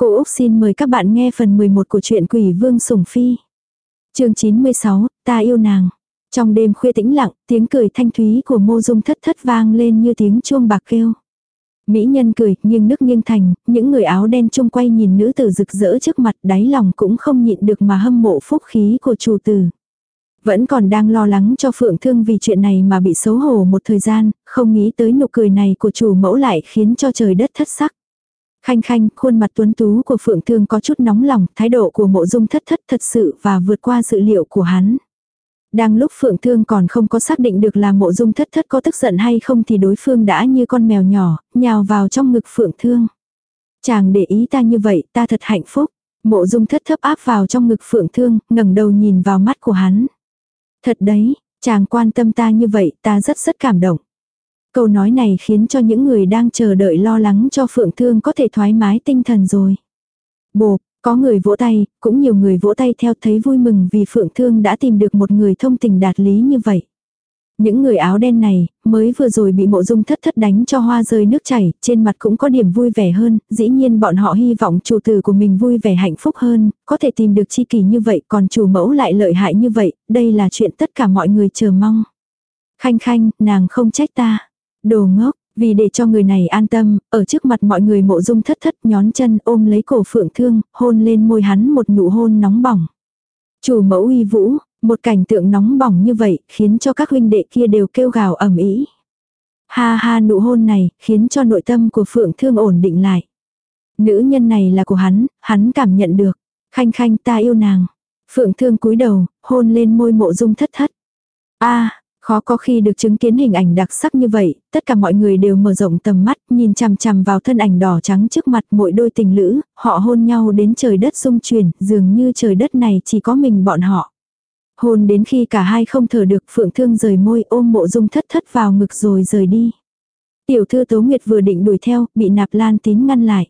Cô Úc xin mời các bạn nghe phần 11 của truyện Quỷ Vương Sủng Phi. chương 96, ta yêu nàng. Trong đêm khuya tĩnh lặng, tiếng cười thanh thúy của mô dung thất thất vang lên như tiếng chuông bạc kêu. Mỹ nhân cười, nghiêng nước nghiêng thành, những người áo đen chung quay nhìn nữ tử rực rỡ trước mặt đáy lòng cũng không nhịn được mà hâm mộ phúc khí của chủ tử. Vẫn còn đang lo lắng cho Phượng Thương vì chuyện này mà bị xấu hổ một thời gian, không nghĩ tới nụ cười này của chủ mẫu lại khiến cho trời đất thất sắc. Khanh khanh, khuôn mặt tuấn tú của Phượng Thương có chút nóng lòng, thái độ của mộ dung thất thất thật sự và vượt qua dự liệu của hắn. Đang lúc Phượng Thương còn không có xác định được là mộ dung thất thất có tức giận hay không thì đối phương đã như con mèo nhỏ, nhào vào trong ngực Phượng Thương. Chàng để ý ta như vậy, ta thật hạnh phúc. Mộ dung thất thấp áp vào trong ngực Phượng Thương, ngẩng đầu nhìn vào mắt của hắn. Thật đấy, chàng quan tâm ta như vậy, ta rất rất cảm động. Câu nói này khiến cho những người đang chờ đợi lo lắng cho Phượng Thương có thể thoải mái tinh thần rồi. Bộp, có người vỗ tay, cũng nhiều người vỗ tay theo thấy vui mừng vì Phượng Thương đã tìm được một người thông tình đạt lý như vậy. Những người áo đen này, mới vừa rồi bị mộ dung thất thất đánh cho hoa rơi nước chảy, trên mặt cũng có điểm vui vẻ hơn, dĩ nhiên bọn họ hy vọng chủ tử của mình vui vẻ hạnh phúc hơn, có thể tìm được chi kỳ như vậy, còn chủ mẫu lại lợi hại như vậy, đây là chuyện tất cả mọi người chờ mong. Khanh khanh, nàng không trách ta. Đồ ngốc, vì để cho người này an tâm, ở trước mặt mọi người mộ dung thất thất nhón chân ôm lấy cổ phượng thương, hôn lên môi hắn một nụ hôn nóng bỏng. Chủ mẫu uy vũ, một cảnh tượng nóng bỏng như vậy khiến cho các huynh đệ kia đều kêu gào ầm ĩ. Ha ha nụ hôn này khiến cho nội tâm của phượng thương ổn định lại. Nữ nhân này là của hắn, hắn cảm nhận được. Khanh khanh ta yêu nàng. Phượng thương cúi đầu, hôn lên môi mộ dung thất thất. a Khó có khi được chứng kiến hình ảnh đặc sắc như vậy, tất cả mọi người đều mở rộng tầm mắt, nhìn chằm chằm vào thân ảnh đỏ trắng trước mặt mỗi đôi tình lữ, họ hôn nhau đến trời đất rung chuyển, dường như trời đất này chỉ có mình bọn họ. Hôn đến khi cả hai không thở được phượng thương rời môi ôm mộ dung thất thất vào ngực rồi rời đi. Tiểu thư Tố Nguyệt vừa định đuổi theo, bị nạp lan tín ngăn lại.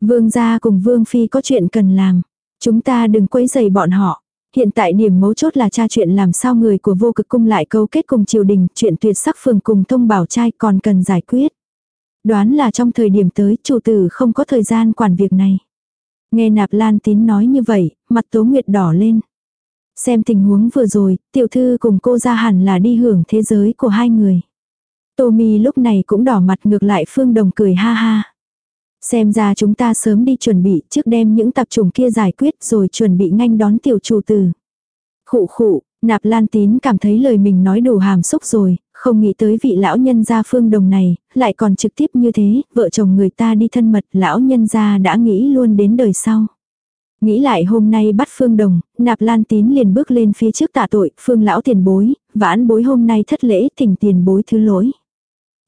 Vương gia cùng Vương Phi có chuyện cần làm. Chúng ta đừng quấy rầy bọn họ. Hiện tại điểm mấu chốt là tra chuyện làm sao người của vô cực cung lại cấu kết cùng triều đình, chuyện tuyệt sắc phường cùng thông bảo trai còn cần giải quyết. Đoán là trong thời điểm tới chủ tử không có thời gian quản việc này. Nghe nạp lan tín nói như vậy, mặt tố nguyệt đỏ lên. Xem tình huống vừa rồi, tiểu thư cùng cô ra hẳn là đi hưởng thế giới của hai người. Tô mi lúc này cũng đỏ mặt ngược lại phương đồng cười ha ha. Xem ra chúng ta sớm đi chuẩn bị trước đem những tạp trùng kia giải quyết rồi chuẩn bị nhanh đón tiểu chủ tử. Khụ khụ, nạp lan tín cảm thấy lời mình nói đủ hàm xúc rồi, không nghĩ tới vị lão nhân gia phương đồng này, lại còn trực tiếp như thế, vợ chồng người ta đi thân mật, lão nhân gia đã nghĩ luôn đến đời sau. Nghĩ lại hôm nay bắt phương đồng, nạp lan tín liền bước lên phía trước tạ tội, phương lão tiền bối, vãn bối hôm nay thất lễ thỉnh tiền bối thứ lỗi.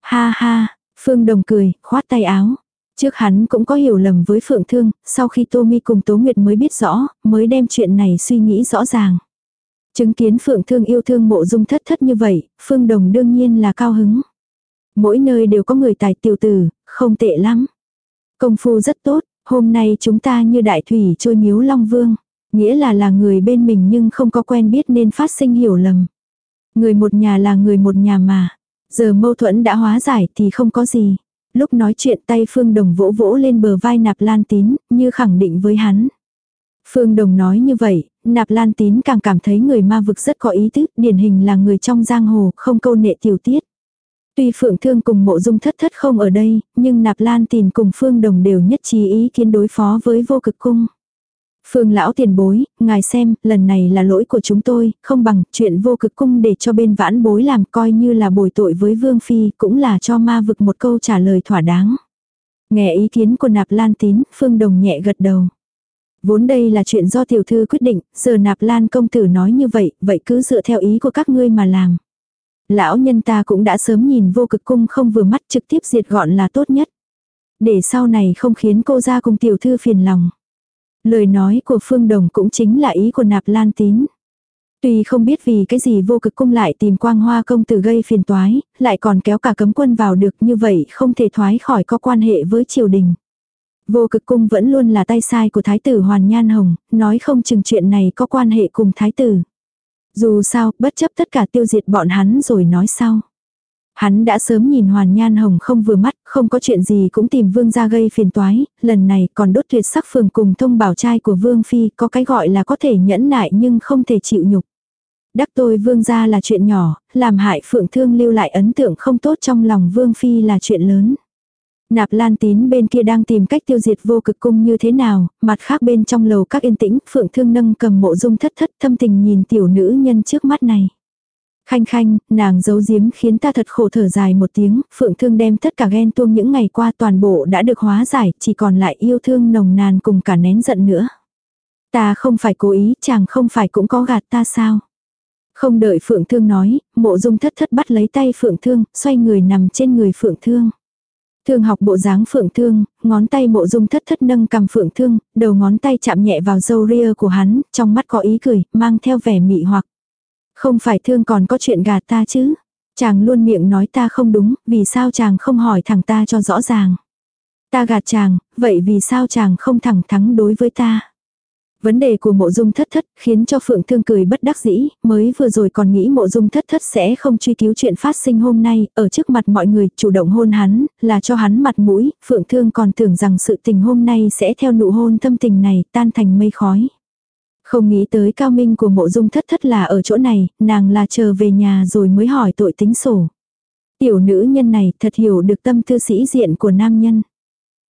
Ha ha, phương đồng cười, khoát tay áo. Trước hắn cũng có hiểu lầm với Phượng Thương, sau khi Tô Mi cùng Tố Nguyệt mới biết rõ, mới đem chuyện này suy nghĩ rõ ràng. Chứng kiến Phượng Thương yêu thương mộ dung thất thất như vậy, Phương Đồng đương nhiên là cao hứng. Mỗi nơi đều có người tài tiểu tử, không tệ lắm. Công phu rất tốt, hôm nay chúng ta như đại thủy trôi miếu Long Vương. Nghĩa là là người bên mình nhưng không có quen biết nên phát sinh hiểu lầm. Người một nhà là người một nhà mà. Giờ mâu thuẫn đã hóa giải thì không có gì. Lúc nói chuyện tay Phương Đồng vỗ vỗ lên bờ vai Nạp Lan Tín, như khẳng định với hắn. Phương Đồng nói như vậy, Nạp Lan Tín càng cảm thấy người ma vực rất có ý thức, điển hình là người trong giang hồ, không câu nệ tiểu tiết. Tuy Phượng Thương cùng mộ dung thất thất không ở đây, nhưng Nạp Lan Tín cùng Phương Đồng đều nhất trí ý kiến đối phó với vô cực cung. Phương lão tiền bối, ngài xem, lần này là lỗi của chúng tôi, không bằng chuyện vô cực cung để cho bên vãn bối làm coi như là bồi tội với Vương Phi, cũng là cho ma vực một câu trả lời thỏa đáng. Nghe ý kiến của nạp lan tín, Phương Đồng nhẹ gật đầu. Vốn đây là chuyện do tiểu thư quyết định, giờ nạp lan công tử nói như vậy, vậy cứ dựa theo ý của các ngươi mà làm. Lão nhân ta cũng đã sớm nhìn vô cực cung không vừa mắt trực tiếp diệt gọn là tốt nhất. Để sau này không khiến cô ra cùng tiểu thư phiền lòng. Lời nói của Phương Đồng cũng chính là ý của nạp lan tín. Tuy không biết vì cái gì vô cực cung lại tìm quang hoa công tử gây phiền toái, lại còn kéo cả cấm quân vào được như vậy không thể thoái khỏi có quan hệ với triều đình. Vô cực cung vẫn luôn là tay sai của thái tử Hoàn Nhan Hồng, nói không chừng chuyện này có quan hệ cùng thái tử. Dù sao, bất chấp tất cả tiêu diệt bọn hắn rồi nói sau. Hắn đã sớm nhìn Hoàn Nhan Hồng không vừa mắt, không có chuyện gì cũng tìm Vương ra gây phiền toái, lần này còn đốt tuyệt sắc phường cùng thông bảo trai của Vương Phi có cái gọi là có thể nhẫn nại nhưng không thể chịu nhục. Đắc tôi Vương ra là chuyện nhỏ, làm hại Phượng Thương lưu lại ấn tượng không tốt trong lòng Vương Phi là chuyện lớn. Nạp Lan Tín bên kia đang tìm cách tiêu diệt vô cực cung như thế nào, mặt khác bên trong lầu các yên tĩnh, Phượng Thương nâng cầm mộ dung thất thất thâm tình nhìn tiểu nữ nhân trước mắt này. Khanh khanh, nàng giấu giếm khiến ta thật khổ thở dài một tiếng, Phượng Thương đem tất cả ghen tuông những ngày qua toàn bộ đã được hóa giải, chỉ còn lại yêu thương nồng nàn cùng cả nén giận nữa. Ta không phải cố ý, chàng không phải cũng có gạt ta sao? Không đợi Phượng Thương nói, mộ dung thất thất bắt lấy tay Phượng Thương, xoay người nằm trên người Phượng Thương. Thương học bộ dáng phượng thương, ngón tay mộ dung thất thất nâng cầm phượng thương, đầu ngón tay chạm nhẹ vào dâu ria của hắn, trong mắt có ý cười, mang theo vẻ mị hoặc. Không phải thương còn có chuyện gạt ta chứ. Chàng luôn miệng nói ta không đúng, vì sao chàng không hỏi thẳng ta cho rõ ràng. Ta gạt chàng, vậy vì sao chàng không thẳng thắng đối với ta. Vấn đề của mộ dung thất thất khiến cho Phượng Thương cười bất đắc dĩ, mới vừa rồi còn nghĩ mộ dung thất thất sẽ không truy cứu chuyện phát sinh hôm nay, ở trước mặt mọi người chủ động hôn hắn, là cho hắn mặt mũi, Phượng Thương còn tưởng rằng sự tình hôm nay sẽ theo nụ hôn tâm tình này tan thành mây khói. Không nghĩ tới cao minh của mộ dung thất thất là ở chỗ này, nàng là chờ về nhà rồi mới hỏi tội tính sổ. Tiểu nữ nhân này thật hiểu được tâm tư sĩ diện của nam nhân.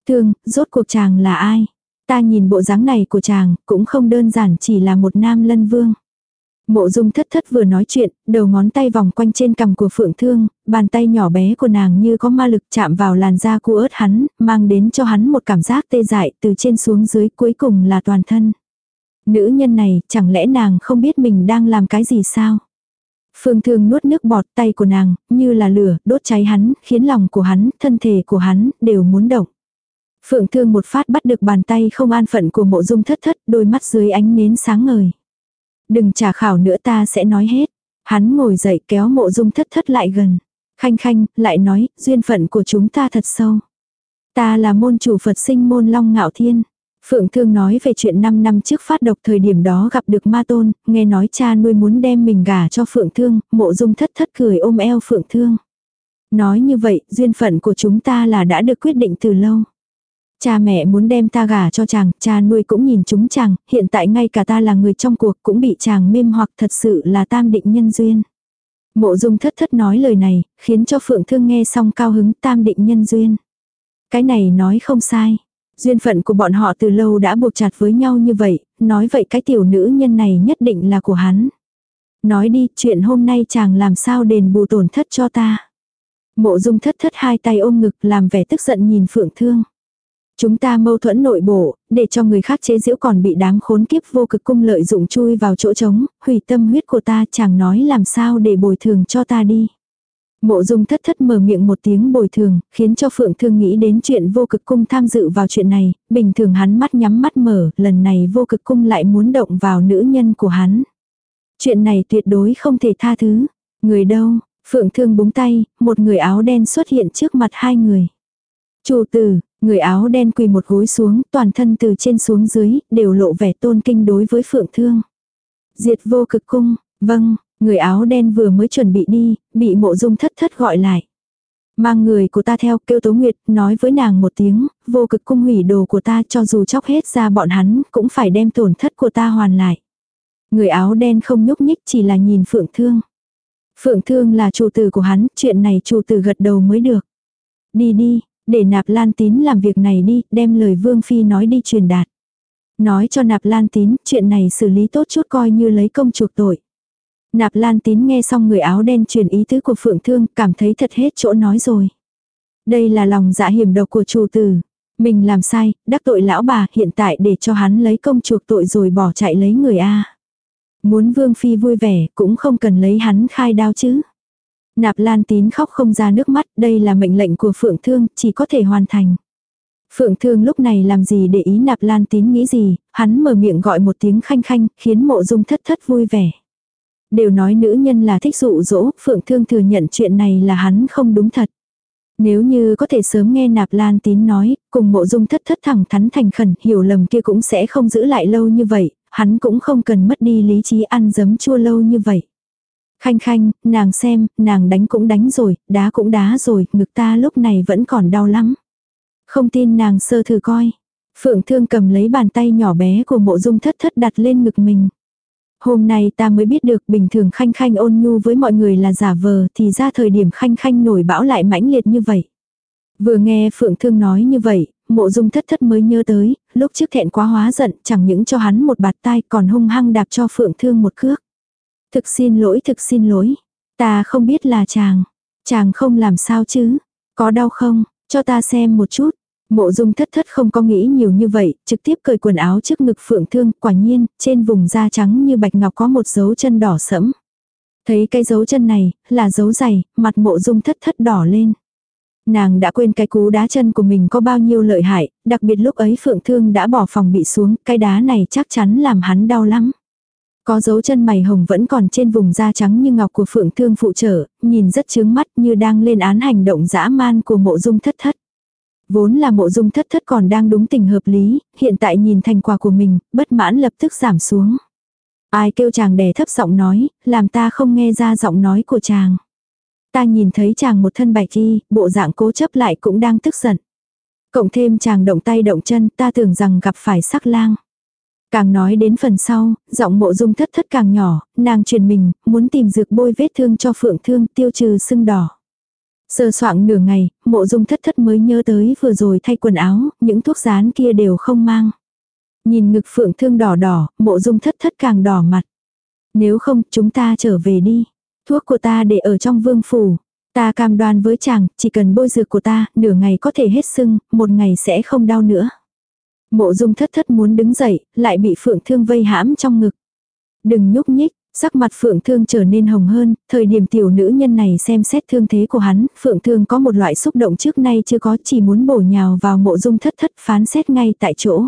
Thương, rốt cuộc chàng là ai? Ta nhìn bộ dáng này của chàng, cũng không đơn giản chỉ là một nam lân vương. Mộ dung thất thất vừa nói chuyện, đầu ngón tay vòng quanh trên cằm của phượng thương, bàn tay nhỏ bé của nàng như có ma lực chạm vào làn da của ớt hắn, mang đến cho hắn một cảm giác tê dại từ trên xuống dưới cuối cùng là toàn thân. Nữ nhân này, chẳng lẽ nàng không biết mình đang làm cái gì sao? Phương thương nuốt nước bọt tay của nàng, như là lửa, đốt cháy hắn, khiến lòng của hắn, thân thể của hắn, đều muốn động. Phượng thương một phát bắt được bàn tay không an phận của mộ dung thất thất, đôi mắt dưới ánh nến sáng ngời. Đừng trả khảo nữa ta sẽ nói hết. Hắn ngồi dậy kéo mộ dung thất thất lại gần. Khanh khanh, lại nói, duyên phận của chúng ta thật sâu. Ta là môn chủ Phật sinh môn Long Ngạo Thiên. Phượng Thương nói về chuyện 5 năm trước phát độc thời điểm đó gặp được ma tôn, nghe nói cha nuôi muốn đem mình gả cho Phượng Thương, mộ dung thất thất cười ôm eo Phượng Thương. Nói như vậy, duyên phận của chúng ta là đã được quyết định từ lâu. Cha mẹ muốn đem ta gả cho chàng, cha nuôi cũng nhìn chúng chàng, hiện tại ngay cả ta là người trong cuộc cũng bị chàng mêm hoặc thật sự là tam định nhân duyên. Mộ dung thất thất nói lời này, khiến cho Phượng Thương nghe xong cao hứng tam định nhân duyên. Cái này nói không sai. Duyên phận của bọn họ từ lâu đã buộc chặt với nhau như vậy, nói vậy cái tiểu nữ nhân này nhất định là của hắn. Nói đi, chuyện hôm nay chàng làm sao đền bù tổn thất cho ta. Mộ dung thất thất hai tay ôm ngực làm vẻ tức giận nhìn Phượng Thương. Chúng ta mâu thuẫn nội bộ, để cho người khác chế giễu còn bị đám khốn kiếp vô cực cung lợi dụng chui vào chỗ trống, hủy tâm huyết của ta chàng nói làm sao để bồi thường cho ta đi. Mộ dung thất thất mở miệng một tiếng bồi thường, khiến cho Phượng Thương nghĩ đến chuyện vô cực cung tham dự vào chuyện này, bình thường hắn mắt nhắm mắt mở, lần này vô cực cung lại muốn động vào nữ nhân của hắn. Chuyện này tuyệt đối không thể tha thứ. Người đâu, Phượng Thương búng tay, một người áo đen xuất hiện trước mặt hai người. Chủ tử, người áo đen quỳ một gối xuống, toàn thân từ trên xuống dưới, đều lộ vẻ tôn kinh đối với Phượng Thương. Diệt vô cực cung, vâng, người áo đen vừa mới chuẩn bị đi, bị mộ dung thất thất gọi lại. Mang người của ta theo kêu Tố Nguyệt, nói với nàng một tiếng, vô cực cung hủy đồ của ta cho dù chóc hết ra bọn hắn, cũng phải đem tổn thất của ta hoàn lại. Người áo đen không nhúc nhích chỉ là nhìn Phượng Thương. Phượng Thương là chủ tử của hắn, chuyện này chủ tử gật đầu mới được. Đi đi, để nạp lan tín làm việc này đi, đem lời Vương Phi nói đi truyền đạt. Nói cho nạp lan tín, chuyện này xử lý tốt chút coi như lấy công chuộc tội. Nạp lan tín nghe xong người áo đen truyền ý tứ của Phượng Thương, cảm thấy thật hết chỗ nói rồi. Đây là lòng dạ hiểm độc của chủ tử. Mình làm sai, đắc tội lão bà hiện tại để cho hắn lấy công chuộc tội rồi bỏ chạy lấy người A. Muốn Vương Phi vui vẻ cũng không cần lấy hắn khai đao chứ. Nạp Lan Tín khóc không ra nước mắt, đây là mệnh lệnh của Phượng Thương, chỉ có thể hoàn thành. Phượng Thương lúc này làm gì để ý Nạp Lan Tín nghĩ gì, hắn mở miệng gọi một tiếng khanh khanh, khiến mộ dung thất thất vui vẻ. Đều nói nữ nhân là thích dụ dỗ, Phượng Thương thừa nhận chuyện này là hắn không đúng thật. Nếu như có thể sớm nghe Nạp Lan Tín nói, cùng mộ dung thất thất thẳng thắn thành khẩn, hiểu lầm kia cũng sẽ không giữ lại lâu như vậy, hắn cũng không cần mất đi lý trí ăn dấm chua lâu như vậy. Khanh khanh, nàng xem, nàng đánh cũng đánh rồi, đá cũng đá rồi, ngực ta lúc này vẫn còn đau lắm. Không tin nàng sơ thử coi. Phượng thương cầm lấy bàn tay nhỏ bé của mộ dung thất thất đặt lên ngực mình. Hôm nay ta mới biết được bình thường khanh khanh ôn nhu với mọi người là giả vờ thì ra thời điểm khanh khanh nổi bão lại mãnh liệt như vậy. Vừa nghe Phượng Thương nói như vậy, mộ dung thất thất mới nhớ tới, lúc trước thẹn quá hóa giận chẳng những cho hắn một bạt tai còn hung hăng đạp cho Phượng Thương một cước. Thực xin lỗi thực xin lỗi, ta không biết là chàng, chàng không làm sao chứ, có đau không, cho ta xem một chút. Mộ dung thất thất không có nghĩ nhiều như vậy, trực tiếp cởi quần áo trước ngực phượng thương, quả nhiên, trên vùng da trắng như bạch ngọc có một dấu chân đỏ sẫm. Thấy cái dấu chân này, là dấu giày, mặt mộ dung thất thất đỏ lên. Nàng đã quên cái cú đá chân của mình có bao nhiêu lợi hại, đặc biệt lúc ấy phượng thương đã bỏ phòng bị xuống, cái đá này chắc chắn làm hắn đau lắm. Có dấu chân mày hồng vẫn còn trên vùng da trắng như ngọc của phượng thương phụ trợ, nhìn rất chướng mắt như đang lên án hành động dã man của mộ dung thất thất. Vốn là mộ dung thất thất còn đang đúng tình hợp lý, hiện tại nhìn thành quả của mình, bất mãn lập tức giảm xuống. Ai kêu chàng đè thấp giọng nói, làm ta không nghe ra giọng nói của chàng. Ta nhìn thấy chàng một thân bạch y, bộ dạng cố chấp lại cũng đang tức giận. Cộng thêm chàng động tay động chân, ta tưởng rằng gặp phải sắc lang. Càng nói đến phần sau, giọng mộ dung thất thất càng nhỏ, nàng truyền mình, muốn tìm dược bôi vết thương cho phượng thương tiêu trừ sưng đỏ. Sơ soạn nửa ngày, mộ dung thất thất mới nhớ tới vừa rồi thay quần áo, những thuốc rán kia đều không mang. Nhìn ngực phượng thương đỏ đỏ, mộ dung thất thất càng đỏ mặt. Nếu không, chúng ta trở về đi. Thuốc của ta để ở trong vương phủ. Ta cam đoan với chàng, chỉ cần bôi dược của ta, nửa ngày có thể hết sưng, một ngày sẽ không đau nữa. Mộ dung thất thất muốn đứng dậy, lại bị phượng thương vây hãm trong ngực. Đừng nhúc nhích, Sắc mặt Phượng Thương trở nên hồng hơn, thời điểm tiểu nữ nhân này xem xét thương thế của hắn, Phượng Thương có một loại xúc động trước nay chưa có chỉ muốn bổ nhào vào mộ dung thất thất phán xét ngay tại chỗ.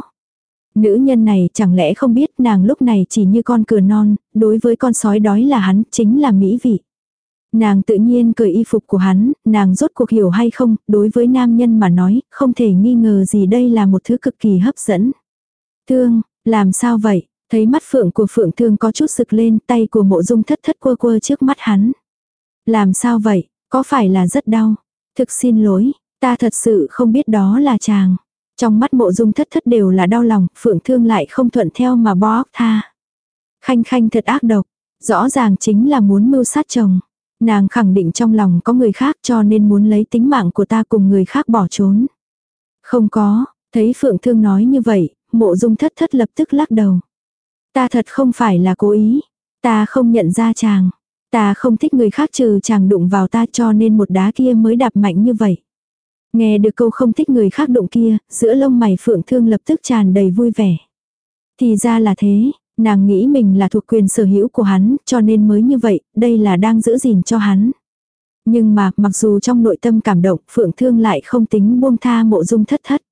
Nữ nhân này chẳng lẽ không biết nàng lúc này chỉ như con cừu non, đối với con sói đói là hắn, chính là mỹ vị. Nàng tự nhiên cởi y phục của hắn, nàng rốt cuộc hiểu hay không, đối với nam nhân mà nói, không thể nghi ngờ gì đây là một thứ cực kỳ hấp dẫn. Thương, làm sao vậy? Thấy mắt phượng của phượng thương có chút sực lên, tay của mộ dung thất thất quơ quơ trước mắt hắn. Làm sao vậy, có phải là rất đau? Thực xin lỗi, ta thật sự không biết đó là chàng. Trong mắt mộ dung thất thất đều là đau lòng, phượng thương lại không thuận theo mà bó tha. Khanh khanh thật ác độc, rõ ràng chính là muốn mưu sát chồng. Nàng khẳng định trong lòng có người khác cho nên muốn lấy tính mạng của ta cùng người khác bỏ trốn. Không có, thấy phượng thương nói như vậy, mộ dung thất thất lập tức lắc đầu. Ta thật không phải là cố ý. Ta không nhận ra chàng. Ta không thích người khác trừ chàng đụng vào ta cho nên một đá kia mới đạp mạnh như vậy. Nghe được câu không thích người khác đụng kia, giữa lông mày phượng thương lập tức tràn đầy vui vẻ. Thì ra là thế, nàng nghĩ mình là thuộc quyền sở hữu của hắn, cho nên mới như vậy, đây là đang giữ gìn cho hắn. Nhưng mà, mặc dù trong nội tâm cảm động, phượng thương lại không tính buông tha mộ dung thất thất.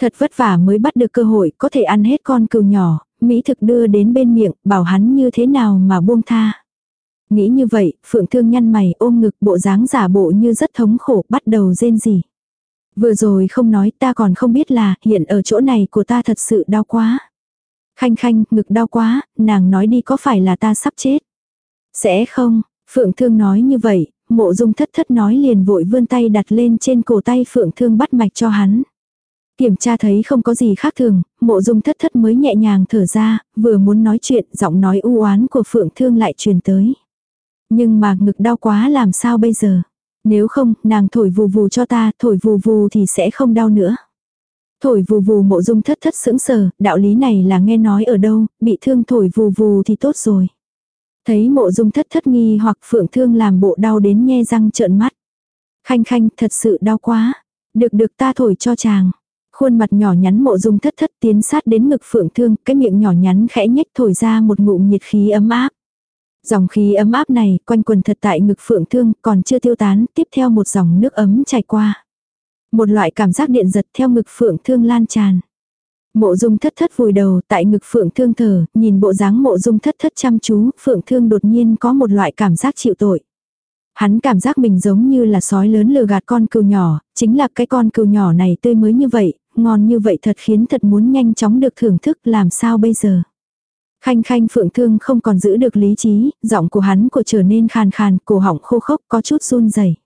Thật vất vả mới bắt được cơ hội có thể ăn hết con cừu nhỏ, mỹ thực đưa đến bên miệng, bảo hắn như thế nào mà buông tha. Nghĩ như vậy, Phượng Thương nhăn mày ôm ngực bộ dáng giả bộ như rất thống khổ bắt đầu rên gì. Vừa rồi không nói ta còn không biết là hiện ở chỗ này của ta thật sự đau quá. Khanh khanh, ngực đau quá, nàng nói đi có phải là ta sắp chết. Sẽ không, Phượng Thương nói như vậy, mộ dung thất thất nói liền vội vươn tay đặt lên trên cổ tay Phượng Thương bắt mạch cho hắn. Kiểm tra thấy không có gì khác thường, mộ dung thất thất mới nhẹ nhàng thở ra, vừa muốn nói chuyện, giọng nói u oán của phượng thương lại truyền tới. Nhưng mà ngực đau quá làm sao bây giờ? Nếu không, nàng thổi vù vù cho ta, thổi vù vù thì sẽ không đau nữa. Thổi vù vù mộ dung thất thất sững sờ, đạo lý này là nghe nói ở đâu, bị thương thổi vù vù thì tốt rồi. Thấy mộ dung thất thất nghi hoặc phượng thương làm bộ đau đến nhe răng trợn mắt. Khanh khanh thật sự đau quá. Được được ta thổi cho chàng. Khuôn mặt nhỏ nhắn mộ dung thất thất tiến sát đến ngực phượng thương, cái miệng nhỏ nhắn khẽ nhếch thổi ra một ngụm nhiệt khí ấm áp. Dòng khí ấm áp này quanh quần thật tại ngực phượng thương còn chưa tiêu tán, tiếp theo một dòng nước ấm chảy qua. Một loại cảm giác điện giật theo ngực phượng thương lan tràn. Mộ dung thất thất vùi đầu tại ngực phượng thương thở, nhìn bộ dáng mộ dung thất thất chăm chú, phượng thương đột nhiên có một loại cảm giác chịu tội. Hắn cảm giác mình giống như là sói lớn lừa gạt con cừu nhỏ, chính là cái con cừu nhỏ này tươi mới như vậy, ngon như vậy thật khiến thật muốn nhanh chóng được thưởng thức làm sao bây giờ. Khanh khanh phượng thương không còn giữ được lý trí, giọng của hắn của trở nên khàn khàn, cổ họng khô khốc có chút run rẩy.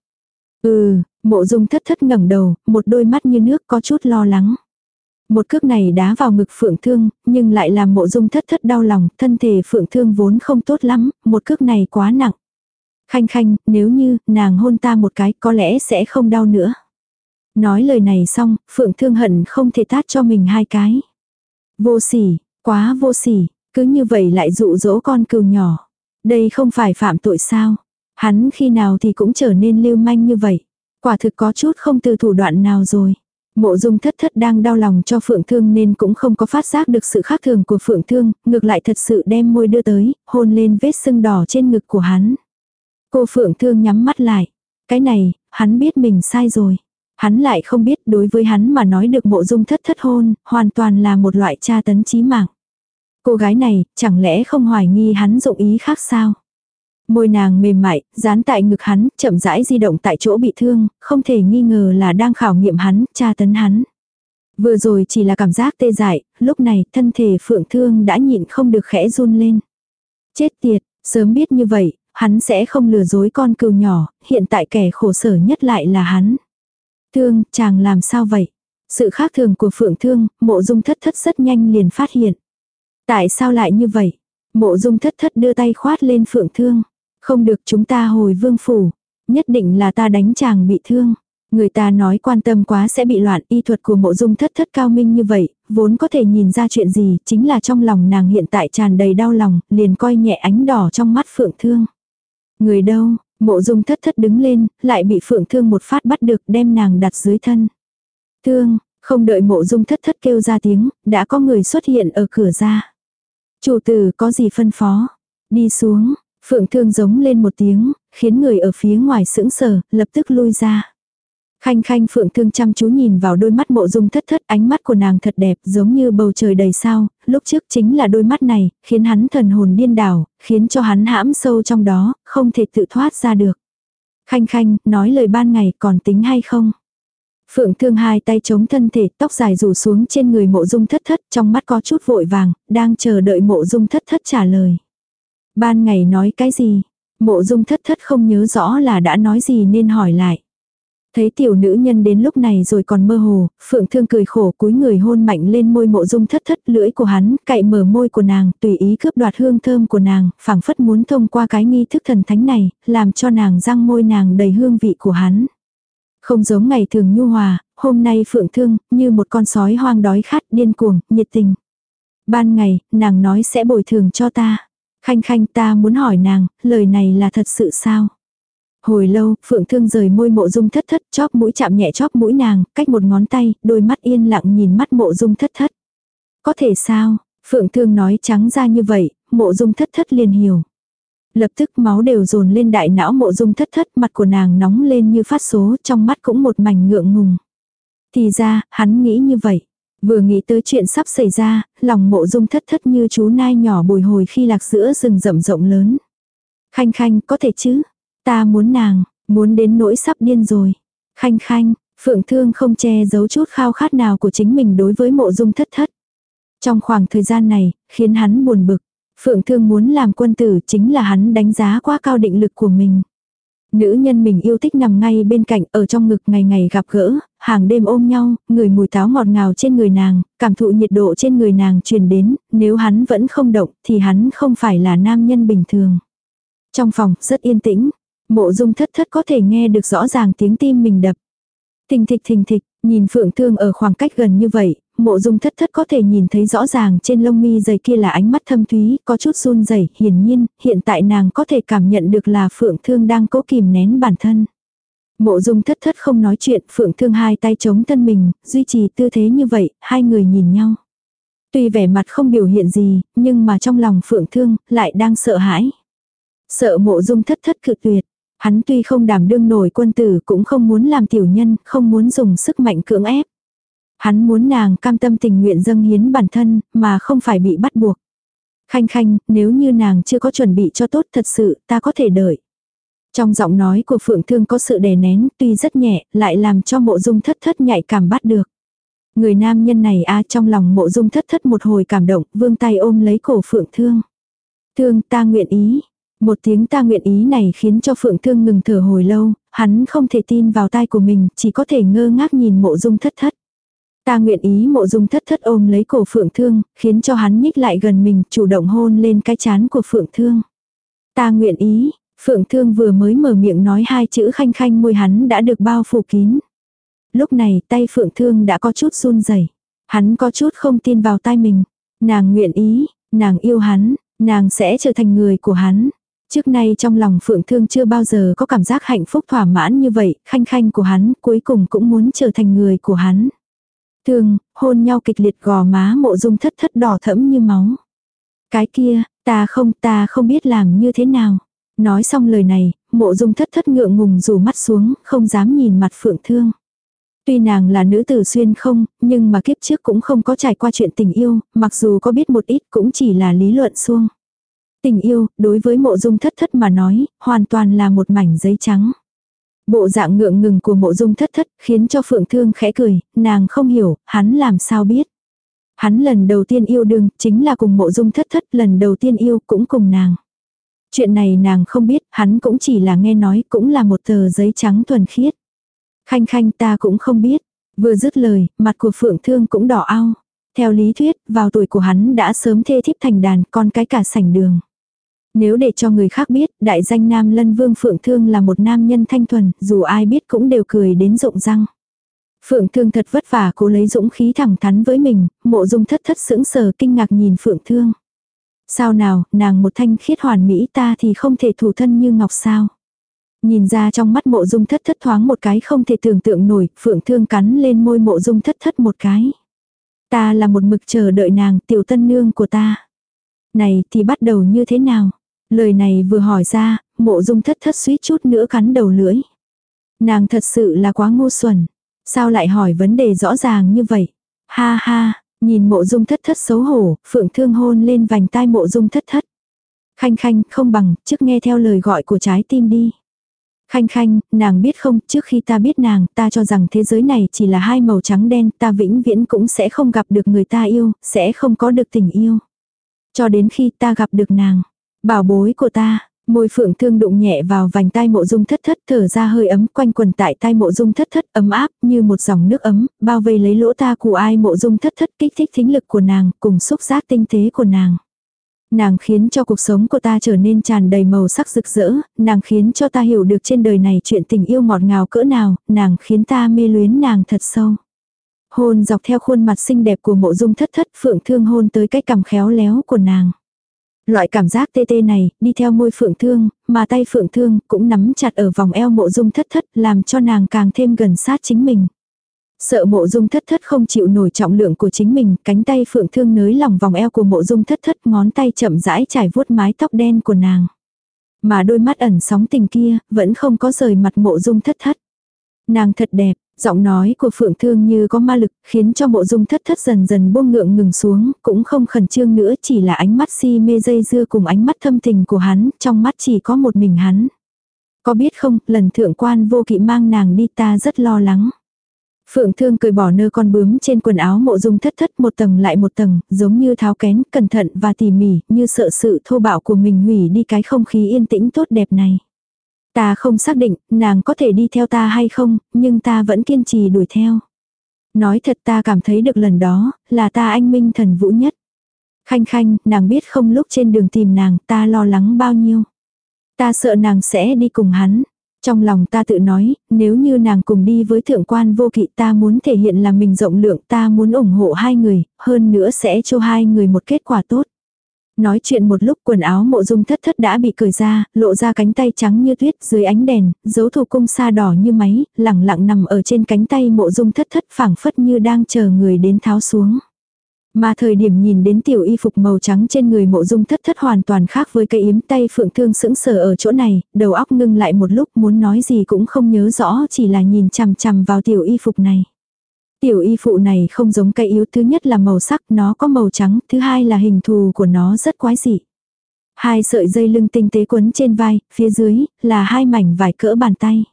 Ừ, mộ dung thất thất ngẩng đầu, một đôi mắt như nước có chút lo lắng. Một cước này đá vào ngực phượng thương, nhưng lại làm mộ dung thất thất đau lòng, thân thể phượng thương vốn không tốt lắm, một cước này quá nặng. Khanh khanh, nếu như, nàng hôn ta một cái có lẽ sẽ không đau nữa. Nói lời này xong, phượng thương hận không thể tát cho mình hai cái. Vô sỉ, quá vô sỉ, cứ như vậy lại dụ dỗ con cừu nhỏ. Đây không phải phạm tội sao. Hắn khi nào thì cũng trở nên lưu manh như vậy. Quả thực có chút không từ thủ đoạn nào rồi. Mộ dung thất thất đang đau lòng cho Phượng Thương nên cũng không có phát giác được sự khác thường của Phượng Thương, ngược lại thật sự đem môi đưa tới, hôn lên vết sưng đỏ trên ngực của hắn. Cô Phượng Thương nhắm mắt lại. Cái này, hắn biết mình sai rồi. Hắn lại không biết đối với hắn mà nói được mộ dung thất thất hôn, hoàn toàn là một loại tra tấn chí mạng. Cô gái này, chẳng lẽ không hoài nghi hắn dụng ý khác sao? Môi nàng mềm mại, dán tại ngực hắn, chậm rãi di động tại chỗ bị thương, không thể nghi ngờ là đang khảo nghiệm hắn, tra tấn hắn. Vừa rồi chỉ là cảm giác tê dại, lúc này thân thể phượng thương đã nhịn không được khẽ run lên. Chết tiệt, sớm biết như vậy, hắn sẽ không lừa dối con cừu nhỏ, hiện tại kẻ khổ sở nhất lại là hắn. Thương, chàng làm sao vậy? Sự khác thường của phượng thương, mộ dung thất thất rất nhanh liền phát hiện. Tại sao lại như vậy? Mộ dung thất thất đưa tay khoát lên phượng thương. Không được chúng ta hồi vương phủ. Nhất định là ta đánh chàng bị thương. Người ta nói quan tâm quá sẽ bị loạn y thuật của mộ dung thất thất cao minh như vậy, vốn có thể nhìn ra chuyện gì, chính là trong lòng nàng hiện tại tràn đầy đau lòng, liền coi nhẹ ánh đỏ trong mắt phượng thương. Người đâu, mộ dung thất thất đứng lên, lại bị phượng thương một phát bắt được đem nàng đặt dưới thân. Thương, không đợi mộ dung thất thất kêu ra tiếng, đã có người xuất hiện ở cửa ra. Chủ tử có gì phân phó? Đi xuống, phượng thương giống lên một tiếng, khiến người ở phía ngoài sững sờ, lập tức lui ra. Khanh khanh phượng thương chăm chú nhìn vào đôi mắt mộ dung thất thất ánh mắt của nàng thật đẹp giống như bầu trời đầy sao, lúc trước chính là đôi mắt này, khiến hắn thần hồn điên đảo, khiến cho hắn hãm sâu trong đó, không thể tự thoát ra được. Khanh khanh, nói lời ban ngày còn tính hay không? Phượng thương hai tay chống thân thể, tóc dài rủ xuống trên người mộ dung thất thất, trong mắt có chút vội vàng, đang chờ đợi mộ dung thất thất trả lời. Ban ngày nói cái gì? Mộ dung thất thất không nhớ rõ là đã nói gì nên hỏi lại. Thấy tiểu nữ nhân đến lúc này rồi còn mơ hồ, phượng thương cười khổ cúi người hôn mạnh lên môi mộ dung thất thất lưỡi của hắn, cậy mở môi của nàng, tùy ý cướp đoạt hương thơm của nàng, phảng phất muốn thông qua cái nghi thức thần thánh này, làm cho nàng răng môi nàng đầy hương vị của hắn. Không giống ngày thường nhu hòa, hôm nay phượng thương, như một con sói hoang đói khát điên cuồng, nhiệt tình. Ban ngày, nàng nói sẽ bồi thường cho ta. Khanh khanh ta muốn hỏi nàng, lời này là thật sự sao? Hồi lâu, Phượng Thương rời môi mộ dung thất thất, chóp mũi chạm nhẹ chóp mũi nàng, cách một ngón tay, đôi mắt yên lặng nhìn mắt mộ dung thất thất. Có thể sao? Phượng Thương nói trắng ra như vậy, mộ dung thất thất liền hiểu. Lập tức máu đều dồn lên đại não mộ dung thất thất, mặt của nàng nóng lên như phát số, trong mắt cũng một mảnh ngượng ngùng. Thì ra, hắn nghĩ như vậy. Vừa nghĩ tới chuyện sắp xảy ra, lòng mộ dung thất thất như chú nai nhỏ bồi hồi khi lạc giữa rừng rậm rộng lớn. Khanh khanh, có thể chứ? Ta muốn nàng, muốn đến nỗi sắp điên rồi. Khanh khanh, phượng thương không che giấu chút khao khát nào của chính mình đối với mộ dung thất thất. Trong khoảng thời gian này, khiến hắn buồn bực. Phượng thương muốn làm quân tử chính là hắn đánh giá quá cao định lực của mình. Nữ nhân mình yêu thích nằm ngay bên cạnh ở trong ngực ngày ngày gặp gỡ, hàng đêm ôm nhau, người mùi táo ngọt ngào trên người nàng, cảm thụ nhiệt độ trên người nàng truyền đến, nếu hắn vẫn không động thì hắn không phải là nam nhân bình thường. Trong phòng rất yên tĩnh, Mộ dung thất thất có thể nghe được rõ ràng tiếng tim mình đập. Thình thịch thình thịch, nhìn phượng thương ở khoảng cách gần như vậy, mộ dung thất thất có thể nhìn thấy rõ ràng trên lông mi dày kia là ánh mắt thâm thúy, có chút run rẩy hiển nhiên, hiện tại nàng có thể cảm nhận được là phượng thương đang cố kìm nén bản thân. Mộ dung thất thất không nói chuyện, phượng thương hai tay chống thân mình, duy trì tư thế như vậy, hai người nhìn nhau. Tuy vẻ mặt không biểu hiện gì, nhưng mà trong lòng phượng thương, lại đang sợ hãi. Sợ mộ dung thất thất cự tuyệt. Hắn tuy không đảm đương nổi quân tử cũng không muốn làm tiểu nhân, không muốn dùng sức mạnh cưỡng ép. Hắn muốn nàng cam tâm tình nguyện dâng hiến bản thân, mà không phải bị bắt buộc. Khanh khanh, nếu như nàng chưa có chuẩn bị cho tốt thật sự, ta có thể đợi. Trong giọng nói của Phượng Thương có sự đè nén, tuy rất nhẹ, lại làm cho mộ dung thất thất nhạy cảm bắt được. Người nam nhân này a trong lòng mộ dung thất thất một hồi cảm động, vương tay ôm lấy cổ phượng thương. Thương ta nguyện ý. Một tiếng ta nguyện ý này khiến cho phượng thương ngừng thở hồi lâu, hắn không thể tin vào tai của mình, chỉ có thể ngơ ngác nhìn mộ dung thất thất. Ta nguyện ý mộ dung thất thất ôm lấy cổ phượng thương, khiến cho hắn nhích lại gần mình, chủ động hôn lên cái chán của phượng thương. Ta nguyện ý, phượng thương vừa mới mở miệng nói hai chữ khanh khanh môi hắn đã được bao phủ kín. Lúc này tay phượng thương đã có chút run rẩy Hắn có chút không tin vào tai mình. Nàng nguyện ý, nàng yêu hắn, nàng sẽ trở thành người của hắn. Trước nay trong lòng Phượng Thương chưa bao giờ có cảm giác hạnh phúc thỏa mãn như vậy, khanh khanh của hắn cuối cùng cũng muốn trở thành người của hắn. Thương, hôn nhau kịch liệt gò má mộ dung thất thất đỏ thẫm như máu. Cái kia, ta không, ta không biết làm như thế nào. Nói xong lời này, mộ dung thất thất ngượng ngùng rủ mắt xuống, không dám nhìn mặt Phượng Thương. Tuy nàng là nữ tử xuyên không, nhưng mà kiếp trước cũng không có trải qua chuyện tình yêu, mặc dù có biết một ít cũng chỉ là lý luận xuông. Tình yêu, đối với mộ dung thất thất mà nói, hoàn toàn là một mảnh giấy trắng. Bộ dạng ngượng ngừng của mộ dung thất thất khiến cho phượng thương khẽ cười, nàng không hiểu, hắn làm sao biết. Hắn lần đầu tiên yêu đương, chính là cùng mộ dung thất thất, lần đầu tiên yêu cũng cùng nàng. Chuyện này nàng không biết, hắn cũng chỉ là nghe nói, cũng là một tờ giấy trắng thuần khiết. Khanh khanh ta cũng không biết. Vừa dứt lời, mặt của phượng thương cũng đỏ ao. Theo lý thuyết, vào tuổi của hắn đã sớm thê thiếp thành đàn, con cái cả sảnh đường. Nếu để cho người khác biết, đại danh Nam Lân Vương Phượng Thương là một nam nhân thanh thuần, dù ai biết cũng đều cười đến rộng răng. Phượng Thương thật vất vả cố lấy dũng khí thẳng thắn với mình, mộ dung thất thất sững sờ kinh ngạc nhìn Phượng Thương. Sao nào, nàng một thanh khiết hoàn mỹ ta thì không thể thủ thân như ngọc sao. Nhìn ra trong mắt mộ dung thất thất thoáng một cái không thể tưởng tượng nổi, Phượng Thương cắn lên môi mộ dung thất thất một cái. Ta là một mực chờ đợi nàng tiểu tân nương của ta. Này thì bắt đầu như thế nào? Lời này vừa hỏi ra, mộ dung thất thất suýt chút nữa cắn đầu lưỡi. Nàng thật sự là quá ngu xuẩn. Sao lại hỏi vấn đề rõ ràng như vậy? Ha ha, nhìn mộ dung thất thất xấu hổ, phượng thương hôn lên vành tai mộ dung thất thất. Khanh khanh, không bằng, trước nghe theo lời gọi của trái tim đi. Khanh khanh, nàng biết không, trước khi ta biết nàng, ta cho rằng thế giới này chỉ là hai màu trắng đen, ta vĩnh viễn cũng sẽ không gặp được người ta yêu, sẽ không có được tình yêu. Cho đến khi ta gặp được nàng. Bảo bối của ta, môi phượng thương đụng nhẹ vào vành tai mộ dung thất thất thở ra hơi ấm quanh quần tại tai mộ dung thất thất ấm áp như một dòng nước ấm, bao vây lấy lỗ ta của ai mộ dung thất thất kích thích thính lực của nàng cùng xúc giác tinh tế của nàng. Nàng khiến cho cuộc sống của ta trở nên tràn đầy màu sắc rực rỡ, nàng khiến cho ta hiểu được trên đời này chuyện tình yêu ngọt ngào cỡ nào, nàng khiến ta mê luyến nàng thật sâu. Hôn dọc theo khuôn mặt xinh đẹp của mộ dung thất thất phượng thương hôn tới cái cằm khéo léo của nàng. Loại cảm giác tê tê này, đi theo môi phượng thương, mà tay phượng thương cũng nắm chặt ở vòng eo mộ dung thất thất, làm cho nàng càng thêm gần sát chính mình. Sợ mộ dung thất thất không chịu nổi trọng lượng của chính mình, cánh tay phượng thương nới lòng vòng eo của mộ dung thất thất, ngón tay chậm rãi trải vuốt mái tóc đen của nàng. Mà đôi mắt ẩn sóng tình kia, vẫn không có rời mặt mộ dung thất thất. Nàng thật đẹp, Giọng nói của Phượng Thương như có ma lực, khiến cho mộ dung thất thất dần dần buông ngượng ngừng xuống, cũng không khẩn trương nữa chỉ là ánh mắt si mê dây dưa cùng ánh mắt thâm tình của hắn, trong mắt chỉ có một mình hắn. Có biết không, lần thượng quan vô kỵ mang nàng đi ta rất lo lắng. Phượng Thương cười bỏ nơ con bướm trên quần áo mộ dung thất thất một tầng lại một tầng, giống như tháo kén, cẩn thận và tỉ mỉ, như sợ sự thô bạo của mình hủy đi cái không khí yên tĩnh tốt đẹp này. Ta không xác định nàng có thể đi theo ta hay không, nhưng ta vẫn kiên trì đuổi theo. Nói thật ta cảm thấy được lần đó, là ta anh minh thần vũ nhất. Khanh khanh, nàng biết không lúc trên đường tìm nàng ta lo lắng bao nhiêu. Ta sợ nàng sẽ đi cùng hắn. Trong lòng ta tự nói, nếu như nàng cùng đi với thượng quan vô kỵ ta muốn thể hiện là mình rộng lượng ta muốn ủng hộ hai người, hơn nữa sẽ cho hai người một kết quả tốt. Nói chuyện một lúc quần áo mộ dung thất thất đã bị cởi ra, lộ ra cánh tay trắng như tuyết dưới ánh đèn, dấu thủ cung sa đỏ như máy, lẳng lặng nằm ở trên cánh tay mộ dung thất thất phảng phất như đang chờ người đến tháo xuống. Mà thời điểm nhìn đến tiểu y phục màu trắng trên người mộ dung thất thất hoàn toàn khác với cây yếm tay phượng thương sững sờ ở chỗ này, đầu óc ngưng lại một lúc muốn nói gì cũng không nhớ rõ chỉ là nhìn chằm chằm vào tiểu y phục này. Tiểu y phụ này không giống cây yếu thứ nhất là màu sắc nó có màu trắng, thứ hai là hình thù của nó rất quái dị. Hai sợi dây lưng tinh tế quấn trên vai, phía dưới là hai mảnh vải cỡ bàn tay.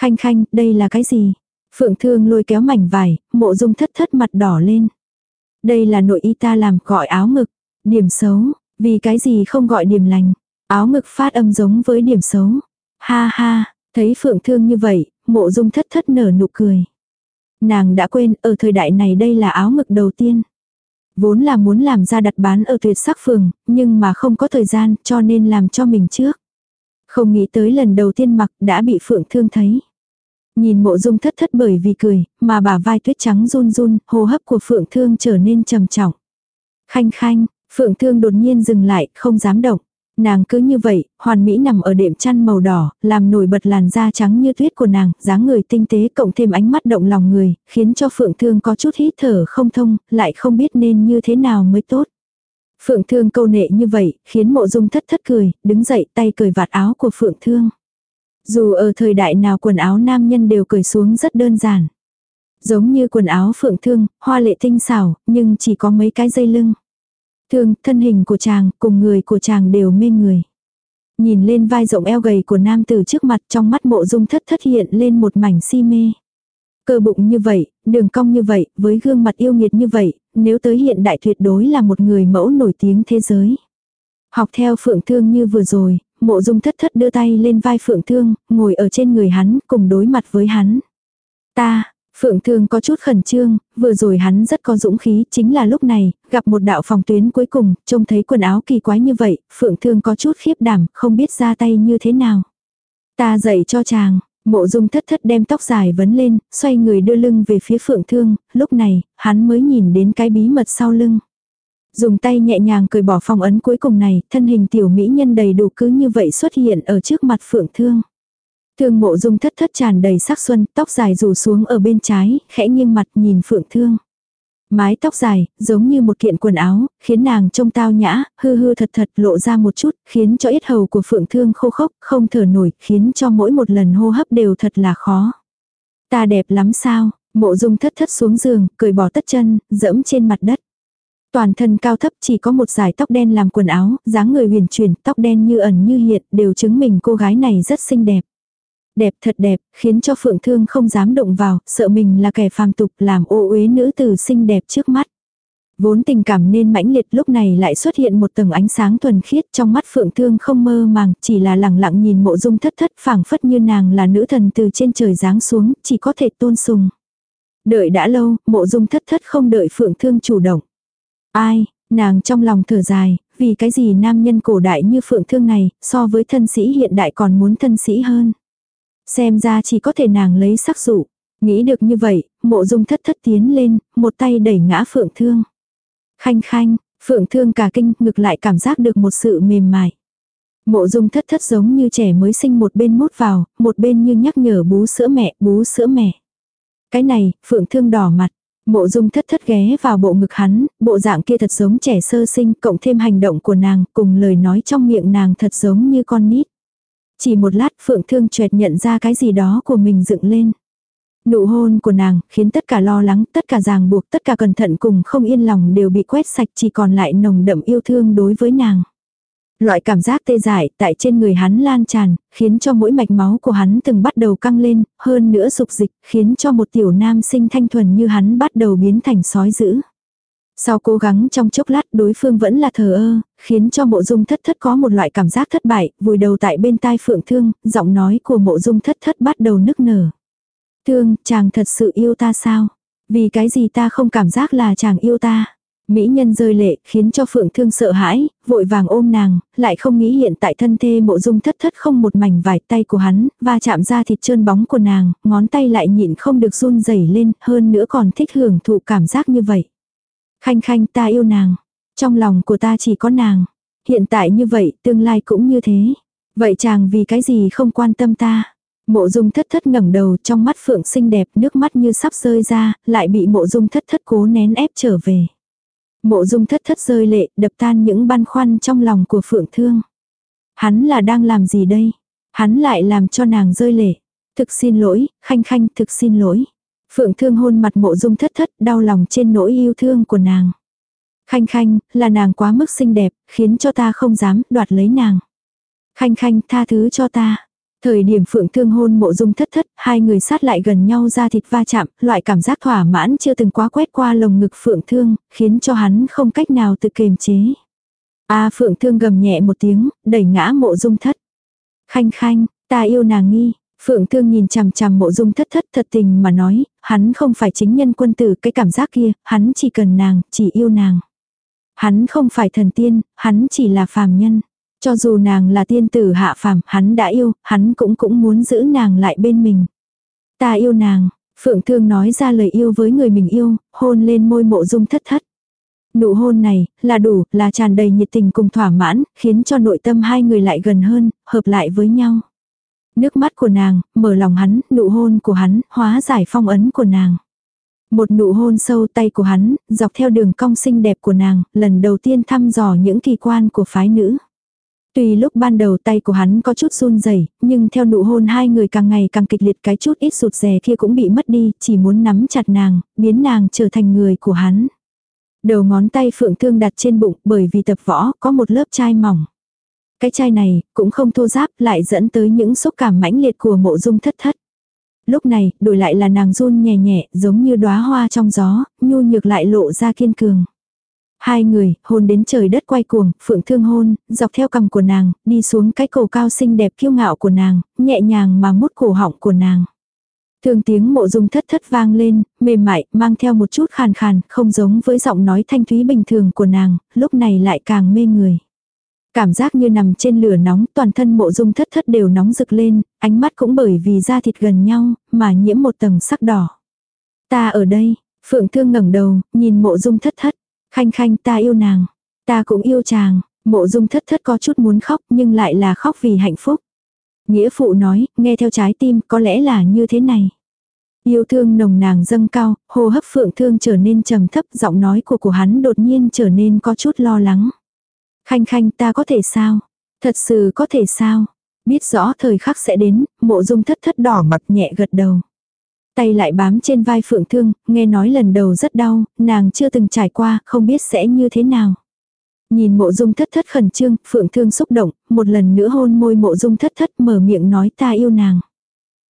Khanh khanh, đây là cái gì? Phượng thương lôi kéo mảnh vải, mộ dung thất thất mặt đỏ lên. Đây là nội y ta làm gọi áo ngực. Điểm xấu, vì cái gì không gọi điểm lành. Áo ngực phát âm giống với điểm xấu. Ha ha, thấy phượng thương như vậy, mộ dung thất thất nở nụ cười. Nàng đã quên, ở thời đại này đây là áo ngực đầu tiên. Vốn là muốn làm ra đặt bán ở tuyệt sắc phường, nhưng mà không có thời gian cho nên làm cho mình trước. Không nghĩ tới lần đầu tiên mặc đã bị phượng thương thấy. Nhìn mộ dung thất thất bởi vì cười, mà bả vai tuyết trắng run run, hô hấp của phượng thương trở nên trầm trọng. Khanh khanh, phượng thương đột nhiên dừng lại, không dám động. Nàng cứ như vậy, hoàn mỹ nằm ở đệm chăn màu đỏ, làm nổi bật làn da trắng như tuyết của nàng, dáng người tinh tế cộng thêm ánh mắt động lòng người, khiến cho Phượng Thương có chút hít thở không thông, lại không biết nên như thế nào mới tốt. Phượng Thương câu nệ như vậy, khiến mộ dung thất thất cười, đứng dậy tay cười vạt áo của Phượng Thương. Dù ở thời đại nào quần áo nam nhân đều cởi xuống rất đơn giản. Giống như quần áo Phượng Thương, hoa lệ tinh xảo, nhưng chỉ có mấy cái dây lưng. Thương, thân hình của chàng, cùng người của chàng đều mê người. Nhìn lên vai rộng eo gầy của nam tử trước mặt trong mắt mộ dung thất thất hiện lên một mảnh si mê. Cơ bụng như vậy, đường cong như vậy, với gương mặt yêu nghiệt như vậy, nếu tới hiện đại tuyệt đối là một người mẫu nổi tiếng thế giới. Học theo phượng thương như vừa rồi, mộ dung thất thất đưa tay lên vai phượng thương, ngồi ở trên người hắn, cùng đối mặt với hắn. Ta, Phượng Thương có chút khẩn trương, vừa rồi hắn rất có dũng khí, chính là lúc này, gặp một đạo phòng tuyến cuối cùng, trông thấy quần áo kỳ quái như vậy, Phượng Thương có chút khiếp đảm, không biết ra tay như thế nào. Ta dạy cho chàng, mộ dung thất thất đem tóc dài vấn lên, xoay người đưa lưng về phía Phượng Thương, lúc này, hắn mới nhìn đến cái bí mật sau lưng. Dùng tay nhẹ nhàng cởi bỏ phong ấn cuối cùng này, thân hình tiểu mỹ nhân đầy đủ cứ như vậy xuất hiện ở trước mặt Phượng Thương. Thương mộ dung thất thất tràn đầy sắc xuân, tóc dài rủ xuống ở bên trái, khẽ nghiêng mặt nhìn phượng thương. Mái tóc dài, giống như một kiện quần áo, khiến nàng trông tao nhã, hư hư thật thật lộ ra một chút, khiến cho yết hầu của phượng thương khô khốc, không thở nổi, khiến cho mỗi một lần hô hấp đều thật là khó. Ta đẹp lắm sao, mộ dung thất thất xuống giường, cười bỏ tất chân, dẫm trên mặt đất. Toàn thân cao thấp chỉ có một dải tóc đen làm quần áo, dáng người huyền chuyển, tóc đen như ẩn như hiện, đều chứng minh cô gái này rất xinh đẹp. Đẹp thật đẹp, khiến cho Phượng Thương không dám động vào, sợ mình là kẻ phàm tục làm ô uế nữ tử xinh đẹp trước mắt. Vốn tình cảm nên mãnh liệt lúc này lại xuất hiện một tầng ánh sáng thuần khiết trong mắt Phượng Thương không mơ màng, chỉ là lặng lặng nhìn mộ dung thất thất phảng phất như nàng là nữ thần từ trên trời giáng xuống, chỉ có thể tôn sùng. Đợi đã lâu, mộ dung thất thất không đợi Phượng Thương chủ động. Ai, nàng trong lòng thở dài, vì cái gì nam nhân cổ đại như Phượng Thương này, so với thân sĩ hiện đại còn muốn thân sĩ hơn. Xem ra chỉ có thể nàng lấy sắc dụ. Nghĩ được như vậy, mộ dung thất thất tiến lên, một tay đẩy ngã phượng thương. Khanh khanh, phượng thương cả kinh ngực lại cảm giác được một sự mềm mại. Mộ dung thất thất giống như trẻ mới sinh một bên mút vào, một bên như nhắc nhở bú sữa mẹ, bú sữa mẹ. Cái này, phượng thương đỏ mặt. Mộ dung thất thất ghé vào bộ ngực hắn, bộ dạng kia thật giống trẻ sơ sinh, cộng thêm hành động của nàng, cùng lời nói trong miệng nàng thật giống như con nít. Chỉ một lát Phượng Thương chợt nhận ra cái gì đó của mình dựng lên. Nụ hôn của nàng khiến tất cả lo lắng, tất cả ràng buộc, tất cả cẩn thận cùng không yên lòng đều bị quét sạch chỉ còn lại nồng đậm yêu thương đối với nàng. Loại cảm giác tê dại tại trên người hắn lan tràn, khiến cho mỗi mạch máu của hắn từng bắt đầu căng lên, hơn nữa dục dịch, khiến cho một tiểu nam sinh thanh thuần như hắn bắt đầu biến thành sói dữ. Sau cố gắng trong chốc lát đối phương vẫn là thờ ơ, khiến cho mộ dung thất thất có một loại cảm giác thất bại, vùi đầu tại bên tai phượng thương, giọng nói của mộ dung thất thất bắt đầu nức nở. Thương, chàng thật sự yêu ta sao? Vì cái gì ta không cảm giác là chàng yêu ta? Mỹ nhân rơi lệ khiến cho phượng thương sợ hãi, vội vàng ôm nàng, lại không nghĩ hiện tại thân thê mộ dung thất thất không một mảnh vải tay của hắn, và chạm ra thịt trơn bóng của nàng, ngón tay lại nhịn không được run rẩy lên, hơn nữa còn thích hưởng thụ cảm giác như vậy. Khanh khanh ta yêu nàng. Trong lòng của ta chỉ có nàng. Hiện tại như vậy, tương lai cũng như thế. Vậy chàng vì cái gì không quan tâm ta? Mộ dung thất thất ngẩng đầu trong mắt phượng xinh đẹp nước mắt như sắp rơi ra, lại bị mộ dung thất thất cố nén ép trở về. Mộ dung thất thất rơi lệ, đập tan những băn khoăn trong lòng của phượng thương. Hắn là đang làm gì đây? Hắn lại làm cho nàng rơi lệ. Thực xin lỗi, khanh khanh thực xin lỗi. Phượng thương hôn mặt mộ dung thất thất đau lòng trên nỗi yêu thương của nàng. Khanh khanh, là nàng quá mức xinh đẹp, khiến cho ta không dám đoạt lấy nàng. Khanh khanh tha thứ cho ta. Thời điểm phượng thương hôn mộ dung thất thất, hai người sát lại gần nhau ra thịt va chạm, loại cảm giác thỏa mãn chưa từng quá quét qua lồng ngực phượng thương, khiến cho hắn không cách nào tự kiềm chế. A phượng thương gầm nhẹ một tiếng, đẩy ngã mộ dung thất. Khanh khanh, ta yêu nàng nghi. Phượng thương nhìn chằm chằm mộ dung thất thất thật tình mà nói, hắn không phải chính nhân quân tử cái cảm giác kia, hắn chỉ cần nàng, chỉ yêu nàng. Hắn không phải thần tiên, hắn chỉ là phàm nhân. Cho dù nàng là tiên tử hạ phàm, hắn đã yêu, hắn cũng cũng muốn giữ nàng lại bên mình. Ta yêu nàng, Phượng Thương nói ra lời yêu với người mình yêu, hôn lên môi mộ dung thất thất. Nụ hôn này, là đủ, là tràn đầy nhiệt tình cùng thỏa mãn, khiến cho nội tâm hai người lại gần hơn, hợp lại với nhau. Nước mắt của nàng, mở lòng hắn, nụ hôn của hắn, hóa giải phong ấn của nàng. Một nụ hôn sâu tay của hắn, dọc theo đường cong xinh đẹp của nàng, lần đầu tiên thăm dò những kỳ quan của phái nữ. Tuy lúc ban đầu tay của hắn có chút run rẩy, nhưng theo nụ hôn hai người càng ngày càng kịch liệt cái chút ít sụt rè kia cũng bị mất đi, chỉ muốn nắm chặt nàng, biến nàng trở thành người của hắn. Đầu ngón tay phượng thương đặt trên bụng bởi vì tập võ có một lớp chai mỏng. Cái chai này cũng không thô giáp lại dẫn tới những xúc cảm mãnh liệt của mộ dung thất thất. Lúc này đổi lại là nàng run nhẹ nhẹ giống như đóa hoa trong gió, nhu nhược lại lộ ra kiên cường. Hai người, hôn đến trời đất quay cuồng, phượng thương hôn, dọc theo cằm của nàng, đi xuống cái cổ cao xinh đẹp kiêu ngạo của nàng, nhẹ nhàng mà mút cổ họng của nàng. Thường tiếng mộ dung thất thất vang lên, mềm mại, mang theo một chút khàn khàn, không giống với giọng nói thanh thúy bình thường của nàng, lúc này lại càng mê người. Cảm giác như nằm trên lửa nóng, toàn thân mộ dung thất thất đều nóng rực lên, ánh mắt cũng bởi vì da thịt gần nhau, mà nhiễm một tầng sắc đỏ. Ta ở đây, Phượng Thương ngẩng đầu, nhìn mộ dung thất thất. Khanh khanh ta yêu nàng. Ta cũng yêu chàng. Mộ dung thất thất có chút muốn khóc nhưng lại là khóc vì hạnh phúc. Nghĩa phụ nói, nghe theo trái tim có lẽ là như thế này. Yêu thương nồng nàng dâng cao, hô hấp phượng thương trở nên trầm thấp, giọng nói của của hắn đột nhiên trở nên có chút lo lắng. Khanh khanh ta có thể sao? Thật sự có thể sao? Biết rõ thời khắc sẽ đến, mộ dung thất thất đỏ mặt nhẹ gật đầu. Tay lại bám trên vai Phượng Thương, nghe nói lần đầu rất đau, nàng chưa từng trải qua, không biết sẽ như thế nào. Nhìn mộ dung thất thất khẩn trương, Phượng Thương xúc động, một lần nữa hôn môi mộ dung thất thất mở miệng nói ta yêu nàng.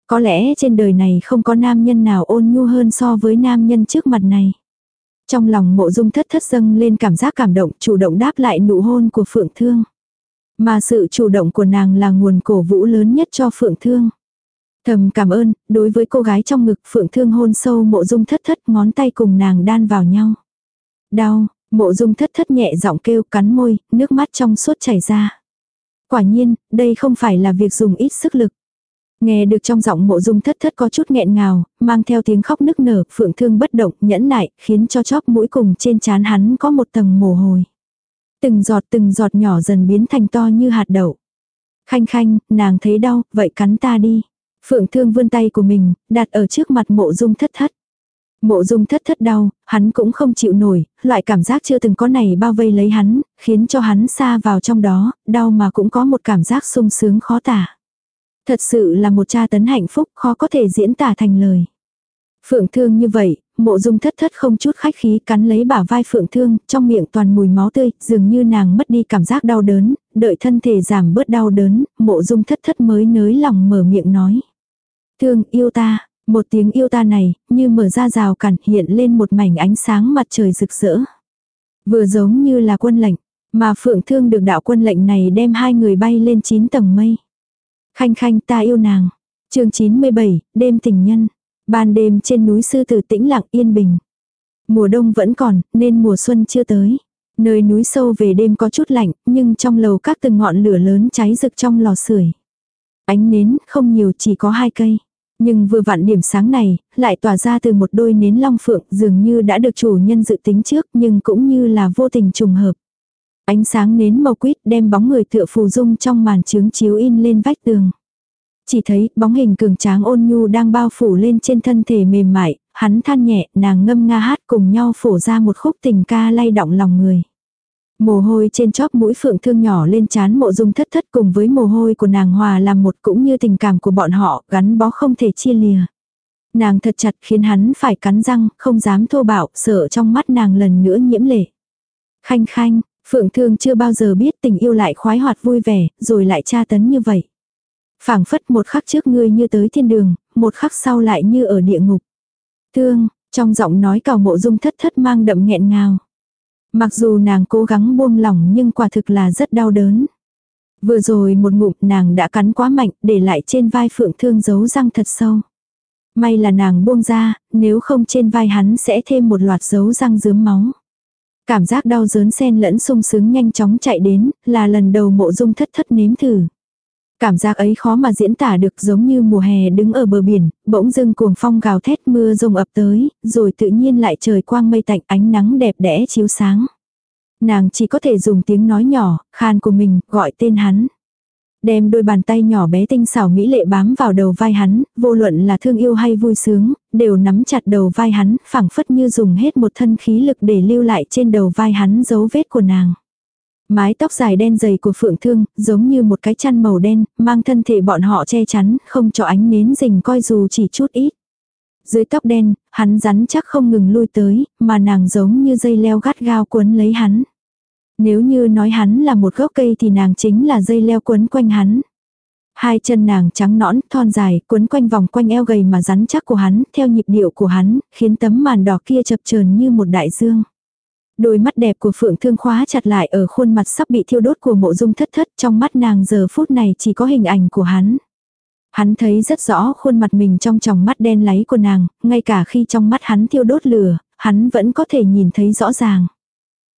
Có lẽ trên đời này không có nam nhân nào ôn nhu hơn so với nam nhân trước mặt này. Trong lòng mộ dung thất thất dâng lên cảm giác cảm động, chủ động đáp lại nụ hôn của Phượng Thương. Mà sự chủ động của nàng là nguồn cổ vũ lớn nhất cho Phượng Thương. Thầm cảm ơn, đối với cô gái trong ngực phượng thương hôn sâu mộ dung thất thất ngón tay cùng nàng đan vào nhau. Đau, mộ dung thất thất nhẹ giọng kêu cắn môi, nước mắt trong suốt chảy ra. Quả nhiên, đây không phải là việc dùng ít sức lực. Nghe được trong giọng mộ dung thất thất có chút nghẹn ngào, mang theo tiếng khóc nức nở, phượng thương bất động, nhẫn nại, khiến cho chóp mũi cùng trên trán hắn có một tầng mồ hôi. Từng giọt từng giọt nhỏ dần biến thành to như hạt đậu. Khanh khanh, nàng thấy đau, vậy cắn ta đi. Phượng thương vươn tay của mình, đặt ở trước mặt mộ dung thất thất. Mộ dung thất thất đau, hắn cũng không chịu nổi, loại cảm giác chưa từng có này bao vây lấy hắn, khiến cho hắn xa vào trong đó, đau mà cũng có một cảm giác sung sướng khó tả. Thật sự là một cha tấn hạnh phúc khó có thể diễn tả thành lời. Phượng thương như vậy, mộ dung thất thất không chút khách khí cắn lấy bả vai phượng thương, trong miệng toàn mùi máu tươi, dường như nàng mất đi cảm giác đau đớn, đợi thân thể giảm bớt đau đớn, mộ dung thất thất mới nới lòng mở miệng nói. Thương yêu ta, một tiếng yêu ta này, như mở ra rào cản hiện lên một mảnh ánh sáng mặt trời rực rỡ. Vừa giống như là quân lệnh, mà phượng thương được đạo quân lệnh này đem hai người bay lên chín tầng mây. Khanh khanh ta yêu nàng. chương 97, đêm tình nhân. Ban đêm trên núi sư tử tĩnh lặng yên bình. Mùa đông vẫn còn, nên mùa xuân chưa tới. Nơi núi sâu về đêm có chút lạnh, nhưng trong lầu các từng ngọn lửa lớn cháy rực trong lò sưởi. Ánh nến không nhiều chỉ có hai cây. Nhưng vừa vặn điểm sáng này, lại tỏa ra từ một đôi nến long phượng dường như đã được chủ nhân dự tính trước nhưng cũng như là vô tình trùng hợp. Ánh sáng nến màu quýt đem bóng người tựa phù dung trong màn trướng chiếu in lên vách tường. Chỉ thấy bóng hình cường tráng ôn nhu đang bao phủ lên trên thân thể mềm mại, hắn than nhẹ, nàng ngâm nga hát cùng nhau phổ ra một khúc tình ca lay động lòng người. Mồ hôi trên chóp mũi phượng thương nhỏ lên chán mộ dung thất thất cùng với mồ hôi của nàng hòa làm một cũng như tình cảm của bọn họ gắn bó không thể chia lìa. Nàng thật chặt khiến hắn phải cắn răng, không dám thô bạo, sợ trong mắt nàng lần nữa nhiễm lệ. Khanh khanh, phượng thương chưa bao giờ biết tình yêu lại khoái hoạt vui vẻ, rồi lại tra tấn như vậy. phảng phất một khắc trước ngươi như tới thiên đường, một khắc sau lại như ở địa ngục. Thương, trong giọng nói cào mộ dung thất thất mang đậm nghẹn ngào. Mặc dù nàng cố gắng buông lỏng nhưng quả thực là rất đau đớn. Vừa rồi một ngụm nàng đã cắn quá mạnh để lại trên vai phượng thương giấu răng thật sâu. May là nàng buông ra, nếu không trên vai hắn sẽ thêm một loạt dấu răng dướm máu. Cảm giác đau đớn xen lẫn sung sướng nhanh chóng chạy đến, là lần đầu mộ dung thất thất nếm thử. Cảm giác ấy khó mà diễn tả được giống như mùa hè đứng ở bờ biển, bỗng dưng cuồng phong gào thét mưa rông ập tới, rồi tự nhiên lại trời quang mây tạnh ánh nắng đẹp đẽ chiếu sáng. Nàng chỉ có thể dùng tiếng nói nhỏ, khan của mình, gọi tên hắn. Đem đôi bàn tay nhỏ bé tinh xảo mỹ lệ bám vào đầu vai hắn, vô luận là thương yêu hay vui sướng, đều nắm chặt đầu vai hắn, phẳng phất như dùng hết một thân khí lực để lưu lại trên đầu vai hắn dấu vết của nàng. Mái tóc dài đen dày của Phượng Thương, giống như một cái chăn màu đen, mang thân thể bọn họ che chắn, không cho ánh nến rình coi dù chỉ chút ít. Dưới tóc đen, hắn rắn chắc không ngừng lui tới, mà nàng giống như dây leo gắt gao cuốn lấy hắn. Nếu như nói hắn là một gốc cây thì nàng chính là dây leo quấn quanh hắn. Hai chân nàng trắng nõn, thon dài, quấn quanh vòng quanh eo gầy mà rắn chắc của hắn, theo nhịp điệu của hắn, khiến tấm màn đỏ kia chập chờn như một đại dương. Đôi mắt đẹp của Phượng Thương khóa chặt lại ở khuôn mặt sắp bị thiêu đốt của mộ dung thất thất trong mắt nàng giờ phút này chỉ có hình ảnh của hắn. Hắn thấy rất rõ khuôn mặt mình trong tròng mắt đen láy của nàng, ngay cả khi trong mắt hắn thiêu đốt lửa, hắn vẫn có thể nhìn thấy rõ ràng.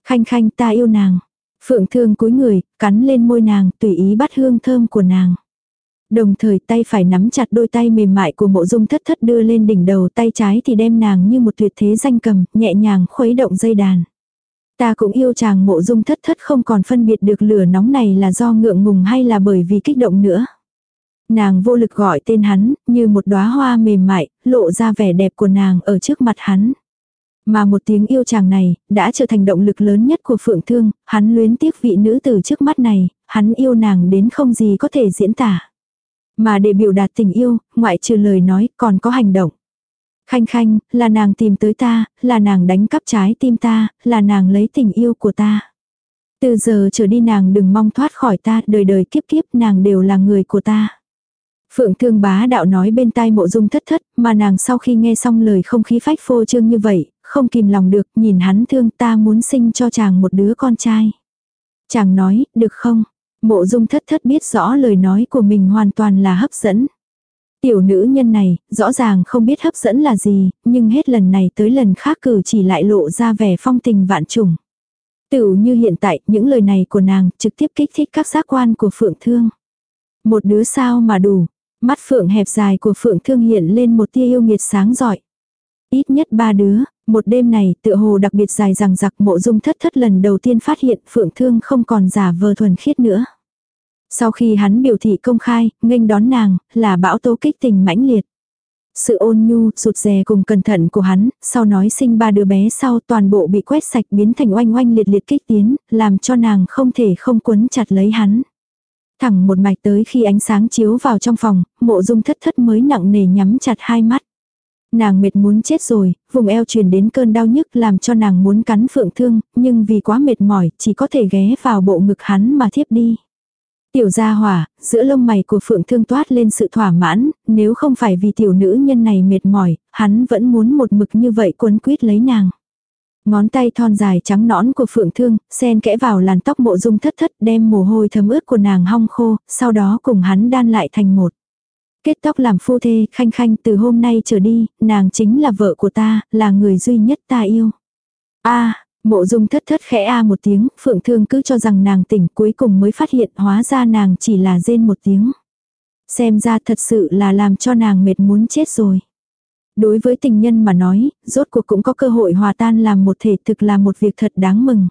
Khanh khanh ta yêu nàng. Phượng thương cúi người, cắn lên môi nàng, tùy ý bắt hương thơm của nàng. Đồng thời tay phải nắm chặt đôi tay mềm mại của mộ dung thất thất đưa lên đỉnh đầu tay trái thì đem nàng như một tuyệt thế danh cầm, nhẹ nhàng khuấy động dây đàn. Ta cũng yêu chàng mộ dung thất thất không còn phân biệt được lửa nóng này là do ngượng ngùng hay là bởi vì kích động nữa. Nàng vô lực gọi tên hắn, như một đóa hoa mềm mại, lộ ra vẻ đẹp của nàng ở trước mặt hắn. Mà một tiếng yêu chàng này, đã trở thành động lực lớn nhất của Phượng Thương, hắn luyến tiếc vị nữ tử trước mắt này, hắn yêu nàng đến không gì có thể diễn tả. Mà để biểu đạt tình yêu, ngoại trừ lời nói, còn có hành động. Khanh khanh, là nàng tìm tới ta, là nàng đánh cắp trái tim ta, là nàng lấy tình yêu của ta. Từ giờ trở đi nàng đừng mong thoát khỏi ta, đời đời kiếp kiếp nàng đều là người của ta. Phượng thương bá đạo nói bên tai mộ dung thất thất, mà nàng sau khi nghe xong lời không khí phách phô trương như vậy, không kìm lòng được, nhìn hắn thương ta muốn sinh cho chàng một đứa con trai. Chàng nói, được không? Mộ dung thất thất biết rõ lời nói của mình hoàn toàn là hấp dẫn. Tiểu nữ nhân này, rõ ràng không biết hấp dẫn là gì, nhưng hết lần này tới lần khác cử chỉ lại lộ ra vẻ phong tình vạn trùng. Tựu như hiện tại, những lời này của nàng trực tiếp kích thích các giác quan của Phượng Thương. Một đứa sao mà đủ, mắt Phượng hẹp dài của Phượng Thương hiện lên một tia yêu nghiệt sáng giỏi. Ít nhất ba đứa, một đêm này tựa hồ đặc biệt dài rằng giặc mộ dung thất thất lần đầu tiên phát hiện Phượng Thương không còn giả vờ thuần khiết nữa. Sau khi hắn biểu thị công khai, nghênh đón nàng, là bão tố kích tình mãnh liệt. Sự ôn nhu, sụt rè cùng cẩn thận của hắn, sau nói sinh ba đứa bé sau toàn bộ bị quét sạch biến thành oanh oanh liệt liệt kích tiến, làm cho nàng không thể không quấn chặt lấy hắn. Thẳng một mạch tới khi ánh sáng chiếu vào trong phòng, mộ dung thất thất mới nặng nề nhắm chặt hai mắt. Nàng mệt muốn chết rồi, vùng eo truyền đến cơn đau nhức làm cho nàng muốn cắn phượng thương, nhưng vì quá mệt mỏi, chỉ có thể ghé vào bộ ngực hắn mà thiếp đi. Tiểu gia hỏa, giữa lông mày của Phượng Thương toát lên sự thỏa mãn, nếu không phải vì tiểu nữ nhân này mệt mỏi, hắn vẫn muốn một mực như vậy quấn quýt lấy nàng. Ngón tay thon dài trắng nõn của Phượng Thương, sen kẽ vào làn tóc mộ dung thất thất đem mồ hôi thấm ướt của nàng hong khô, sau đó cùng hắn đan lại thành một. Kết tóc làm phu thê, khanh khanh từ hôm nay trở đi, nàng chính là vợ của ta, là người duy nhất ta yêu. a Mộ dung thất thất khẽ a một tiếng, phượng thương cứ cho rằng nàng tỉnh cuối cùng mới phát hiện hóa ra nàng chỉ là rên một tiếng. Xem ra thật sự là làm cho nàng mệt muốn chết rồi. Đối với tình nhân mà nói, rốt cuộc cũng có cơ hội hòa tan làm một thể thực là một việc thật đáng mừng.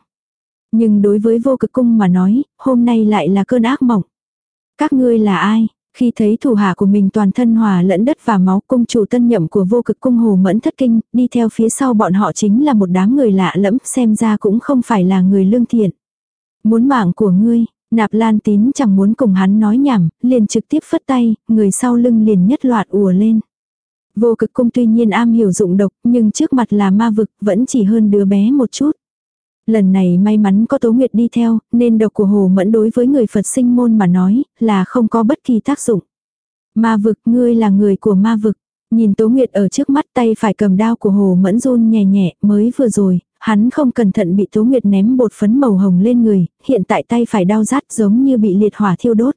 Nhưng đối với vô cực cung mà nói, hôm nay lại là cơn ác mộng. Các ngươi là ai? Khi thấy thủ hạ của mình toàn thân hòa lẫn đất và máu cung chủ tân nhậm của vô cực cung hồ mẫn thất kinh, đi theo phía sau bọn họ chính là một đám người lạ lẫm xem ra cũng không phải là người lương thiện. Muốn mạng của ngươi, nạp lan tín chẳng muốn cùng hắn nói nhảm, liền trực tiếp phất tay, người sau lưng liền nhất loạt ùa lên. Vô cực cung tuy nhiên am hiểu dụng độc nhưng trước mặt là ma vực vẫn chỉ hơn đứa bé một chút. Lần này may mắn có Tố Nguyệt đi theo, nên độc của Hồ Mẫn đối với người Phật sinh môn mà nói, là không có bất kỳ tác dụng. Ma vực, ngươi là người của ma vực. Nhìn Tố Nguyệt ở trước mắt tay phải cầm đao của Hồ Mẫn run nhẹ nhẹ, mới vừa rồi, hắn không cẩn thận bị Tố Nguyệt ném bột phấn màu hồng lên người, hiện tại tay phải đau rát giống như bị liệt hỏa thiêu đốt.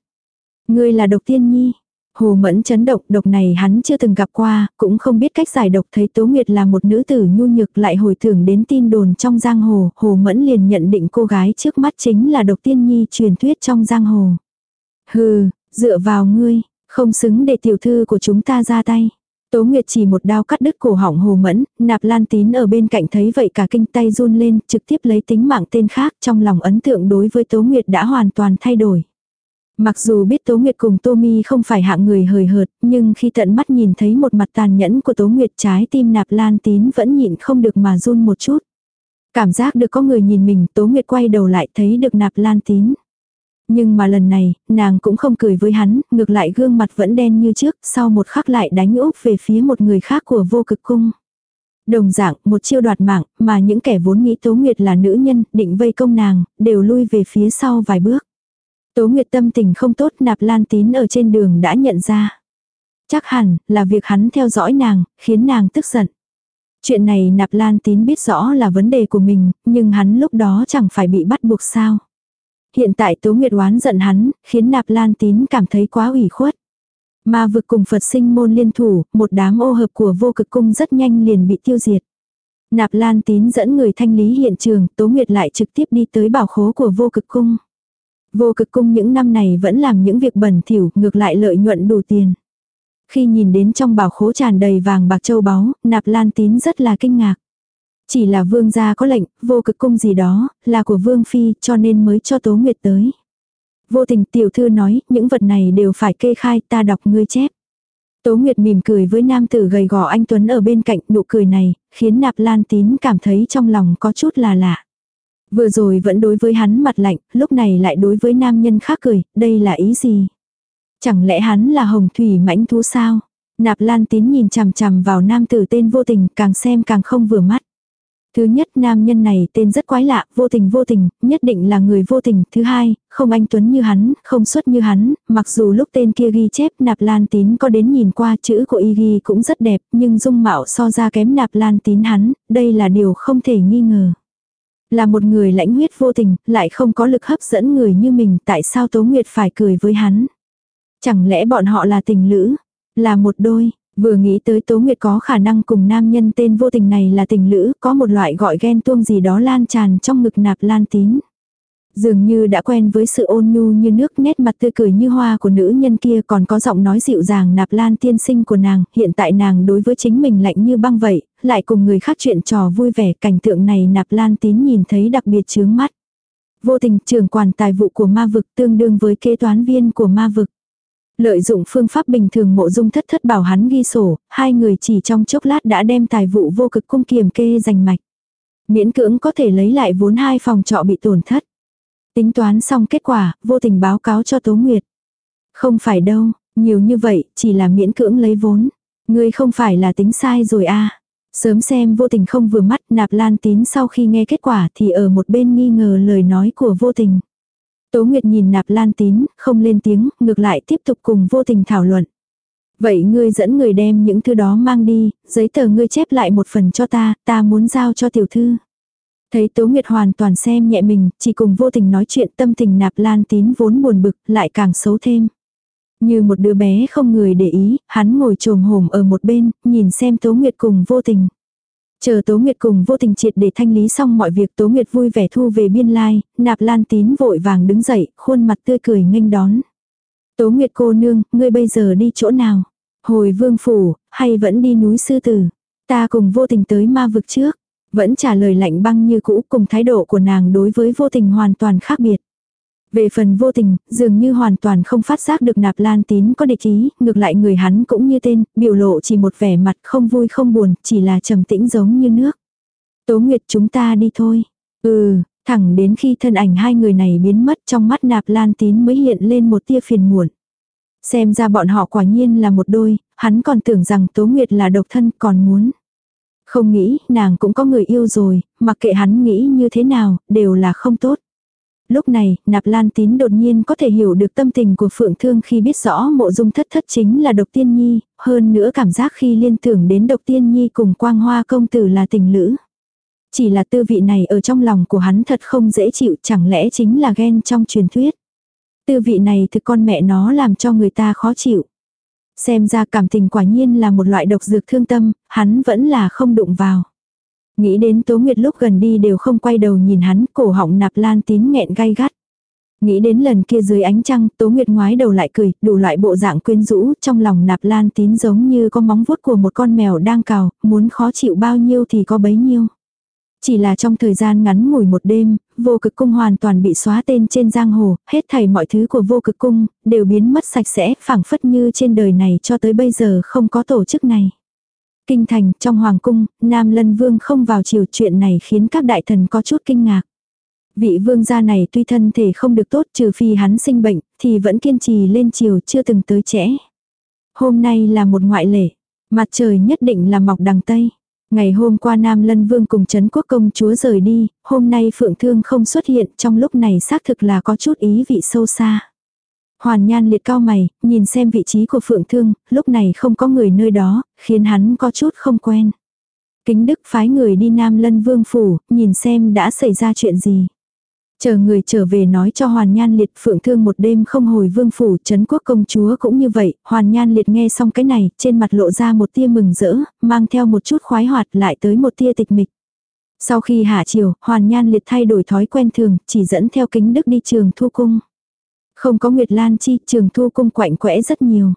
Ngươi là độc tiên nhi. Hồ Mẫn chấn động, độc này hắn chưa từng gặp qua, cũng không biết cách giải độc thấy Tố Nguyệt là một nữ tử nhu nhược lại hồi tưởng đến tin đồn trong giang hồ, Hồ Mẫn liền nhận định cô gái trước mắt chính là độc tiên nhi truyền thuyết trong giang hồ. Hừ, dựa vào ngươi, không xứng để tiểu thư của chúng ta ra tay. Tố Nguyệt chỉ một đao cắt đứt cổ họng Hồ Mẫn, nạp lan tín ở bên cạnh thấy vậy cả kinh tay run lên, trực tiếp lấy tính mạng tên khác trong lòng ấn tượng đối với Tố Nguyệt đã hoàn toàn thay đổi. Mặc dù biết Tố Nguyệt cùng Tô Mi không phải hạng người hời hợt, nhưng khi tận mắt nhìn thấy một mặt tàn nhẫn của Tố Nguyệt trái tim nạp lan tín vẫn nhịn không được mà run một chút. Cảm giác được có người nhìn mình, Tố Nguyệt quay đầu lại thấy được nạp lan tín. Nhưng mà lần này, nàng cũng không cười với hắn, ngược lại gương mặt vẫn đen như trước, sau một khắc lại đánh úp về phía một người khác của vô cực cung. Đồng dạng, một chiêu đoạt mạng, mà những kẻ vốn nghĩ Tố Nguyệt là nữ nhân, định vây công nàng, đều lui về phía sau vài bước. Tố Nguyệt tâm tình không tốt nạp lan tín ở trên đường đã nhận ra. Chắc hẳn là việc hắn theo dõi nàng, khiến nàng tức giận. Chuyện này nạp lan tín biết rõ là vấn đề của mình, nhưng hắn lúc đó chẳng phải bị bắt buộc sao. Hiện tại Tố Nguyệt oán giận hắn, khiến nạp lan tín cảm thấy quá ủy khuất. Mà vực cùng Phật sinh môn liên thủ, một đám ô hợp của vô cực cung rất nhanh liền bị tiêu diệt. Nạp lan tín dẫn người thanh lý hiện trường, Tố Nguyệt lại trực tiếp đi tới bảo khố của vô cực cung. Vô cực cung những năm này vẫn làm những việc bẩn thỉu, ngược lại lợi nhuận đủ tiền. Khi nhìn đến trong bảo khố tràn đầy vàng bạc châu báu, nạp lan tín rất là kinh ngạc. Chỉ là vương gia có lệnh, vô cực cung gì đó, là của vương phi, cho nên mới cho tố nguyệt tới. Vô tình tiểu thư nói, những vật này đều phải kê khai, ta đọc ngươi chép. Tố Nguyệt mỉm cười với nam tử gầy gò anh Tuấn ở bên cạnh, nụ cười này, khiến nạp lan tín cảm thấy trong lòng có chút là lạ. Vừa rồi vẫn đối với hắn mặt lạnh, lúc này lại đối với nam nhân khác cười, đây là ý gì? Chẳng lẽ hắn là hồng thủy mãnh thú sao? Nạp lan tín nhìn chằm chằm vào nam tử tên vô tình, càng xem càng không vừa mắt. Thứ nhất nam nhân này tên rất quái lạ, vô tình vô tình, nhất định là người vô tình. Thứ hai, không anh Tuấn như hắn, không xuất như hắn, mặc dù lúc tên kia ghi chép nạp lan tín có đến nhìn qua chữ của y ghi cũng rất đẹp, nhưng dung mạo so ra kém nạp lan tín hắn, đây là điều không thể nghi ngờ. Là một người lãnh huyết vô tình, lại không có lực hấp dẫn người như mình, tại sao Tố Nguyệt phải cười với hắn? Chẳng lẽ bọn họ là tình lữ? Là một đôi, vừa nghĩ tới Tố Nguyệt có khả năng cùng nam nhân tên vô tình này là tình lữ, có một loại gọi ghen tuông gì đó lan tràn trong ngực nạp lan tín. Dường như đã quen với sự ôn nhu như nước nét mặt tươi cười như hoa của nữ nhân kia còn có giọng nói dịu dàng nạp lan tiên sinh của nàng, hiện tại nàng đối với chính mình lạnh như băng vậy, lại cùng người khác chuyện trò vui vẻ cảnh tượng này nạp lan tín nhìn thấy đặc biệt chướng mắt. Vô tình trưởng quản tài vụ của ma vực tương đương với kế toán viên của ma vực. Lợi dụng phương pháp bình thường mộ dung thất thất bảo hắn ghi sổ, hai người chỉ trong chốc lát đã đem tài vụ vô cực cung kiềm kê giành mạch. Miễn cưỡng có thể lấy lại vốn hai phòng trọ bị tổn thất. Tính toán xong kết quả, vô tình báo cáo cho Tố Nguyệt. Không phải đâu, nhiều như vậy, chỉ là miễn cưỡng lấy vốn. Ngươi không phải là tính sai rồi à. Sớm xem vô tình không vừa mắt nạp lan tín sau khi nghe kết quả thì ở một bên nghi ngờ lời nói của vô tình. Tố Nguyệt nhìn nạp lan tín, không lên tiếng, ngược lại tiếp tục cùng vô tình thảo luận. Vậy ngươi dẫn người đem những thứ đó mang đi, giấy tờ ngươi chép lại một phần cho ta, ta muốn giao cho tiểu thư. Thấy Tố Nguyệt hoàn toàn xem nhẹ mình, chỉ cùng vô tình nói chuyện tâm tình nạp lan tín vốn buồn bực, lại càng xấu thêm. Như một đứa bé không người để ý, hắn ngồi trồm hổm ở một bên, nhìn xem Tố Nguyệt cùng vô tình. Chờ Tố Nguyệt cùng vô tình triệt để thanh lý xong mọi việc Tố Nguyệt vui vẻ thu về biên lai, nạp lan tín vội vàng đứng dậy, khuôn mặt tươi cười nghênh đón. Tố Nguyệt cô nương, ngươi bây giờ đi chỗ nào? Hồi vương phủ, hay vẫn đi núi sư tử? Ta cùng vô tình tới ma vực trước. Vẫn trả lời lạnh băng như cũ cùng thái độ của nàng đối với vô tình hoàn toàn khác biệt. Về phần vô tình, dường như hoàn toàn không phát giác được nạp lan tín có địch ý, ngược lại người hắn cũng như tên, biểu lộ chỉ một vẻ mặt không vui không buồn, chỉ là trầm tĩnh giống như nước. Tố Nguyệt chúng ta đi thôi. Ừ, thẳng đến khi thân ảnh hai người này biến mất trong mắt nạp lan tín mới hiện lên một tia phiền muộn. Xem ra bọn họ quả nhiên là một đôi, hắn còn tưởng rằng Tố Nguyệt là độc thân còn muốn. Không nghĩ, nàng cũng có người yêu rồi, mặc kệ hắn nghĩ như thế nào, đều là không tốt. Lúc này, nạp lan tín đột nhiên có thể hiểu được tâm tình của phượng thương khi biết rõ mộ dung thất thất chính là độc tiên nhi, hơn nữa cảm giác khi liên tưởng đến độc tiên nhi cùng quang hoa công tử là tình lữ. Chỉ là tư vị này ở trong lòng của hắn thật không dễ chịu chẳng lẽ chính là ghen trong truyền thuyết. Tư vị này thực con mẹ nó làm cho người ta khó chịu. Xem ra cảm tình quả nhiên là một loại độc dược thương tâm, hắn vẫn là không đụng vào. Nghĩ đến Tố Nguyệt lúc gần đi đều không quay đầu nhìn hắn, cổ họng nạp lan tín nghẹn gai gắt. Nghĩ đến lần kia dưới ánh trăng, Tố Nguyệt ngoái đầu lại cười, đủ loại bộ dạng quyến rũ, trong lòng nạp lan tín giống như có móng vuốt của một con mèo đang cào, muốn khó chịu bao nhiêu thì có bấy nhiêu. Chỉ là trong thời gian ngắn ngủi một đêm, vô cực cung hoàn toàn bị xóa tên trên giang hồ, hết thảy mọi thứ của vô cực cung, đều biến mất sạch sẽ, phảng phất như trên đời này cho tới bây giờ không có tổ chức này. Kinh thành, trong hoàng cung, Nam Lân Vương không vào chiều chuyện này khiến các đại thần có chút kinh ngạc. Vị vương gia này tuy thân thể không được tốt trừ phi hắn sinh bệnh, thì vẫn kiên trì lên chiều chưa từng tới trễ. Hôm nay là một ngoại lệ, mặt trời nhất định là mọc đằng Tây. Ngày hôm qua Nam Lân Vương cùng Trấn Quốc Công Chúa rời đi, hôm nay Phượng Thương không xuất hiện trong lúc này xác thực là có chút ý vị sâu xa. Hoàn Nhan liệt cao mày, nhìn xem vị trí của Phượng Thương, lúc này không có người nơi đó, khiến hắn có chút không quen. Kính Đức phái người đi Nam Lân Vương Phủ, nhìn xem đã xảy ra chuyện gì. Chờ người trở về nói cho Hoàn Nhan Liệt phượng thương một đêm không hồi vương phủ chấn quốc công chúa cũng như vậy, Hoàn Nhan Liệt nghe xong cái này, trên mặt lộ ra một tia mừng rỡ, mang theo một chút khoái hoạt lại tới một tia tịch mịch. Sau khi hạ chiều, Hoàn Nhan Liệt thay đổi thói quen thường, chỉ dẫn theo kính đức đi trường thu cung. Không có Nguyệt Lan Chi, trường thu cung quạnh quẽ rất nhiều.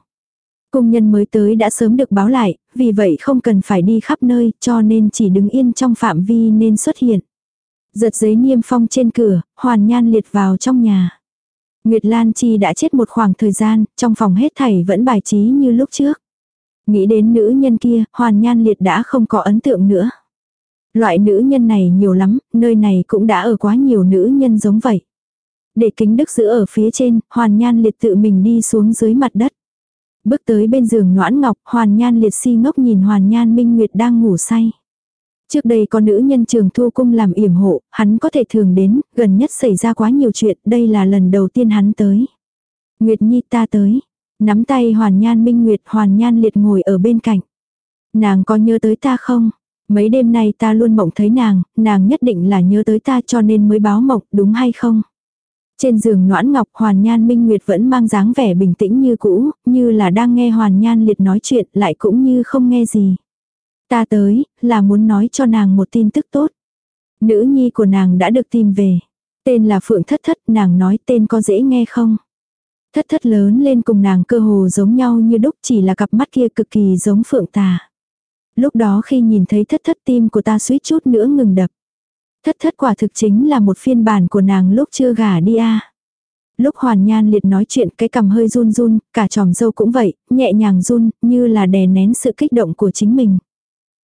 Cung nhân mới tới đã sớm được báo lại, vì vậy không cần phải đi khắp nơi, cho nên chỉ đứng yên trong phạm vi nên xuất hiện. Giật giấy niêm phong trên cửa, hoàn nhan liệt vào trong nhà. Nguyệt Lan Chi đã chết một khoảng thời gian, trong phòng hết thảy vẫn bài trí như lúc trước. Nghĩ đến nữ nhân kia, hoàn nhan liệt đã không có ấn tượng nữa. Loại nữ nhân này nhiều lắm, nơi này cũng đã ở quá nhiều nữ nhân giống vậy. Để kính đức giữ ở phía trên, hoàn nhan liệt tự mình đi xuống dưới mặt đất. Bước tới bên giường noãn ngọc, hoàn nhan liệt si ngốc nhìn hoàn nhan minh nguyệt đang ngủ say. Trước đây có nữ nhân trường thu cung làm yểm hộ, hắn có thể thường đến, gần nhất xảy ra quá nhiều chuyện, đây là lần đầu tiên hắn tới. Nguyệt Nhi ta tới. Nắm tay Hoàn Nhan Minh Nguyệt Hoàn Nhan liệt ngồi ở bên cạnh. Nàng có nhớ tới ta không? Mấy đêm nay ta luôn mộng thấy nàng, nàng nhất định là nhớ tới ta cho nên mới báo mộng, đúng hay không? Trên giường noãn ngọc Hoàn Nhan Minh Nguyệt vẫn mang dáng vẻ bình tĩnh như cũ, như là đang nghe Hoàn Nhan liệt nói chuyện lại cũng như không nghe gì. Ta tới, là muốn nói cho nàng một tin tức tốt. Nữ nhi của nàng đã được tìm về. Tên là Phượng Thất Thất, nàng nói tên có dễ nghe không? Thất thất lớn lên cùng nàng cơ hồ giống nhau như đúc chỉ là cặp mắt kia cực kỳ giống Phượng tà. Lúc đó khi nhìn thấy thất thất tim của ta suýt chút nữa ngừng đập. Thất thất quả thực chính là một phiên bản của nàng lúc chưa gả đi a. Lúc hoàn nhan liệt nói chuyện cái cầm hơi run run, cả tròm dâu cũng vậy, nhẹ nhàng run, như là đè nén sự kích động của chính mình.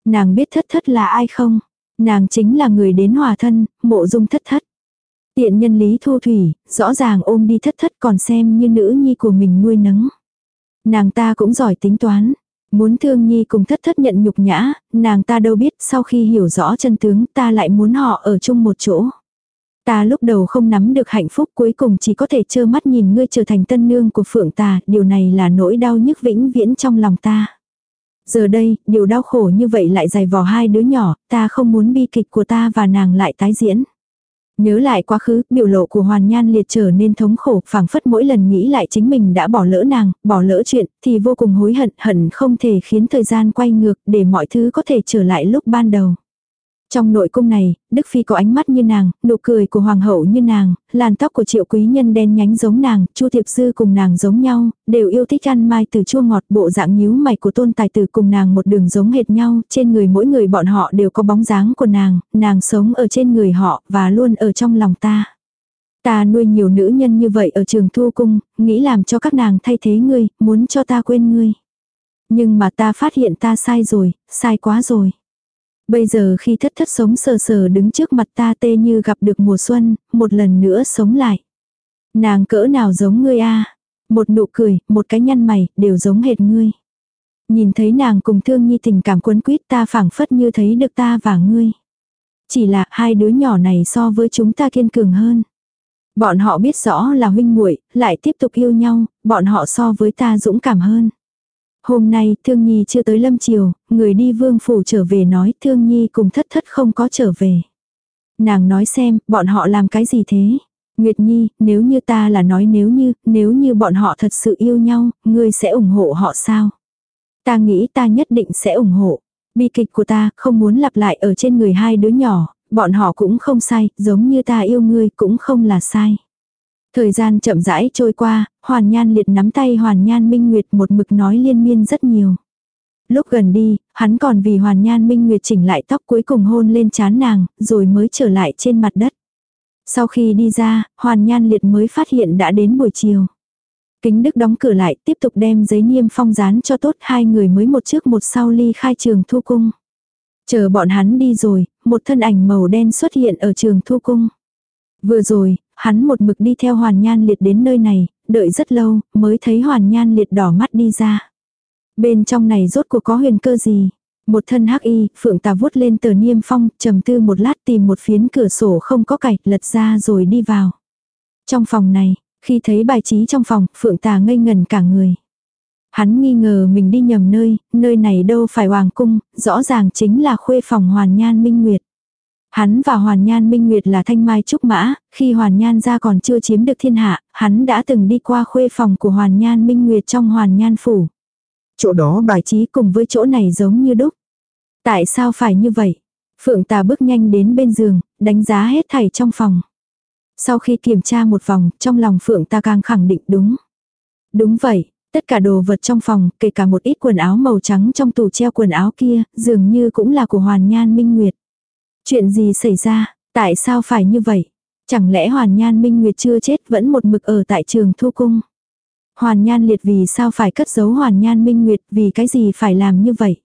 Nàng biết thất thất là ai không? Nàng chính là người đến hòa thân, mộ dung thất thất. Tiện nhân lý thu thủy, rõ ràng ôm đi thất thất còn xem như nữ nhi của mình nuôi nấng. Nàng ta cũng giỏi tính toán. Muốn thương nhi cùng thất thất nhận nhục nhã, nàng ta đâu biết sau khi hiểu rõ chân tướng ta lại muốn họ ở chung một chỗ. Ta lúc đầu không nắm được hạnh phúc cuối cùng chỉ có thể trơ mắt nhìn ngươi trở thành tân nương của phượng ta, điều này là nỗi đau nhức vĩnh viễn trong lòng ta. Giờ đây, điều đau khổ như vậy lại dày vò hai đứa nhỏ, ta không muốn bi kịch của ta và nàng lại tái diễn. Nhớ lại quá khứ, biểu lộ của Hoàn Nhan liệt trở nên thống khổ, phảng phất mỗi lần nghĩ lại chính mình đã bỏ lỡ nàng, bỏ lỡ chuyện, thì vô cùng hối hận, hận không thể khiến thời gian quay ngược để mọi thứ có thể trở lại lúc ban đầu. Trong nội cung này, Đức Phi có ánh mắt như nàng, nụ cười của hoàng hậu như nàng, làn tóc của triệu quý nhân đen nhánh giống nàng, chu thiệp sư cùng nàng giống nhau, đều yêu thích ăn mai từ chua ngọt bộ dạng nhíu mày của tôn tài tử cùng nàng một đường giống hệt nhau, trên người mỗi người bọn họ đều có bóng dáng của nàng, nàng sống ở trên người họ và luôn ở trong lòng ta. Ta nuôi nhiều nữ nhân như vậy ở trường thu cung, nghĩ làm cho các nàng thay thế ngươi, muốn cho ta quên ngươi. Nhưng mà ta phát hiện ta sai rồi, sai quá rồi. Bây giờ khi thất thất sống sờ sờ đứng trước mặt ta tê như gặp được mùa xuân, một lần nữa sống lại. Nàng cỡ nào giống ngươi a Một nụ cười, một cái nhăn mày, đều giống hệt ngươi. Nhìn thấy nàng cùng thương nhi tình cảm quấn quýt ta phảng phất như thấy được ta và ngươi. Chỉ là hai đứa nhỏ này so với chúng ta kiên cường hơn. Bọn họ biết rõ là huynh muội, lại tiếp tục yêu nhau, bọn họ so với ta dũng cảm hơn. Hôm nay, Thương Nhi chưa tới Lâm Triều, người đi vương phủ trở về nói Thương Nhi cùng thất thất không có trở về. Nàng nói xem, bọn họ làm cái gì thế? Nguyệt Nhi, nếu như ta là nói nếu như, nếu như bọn họ thật sự yêu nhau, ngươi sẽ ủng hộ họ sao? Ta nghĩ ta nhất định sẽ ủng hộ. Bi kịch của ta không muốn lặp lại ở trên người hai đứa nhỏ, bọn họ cũng không sai, giống như ta yêu ngươi cũng không là sai. Thời gian chậm rãi trôi qua, Hoàn Nhan liệt nắm tay Hoàn Nhan Minh Nguyệt một mực nói liên miên rất nhiều. Lúc gần đi, hắn còn vì Hoàn Nhan Minh Nguyệt chỉnh lại tóc cuối cùng hôn lên chán nàng, rồi mới trở lại trên mặt đất. Sau khi đi ra, Hoàn Nhan liệt mới phát hiện đã đến buổi chiều. Kính Đức đóng cửa lại, tiếp tục đem giấy niêm phong dán cho tốt hai người mới một trước một sau ly khai trường thu cung. Chờ bọn hắn đi rồi, một thân ảnh màu đen xuất hiện ở trường thu cung. Vừa rồi, hắn một mực đi theo Hoàn Nhan Liệt đến nơi này, đợi rất lâu, mới thấy Hoàn Nhan Liệt đỏ mắt đi ra. Bên trong này rốt cuộc có huyền cơ gì? Một thân hắc y, phượng tà vuốt lên tờ niêm phong, trầm tư một lát tìm một phiến cửa sổ không có cạch, lật ra rồi đi vào. Trong phòng này, khi thấy bài trí trong phòng, phượng tà ngây ngần cả người. Hắn nghi ngờ mình đi nhầm nơi, nơi này đâu phải hoàng cung, rõ ràng chính là khuê phòng hoàn nhan minh nguyệt. Hắn và Hoàn Nhan Minh Nguyệt là thanh mai trúc mã, khi Hoàn Nhan ra còn chưa chiếm được thiên hạ, hắn đã từng đi qua khuê phòng của Hoàn Nhan Minh Nguyệt trong Hoàn Nhan phủ. Chỗ đó bài trí cùng với chỗ này giống như đúc. Tại sao phải như vậy? Phượng tà bước nhanh đến bên giường, đánh giá hết thảy trong phòng. Sau khi kiểm tra một vòng, trong lòng Phượng ta càng khẳng định đúng. Đúng vậy, tất cả đồ vật trong phòng, kể cả một ít quần áo màu trắng trong tủ treo quần áo kia, dường như cũng là của Hoàn Nhan Minh Nguyệt. Chuyện gì xảy ra, tại sao phải như vậy? Chẳng lẽ Hoàn Nhan Minh Nguyệt chưa chết vẫn một mực ở tại trường thu cung? Hoàn Nhan liệt vì sao phải cất giấu Hoàn Nhan Minh Nguyệt vì cái gì phải làm như vậy?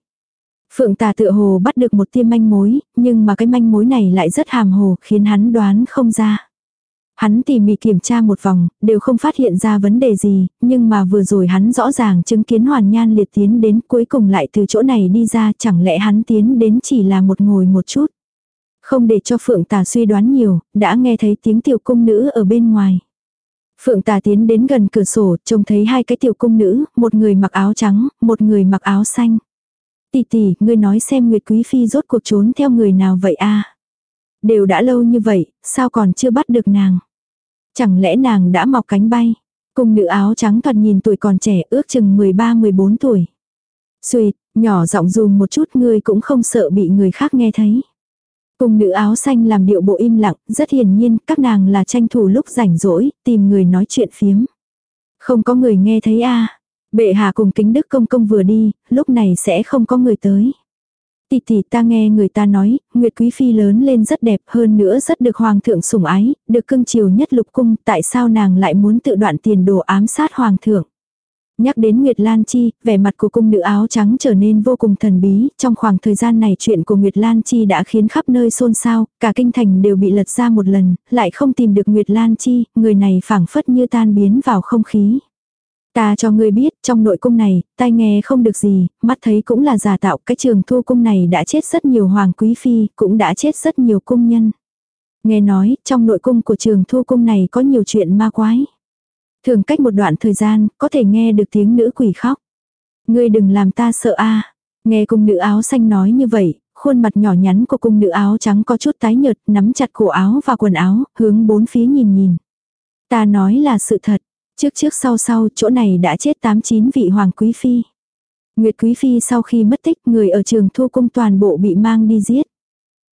Phượng tà tựa hồ bắt được một tiêm manh mối, nhưng mà cái manh mối này lại rất hàm hồ khiến hắn đoán không ra. Hắn tỉ mỉ kiểm tra một vòng, đều không phát hiện ra vấn đề gì, nhưng mà vừa rồi hắn rõ ràng chứng kiến hoàn nhan liệt tiến đến cuối cùng lại từ chỗ này đi ra chẳng lẽ hắn tiến đến chỉ là một ngồi một chút. Không để cho Phượng Tà suy đoán nhiều, đã nghe thấy tiếng tiểu cung nữ ở bên ngoài. Phượng Tà tiến đến gần cửa sổ, trông thấy hai cái tiểu cung nữ, một người mặc áo trắng, một người mặc áo xanh. Tỷ tỷ, ngươi nói xem Nguyệt Quý Phi rốt cuộc trốn theo người nào vậy a? Đều đã lâu như vậy, sao còn chưa bắt được nàng? Chẳng lẽ nàng đã mọc cánh bay? Cung nữ áo trắng thoạt nhìn tuổi còn trẻ ước chừng 13-14 tuổi. Xuyệt, nhỏ giọng dùng một chút ngươi cũng không sợ bị người khác nghe thấy. Cùng nữ áo xanh làm điệu bộ im lặng, rất hiển nhiên các nàng là tranh thủ lúc rảnh rỗi, tìm người nói chuyện phiếm. Không có người nghe thấy a Bệ hạ cùng kính đức công công vừa đi, lúc này sẽ không có người tới. Tỷ tỷ ta nghe người ta nói, Nguyệt Quý Phi lớn lên rất đẹp hơn nữa rất được Hoàng thượng sủng ái, được cưng chiều nhất lục cung, tại sao nàng lại muốn tự đoạn tiền đồ ám sát Hoàng thượng. Nhắc đến Nguyệt Lan Chi, vẻ mặt của cung nữ áo trắng trở nên vô cùng thần bí, trong khoảng thời gian này chuyện của Nguyệt Lan Chi đã khiến khắp nơi xôn xao, cả kinh thành đều bị lật ra một lần, lại không tìm được Nguyệt Lan Chi, người này phảng phất như tan biến vào không khí. Ta cho ngươi biết, trong nội cung này, tai nghe không được gì, mắt thấy cũng là giả tạo, cái trường thu cung này đã chết rất nhiều hoàng quý phi, cũng đã chết rất nhiều cung nhân. Nghe nói, trong nội cung của trường thu cung này có nhiều chuyện ma quái. Thường cách một đoạn thời gian, có thể nghe được tiếng nữ quỷ khóc. Ngươi đừng làm ta sợ a Nghe cung nữ áo xanh nói như vậy, khuôn mặt nhỏ nhắn của cung nữ áo trắng có chút tái nhợt, nắm chặt cổ áo và quần áo, hướng bốn phía nhìn nhìn. Ta nói là sự thật, trước trước sau sau chỗ này đã chết tám chín vị hoàng quý phi. Nguyệt quý phi sau khi mất tích người ở trường thu cung toàn bộ bị mang đi giết.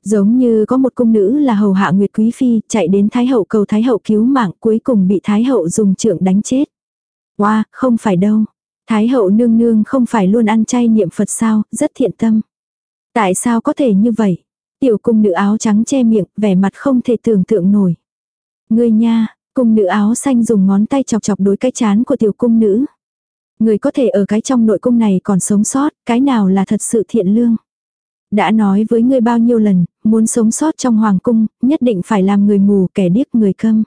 Giống như có một cung nữ là hầu hạ Nguyệt Quý Phi, chạy đến Thái Hậu cầu Thái Hậu cứu mạng cuối cùng bị Thái Hậu dùng trượng đánh chết. Wow, không phải đâu. Thái Hậu nương nương không phải luôn ăn chay niệm Phật sao, rất thiện tâm. Tại sao có thể như vậy? Tiểu cung nữ áo trắng che miệng, vẻ mặt không thể tưởng tượng nổi. Người nha, cung nữ áo xanh dùng ngón tay chọc chọc đối cái chán của tiểu cung nữ. Người có thể ở cái trong nội cung này còn sống sót, cái nào là thật sự thiện lương. Đã nói với ngươi bao nhiêu lần, muốn sống sót trong hoàng cung, nhất định phải làm người mù kẻ điếc người câm.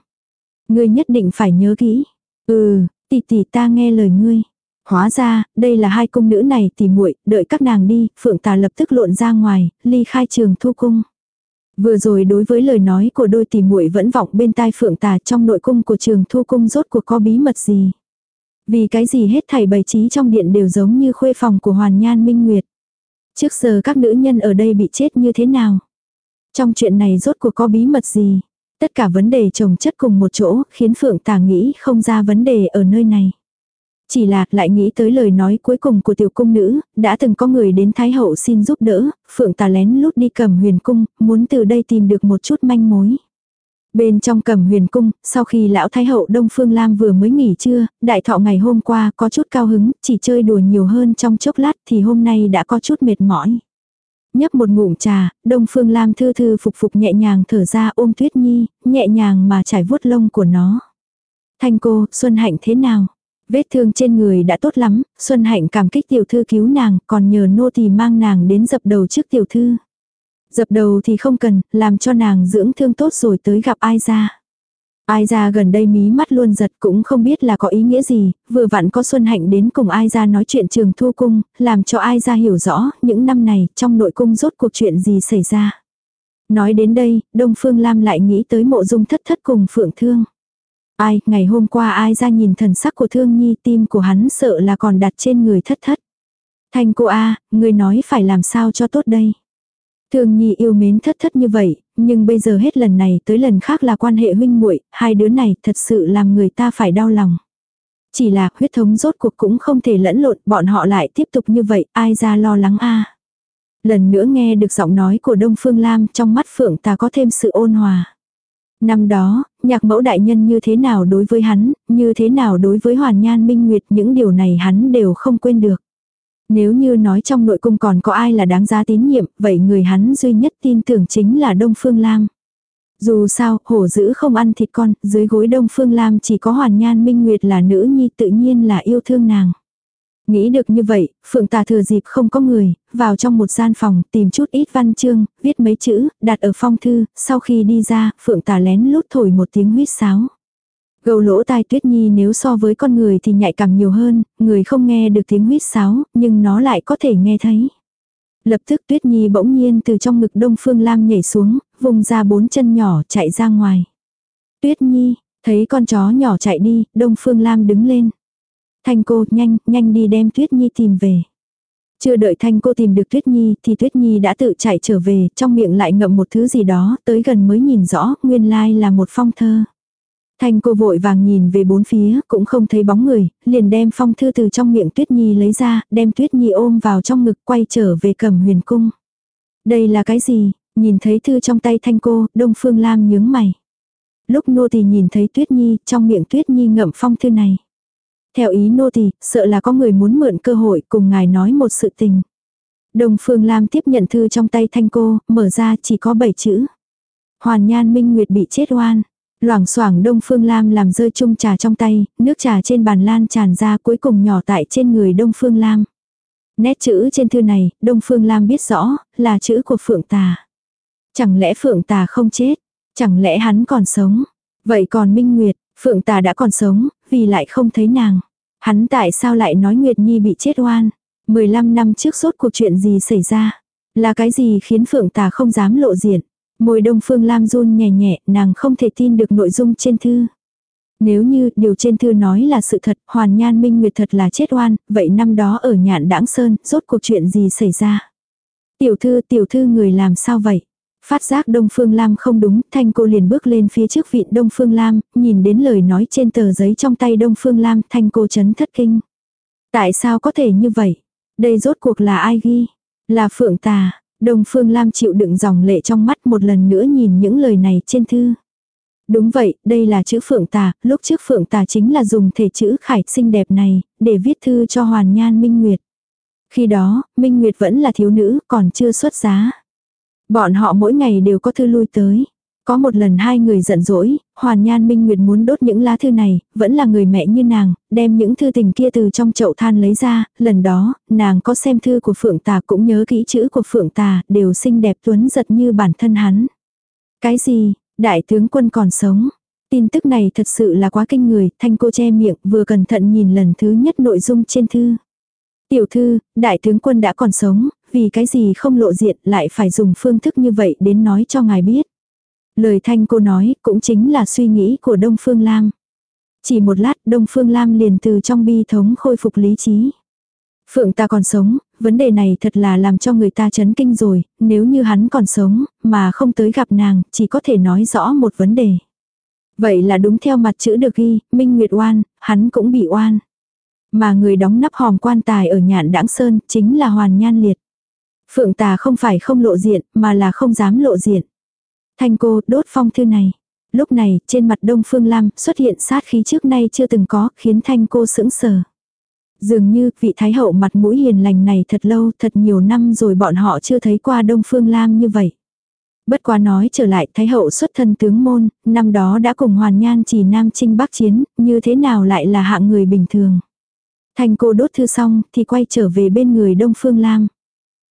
Ngươi nhất định phải nhớ kỹ. Ừ, tỷ tỷ ta nghe lời ngươi. Hóa ra, đây là hai cung nữ này tỷ muội, đợi các nàng đi, phượng tà lập tức lộn ra ngoài, ly khai trường thu cung. Vừa rồi đối với lời nói của đôi tỷ muội vẫn vọng bên tai phượng tà trong nội cung của trường thu cung rốt cuộc có bí mật gì. Vì cái gì hết thảy bày trí trong điện đều giống như khuê phòng của Hoàn Nhan Minh Nguyệt. Trước giờ các nữ nhân ở đây bị chết như thế nào? Trong chuyện này rốt cuộc có bí mật gì? Tất cả vấn đề chồng chất cùng một chỗ khiến Phượng Tà nghĩ không ra vấn đề ở nơi này. Chỉ là lại nghĩ tới lời nói cuối cùng của tiểu cung nữ, đã từng có người đến Thái Hậu xin giúp đỡ, Phượng Tà lén lút đi cầm huyền cung, muốn từ đây tìm được một chút manh mối. Bên trong cầm huyền cung, sau khi lão thái hậu Đông Phương Lam vừa mới nghỉ trưa, đại thọ ngày hôm qua có chút cao hứng, chỉ chơi đùa nhiều hơn trong chốc lát thì hôm nay đã có chút mệt mỏi. Nhấp một ngụm trà, Đông Phương Lam thư thư phục phục nhẹ nhàng thở ra ôm Tuyết Nhi, nhẹ nhàng mà trải vuốt lông của nó. Thanh cô, Xuân Hạnh thế nào? Vết thương trên người đã tốt lắm, Xuân Hạnh cảm kích tiểu thư cứu nàng, còn nhờ nô tỳ mang nàng đến dập đầu trước tiểu thư. Dập đầu thì không cần, làm cho nàng dưỡng thương tốt rồi tới gặp ai ra. Ai ra gần đây mí mắt luôn giật cũng không biết là có ý nghĩa gì, vừa vặn có Xuân Hạnh đến cùng ai ra nói chuyện trường thu cung, làm cho ai ra hiểu rõ những năm này trong nội cung rốt cuộc chuyện gì xảy ra. Nói đến đây, Đông Phương Lam lại nghĩ tới mộ dung thất thất cùng Phượng Thương. Ai, ngày hôm qua ai ra nhìn thần sắc của Thương Nhi tim của hắn sợ là còn đặt trên người thất thất. Thanh cô A, người nói phải làm sao cho tốt đây. Thương Nhi yêu mến thất thất như vậy, nhưng bây giờ hết lần này tới lần khác là quan hệ huynh muội, hai đứa này thật sự làm người ta phải đau lòng. Chỉ là huyết thống rốt cuộc cũng không thể lẫn lộn, bọn họ lại tiếp tục như vậy, ai ra lo lắng a. Lần nữa nghe được giọng nói của Đông Phương Lam trong mắt Phượng ta có thêm sự ôn hòa. Năm đó, nhạc mẫu đại nhân như thế nào đối với hắn, như thế nào đối với Hoàn Nhan Minh Nguyệt những điều này hắn đều không quên được. Nếu như nói trong nội cung còn có ai là đáng giá tín nhiệm, vậy người hắn duy nhất tin tưởng chính là Đông Phương Lam. Dù sao, hổ dữ không ăn thịt con, dưới gối Đông Phương Lam chỉ có Hoàn Nhan Minh Nguyệt là nữ nhi tự nhiên là yêu thương nàng. Nghĩ được như vậy, Phượng Tà thừa dịp không có người, vào trong một gian phòng, tìm chút ít văn chương, viết mấy chữ, đặt ở phong thư, sau khi đi ra, Phượng Tà lén lút thổi một tiếng huyết sáo. Gầu lỗ tai tuyết nhi nếu so với con người thì nhạy cảm nhiều hơn, người không nghe được tiếng huyết sáo, nhưng nó lại có thể nghe thấy. Lập tức tuyết nhi bỗng nhiên từ trong ngực đông phương lam nhảy xuống, vùng ra bốn chân nhỏ chạy ra ngoài. Tuyết nhi, thấy con chó nhỏ chạy đi, đông phương lam đứng lên. Thanh cô, nhanh, nhanh đi đem tuyết nhi tìm về. Chưa đợi thanh cô tìm được Tuyết Nhi thì Tuyết Nhi đã tự chạy trở về, trong miệng lại ngậm một thứ gì đó, tới gần mới nhìn rõ, nguyên lai là một phong thơ. Thanh cô vội vàng nhìn về bốn phía, cũng không thấy bóng người, liền đem phong thư từ trong miệng Tuyết Nhi lấy ra, đem Tuyết Nhi ôm vào trong ngực quay trở về cầm huyền cung. Đây là cái gì? Nhìn thấy thư trong tay thanh cô, Đông Phương Lam nhướng mày. Lúc nô tỳ nhìn thấy Tuyết Nhi, trong miệng Tuyết Nhi ngậm phong thư này. Theo ý nô tỳ, sợ là có người muốn mượn cơ hội cùng ngài nói một sự tình. Đông Phương Lam tiếp nhận thư trong tay thanh cô, mở ra chỉ có bảy chữ. Hoàn Nhan Minh Nguyệt bị chết oan. Loảng xoảng Đông Phương Lam làm rơi chung trà trong tay, nước trà trên bàn lan tràn ra cuối cùng nhỏ tại trên người Đông Phương Lam. Nét chữ trên thư này, Đông Phương Lam biết rõ, là chữ của Phượng Tà. Chẳng lẽ Phượng Tà không chết? Chẳng lẽ hắn còn sống? Vậy còn Minh Nguyệt, Phượng Tà đã còn sống, vì lại không thấy nàng. Hắn tại sao lại nói Nguyệt Nhi bị chết oan? 15 năm trước suốt cuộc chuyện gì xảy ra? Là cái gì khiến Phượng Tà không dám lộ diện? Môi đông phương lam run nhẹ nhẹ, nàng không thể tin được nội dung trên thư. Nếu như điều trên thư nói là sự thật, hoàn nhan minh nguyệt thật là chết oan, vậy năm đó ở nhạn đãng sơn, rốt cuộc chuyện gì xảy ra? Tiểu thư, tiểu thư người làm sao vậy? Phát giác Đông Phương Lam không đúng, Thanh cô liền bước lên phía trước vịn Đông Phương Lam, nhìn đến lời nói trên tờ giấy trong tay Đông Phương Lam, Thanh cô chấn thất kinh. Tại sao có thể như vậy? Đây rốt cuộc là ai ghi? Là Phượng Tà. Đông Phương Lam chịu đựng dòng lệ trong mắt một lần nữa nhìn những lời này trên thư. Đúng vậy, đây là chữ Phượng Tà, lúc trước Phượng Tà chính là dùng thể chữ khải xinh đẹp này, để viết thư cho Hoàn Nhan Minh Nguyệt. Khi đó, Minh Nguyệt vẫn là thiếu nữ, còn chưa xuất giá. Bọn họ mỗi ngày đều có thư lui tới. Có một lần hai người giận dỗi, Hoàn Nhan Minh Nguyệt muốn đốt những lá thư này, vẫn là người mẹ như nàng, đem những thư tình kia từ trong chậu than lấy ra, lần đó, nàng có xem thư của Phượng Tà cũng nhớ kỹ chữ của Phượng Tà, đều xinh đẹp tuấn giật như bản thân hắn. Cái gì, đại tướng quân còn sống? Tin tức này thật sự là quá kinh người, thanh cô che miệng vừa cẩn thận nhìn lần thứ nhất nội dung trên thư. Tiểu thư, đại tướng quân đã còn sống, vì cái gì không lộ diện lại phải dùng phương thức như vậy đến nói cho ngài biết. Lời thanh cô nói cũng chính là suy nghĩ của Đông Phương Lam. Chỉ một lát Đông Phương Lam liền từ trong bi thống khôi phục lý trí. Phượng ta còn sống, vấn đề này thật là làm cho người ta chấn kinh rồi, nếu như hắn còn sống, mà không tới gặp nàng, chỉ có thể nói rõ một vấn đề. Vậy là đúng theo mặt chữ được ghi, Minh Nguyệt oan, hắn cũng bị oan. Mà người đóng nắp hòm quan tài ở nhạn đãng sơn chính là Hoàn Nhan Liệt. Phượng tà không phải không lộ diện, mà là không dám lộ diện. Thanh cô đốt phong thư này. Lúc này, trên mặt Đông Phương Lam xuất hiện sát khí trước nay chưa từng có, khiến Thanh cô sững sờ. Dường như vị thái hậu mặt mũi hiền lành này thật lâu, thật nhiều năm rồi bọn họ chưa thấy qua Đông Phương Lam như vậy. Bất quá nói trở lại Thái hậu xuất thân tướng môn, năm đó đã cùng Hoàn Nhan chỉ Nam Trinh Bắc Chiến, như thế nào lại là hạng người bình thường. Thành cô đốt thư xong thì quay trở về bên người Đông Phương Lam.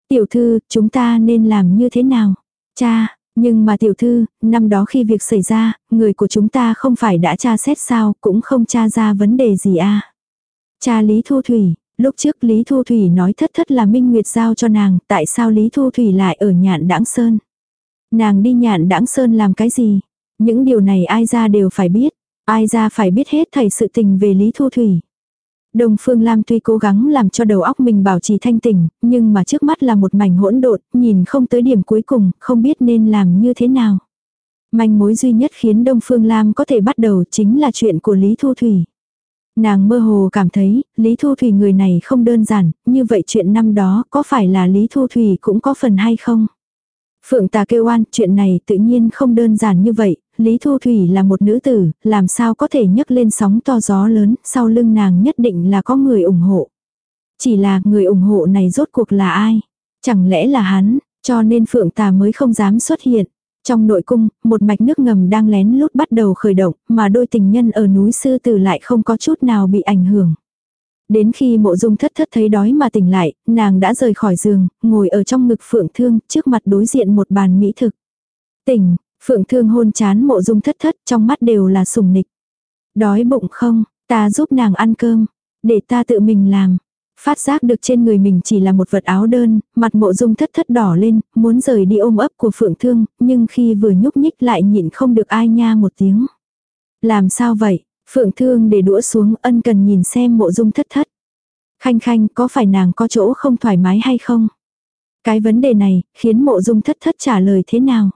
Tiểu thư, chúng ta nên làm như thế nào? Cha, nhưng mà tiểu thư, năm đó khi việc xảy ra, người của chúng ta không phải đã tra xét sao, cũng không tra ra vấn đề gì à. Cha Lý Thu Thủy, lúc trước Lý Thu Thủy nói thất thất là Minh Nguyệt giao cho nàng, tại sao Lý Thu Thủy lại ở nhạn đãng sơn? Nàng đi nhạn đãng sơn làm cái gì? Những điều này ai ra đều phải biết. Ai ra phải biết hết thầy sự tình về Lý Thu Thủy. Đồng Phương Lam tuy cố gắng làm cho đầu óc mình bảo trì thanh tỉnh, nhưng mà trước mắt là một mảnh hỗn độn, nhìn không tới điểm cuối cùng, không biết nên làm như thế nào. Manh mối duy nhất khiến Đông Phương Lam có thể bắt đầu chính là chuyện của Lý Thu Thủy. Nàng mơ hồ cảm thấy, Lý Thu Thủy người này không đơn giản, như vậy chuyện năm đó có phải là Lý Thu Thủy cũng có phần hay không? Phượng tà kêu oan, chuyện này tự nhiên không đơn giản như vậy, Lý Thu Thủy là một nữ tử, làm sao có thể nhấc lên sóng to gió lớn, sau lưng nàng nhất định là có người ủng hộ. Chỉ là người ủng hộ này rốt cuộc là ai? Chẳng lẽ là hắn, cho nên Phượng tà mới không dám xuất hiện. Trong nội cung, một mạch nước ngầm đang lén lút bắt đầu khởi động, mà đôi tình nhân ở núi Sư Tử lại không có chút nào bị ảnh hưởng. Đến khi mộ dung thất thất thấy đói mà tỉnh lại, nàng đã rời khỏi giường, ngồi ở trong ngực phượng thương, trước mặt đối diện một bàn mỹ thực. Tỉnh, phượng thương hôn chán mộ dung thất thất, trong mắt đều là sùng nịch. Đói bụng không, ta giúp nàng ăn cơm, để ta tự mình làm. Phát giác được trên người mình chỉ là một vật áo đơn, mặt mộ dung thất thất đỏ lên, muốn rời đi ôm ấp của phượng thương, nhưng khi vừa nhúc nhích lại nhịn không được ai nha một tiếng. Làm sao vậy? Phượng thương để đũa xuống ân cần nhìn xem mộ dung thất thất. Khanh khanh có phải nàng có chỗ không thoải mái hay không? Cái vấn đề này khiến mộ dung thất thất trả lời thế nào?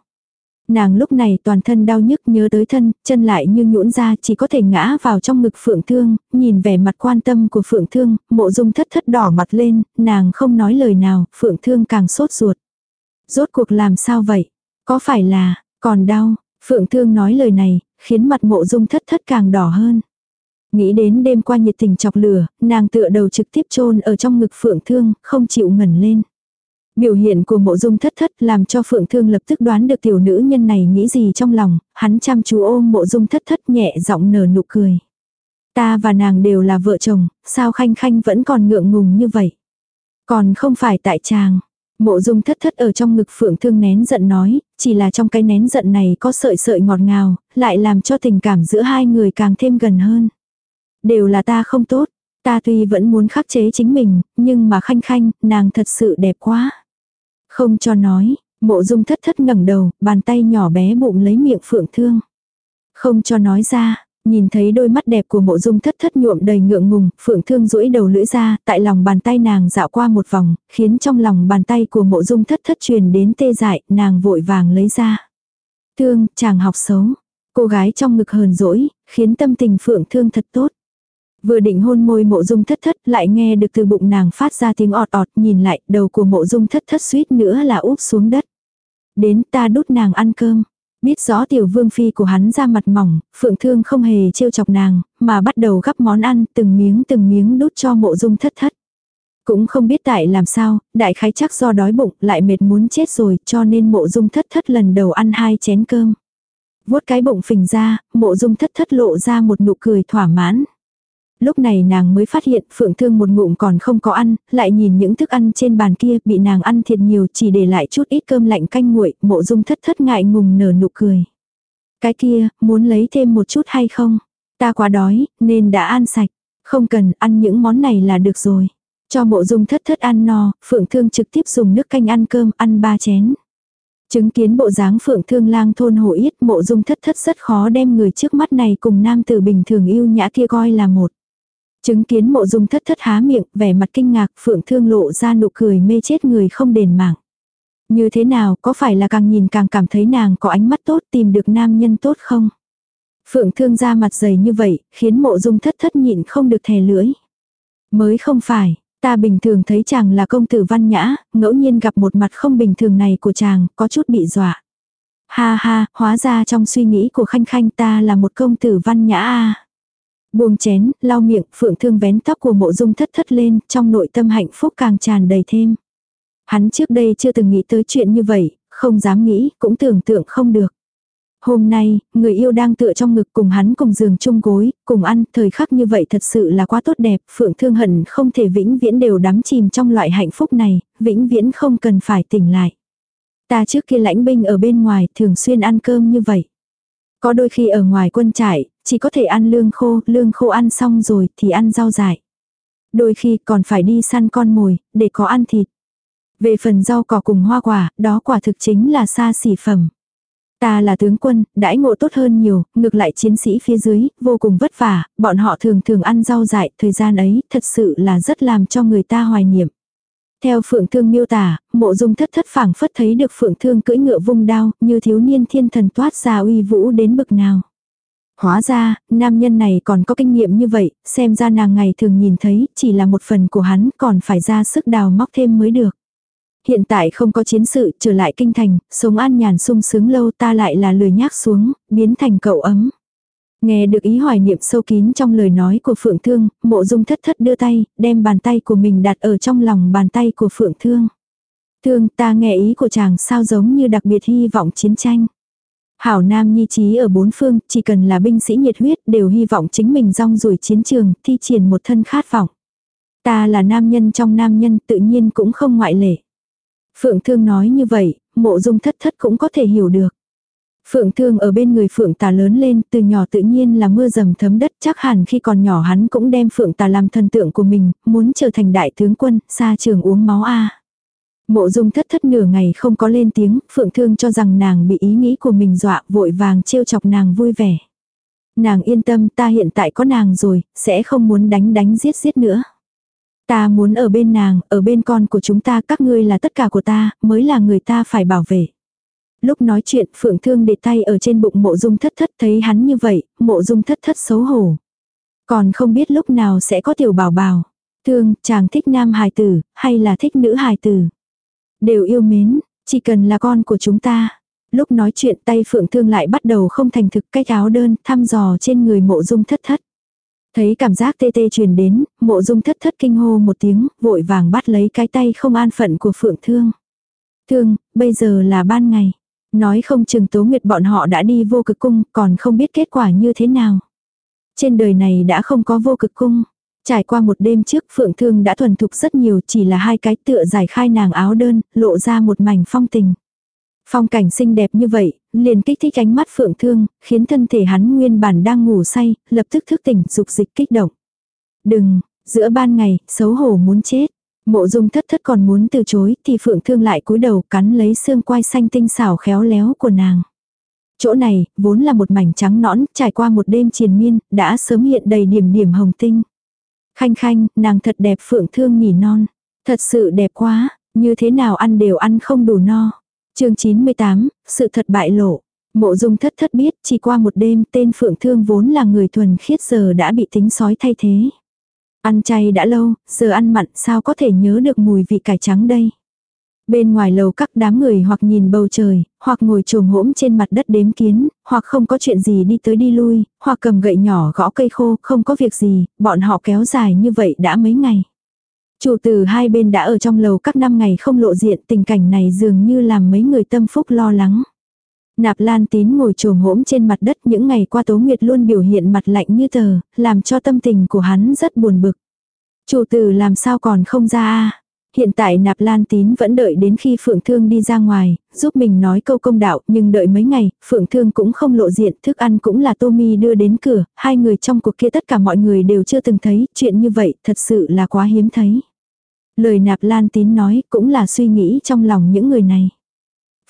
Nàng lúc này toàn thân đau nhức nhớ tới thân, chân lại như nhũn ra chỉ có thể ngã vào trong ngực phượng thương, nhìn vẻ mặt quan tâm của phượng thương, mộ dung thất thất đỏ mặt lên, nàng không nói lời nào, phượng thương càng sốt ruột. Rốt cuộc làm sao vậy? Có phải là, còn đau? Phượng thương nói lời này, khiến mặt mộ dung thất thất càng đỏ hơn. Nghĩ đến đêm qua nhiệt tình chọc lửa, nàng tựa đầu trực tiếp chôn ở trong ngực phượng thương, không chịu ngẩn lên. Biểu hiện của mộ dung thất thất làm cho phượng thương lập tức đoán được tiểu nữ nhân này nghĩ gì trong lòng, hắn chăm chú ôm mộ dung thất thất nhẹ giọng nở nụ cười. Ta và nàng đều là vợ chồng, sao khanh khanh vẫn còn ngượng ngùng như vậy. Còn không phải tại chàng, Mộ dung thất thất ở trong ngực phượng thương nén giận nói, chỉ là trong cái nén giận này có sợi sợi ngọt ngào, lại làm cho tình cảm giữa hai người càng thêm gần hơn. Đều là ta không tốt, ta tuy vẫn muốn khắc chế chính mình, nhưng mà khanh khanh, nàng thật sự đẹp quá. Không cho nói, mộ dung thất thất ngẩng đầu, bàn tay nhỏ bé bụng lấy miệng phượng thương. Không cho nói ra, Nhìn thấy đôi mắt đẹp của mộ dung thất thất nhuộm đầy ngượng ngùng, phượng thương duỗi đầu lưỡi ra, tại lòng bàn tay nàng dạo qua một vòng, khiến trong lòng bàn tay của mộ dung thất thất truyền đến tê dại, nàng vội vàng lấy ra. Thương, chàng học xấu. Cô gái trong ngực hờn dỗi, khiến tâm tình phượng thương thật tốt. Vừa định hôn môi mộ dung thất thất lại nghe được từ bụng nàng phát ra tiếng ọt ọt nhìn lại đầu của mộ dung thất thất suýt nữa là úp xuống đất. Đến ta đút nàng ăn cơm. Biết rõ tiểu vương phi của hắn ra mặt mỏng, phượng thương không hề trêu chọc nàng, mà bắt đầu gắp món ăn từng miếng từng miếng đút cho mộ dung thất thất. Cũng không biết tại làm sao, đại khái chắc do đói bụng lại mệt muốn chết rồi cho nên mộ dung thất thất lần đầu ăn hai chén cơm. vuốt cái bụng phình ra, mộ dung thất thất lộ ra một nụ cười thỏa mãn. Lúc này nàng mới phát hiện phượng thương một ngụm còn không có ăn, lại nhìn những thức ăn trên bàn kia bị nàng ăn thiệt nhiều chỉ để lại chút ít cơm lạnh canh nguội, mộ dung thất thất ngại ngùng nở nụ cười. Cái kia, muốn lấy thêm một chút hay không? Ta quá đói, nên đã ăn sạch. Không cần ăn những món này là được rồi. Cho mộ dung thất thất ăn no, Phượng Thương trực tiếp dùng nước canh ăn cơm, ăn ba chén. Chứng kiến bộ dáng Phượng Thương lang thôn hổ yết mộ dung thất thất rất khó đem người trước mắt này cùng nam tử bình thường yêu nhã kia coi là một. Chứng kiến mộ dung thất thất há miệng, vẻ mặt kinh ngạc, Phượng Thương lộ ra nụ cười mê chết người không đền mạng. Như thế nào, có phải là càng nhìn càng cảm thấy nàng có ánh mắt tốt tìm được nam nhân tốt không? Phượng Thương ra mặt dày như vậy, khiến mộ dung thất thất nhịn không được thè lưỡi. Mới không phải, ta bình thường thấy chàng là công tử văn nhã, ngẫu nhiên gặp một mặt không bình thường này của chàng, có chút bị dọa. Ha ha, hóa ra trong suy nghĩ của khanh khanh ta là một công tử văn nhã a. Buông chén, lau miệng, phượng thương vén tóc của mộ dung thất thất lên, trong nội tâm hạnh phúc càng tràn đầy thêm. Hắn trước đây chưa từng nghĩ tới chuyện như vậy, không dám nghĩ, cũng tưởng tượng không được. Hôm nay, người yêu đang tựa trong ngực cùng hắn cùng giường chung gối, cùng ăn, thời khắc như vậy thật sự là quá tốt đẹp, Phượng Thương Hận không thể vĩnh viễn đều đắm chìm trong loại hạnh phúc này, vĩnh viễn không cần phải tỉnh lại. Ta trước kia lãnh binh ở bên ngoài thường xuyên ăn cơm như vậy. Có đôi khi ở ngoài quân trại, chỉ có thể ăn lương khô, lương khô ăn xong rồi thì ăn rau dại. Đôi khi còn phải đi săn con mồi, để có ăn thịt. Về phần rau cỏ cùng hoa quả, đó quả thực chính là xa xỉ phẩm. Ta là tướng quân, đãi ngộ tốt hơn nhiều, ngược lại chiến sĩ phía dưới, vô cùng vất vả, bọn họ thường thường ăn rau dại, thời gian ấy, thật sự là rất làm cho người ta hoài niệm. Theo Phượng Thương miêu tả, mộ dung thất thất phảng phất thấy được Phượng Thương cưỡi ngựa vung đao, như thiếu niên thiên thần toát ra uy vũ đến bực nào. Hóa ra, nam nhân này còn có kinh nghiệm như vậy, xem ra nàng ngày thường nhìn thấy, chỉ là một phần của hắn, còn phải ra sức đào móc thêm mới được. Hiện tại không có chiến sự, trở lại kinh thành, sống an nhàn sung sướng lâu ta lại là lười nhác xuống, biến thành cậu ấm. Nghe được ý hoài niệm sâu kín trong lời nói của Phượng Thương, mộ dung thất thất đưa tay, đem bàn tay của mình đặt ở trong lòng bàn tay của Phượng Thương. Thương ta nghe ý của chàng sao giống như đặc biệt hy vọng chiến tranh. Hảo Nam nhi trí ở bốn phương, chỉ cần là binh sĩ nhiệt huyết đều hy vọng chính mình rong ruổi chiến trường, thi triển một thân khát vọng. Ta là nam nhân trong nam nhân tự nhiên cũng không ngoại lệ. Phượng Thương nói như vậy, mộ dung thất thất cũng có thể hiểu được. Phượng Thương ở bên người Phượng Tà lớn lên, từ nhỏ tự nhiên là mưa dầm thấm đất, chắc hẳn khi còn nhỏ hắn cũng đem Phượng Tà làm thần tượng của mình, muốn trở thành đại tướng quân, xa trường uống máu a. Mộ dung thất thất nửa ngày không có lên tiếng, Phượng Thương cho rằng nàng bị ý nghĩ của mình dọa, vội vàng trêu chọc nàng vui vẻ. Nàng yên tâm ta hiện tại có nàng rồi, sẽ không muốn đánh đánh giết giết nữa. Ta muốn ở bên nàng, ở bên con của chúng ta, các ngươi là tất cả của ta, mới là người ta phải bảo vệ. Lúc nói chuyện, Phượng Thương để tay ở trên bụng mộ dung thất thất thấy hắn như vậy, mộ dung thất thất xấu hổ. Còn không biết lúc nào sẽ có tiểu bảo bảo. Thương, chàng thích nam hài tử, hay là thích nữ hài tử. Đều yêu mến, chỉ cần là con của chúng ta. Lúc nói chuyện tay Phượng Thương lại bắt đầu không thành thực cách áo đơn, thăm dò trên người mộ dung thất thất. Thấy cảm giác tê tê truyền đến, mộ dung thất thất kinh hô một tiếng, vội vàng bắt lấy cái tay không an phận của Phượng Thương. Thương, bây giờ là ban ngày. Nói không chừng tố nguyệt bọn họ đã đi vô cực cung, còn không biết kết quả như thế nào. Trên đời này đã không có vô cực cung. Trải qua một đêm trước Phượng Thương đã thuần thục rất nhiều chỉ là hai cái tựa giải khai nàng áo đơn, lộ ra một mảnh phong tình. Phong cảnh xinh đẹp như vậy, liền kích thích ánh mắt phượng thương, khiến thân thể hắn nguyên bản đang ngủ say, lập tức thức tỉnh, dục dịch kích động. Đừng, giữa ban ngày, xấu hổ muốn chết. Mộ dung thất thất còn muốn từ chối, thì phượng thương lại cúi đầu cắn lấy xương quai xanh tinh xảo khéo léo của nàng. Chỗ này, vốn là một mảnh trắng nõn, trải qua một đêm triền miên, đã sớm hiện đầy điểm điểm hồng tinh. Khanh khanh, nàng thật đẹp phượng thương nhỉ non. Thật sự đẹp quá, như thế nào ăn đều ăn không đủ no chương 98, sự thật bại lộ. Mộ dung thất thất biết chỉ qua một đêm tên phượng thương vốn là người thuần khiết giờ đã bị tính sói thay thế. Ăn chay đã lâu, giờ ăn mặn sao có thể nhớ được mùi vị cải trắng đây. Bên ngoài lầu các đám người hoặc nhìn bầu trời, hoặc ngồi trồm hỗm trên mặt đất đếm kiến, hoặc không có chuyện gì đi tới đi lui, hoặc cầm gậy nhỏ gõ cây khô, không có việc gì, bọn họ kéo dài như vậy đã mấy ngày. Chủ từ hai bên đã ở trong lầu các năm ngày không lộ diện tình cảnh này dường như làm mấy người tâm phúc lo lắng. Nạp Lan Tín ngồi trồm hỗm trên mặt đất những ngày qua Tố Nguyệt luôn biểu hiện mặt lạnh như tờ, làm cho tâm tình của hắn rất buồn bực. Chủ tử làm sao còn không ra a Hiện tại Nạp Lan Tín vẫn đợi đến khi Phượng Thương đi ra ngoài, giúp mình nói câu công đạo, nhưng đợi mấy ngày, Phượng Thương cũng không lộ diện, thức ăn cũng là Tommy đưa đến cửa, hai người trong cuộc kia tất cả mọi người đều chưa từng thấy, chuyện như vậy thật sự là quá hiếm thấy. Lời nạp lan tín nói cũng là suy nghĩ trong lòng những người này.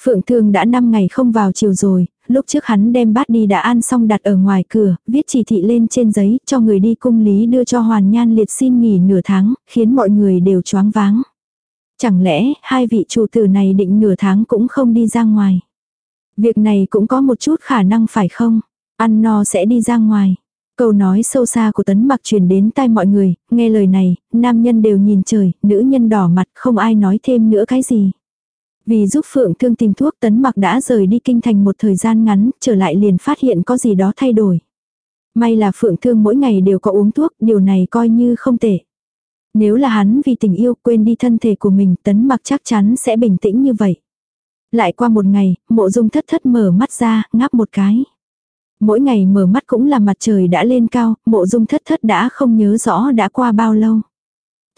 Phượng Thương đã 5 ngày không vào chiều rồi, lúc trước hắn đem bát đi đã ăn xong đặt ở ngoài cửa, viết chỉ thị lên trên giấy cho người đi cung lý đưa cho Hoàn Nhan liệt xin nghỉ nửa tháng, khiến mọi người đều choáng váng. Chẳng lẽ hai vị chủ tử này định nửa tháng cũng không đi ra ngoài. Việc này cũng có một chút khả năng phải không? Ăn no sẽ đi ra ngoài. Câu nói sâu xa của tấn mặc truyền đến tai mọi người, nghe lời này, nam nhân đều nhìn trời, nữ nhân đỏ mặt không ai nói thêm nữa cái gì. Vì giúp Phượng Thương tìm thuốc tấn mặc đã rời đi kinh thành một thời gian ngắn, trở lại liền phát hiện có gì đó thay đổi. May là Phượng Thương mỗi ngày đều có uống thuốc, điều này coi như không tệ. Nếu là hắn vì tình yêu quên đi thân thể của mình, tấn mặc chắc chắn sẽ bình tĩnh như vậy. Lại qua một ngày, mộ dung thất thất mở mắt ra, ngáp một cái. Mỗi ngày mở mắt cũng là mặt trời đã lên cao, mộ dung thất thất đã không nhớ rõ đã qua bao lâu.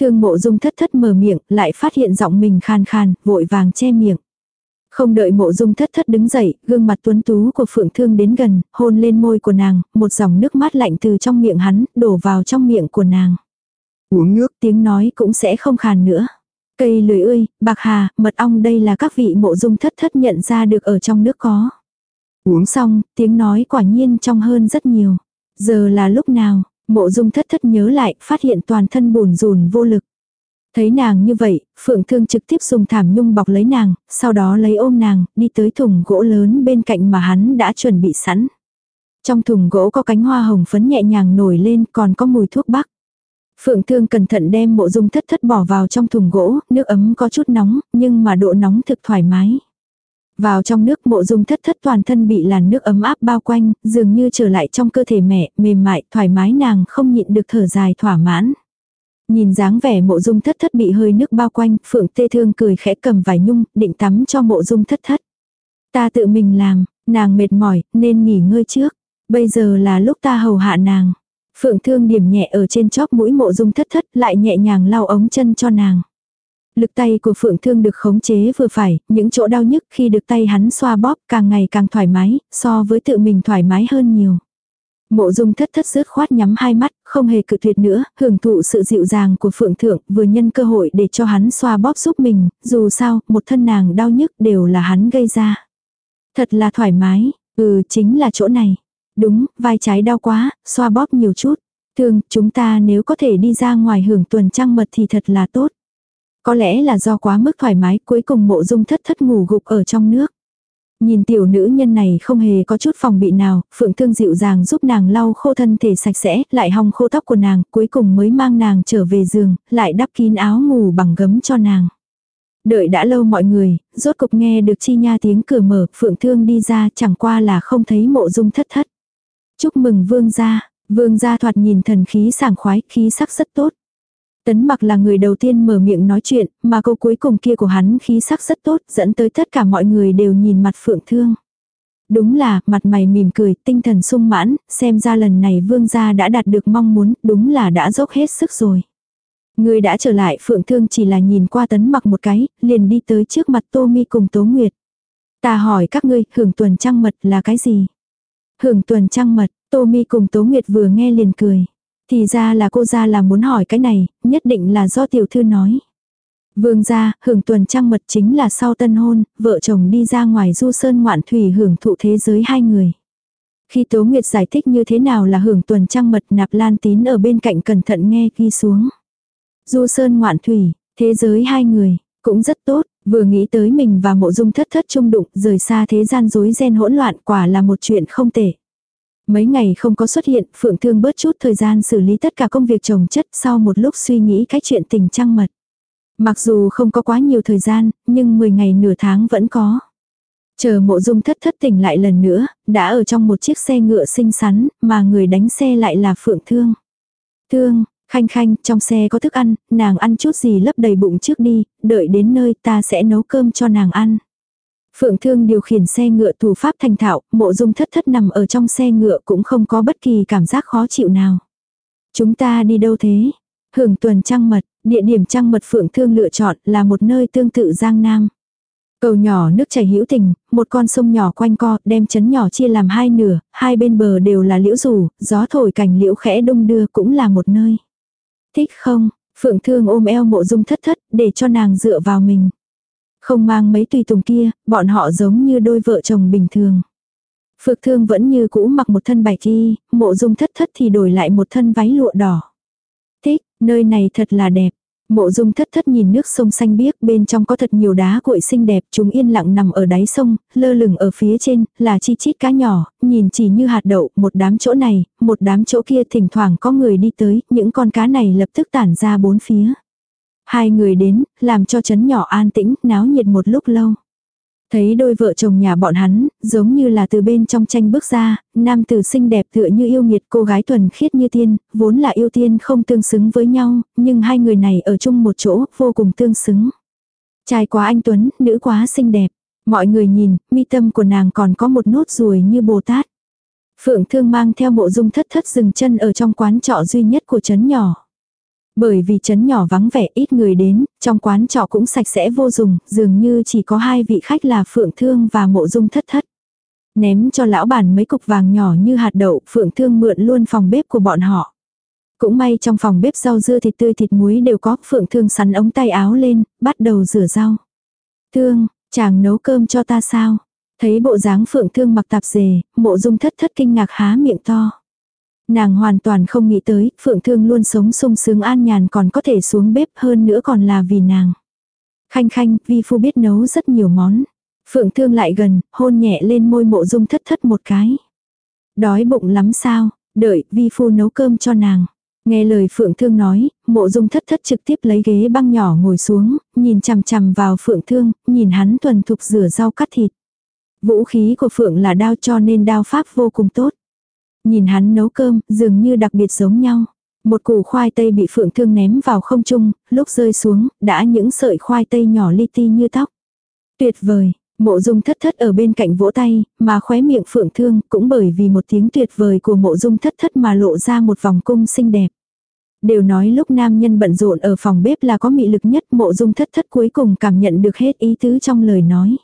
Thương mộ dung thất thất mở miệng, lại phát hiện giọng mình khàn khàn, vội vàng che miệng. Không đợi mộ dung thất thất đứng dậy, gương mặt tuấn tú của phượng thương đến gần, hôn lên môi của nàng, một dòng nước mát lạnh từ trong miệng hắn, đổ vào trong miệng của nàng. Uống nước tiếng nói cũng sẽ không khàn nữa. Cây lười ươi, bạc hà, mật ong đây là các vị mộ dung thất thất nhận ra được ở trong nước có. Uống xong, tiếng nói quả nhiên trong hơn rất nhiều. Giờ là lúc nào, mộ dung thất thất nhớ lại, phát hiện toàn thân bùn rùn vô lực. Thấy nàng như vậy, Phượng Thương trực tiếp dùng thảm nhung bọc lấy nàng, sau đó lấy ôm nàng, đi tới thùng gỗ lớn bên cạnh mà hắn đã chuẩn bị sẵn. Trong thùng gỗ có cánh hoa hồng phấn nhẹ nhàng nổi lên còn có mùi thuốc bắc. Phượng Thương cẩn thận đem mộ dung thất thất bỏ vào trong thùng gỗ, nước ấm có chút nóng, nhưng mà độ nóng thực thoải mái. Vào trong nước mộ dung thất thất toàn thân bị làn nước ấm áp bao quanh, dường như trở lại trong cơ thể mẹ, mềm mại, thoải mái nàng không nhịn được thở dài thỏa mãn. Nhìn dáng vẻ mộ dung thất thất bị hơi nước bao quanh, phượng tê thương cười khẽ cầm vải nhung, định tắm cho mộ dung thất thất. Ta tự mình làm, nàng mệt mỏi, nên nghỉ ngơi trước. Bây giờ là lúc ta hầu hạ nàng. Phượng thương điểm nhẹ ở trên chóp mũi mộ dung thất thất lại nhẹ nhàng lau ống chân cho nàng. Lực tay của Phượng Thương được khống chế vừa phải, những chỗ đau nhức khi được tay hắn xoa bóp càng ngày càng thoải mái, so với tự mình thoải mái hơn nhiều. Mộ dung thất thất rớt khoát nhắm hai mắt, không hề cự tuyệt nữa, hưởng thụ sự dịu dàng của Phượng Thượng, vừa nhân cơ hội để cho hắn xoa bóp giúp mình, dù sao, một thân nàng đau nhức đều là hắn gây ra. Thật là thoải mái, ừ chính là chỗ này. Đúng, vai trái đau quá, xoa bóp nhiều chút. thường chúng ta nếu có thể đi ra ngoài hưởng tuần trăng mật thì thật là tốt. Có lẽ là do quá mức thoải mái cuối cùng mộ dung thất thất ngủ gục ở trong nước. Nhìn tiểu nữ nhân này không hề có chút phòng bị nào, phượng thương dịu dàng giúp nàng lau khô thân thể sạch sẽ, lại hong khô tóc của nàng, cuối cùng mới mang nàng trở về giường, lại đắp kín áo ngủ bằng gấm cho nàng. Đợi đã lâu mọi người, rốt cục nghe được chi nha tiếng cửa mở, phượng thương đi ra chẳng qua là không thấy mộ dung thất thất. Chúc mừng vương gia, vương gia thoạt nhìn thần khí sảng khoái, khí sắc rất tốt. Tấn mặc là người đầu tiên mở miệng nói chuyện, mà câu cuối cùng kia của hắn khí sắc rất tốt, dẫn tới tất cả mọi người đều nhìn mặt phượng thương. Đúng là, mặt mày mỉm cười, tinh thần sung mãn, xem ra lần này vương gia đã đạt được mong muốn, đúng là đã dốc hết sức rồi. Người đã trở lại phượng thương chỉ là nhìn qua tấn mặc một cái, liền đi tới trước mặt tô mi cùng tố nguyệt. Ta hỏi các ngươi, hưởng tuần trăng mật là cái gì? Hưởng tuần trăng mật, tô mi cùng tố nguyệt vừa nghe liền cười. Thì ra là cô ra là muốn hỏi cái này, nhất định là do tiểu thư nói. Vương gia, hưởng tuần trăng mật chính là sau tân hôn, vợ chồng đi ra ngoài du sơn ngoạn thủy hưởng thụ thế giới hai người. Khi Tố Nguyệt giải thích như thế nào là hưởng tuần trăng mật nạp lan tín ở bên cạnh cẩn thận nghe ghi xuống. Du sơn ngoạn thủy, thế giới hai người, cũng rất tốt, vừa nghĩ tới mình và mộ dung thất thất trung đụng rời xa thế gian rối ren hỗn loạn quả là một chuyện không tệ. Mấy ngày không có xuất hiện, Phượng Thương bớt chút thời gian xử lý tất cả công việc trồng chất sau một lúc suy nghĩ cái chuyện tình trăng mật. Mặc dù không có quá nhiều thời gian, nhưng 10 ngày nửa tháng vẫn có. Chờ mộ dung thất thất tỉnh lại lần nữa, đã ở trong một chiếc xe ngựa xinh xắn, mà người đánh xe lại là Phượng Thương. Thương, khanh khanh, trong xe có thức ăn, nàng ăn chút gì lấp đầy bụng trước đi, đợi đến nơi ta sẽ nấu cơm cho nàng ăn. Phượng Thương điều khiển xe ngựa thủ pháp thành thạo, mộ dung thất thất nằm ở trong xe ngựa cũng không có bất kỳ cảm giác khó chịu nào. Chúng ta đi đâu thế? Hưởng tuần trăng mật, địa điểm trăng mật Phượng Thương lựa chọn là một nơi tương tự Giang Nam. Cầu nhỏ nước chảy hữu tình, một con sông nhỏ quanh co, đem chấn nhỏ chia làm hai nửa, hai bên bờ đều là liễu rủ, gió thổi cành liễu khẽ đông đưa cũng là một nơi. Thích không? Phượng Thương ôm eo mộ dung thất thất để cho nàng dựa vào mình. Không mang mấy tùy tùng kia, bọn họ giống như đôi vợ chồng bình thường. Phượng Thương vẫn như cũ mặc một thân bạch y, mộ dung thất thất thì đổi lại một thân váy lụa đỏ. Thích, nơi này thật là đẹp. Mộ dung thất thất nhìn nước sông xanh biếc bên trong có thật nhiều đá cuội xinh đẹp chúng yên lặng nằm ở đáy sông, lơ lửng ở phía trên, là chi chít cá nhỏ, nhìn chỉ như hạt đậu, một đám chỗ này, một đám chỗ kia thỉnh thoảng có người đi tới, những con cá này lập tức tản ra bốn phía. Hai người đến, làm cho chấn nhỏ an tĩnh, náo nhiệt một lúc lâu. Thấy đôi vợ chồng nhà bọn hắn, giống như là từ bên trong tranh bước ra, nam tử xinh đẹp tựa như yêu nghiệt cô gái thuần khiết như tiên, vốn là yêu tiên không tương xứng với nhau, nhưng hai người này ở chung một chỗ, vô cùng tương xứng. Trai quá anh Tuấn, nữ quá xinh đẹp. Mọi người nhìn, mi tâm của nàng còn có một nốt ruồi như Bồ Tát. Phượng thương mang theo bộ dung thất thất dừng chân ở trong quán trọ duy nhất của trấn nhỏ. Bởi vì chấn nhỏ vắng vẻ ít người đến, trong quán trọ cũng sạch sẽ vô dụng, dường như chỉ có hai vị khách là Phượng Thương và Mộ Dung Thất Thất. Ném cho lão bản mấy cục vàng nhỏ như hạt đậu, Phượng Thương mượn luôn phòng bếp của bọn họ. Cũng may trong phòng bếp rau dưa thịt tươi thịt muối đều có, Phượng Thương sắn ống tay áo lên, bắt đầu rửa rau. Thương, chàng nấu cơm cho ta sao? Thấy bộ dáng Phượng Thương mặc tạp dề, Mộ Dung Thất Thất kinh ngạc há miệng to. Nàng hoàn toàn không nghĩ tới, Phượng Thương luôn sống sung sướng an nhàn còn có thể xuống bếp hơn nữa còn là vì nàng. Khanh khanh, vi phu biết nấu rất nhiều món. Phượng Thương lại gần, hôn nhẹ lên môi mộ dung thất thất một cái. Đói bụng lắm sao, đợi, vi phu nấu cơm cho nàng. Nghe lời Phượng Thương nói, mộ dung thất thất trực tiếp lấy ghế băng nhỏ ngồi xuống, nhìn chằm chằm vào Phượng Thương, nhìn hắn thuần thục rửa rau cắt thịt. Vũ khí của Phượng là đao cho nên đao pháp vô cùng tốt. Nhìn hắn nấu cơm, dường như đặc biệt giống nhau. Một củ khoai tây bị phượng thương ném vào không trung, lúc rơi xuống, đã những sợi khoai tây nhỏ li ti như tóc. Tuyệt vời, mộ dung thất thất ở bên cạnh vỗ tay, mà khóe miệng phượng thương cũng bởi vì một tiếng tuyệt vời của mộ dung thất thất mà lộ ra một vòng cung xinh đẹp. Đều nói lúc nam nhân bận rộn ở phòng bếp là có mị lực nhất mộ dung thất thất cuối cùng cảm nhận được hết ý tứ trong lời nói.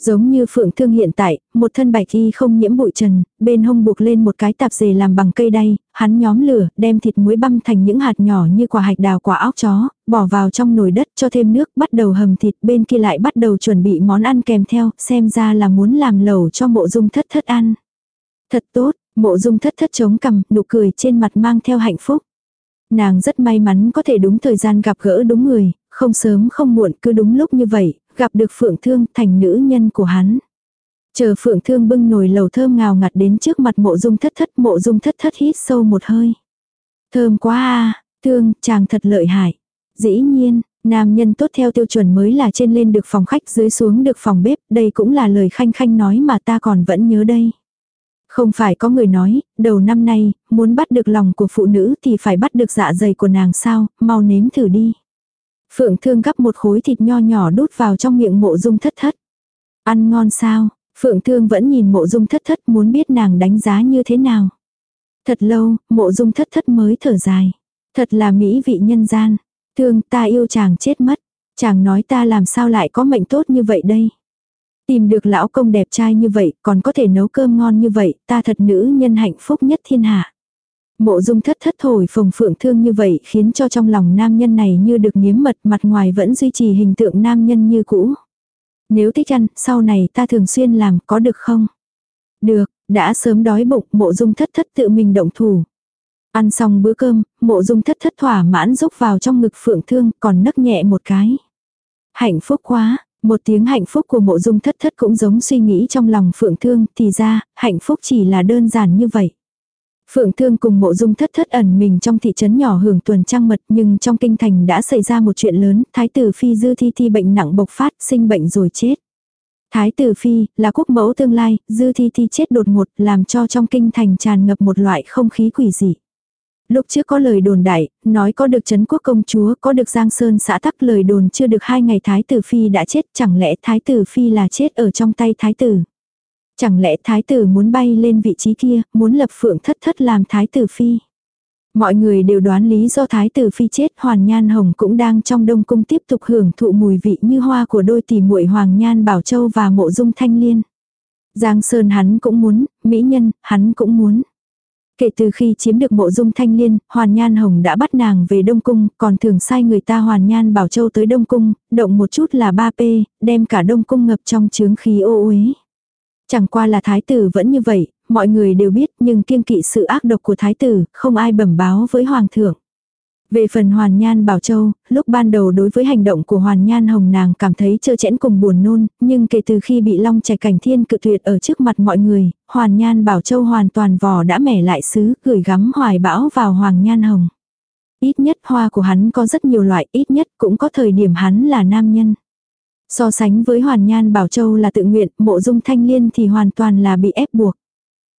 Giống như phượng thương hiện tại, một thân bạch y không nhiễm bụi trần, bên hông buộc lên một cái tạp dề làm bằng cây đay, hắn nhóm lửa, đem thịt muối băm thành những hạt nhỏ như quả hạch đào quả óc chó, bỏ vào trong nồi đất cho thêm nước, bắt đầu hầm thịt, bên kia lại bắt đầu chuẩn bị món ăn kèm theo, xem ra là muốn làm lẩu cho mộ dung thất thất ăn. Thật tốt, mộ dung thất thất chống cằm, nụ cười trên mặt mang theo hạnh phúc. Nàng rất may mắn có thể đúng thời gian gặp gỡ đúng người, không sớm không muộn cứ đúng lúc như vậy, gặp được Phượng Thương thành nữ nhân của hắn. Chờ Phượng Thương bưng nồi lầu thơm ngào ngạt đến trước mặt mộ dung thất thất mộ dung thất thất hít sâu một hơi. Thơm quá à, Thương, chàng thật lợi hại. Dĩ nhiên, nam nhân tốt theo tiêu chuẩn mới là trên lên được phòng khách dưới xuống được phòng bếp, đây cũng là lời khanh khanh nói mà ta còn vẫn nhớ đây. Không phải có người nói, đầu năm nay, muốn bắt được lòng của phụ nữ thì phải bắt được dạ dày của nàng sao, mau nếm thử đi. Phượng thương gắp một khối thịt nho nhỏ đút vào trong miệng mộ dung thất thất. Ăn ngon sao? Phượng thương vẫn nhìn mộ dung thất thất muốn biết nàng đánh giá như thế nào. Thật lâu, mộ dung thất thất mới thở dài. Thật là mỹ vị nhân gian. Thương ta yêu chàng chết mất. Chàng nói ta làm sao lại có mệnh tốt như vậy đây. Tìm được lão công đẹp trai như vậy, còn có thể nấu cơm ngon như vậy, ta thật nữ nhân hạnh phúc nhất thiên hạ. Mộ dung thất thất thổi phồng phượng thương như vậy khiến cho trong lòng nam nhân này như được niếm mật mặt ngoài vẫn duy trì hình tượng nam nhân như cũ. Nếu thích ăn, sau này ta thường xuyên làm có được không? Được, đã sớm đói bụng, mộ dung thất thất tự mình động thủ. Ăn xong bữa cơm, mộ dung thất thất thỏa mãn rúc vào trong ngực phượng thương, còn nấc nhẹ một cái. Hạnh phúc quá, một tiếng hạnh phúc của mộ dung thất thất cũng giống suy nghĩ trong lòng phượng thương, thì ra, hạnh phúc chỉ là đơn giản như vậy. Phượng Thương cùng mộ dung thất thất ẩn mình trong thị trấn nhỏ hưởng tuần trăng mật nhưng trong kinh thành đã xảy ra một chuyện lớn, Thái tử Phi Dư Thi Thi bệnh nặng bộc phát, sinh bệnh rồi chết. Thái tử Phi, là quốc mẫu tương lai, Dư Thi Thi chết đột ngột làm cho trong kinh thành tràn ngập một loại không khí quỷ dị. Lúc trước có lời đồn đại, nói có được Trấn quốc công chúa, có được Giang Sơn xã tắc lời đồn chưa được hai ngày Thái tử Phi đã chết, chẳng lẽ Thái tử Phi là chết ở trong tay Thái tử. Chẳng lẽ thái tử muốn bay lên vị trí kia, muốn lập phượng thất thất làm thái tử phi. Mọi người đều đoán lý do thái tử phi chết Hoàn Nhan Hồng cũng đang trong đông cung tiếp tục hưởng thụ mùi vị như hoa của đôi tỷ muội Hoàng Nhan Bảo Châu và mộ dung thanh liên. Giang Sơn hắn cũng muốn, mỹ nhân, hắn cũng muốn. Kể từ khi chiếm được mộ dung thanh liên, Hoàn Nhan Hồng đã bắt nàng về Đông Cung, còn thường sai người ta Hoàn Nhan Bảo Châu tới Đông Cung, động một chút là 3P, đem cả Đông Cung ngập trong chướng khí ô uế. Chẳng qua là thái tử vẫn như vậy, mọi người đều biết nhưng kiêng kỵ sự ác độc của thái tử, không ai bẩm báo với hoàng thượng. Về phần Hoàn Nhan Bảo Châu, lúc ban đầu đối với hành động của Hoàn Nhan Hồng nàng cảm thấy trơ chẽn cùng buồn nôn, nhưng kể từ khi bị Long Trạch Cảnh Thiên cự tuyệt ở trước mặt mọi người, Hoàn Nhan Bảo Châu hoàn toàn vò đã mẻ lại xứ, gửi gắm hoài bão vào Hoàng Nhan Hồng. Ít nhất hoa của hắn có rất nhiều loại, ít nhất cũng có thời điểm hắn là nam nhân. So sánh với Hoàn Nhan Bảo Châu là tự nguyện, mộ dung thanh liên thì hoàn toàn là bị ép buộc.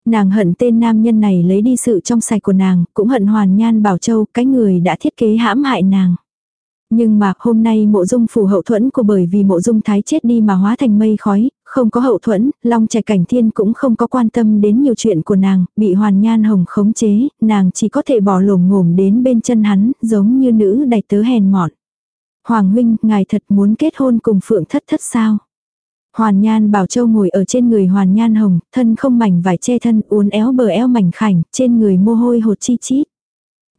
Nàng hận tên nam nhân này lấy đi sự trong sạch của nàng, cũng hận Hoàn Nhan Bảo Châu, cái người đã thiết kế hãm hại nàng. Nhưng mà hôm nay mộ dung phủ hậu thuẫn của bởi vì mộ dung thái chết đi mà hóa thành mây khói, không có hậu thuẫn, long trẻ cảnh thiên cũng không có quan tâm đến nhiều chuyện của nàng, bị hoàn nhan hồng khống chế, nàng chỉ có thể bỏ lồm ngồm đến bên chân hắn, giống như nữ đạch tớ hèn mọn. Hoàng huynh, ngài thật muốn kết hôn cùng phượng thất thất sao? Hoàn Nhan Bảo Châu ngồi ở trên người Hoàn Nhan Hồng, thân không mảnh vải che thân, uốn éo bờ eo mảnh khảnh, trên người mồ hôi hột chi chít.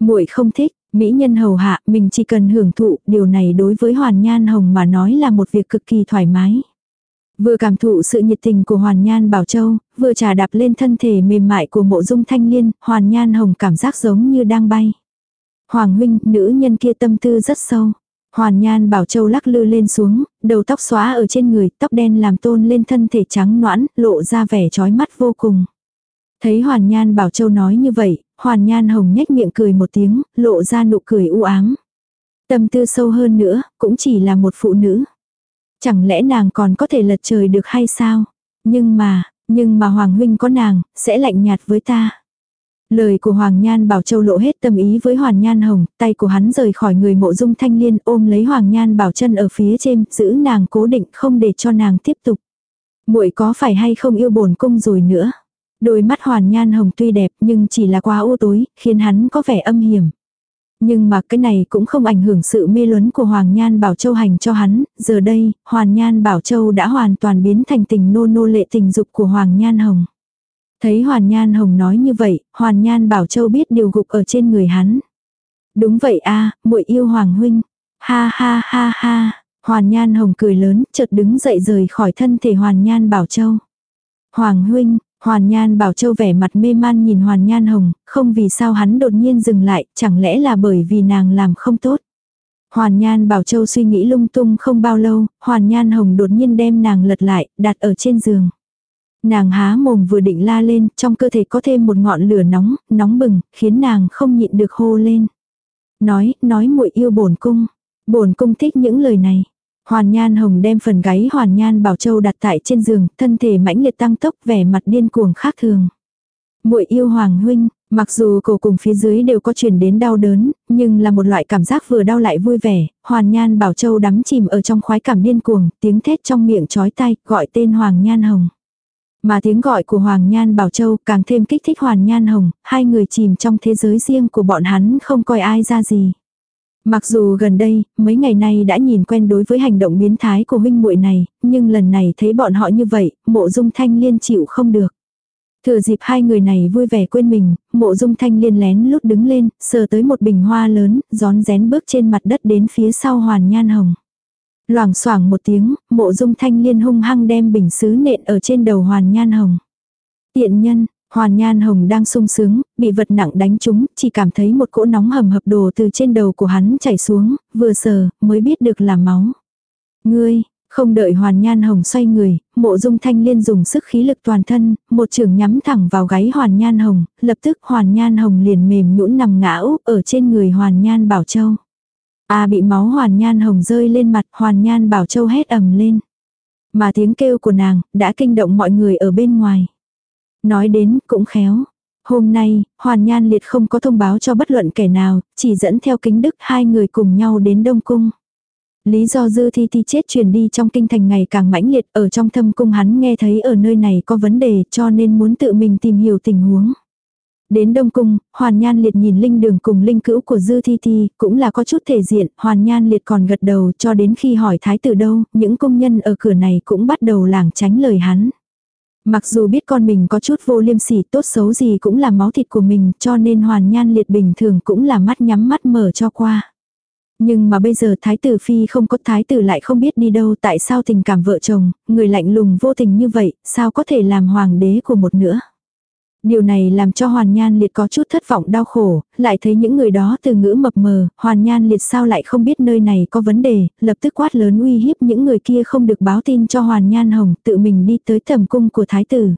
Muội không thích, mỹ nhân hầu hạ, mình chỉ cần hưởng thụ, điều này đối với Hoàn Nhan Hồng mà nói là một việc cực kỳ thoải mái. Vừa cảm thụ sự nhiệt tình của Hoàn Nhan Bảo Châu, vừa trà đạp lên thân thể mềm mại của mộ dung thanh liên, Hoàn Nhan Hồng cảm giác giống như đang bay. Hoàng huynh, nữ nhân kia tâm tư rất sâu. Hoàn Nhan Bảo Châu lắc lư lên xuống, đầu tóc xóa ở trên người, tóc đen làm tôn lên thân thể trắng noãn, lộ ra vẻ trói mắt vô cùng. Thấy Hoàn Nhan Bảo Châu nói như vậy, Hoàn Nhan Hồng nhếch miệng cười một tiếng, lộ ra nụ cười u ám. Tâm tư sâu hơn nữa, cũng chỉ là một phụ nữ. Chẳng lẽ nàng còn có thể lật trời được hay sao? Nhưng mà, nhưng mà Hoàng Huynh có nàng, sẽ lạnh nhạt với ta. Lời của Hoàng Nhan Bảo Châu lộ hết tâm ý với Hoàng Nhan Hồng, tay của hắn rời khỏi người mộ dung thanh liên ôm lấy Hoàng Nhan Bảo chân ở phía trên, giữ nàng cố định không để cho nàng tiếp tục. muội có phải hay không yêu bổn cung rồi nữa? Đôi mắt Hoàng Nhan Hồng tuy đẹp nhưng chỉ là quá u tối, khiến hắn có vẻ âm hiểm. Nhưng mà cái này cũng không ảnh hưởng sự mê luấn của Hoàng Nhan Bảo Châu hành cho hắn, giờ đây, Hoàng Nhan Bảo Châu đã hoàn toàn biến thành tình nô nô lệ tình dục của Hoàng Nhan Hồng. Thấy Hoàn Nhan Hồng nói như vậy, Hoàn Nhan Bảo Châu biết điều gục ở trên người hắn. Đúng vậy a, muội yêu Hoàng huynh. Ha ha ha ha. Hoàn Nhan Hồng cười lớn, chợt đứng dậy rời khỏi thân thể Hoàn Nhan Bảo Châu. Hoàng huynh, Hoàn Nhan Bảo Châu vẻ mặt mê man nhìn Hoàn Nhan Hồng, không vì sao hắn đột nhiên dừng lại, chẳng lẽ là bởi vì nàng làm không tốt. Hoàn Nhan Bảo Châu suy nghĩ lung tung không bao lâu, Hoàn Nhan Hồng đột nhiên đem nàng lật lại, đặt ở trên giường. Nàng há mồm vừa định la lên, trong cơ thể có thêm một ngọn lửa nóng, nóng bừng, khiến nàng không nhịn được hô lên. Nói, nói muội yêu bổn cung. Bổn cung thích những lời này. Hoàn Nhan Hồng đem phần gáy Hoàn Nhan Bảo Châu đặt tại trên giường, thân thể mãnh liệt tăng tốc vẻ mặt điên cuồng khác thường. Muội yêu Hoàng huynh, mặc dù cổ cùng phía dưới đều có truyền đến đau đớn, nhưng là một loại cảm giác vừa đau lại vui vẻ, Hoàn Nhan Bảo Châu đắm chìm ở trong khoái cảm điên cuồng, tiếng thét trong miệng chói tai, gọi tên Hoàng Nhan Hồng. Mà tiếng gọi của Hoàng Nhan Bảo Châu càng thêm kích thích Hoàng Nhan Hồng, hai người chìm trong thế giới riêng của bọn hắn không coi ai ra gì. Mặc dù gần đây, mấy ngày nay đã nhìn quen đối với hành động biến thái của huynh muội này, nhưng lần này thấy bọn họ như vậy, mộ dung thanh liên chịu không được. Thừa dịp hai người này vui vẻ quên mình, mộ dung thanh liên lén lút đứng lên, sờ tới một bình hoa lớn, gión rén bước trên mặt đất đến phía sau hoàn nhan hồng. Loảng xoảng một tiếng, mộ dung thanh liên hung hăng đem bình sứ nện ở trên đầu hoàn nhan hồng. Tiện nhân, hoàn nhan hồng đang sung sướng, bị vật nặng đánh trúng, chỉ cảm thấy một cỗ nóng hầm hập đồ từ trên đầu của hắn chảy xuống, vừa sờ, mới biết được là máu. Ngươi, không đợi hoàn nhan hồng xoay người, mộ dung thanh liên dùng sức khí lực toàn thân, một trường nhắm thẳng vào gáy hoàn nhan hồng, lập tức hoàn nhan hồng liền mềm nhũn nằm ngã úp ở trên người hoàn nhan bảo châu. A bị máu hoàn nhan hồng rơi lên mặt, hoàn nhan bảo châu hét ầm lên. Mà tiếng kêu của nàng, đã kinh động mọi người ở bên ngoài. Nói đến, cũng khéo. Hôm nay, hoàn nhan liệt không có thông báo cho bất luận kẻ nào, chỉ dẫn theo kính đức hai người cùng nhau đến Đông Cung. Lý do dư thi thi chết truyền đi trong kinh thành ngày càng mãnh liệt ở trong thâm cung hắn nghe thấy ở nơi này có vấn đề cho nên muốn tự mình tìm hiểu tình huống. Đến Đông Cung, Hoàn Nhan Liệt nhìn linh đường cùng linh cữu của Dư Thi Thi, cũng là có chút thể diện, Hoàn Nhan Liệt còn gật đầu cho đến khi hỏi thái tử đâu, những công nhân ở cửa này cũng bắt đầu lảng tránh lời hắn. Mặc dù biết con mình có chút vô liêm sỉ tốt xấu gì cũng là máu thịt của mình cho nên hoàn nhan liệt bình thường cũng là mắt nhắm mắt mở cho qua. Nhưng mà bây giờ thái tử phi không có thái tử lại không biết đi đâu tại sao tình cảm vợ chồng, người lạnh lùng vô tình như vậy, sao có thể làm hoàng đế của một nữa. Điều này làm cho Hoàn Nhan Liệt có chút thất vọng đau khổ, lại thấy những người đó từ ngữ mập mờ, Hoàn Nhan Liệt sao lại không biết nơi này có vấn đề, lập tức quát lớn uy hiếp những người kia không được báo tin cho Hoàn Nhan Hồng, tự mình đi tới tầm cung của Thái tử.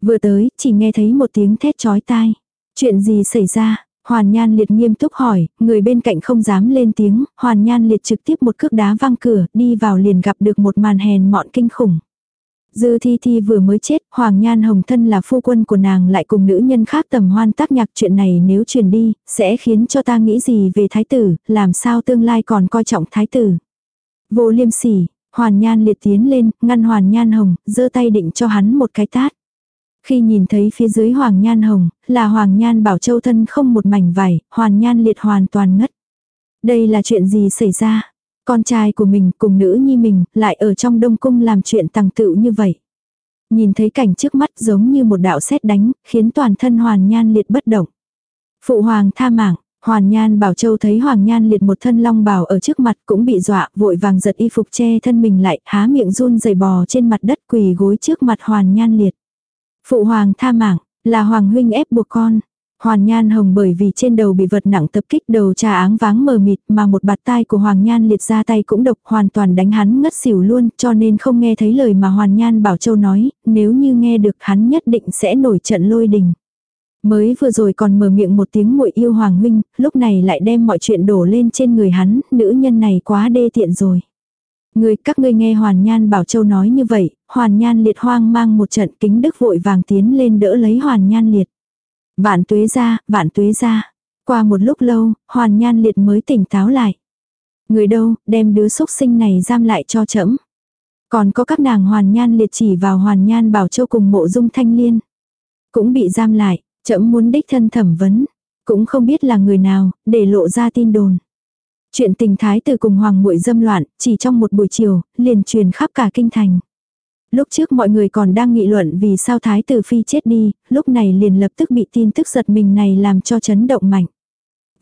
Vừa tới, chỉ nghe thấy một tiếng thét chói tai. Chuyện gì xảy ra? Hoàn Nhan Liệt nghiêm túc hỏi, người bên cạnh không dám lên tiếng, Hoàn Nhan Liệt trực tiếp một cước đá văng cửa, đi vào liền gặp được một màn hèn mọn kinh khủng. Dư Thi Thi vừa mới chết, Hoàng Nhan Hồng thân là phu quân của nàng lại cùng nữ nhân khác tầm hoan tác nhạc chuyện này nếu truyền đi, sẽ khiến cho ta nghĩ gì về thái tử, làm sao tương lai còn coi trọng thái tử. Vô liêm sỉ, Hoàn Nhan liệt tiến lên, ngăn Hoàn Nhan Hồng, giơ tay định cho hắn một cái tát. Khi nhìn thấy phía dưới Hoàng Nhan Hồng, là Hoàng Nhan Bảo Châu thân không một mảnh vải, Hoàn Nhan liệt hoàn toàn ngất. Đây là chuyện gì xảy ra? Con trai của mình cùng nữ nhi mình lại ở trong đông cung làm chuyện tàng tự như vậy. Nhìn thấy cảnh trước mắt giống như một đạo sét đánh, khiến toàn thân hoàn nhan liệt bất động. Phụ hoàng tha mạng, Hoàn Nhan Bảo Châu thấy Hoàng Nhan liệt một thân long bào ở trước mặt cũng bị dọa, vội vàng giật y phục che thân mình lại, há miệng run rẩy bò trên mặt đất quỳ gối trước mặt Hoàn Nhan liệt. Phụ hoàng tha mạng, là Hoàng huynh ép buộc con. Hoàn Nhan Hồng bởi vì trên đầu bị vật nặng tập kích đầu trà áng váng mờ mịt mà một bạt tai của Hoàng Nhan liệt ra tay cũng độc hoàn toàn đánh hắn ngất xỉu luôn cho nên không nghe thấy lời mà Hoàn Nhan Bảo Châu nói, nếu như nghe được hắn nhất định sẽ nổi trận lôi đình. Mới vừa rồi còn mở miệng một tiếng muội yêu Hoàng Huynh, lúc này lại đem mọi chuyện đổ lên trên người hắn, nữ nhân này quá đê tiện rồi. Người các ngươi nghe Hoàn Nhan Bảo Châu nói như vậy, Hoàn Nhan liệt hoang mang một trận kính đức vội vàng tiến lên đỡ lấy Hoàn Nhan liệt. Vạn tuế ra, vạn tuế ra. Qua một lúc lâu, hoàn nhan liệt mới tỉnh táo lại. Người đâu, đem đứa xúc sinh này giam lại cho trẫm Còn có các nàng hoàn nhan liệt chỉ vào hoàn nhan bảo châu cùng mộ dung thanh liên. Cũng bị giam lại, trẫm muốn đích thân thẩm vấn. Cũng không biết là người nào, để lộ ra tin đồn. Chuyện tình thái từ cùng hoàng muội dâm loạn, chỉ trong một buổi chiều, liền truyền khắp cả kinh thành. Lúc trước mọi người còn đang nghị luận vì sao Thái tử Phi chết đi, lúc này liền lập tức bị tin tức giật mình này làm cho chấn động mạnh.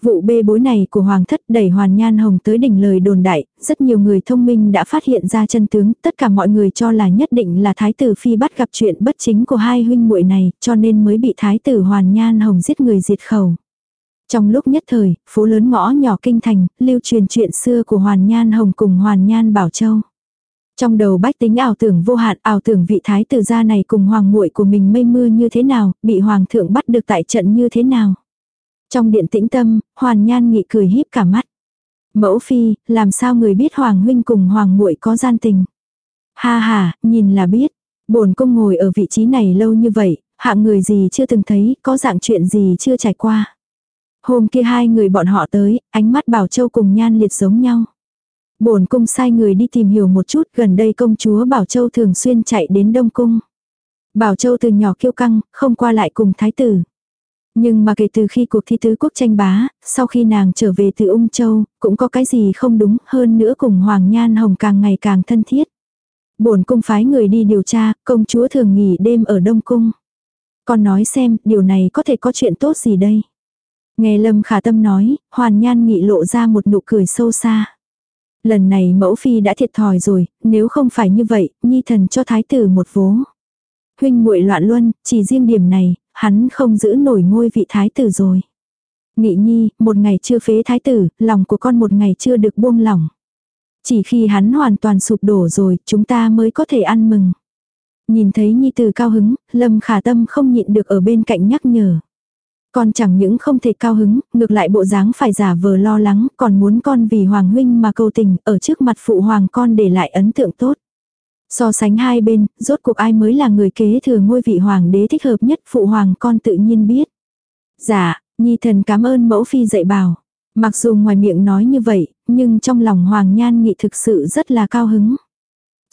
Vụ bê bối này của Hoàng thất đẩy Hoàn Nhan Hồng tới đỉnh lời đồn đại, rất nhiều người thông minh đã phát hiện ra chân tướng, tất cả mọi người cho là nhất định là Thái tử Phi bắt gặp chuyện bất chính của hai huynh muội này, cho nên mới bị Thái tử Hoàn Nhan Hồng giết người diệt khẩu. Trong lúc nhất thời, phố lớn ngõ nhỏ kinh thành, lưu truyền chuyện xưa của Hoàn Nhan Hồng cùng Hoàn Nhan Bảo Châu. Trong đầu bách tính ảo tưởng vô hạn, ảo tưởng vị thái tử gia này cùng hoàng muội của mình mây mưa như thế nào, bị hoàng thượng bắt được tại trận như thế nào. Trong điện tĩnh tâm, hoàn nhan nghị cười híp cả mắt. Mẫu phi, làm sao người biết hoàng huynh cùng hoàng muội có gian tình. Ha ha, nhìn là biết. Bổn công ngồi ở vị trí này lâu như vậy, hạng người gì chưa từng thấy, có dạng chuyện gì chưa trải qua. Hôm kia hai người bọn họ tới, ánh mắt bảo châu cùng nhan liệt giống nhau bổn cung sai người đi tìm hiểu một chút, gần đây công chúa Bảo Châu thường xuyên chạy đến Đông Cung. Bảo Châu từ nhỏ kiêu căng, không qua lại cùng thái tử. Nhưng mà kể từ khi cuộc thi tứ quốc tranh bá, sau khi nàng trở về từ Ung Châu, cũng có cái gì không đúng hơn nữa cùng Hoàng Nhan Hồng càng ngày càng thân thiết. bổn cung phái người đi điều tra, công chúa thường nghỉ đêm ở Đông Cung. Con nói xem, điều này có thể có chuyện tốt gì đây? Nghe Lâm Khả Tâm nói, Hoàn Nhan nghị lộ ra một nụ cười sâu xa. Lần này mẫu phi đã thiệt thòi rồi, nếu không phải như vậy, nhi thần cho thái tử một vố. Huynh muội loạn luân, chỉ riêng điểm này, hắn không giữ nổi ngôi vị thái tử rồi. Nghị nhi, một ngày chưa phế thái tử, lòng của con một ngày chưa được buông lỏng. Chỉ khi hắn hoàn toàn sụp đổ rồi, chúng ta mới có thể ăn mừng. Nhìn thấy nhi tử cao hứng, lâm khả tâm không nhịn được ở bên cạnh nhắc nhở. Con chẳng những không thể cao hứng, ngược lại bộ dáng phải giả vờ lo lắng, còn muốn con vì Hoàng huynh mà cầu tình, ở trước mặt phụ hoàng con để lại ấn tượng tốt. So sánh hai bên, rốt cuộc ai mới là người kế thừa ngôi vị hoàng đế thích hợp nhất phụ hoàng con tự nhiên biết. Dạ, nhi thần cảm ơn mẫu phi dạy bảo. Mặc dù ngoài miệng nói như vậy, nhưng trong lòng hoàng nhan nghị thực sự rất là cao hứng.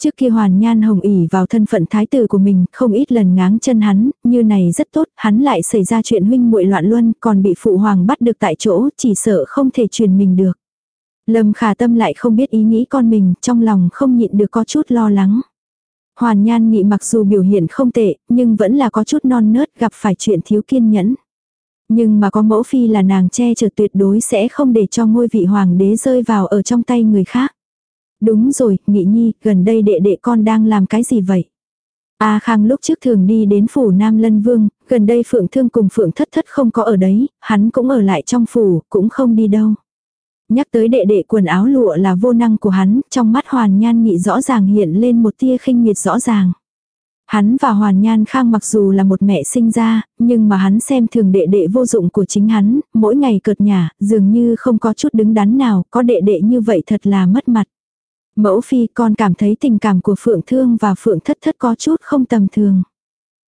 Trước kia Hoàn Nhan Hồng ỉ vào thân phận thái tử của mình, không ít lần ngáng chân hắn, như này rất tốt, hắn lại xảy ra chuyện huynh muội loạn luân, còn bị phụ hoàng bắt được tại chỗ, chỉ sợ không thể truyền mình được. Lâm Khả Tâm lại không biết ý nghĩ con mình, trong lòng không nhịn được có chút lo lắng. Hoàn Nhan Nghị mặc dù biểu hiện không tệ, nhưng vẫn là có chút non nớt gặp phải chuyện thiếu kiên nhẫn. Nhưng mà có mẫu phi là nàng che chở tuyệt đối sẽ không để cho ngôi vị hoàng đế rơi vào ở trong tay người khác. Đúng rồi, Nghị Nhi, gần đây đệ đệ con đang làm cái gì vậy? A Khang lúc trước thường đi đến phủ Nam Lân Vương, gần đây Phượng Thương cùng Phượng Thất Thất không có ở đấy, hắn cũng ở lại trong phủ, cũng không đi đâu. Nhắc tới đệ đệ quần áo lụa là vô năng của hắn, trong mắt Hoàn Nhan Nghị rõ ràng hiện lên một tia khinh miệt rõ ràng. Hắn và Hoàn Nhan Khang mặc dù là một mẹ sinh ra, nhưng mà hắn xem thường đệ đệ vô dụng của chính hắn, mỗi ngày cợt nhả, dường như không có chút đứng đắn nào, có đệ đệ như vậy thật là mất mặt. Mẫu phi con cảm thấy tình cảm của Phượng Thương và Phượng Thất Thất có chút không tầm thường.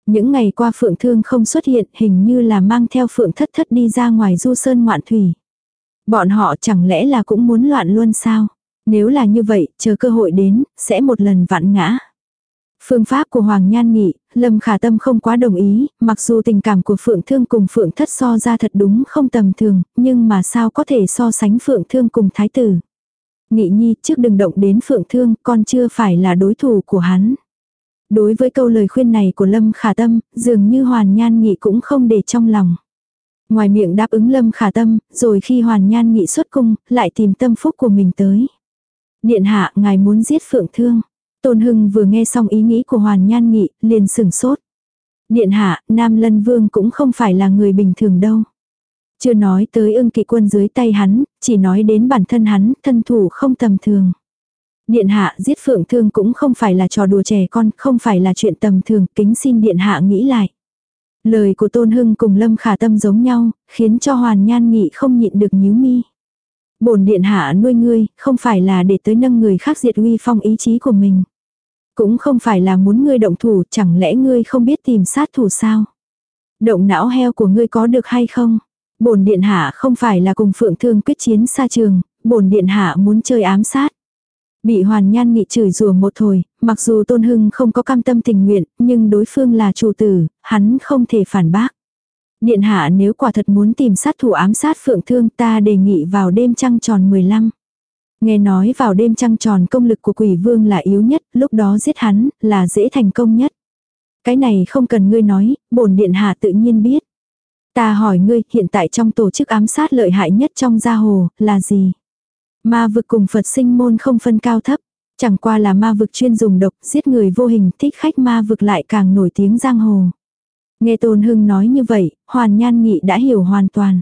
Những ngày qua Phượng Thương không xuất hiện hình như là mang theo Phượng Thất Thất đi ra ngoài du sơn ngoạn thủy. Bọn họ chẳng lẽ là cũng muốn loạn luôn sao? Nếu là như vậy, chờ cơ hội đến, sẽ một lần vạn ngã. Phương pháp của Hoàng Nhan Nghị, Lâm Khả Tâm không quá đồng ý, mặc dù tình cảm của Phượng Thương cùng Phượng Thất so ra thật đúng không tầm thường, nhưng mà sao có thể so sánh Phượng Thương cùng Thái Tử. Nghị nhi trước đừng động đến phượng thương, con chưa phải là đối thủ của hắn. Đối với câu lời khuyên này của Lâm Khả Tâm, dường như Hoàn Nhan Nghị cũng không để trong lòng. Ngoài miệng đáp ứng Lâm Khả Tâm, rồi khi Hoàn Nhan Nghị xuất cung, lại tìm tâm phúc của mình tới. Điện hạ, ngài muốn giết Phượng Thương. Tôn Hưng vừa nghe xong ý nghĩ của Hoàn Nhan Nghị, liền sừng sốt. Điện hạ, Nam Lân Vương cũng không phải là người bình thường đâu. Chưa nói tới ưng kỵ quân dưới tay hắn, chỉ nói đến bản thân hắn, thân thủ không tầm thường. Điện hạ giết phượng thương cũng không phải là trò đùa trẻ con, không phải là chuyện tầm thường, kính xin điện hạ nghĩ lại. Lời của Tôn Hưng cùng Lâm Khả Tâm giống nhau, khiến cho Hoàn Nhan Nghị không nhịn được nhíu mi. Bổn điện hạ nuôi ngươi, không phải là để tới nâng người khác diệt uy phong ý chí của mình. Cũng không phải là muốn ngươi động thủ, chẳng lẽ ngươi không biết tìm sát thủ sao? Động não heo của ngươi có được hay không? Bổn điện hạ không phải là cùng phượng thương quyết chiến xa trường, bổn điện hạ muốn chơi ám sát. Bị hoàn nhan nghị chửi rủa một hồi, mặc dù tôn hưng không có cam tâm tình nguyện, nhưng đối phương là chủ tử, hắn không thể phản bác. Điện hạ nếu quả thật muốn tìm sát thủ ám sát phượng thương ta đề nghị vào đêm trăng tròn 15. Nghe nói vào đêm trăng tròn công lực của quỷ vương là yếu nhất, lúc đó giết hắn, là dễ thành công nhất. Cái này không cần ngươi nói, bổn điện hạ tự nhiên biết. Ta hỏi ngươi, hiện tại trong tổ chức ám sát lợi hại nhất trong gia hồ, là gì? Ma vực cùng Phật sinh môn không phân cao thấp. Chẳng qua là ma vực chuyên dùng độc, giết người vô hình, thích khách ma vực lại càng nổi tiếng giang hồ. Nghe Tôn Hưng nói như vậy, Hoàn Nhan Nghị đã hiểu hoàn toàn.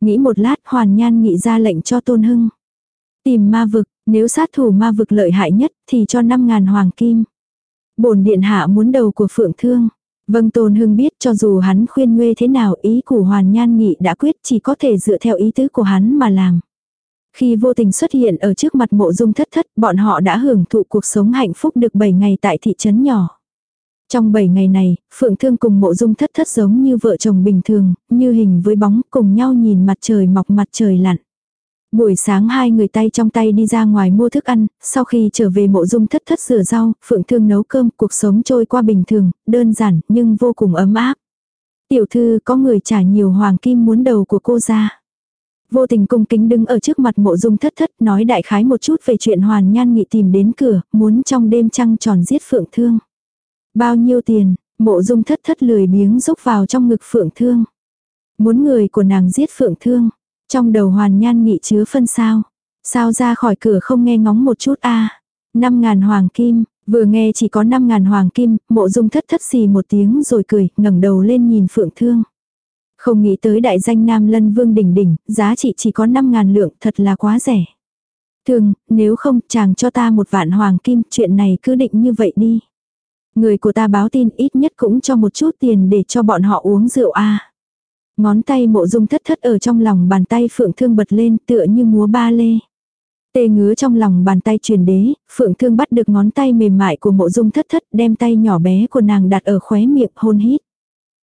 Nghĩ một lát Hoàn Nhan Nghị ra lệnh cho Tôn Hưng. Tìm ma vực, nếu sát thủ ma vực lợi hại nhất thì cho 5.000 hoàng kim. bổn điện hạ muốn đầu của phượng thương. Vâng Tôn Hưng biết cho dù hắn khuyên nguê thế nào ý của Hoàn Nhan Nghị đã quyết chỉ có thể dựa theo ý tứ của hắn mà làm. Khi vô tình xuất hiện ở trước mặt mộ dung thất thất, bọn họ đã hưởng thụ cuộc sống hạnh phúc được 7 ngày tại thị trấn nhỏ. Trong 7 ngày này, Phượng Thương cùng mộ dung thất thất giống như vợ chồng bình thường, như hình với bóng cùng nhau nhìn mặt trời mọc mặt trời lặn. Buổi sáng hai người tay trong tay đi ra ngoài mua thức ăn, sau khi trở về mộ dung thất thất rửa rau, phượng thương nấu cơm, cuộc sống trôi qua bình thường, đơn giản nhưng vô cùng ấm áp. Tiểu thư có người trả nhiều hoàng kim muốn đầu của cô ra. Vô tình cung kính đứng ở trước mặt mộ dung thất thất nói đại khái một chút về chuyện hoàn nhan nghị tìm đến cửa, muốn trong đêm trăng tròn giết phượng thương. Bao nhiêu tiền, mộ dung thất thất lười biếng rúc vào trong ngực phượng thương. Muốn người của nàng giết phượng thương. Trong đầu hoàn nhan nghị chứa phân sao. Sao ra khỏi cửa không nghe ngóng một chút a Năm ngàn hoàng kim, vừa nghe chỉ có năm ngàn hoàng kim, mộ dung thất thất xì một tiếng rồi cười, ngẩng đầu lên nhìn phượng thương. Không nghĩ tới đại danh Nam Lân Vương đỉnh đỉnh, giá trị chỉ có năm ngàn lượng, thật là quá rẻ. Thường, nếu không chàng cho ta một vạn hoàng kim, chuyện này cứ định như vậy đi. Người của ta báo tin ít nhất cũng cho một chút tiền để cho bọn họ uống rượu a Ngón tay mộ dung thất thất ở trong lòng bàn tay phượng thương bật lên tựa như múa ba lê. Tê ngứa trong lòng bàn tay truyền đế, phượng thương bắt được ngón tay mềm mại của mộ dung thất thất đem tay nhỏ bé của nàng đặt ở khóe miệng hôn hít.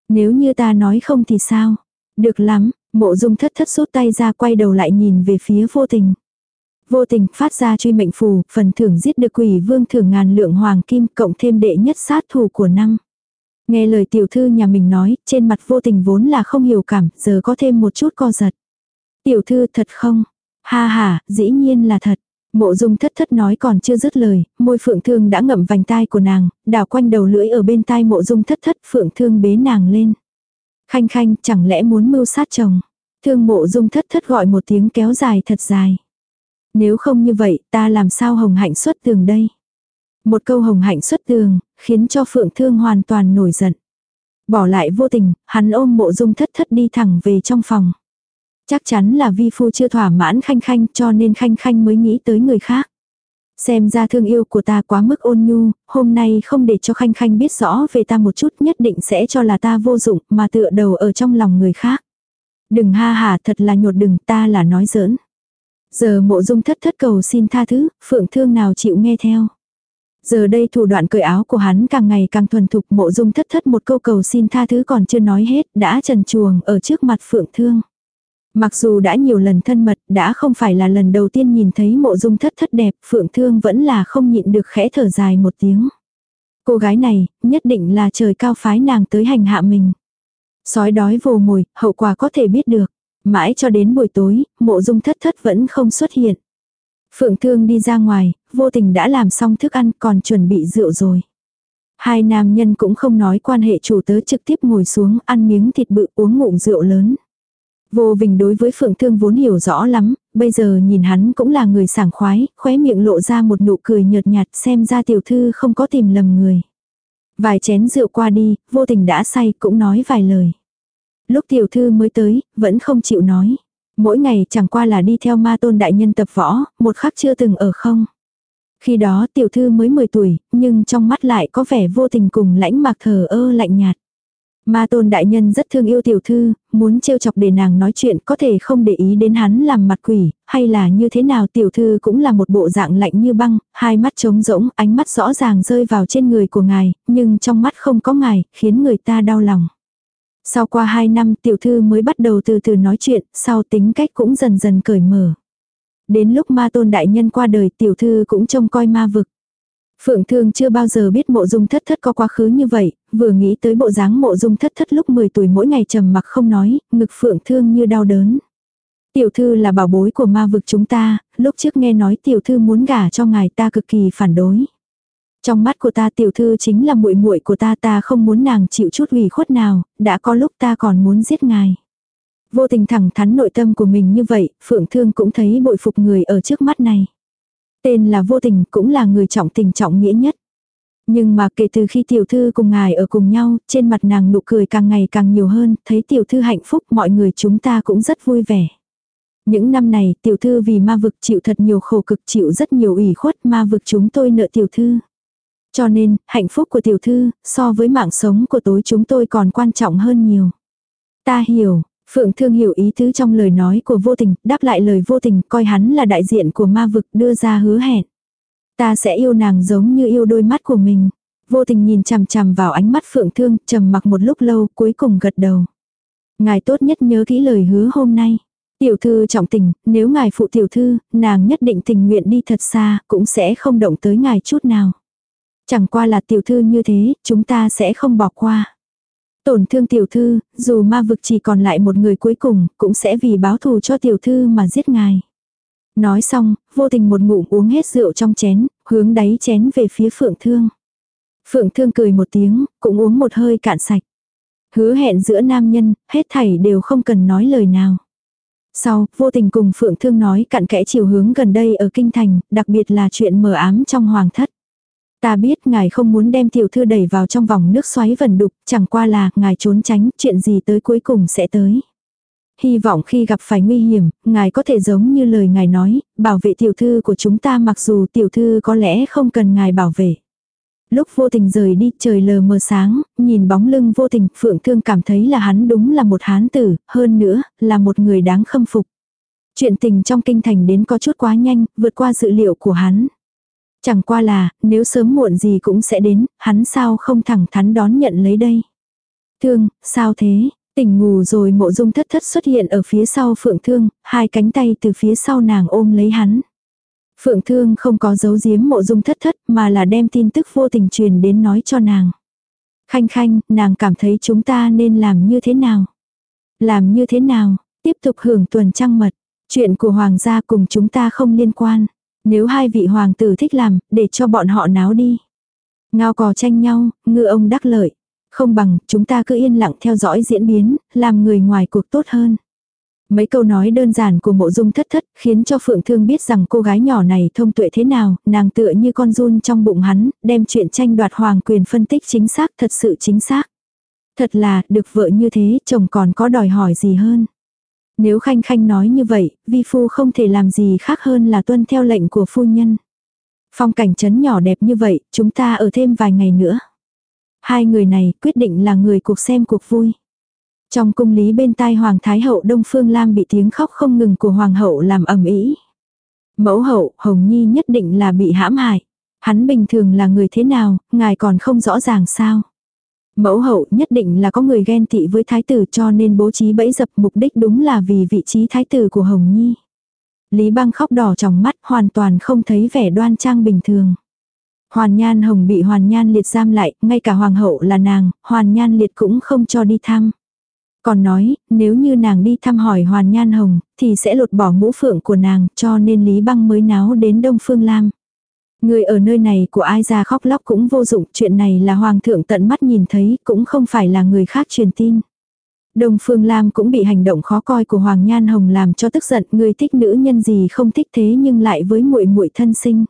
Nếu như ta nói không thì sao? Được lắm, mộ dung thất thất rút tay ra quay đầu lại nhìn về phía vô tình. Vô tình phát ra truy mệnh phù, phần thưởng giết được quỷ vương thưởng ngàn lượng hoàng kim cộng thêm đệ nhất sát thủ của năm. Nghe lời tiểu thư nhà mình nói, trên mặt vô tình vốn là không hiểu cảm, giờ có thêm một chút co giật. Tiểu thư thật không? Ha ha, dĩ nhiên là thật. Mộ dung thất thất nói còn chưa dứt lời, môi phượng thương đã ngậm vành tai của nàng, đảo quanh đầu lưỡi ở bên tai mộ dung thất thất phượng thương bế nàng lên. Khanh khanh chẳng lẽ muốn mưu sát chồng. Thương mộ dung thất thất gọi một tiếng kéo dài thật dài. Nếu không như vậy ta làm sao hồng hạnh xuất tường đây. Một câu hồng hạnh xuất tường, khiến cho phượng thương hoàn toàn nổi giận. Bỏ lại vô tình, hắn ôm mộ dung thất thất đi thẳng về trong phòng. Chắc chắn là vi phu chưa thỏa mãn khanh khanh cho nên khanh khanh mới nghĩ tới người khác. Xem ra thương yêu của ta quá mức ôn nhu, hôm nay không để cho khanh khanh biết rõ về ta một chút nhất định sẽ cho là ta vô dụng mà tựa đầu ở trong lòng người khác. Đừng ha hà thật là nhột đừng ta là nói giỡn. Giờ mộ dung thất thất cầu xin tha thứ, phượng thương nào chịu nghe theo. Giờ đây thủ đoạn cởi áo của hắn càng ngày càng thuần thục mộ dung thất thất một câu cầu xin tha thứ còn chưa nói hết đã trần chuồng ở trước mặt phượng thương. Mặc dù đã nhiều lần thân mật, đã không phải là lần đầu tiên nhìn thấy mộ dung thất thất đẹp, phượng thương vẫn là không nhịn được khẽ thở dài một tiếng. Cô gái này, nhất định là trời cao phái nàng tới hành hạ mình. Sói đói vồ mồi, hậu quả có thể biết được. Mãi cho đến buổi tối, mộ dung thất thất vẫn không xuất hiện. Phượng thương đi ra ngoài, vô tình đã làm xong thức ăn còn chuẩn bị rượu rồi. Hai nam nhân cũng không nói quan hệ chủ tớ trực tiếp ngồi xuống ăn miếng thịt bự uống ngụm rượu lớn. Vô Vinh đối với Phượng Thương vốn hiểu rõ lắm, bây giờ nhìn hắn cũng là người sảng khoái, khóe miệng lộ ra một nụ cười nhợt nhạt xem ra tiểu thư không có tìm lầm người. Vài chén rượu qua đi, vô tình đã say cũng nói vài lời. Lúc tiểu thư mới tới, vẫn không chịu nói. Mỗi ngày chẳng qua là đi theo ma tôn đại nhân tập võ, một khắc chưa từng ở không. Khi đó tiểu thư mới 10 tuổi, nhưng trong mắt lại có vẻ vô tình cùng lãnh mạc thờ ơ lạnh nhạt. Ma tôn đại nhân rất thương yêu tiểu thư, muốn trêu chọc để nàng nói chuyện có thể không để ý đến hắn làm mặt quỷ, hay là như thế nào tiểu thư cũng là một bộ dạng lạnh như băng, hai mắt trống rỗng, ánh mắt rõ ràng rơi vào trên người của ngài, nhưng trong mắt không có ngài, khiến người ta đau lòng. Sau qua hai năm tiểu thư mới bắt đầu từ từ nói chuyện, sau tính cách cũng dần dần cởi mở. Đến lúc ma tôn đại nhân qua đời tiểu thư cũng trông coi ma vực. Phượng Thương chưa bao giờ biết mộ dung thất thất có quá khứ như vậy, vừa nghĩ tới bộ dáng mộ dung thất thất lúc 10 tuổi mỗi ngày trầm mặc không nói, ngực Phượng Thương như đau đớn. Tiểu thư là bảo bối của ma vực chúng ta, lúc trước nghe nói tiểu thư muốn gả cho ngài ta cực kỳ phản đối. Trong mắt của ta tiểu thư chính là muội muội của ta ta không muốn nàng chịu chút ủy khuất nào, đã có lúc ta còn muốn giết ngài. Vô tình thẳng thắn nội tâm của mình như vậy, Phượng Thương cũng thấy bội phục người ở trước mắt này. Tên là vô tình cũng là người trọng tình trọng nghĩa nhất. Nhưng mà kể từ khi tiểu thư cùng ngài ở cùng nhau, trên mặt nàng nụ cười càng ngày càng nhiều hơn, thấy tiểu thư hạnh phúc mọi người chúng ta cũng rất vui vẻ. Những năm này tiểu thư vì ma vực chịu thật nhiều khổ cực chịu rất nhiều ủy khuất ma vực chúng tôi nợ tiểu thư. Cho nên, hạnh phúc của tiểu thư, so với mạng sống của tối chúng tôi còn quan trọng hơn nhiều. Ta hiểu, Phượng Thương hiểu ý tứ trong lời nói của vô tình, đáp lại lời vô tình, coi hắn là đại diện của ma vực đưa ra hứa hẹn. Ta sẽ yêu nàng giống như yêu đôi mắt của mình. Vô tình nhìn chằm chằm vào ánh mắt Phượng Thương, trầm mặc một lúc lâu, cuối cùng gật đầu. Ngài tốt nhất nhớ kỹ lời hứa hôm nay. Tiểu thư trọng tình, nếu ngài phụ tiểu thư, nàng nhất định tình nguyện đi thật xa, cũng sẽ không động tới ngài chút nào. Chẳng qua là tiểu thư như thế, chúng ta sẽ không bỏ qua. Tổn thương tiểu thư, dù ma vực chỉ còn lại một người cuối cùng, cũng sẽ vì báo thù cho tiểu thư mà giết ngài. Nói xong, vô tình một ngụm uống hết rượu trong chén, hướng đáy chén về phía phượng thương. Phượng thương cười một tiếng, cũng uống một hơi cạn sạch. Hứa hẹn giữa nam nhân, hết thảy đều không cần nói lời nào. Sau, vô tình cùng Phượng Thương nói cặn kẽ chiều hướng gần đây ở Kinh Thành, đặc biệt là chuyện mờ ám trong hoàng thất. Ta biết ngài không muốn đem tiểu thư đẩy vào trong vòng nước xoáy vần đục, chẳng qua là ngài trốn tránh, chuyện gì tới cuối cùng sẽ tới. Hy vọng khi gặp phải nguy hiểm, ngài có thể giống như lời ngài nói, bảo vệ tiểu thư của chúng ta mặc dù tiểu thư có lẽ không cần ngài bảo vệ. Lúc vô tình rời đi trời lờ mờ sáng, nhìn bóng lưng vô tình Phượng Thương cảm thấy là hắn đúng là một hán tử, hơn nữa là một người đáng khâm phục. Chuyện tình trong kinh thành đến có chút quá nhanh, vượt qua dự liệu của hắn. Chẳng qua là, nếu sớm muộn gì cũng sẽ đến, hắn sao không thẳng thắn đón nhận lấy đây. Thương, sao thế? Tỉnh ngủ rồi mộ dung thất thất xuất hiện ở phía sau phượng thương, hai cánh tay từ phía sau nàng ôm lấy hắn. Phượng thương không có giấu giếm mộ dung thất thất mà là đem tin tức vô tình truyền đến nói cho nàng. Khanh khanh, nàng cảm thấy chúng ta nên làm như thế nào? Làm như thế nào? Tiếp tục hưởng tuần trăng mật. Chuyện của hoàng gia cùng chúng ta không liên quan. Nếu hai vị hoàng tử thích làm, để cho bọn họ náo đi. Ngao cò tranh nhau, ngư ông đắc lợi. Không bằng, chúng ta cứ yên lặng theo dõi diễn biến, làm người ngoài cuộc tốt hơn. Mấy câu nói đơn giản của mộ dung thất thất khiến cho Phượng Thương biết rằng cô gái nhỏ này thông tuệ thế nào, nàng tựa như con run trong bụng hắn, đem chuyện tranh đoạt hoàng quyền phân tích chính xác thật sự chính xác. Thật là, được vợ như thế, chồng còn có đòi hỏi gì hơn. Nếu Khanh Khanh nói như vậy, vi phu không thể làm gì khác hơn là tuân theo lệnh của phu nhân. Phong cảnh trấn nhỏ đẹp như vậy, chúng ta ở thêm vài ngày nữa. Hai người này quyết định là người cuộc xem cuộc vui. Trong cung lý bên tai Hoàng Thái Hậu Đông Phương Lam bị tiếng khóc không ngừng của Hoàng Hậu làm ầm ĩ. Mẫu hậu, Hồng Nhi nhất định là bị hãm hại. Hắn bình thường là người thế nào, ngài còn không rõ ràng sao. Mẫu hậu nhất định là có người ghen tị với thái tử cho nên bố trí bẫy dập mục đích đúng là vì vị trí thái tử của Hồng Nhi. Lý băng khóc đỏ trong mắt hoàn toàn không thấy vẻ đoan trang bình thường. Hoàn Nhan Hồng bị Hoàn Nhan Liệt giam lại, ngay cả Hoàng hậu là nàng, Hoàn Nhan Liệt cũng không cho đi thăm. Còn nói, nếu như nàng đi thăm hỏi Hoàn Nhan Hồng, thì sẽ lột bỏ mũ phượng của nàng, cho nên Lý Băng mới náo đến Đông Phương Lam. Người ở nơi này của ai ra khóc lóc cũng vô dụng, chuyện này là Hoàng thượng tận mắt nhìn thấy, cũng không phải là người khác truyền tin. đồng Phương Lam cũng bị hành động khó coi của Hoàng Nhan Hồng làm cho tức giận, người thích nữ nhân gì không thích thế nhưng lại với muội muội thân sinh.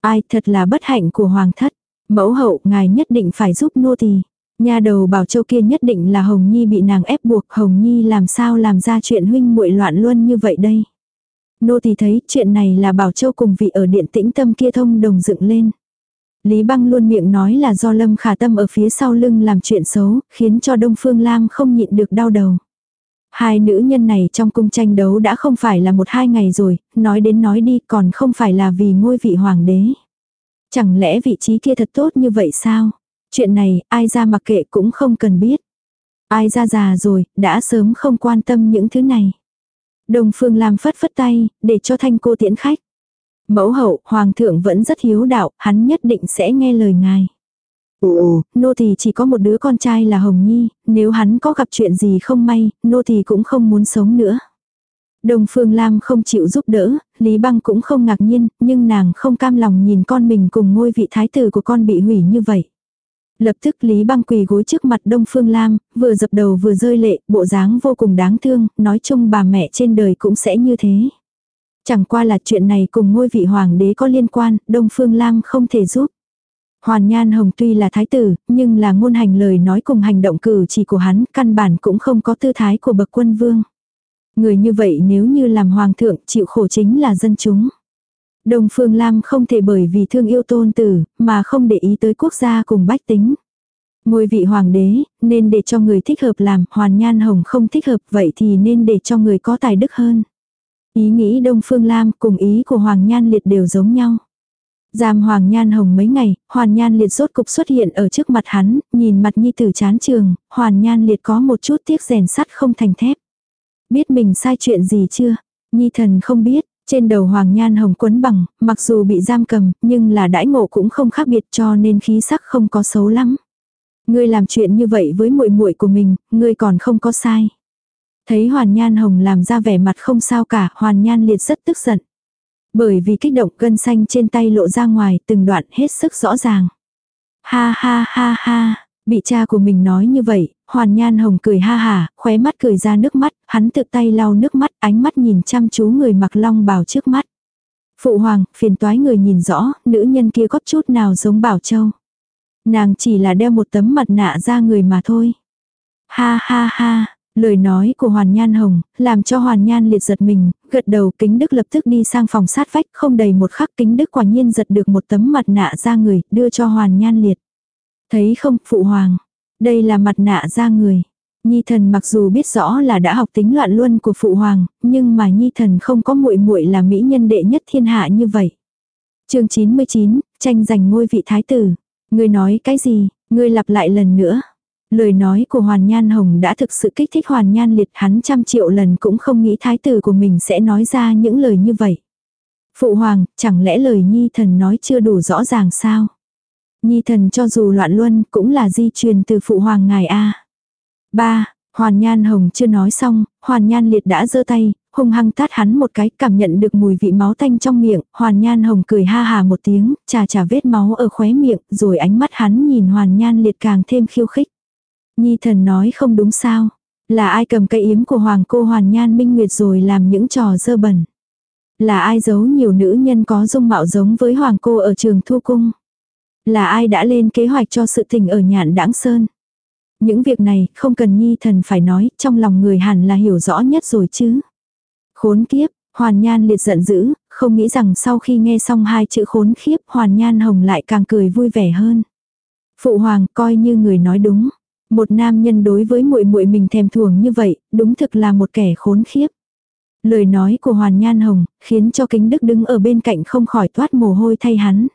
Ai thật là bất hạnh của Hoàng thất. Mẫu hậu, ngài nhất định phải giúp nô tỳ. Nhà đầu bảo châu kia nhất định là Hồng Nhi bị nàng ép buộc, Hồng Nhi làm sao làm ra chuyện huynh muội loạn luân như vậy đây. Nô tỳ thấy chuyện này là bảo châu cùng vị ở điện tĩnh tâm kia thông đồng dựng lên. Lý băng luôn miệng nói là do Lâm Khả Tâm ở phía sau lưng làm chuyện xấu, khiến cho Đông Phương Lam không nhịn được đau đầu. Hai nữ nhân này trong cung tranh đấu đã không phải là một hai ngày rồi, nói đến nói đi còn không phải là vì ngôi vị hoàng đế. Chẳng lẽ vị trí kia thật tốt như vậy sao? Chuyện này, ai ra mặc kệ cũng không cần biết. Ai ra già rồi, đã sớm không quan tâm những thứ này. Đồng Phương Lam phất phất tay, để cho thanh cô tiễn khách. Mẫu hậu, hoàng thượng vẫn rất hiếu đạo, hắn nhất định sẽ nghe lời ngài. Ồ, nô thì chỉ có một đứa con trai là Hồng Nhi, nếu hắn có gặp chuyện gì không may, nô thì cũng không muốn sống nữa. Đồng Phương Lam không chịu giúp đỡ, Lý Băng cũng không ngạc nhiên, nhưng nàng không cam lòng nhìn con mình cùng ngôi vị thái tử của con bị hủy như vậy. Lập tức Lý Băng quỳ gối trước mặt Đông Phương Lam, vừa dập đầu vừa rơi lệ, bộ dáng vô cùng đáng thương, nói chung bà mẹ trên đời cũng sẽ như thế. Chẳng qua là chuyện này cùng ngôi vị hoàng đế có liên quan, Đông Phương Lam không thể giúp. Hoàn Nhan Hồng tuy là thái tử, nhưng là ngôn hành lời nói cùng hành động cử chỉ của hắn, căn bản cũng không có tư thái của bậc quân vương. Người như vậy nếu như làm hoàng thượng, chịu khổ chính là dân chúng. Đồng Phương Lam không thể bởi vì thương yêu tôn tử, mà không để ý tới quốc gia cùng bách tính. Ngôi vị hoàng đế, nên để cho người thích hợp làm, hoàn nhan hồng không thích hợp, vậy thì nên để cho người có tài đức hơn. Ý nghĩ Đông Phương Lam cùng ý của Hoàng Nhan Liệt đều giống nhau. Giam Hoàng Nhan Hồng mấy ngày, Hoàn Nhan Liệt rốt cục xuất hiện ở trước mặt hắn, nhìn mặt Nhi tử chán trường, Hoàn Nhan Liệt có một chút tiếc rèn sắt không thành thép. Biết mình sai chuyện gì chưa? Nhi thần không biết, trên đầu Hoàng Nhan Hồng quấn bằng, mặc dù bị giam cầm, nhưng là đãi ngộ cũng không khác biệt cho nên khí sắc không có xấu lắm. Ngươi làm chuyện như vậy với muội muội của mình, ngươi còn không có sai. Thấy Hoàn Nhan Hồng làm ra vẻ mặt không sao cả, Hoàn Nhan liệt rất tức giận. Bởi vì kích động gân xanh trên tay lộ ra ngoài từng đoạn hết sức rõ ràng. Ha ha ha ha, bị cha của mình nói như vậy, Hoàn Nhan Hồng cười ha hà, khóe mắt cười ra nước mắt, hắn tự tay lau nước mắt, ánh mắt nhìn chăm chú người mặc long bào trước mắt. Phụ hoàng, phiền toái người nhìn rõ, nữ nhân kia có chút nào giống Bảo Châu. Nàng chỉ là đeo một tấm mặt nạ ra người mà thôi. Ha ha ha, lời nói của Hoàn Nhan Hồng, làm cho Hoàn Nhan liệt giật mình, gật đầu kính đức lập tức đi sang phòng sát vách, không đầy một khắc kính đức quả nhiên giật được một tấm mặt nạ ra người, đưa cho Hoàn Nhan liệt. Thấy không, phụ hoàng, đây là mặt nạ ra người. Nhi thần mặc dù biết rõ là đã học tính loạn luân của phụ hoàng, nhưng mà nhi thần không có muội muội là mỹ nhân đệ nhất thiên hạ như vậy. Chương 99, tranh giành ngôi vị thái tử. Ngươi nói cái gì? Ngươi lặp lại lần nữa. Lời nói của Hoàn Nhan Hồng đã thực sự kích thích Hoàn Nhan Liệt hắn trăm triệu lần cũng không nghĩ thái tử của mình sẽ nói ra những lời như vậy. Phụ hoàng, chẳng lẽ lời nhi thần nói chưa đủ rõ ràng sao? Nhi thần cho dù loạn luân cũng là di truyền từ phụ hoàng ngài A. ba Hoàn Nhan Hồng chưa nói xong, Hoàn Nhan Liệt đã giơ tay, hung hăng tát hắn một cái, cảm nhận được mùi vị máu tanh trong miệng, Hoàn Nhan Hồng cười ha hà một tiếng, trà trà vết máu ở khóe miệng, rồi ánh mắt hắn nhìn Hoàn Nhan liệt càng thêm khiêu khích. Nhi thần nói không đúng sao, là ai cầm cây yếm của Hoàng cô Hoàn Nhan Minh Nguyệt rồi làm những trò dơ bẩn. Là ai giấu nhiều nữ nhân có dung mạo giống với Hoàng cô ở trường Thu Cung. Là ai đã lên kế hoạch cho sự tình ở nhạn đãng sơn. Những việc này không cần Nhi thần phải nói, trong lòng người hẳn là hiểu rõ nhất rồi chứ. Khốn kiếp, Hoàn Nhan liệt giận dữ, không nghĩ rằng sau khi nghe xong hai chữ khốn khiếp Hoàn Nhan Hồng lại càng cười vui vẻ hơn. Phụ hoàng coi như người nói đúng. Một nam nhân đối với muội muội mình thèm thuồng như vậy, đúng thực là một kẻ khốn khiếp. Lời nói của Hoàn Nhan Hồng khiến cho kính đức đứng ở bên cạnh không khỏi toát mồ hôi thay hắn.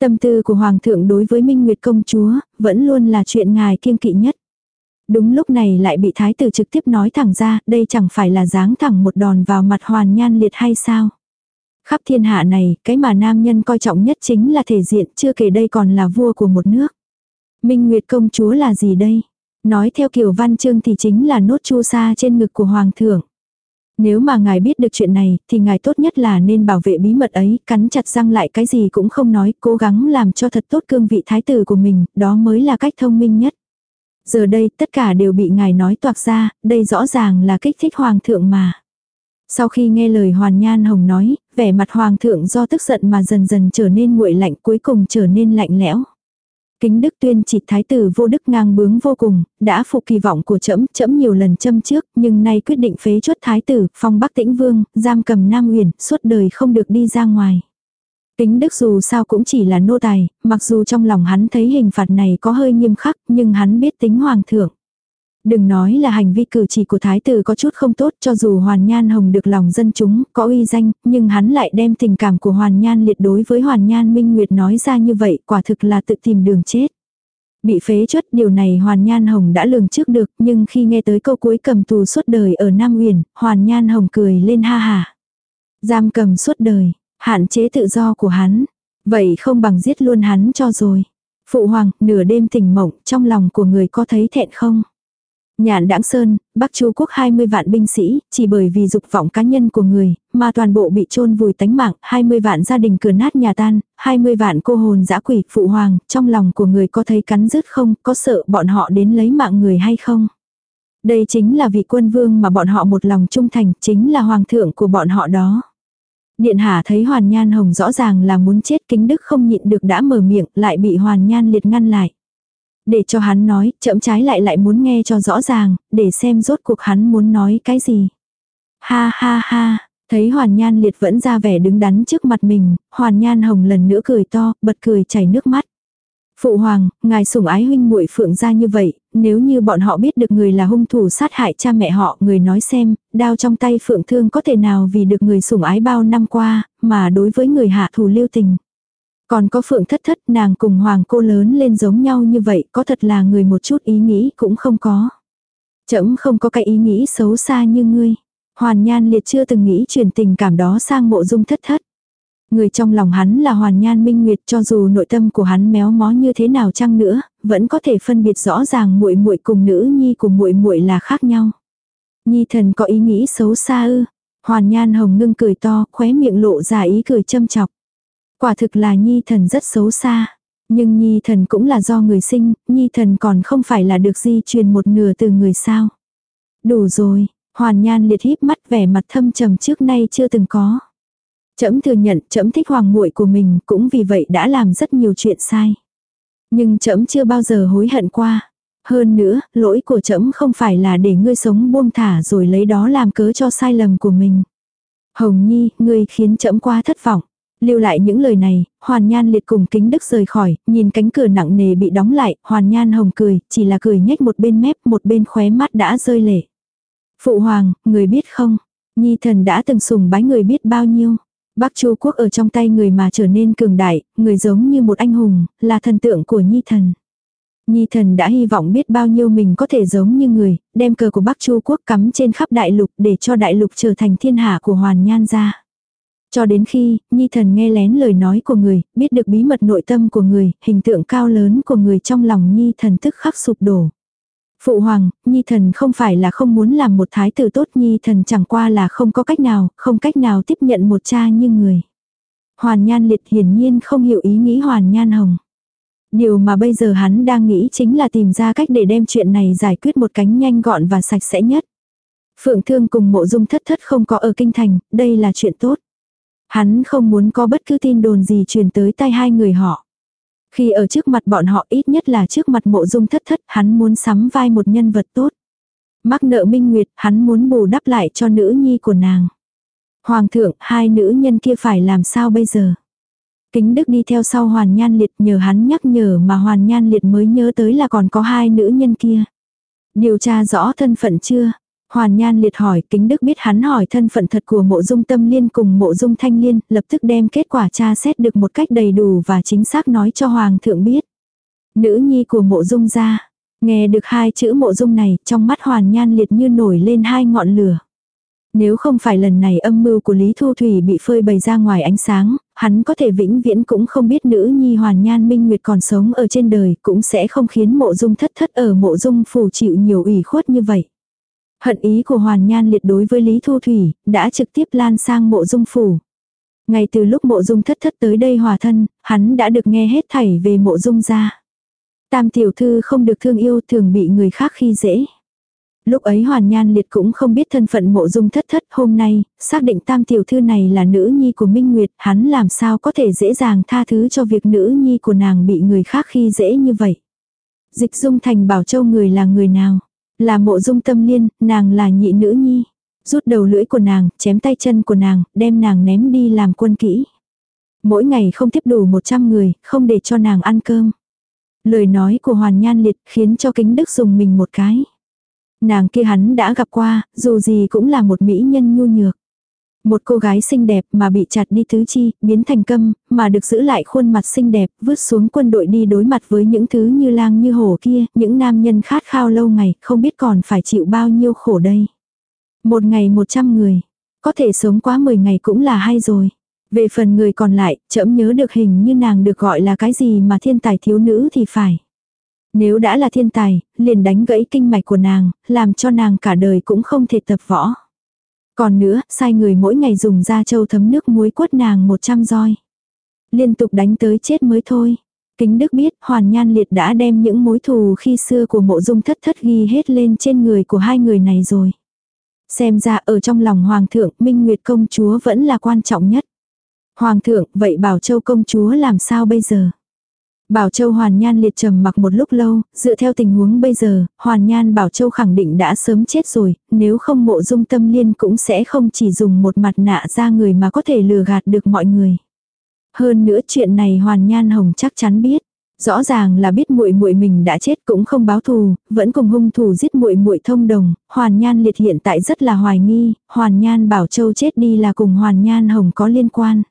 Tâm tư của Hoàng thượng đối với Minh Nguyệt công chúa, vẫn luôn là chuyện ngài kiêng kỵ nhất. Đúng lúc này lại bị thái tử trực tiếp nói thẳng ra, đây chẳng phải là dáng thẳng một đòn vào mặt hoàn nhan liệt hay sao. Khắp thiên hạ này, cái mà nam nhân coi trọng nhất chính là thể diện, chưa kể đây còn là vua của một nước. Minh Nguyệt công chúa là gì đây? Nói theo kiểu văn chương thì chính là nốt chu sa trên ngực của hoàng thượng. Nếu mà ngài biết được chuyện này, thì ngài tốt nhất là nên bảo vệ bí mật ấy, cắn chặt răng lại cái gì cũng không nói, cố gắng làm cho thật tốt cương vị thái tử của mình, đó mới là cách thông minh nhất. Giờ đây tất cả đều bị ngài nói toạc ra, đây rõ ràng là kích thích hoàng thượng mà. Sau khi nghe lời Hoàn Nhan Hồng nói, vẻ mặt hoàng thượng do tức giận mà dần dần trở nên nguội lạnh cuối cùng trở nên lạnh lẽo. Kính Đức Tuyên chỉ thái tử vô đức ngang bướng vô cùng, đã phục kỳ vọng của trẫm, trẫm nhiều lần châm trước, nhưng nay quyết định phế chuất thái tử, phong Bắc Tĩnh Vương, giam cầm Nam Uyển, suốt đời không được đi ra ngoài. Kính Đức dù sao cũng chỉ là nô tài, mặc dù trong lòng hắn thấy hình phạt này có hơi nghiêm khắc, nhưng hắn biết tính hoàng thượng. Đừng nói là hành vi cử chỉ của thái tử có chút không tốt cho dù Hoàn Nhan Hồng được lòng dân chúng, có uy danh, nhưng hắn lại đem tình cảm của Hoàn Nhan liệt đối với Hoàn Nhan Minh Nguyệt nói ra như vậy, quả thực là tự tìm đường chết. Bị phế chuất điều này Hoàn Nhan Hồng đã lường trước được, nhưng khi nghe tới câu cuối cầm tù suốt đời ở Nam Uyển, Hoàn Nhan Hồng cười lên ha hà. Giam cầm suốt đời, Hạn chế tự do của hắn. Vậy không bằng giết luôn hắn cho rồi. Phụ hoàng, nửa đêm tỉnh mộng, trong lòng của người có thấy thẹn không? Nhạn Đãng Sơn, Bắc Chu quốc 20 vạn binh sĩ, chỉ bởi vì dục vọng cá nhân của người, mà toàn bộ bị chôn vùi tánh mạng, 20 vạn gia đình cửa nát nhà tan, 20 vạn cô hồn dã quỷ, phụ hoàng, trong lòng của người có thấy cắn rứt không, có sợ bọn họ đến lấy mạng người hay không? Đây chính là vị quân vương mà bọn họ một lòng trung thành, chính là hoàng thượng của bọn họ đó. Điện hạ thấy Hoàn Nhan Hồng rõ ràng là muốn chết kính đức không nhịn được đã mở miệng lại bị Hoàn Nhan liệt ngăn lại. Để cho hắn nói, chậm trái lại lại muốn nghe cho rõ ràng, để xem rốt cuộc hắn muốn nói cái gì. Ha ha ha, thấy Hoàn Nhan liệt vẫn ra vẻ đứng đắn trước mặt mình, Hoàn Nhan Hồng lần nữa cười to, bật cười chảy nước mắt. Phụ hoàng, ngài sủng ái huynh muội phượng ra như vậy, nếu như bọn họ biết được người là hung thủ sát hại cha mẹ họ, người nói xem, đao trong tay phượng thương có thể nào vì được người sủng ái bao năm qua, mà đối với người hạ thủ lưu tình. Còn có phượng thất thất nàng cùng hoàng cô lớn lên giống nhau như vậy, có thật là người một chút ý nghĩ cũng không có. Chấm không có cái ý nghĩ xấu xa như ngươi. Hoàn nhan liệt chưa từng nghĩ chuyển tình cảm đó sang mộ dung thất thất. Người trong lòng hắn là hoàn nhan minh nguyệt cho dù nội tâm của hắn méo mó như thế nào chăng nữa, vẫn có thể phân biệt rõ ràng muội muội cùng nữ nhi của muội muội là khác nhau. Nhi thần có ý nghĩ xấu xa ư? Hoàn nhan hồng ngưng cười to, khóe miệng lộ ra ý cười châm chọc. Quả thực là nhi thần rất xấu xa. Nhưng nhi thần cũng là do người sinh, nhi thần còn không phải là được di truyền một nửa từ người sao. Đủ rồi, hoàn nhan liệt híp mắt vẻ mặt thâm trầm trước nay chưa từng có. Chấm thừa nhận chấm thích hoàng muội của mình cũng vì vậy đã làm rất nhiều chuyện sai. Nhưng chấm chưa bao giờ hối hận qua. Hơn nữa, lỗi của chấm không phải là để ngươi sống buông thả rồi lấy đó làm cớ cho sai lầm của mình. Hồng Nhi, ngươi khiến chấm quá thất vọng. Lưu lại những lời này, Hoàn Nhan liệt cùng kính đức rời khỏi, nhìn cánh cửa nặng nề bị đóng lại, Hoàn Nhan hồng cười, chỉ là cười nhếch một bên mép, một bên khóe mắt đã rơi lệ. Phụ hoàng, người biết không, Nhi thần đã từng sùng bái người biết bao nhiêu. Bắc Chu quốc ở trong tay người mà trở nên cường đại, người giống như một anh hùng, là thần tượng của Nhi thần. Nhi thần đã hy vọng biết bao nhiêu mình có thể giống như người, đem cờ của Bắc Chu quốc cắm trên khắp đại lục để cho đại lục trở thành thiên hạ của Hoàn Nhan gia. Cho đến khi, Nhi thần nghe lén lời nói của người, biết được bí mật nội tâm của người, hình tượng cao lớn của người trong lòng Nhi thần tức khắc sụp đổ. Phụ hoàng, Nhi thần không phải là không muốn làm một thái tử tốt Nhi thần chẳng qua là không có cách nào, không cách nào tiếp nhận một cha như người. Hoàn Nhan Liệt hiển nhiên không hiểu ý nghĩ Hoàn Nhan Hồng. Điều mà bây giờ hắn đang nghĩ chính là tìm ra cách để đem chuyện này giải quyết một cánh nhanh gọn và sạch sẽ nhất. Phượng Thương cùng mộ dung thất thất không có ở kinh thành, đây là chuyện tốt. Hắn không muốn có bất cứ tin đồn gì truyền tới tai hai người họ. Khi ở trước mặt bọn họ ít nhất là trước mặt mộ dung thất thất, hắn muốn sắm vai một nhân vật tốt. Mắc nợ minh nguyệt, hắn muốn bù đắp lại cho nữ nhi của nàng. Hoàng thượng, hai nữ nhân kia phải làm sao bây giờ? Kính Đức đi theo sau Hoàn Nhan Liệt, nhờ hắn nhắc nhở mà Hoàn Nhan Liệt mới nhớ tới là còn có hai nữ nhân kia. Điều tra rõ thân phận chưa? Hoàn Nhan liệt hỏi, kính đức biết hắn hỏi thân phận thật của mộ dung tâm liên cùng mộ dung thanh liên, lập tức đem kết quả tra xét được một cách đầy đủ và chính xác nói cho Hoàng thượng biết. Nữ nhi của mộ dung ra, nghe được hai chữ mộ dung này, trong mắt Hoàn Nhan liệt như nổi lên hai ngọn lửa. Nếu không phải lần này âm mưu của Lý Thu Thủy bị phơi bày ra ngoài ánh sáng, hắn có thể vĩnh viễn cũng không biết nữ nhi Hoàn Nhan Minh Nguyệt còn sống ở trên đời, cũng sẽ không khiến mộ dung thất thất ở mộ dung phủ chịu nhiều ủy khuất như vậy. Hận ý của Hoàn Nhan liệt đối với Lý Thu Thủy, đã trực tiếp lan sang mộ dung phủ. Ngay từ lúc mộ dung thất thất tới đây hòa thân, hắn đã được nghe hết thảy về mộ dung ra. Tam tiểu thư không được thương yêu thường bị người khác khi dễ. Lúc ấy Hoàn Nhan Liệt cũng không biết thân phận mộ dung thất thất hôm nay, xác định tam tiểu thư này là nữ nhi của Minh Nguyệt, hắn làm sao có thể dễ dàng tha thứ cho việc nữ nhi của nàng bị người khác khi dễ như vậy. Dịch dung thành bảo châu người là người nào? Là mộ dung tâm liên, nàng là nhị nữ nhi. Rút đầu lưỡi của nàng, chém tay chân của nàng, đem nàng ném đi làm quân kỹ. Mỗi ngày không tiếp đủ 100 người, không để cho nàng ăn cơm. Lời nói của Hoàn Nhan Liệt khiến cho kính đức dùng mình một cái. Nàng kia hắn đã gặp qua, dù gì cũng là một mỹ nhân nhu nhược. Một cô gái xinh đẹp mà bị chặt đi tứ chi, biến thành câm, mà được giữ lại khuôn mặt xinh đẹp, vứt xuống quân đội đi đối mặt với những thứ như lang như hổ kia, những nam nhân khát khao lâu ngày, không biết còn phải chịu bao nhiêu khổ đây. Một ngày một trăm người, có thể sống quá mười ngày cũng là hay rồi. Về phần người còn lại, chậm nhớ được hình như nàng được gọi là cái gì mà thiên tài thiếu nữ thì phải. Nếu đã là thiên tài, liền đánh gãy kinh mạch của nàng, làm cho nàng cả đời cũng không thể tập võ. Còn nữa, sai người mỗi ngày dùng da trâu thấm nước muối quất nàng 100 roi. Liên tục đánh tới chết mới thôi. Kính Đức biết Hoàn Nhan Liệt đã đem những mối thù khi xưa của mộ dung thất thất ghi hết lên trên người của hai người này rồi. Xem ra ở trong lòng Hoàng thượng Minh Nguyệt công chúa vẫn là quan trọng nhất. Hoàng thượng, vậy Bảo Châu công chúa làm sao bây giờ? Bảo Châu Hoàn Nhan liệt trầm mặc một lúc lâu, dựa theo tình huống bây giờ, Hoàn Nhan Bảo Châu khẳng định đã sớm chết rồi, nếu không mộ dung tâm liên cũng sẽ không chỉ dùng một mặt nạ ra người mà có thể lừa gạt được mọi người. Hơn nữa chuyện này Hoàn Nhan Hồng chắc chắn biết. Rõ ràng là biết muội muội mình đã chết cũng không báo thù, vẫn cùng hung thủ giết muội muội thông đồng, Hoàn Nhan liệt hiện tại rất là hoài nghi, Hoàn Nhan Bảo Châu chết đi là cùng Hoàn Nhan Hồng có liên quan.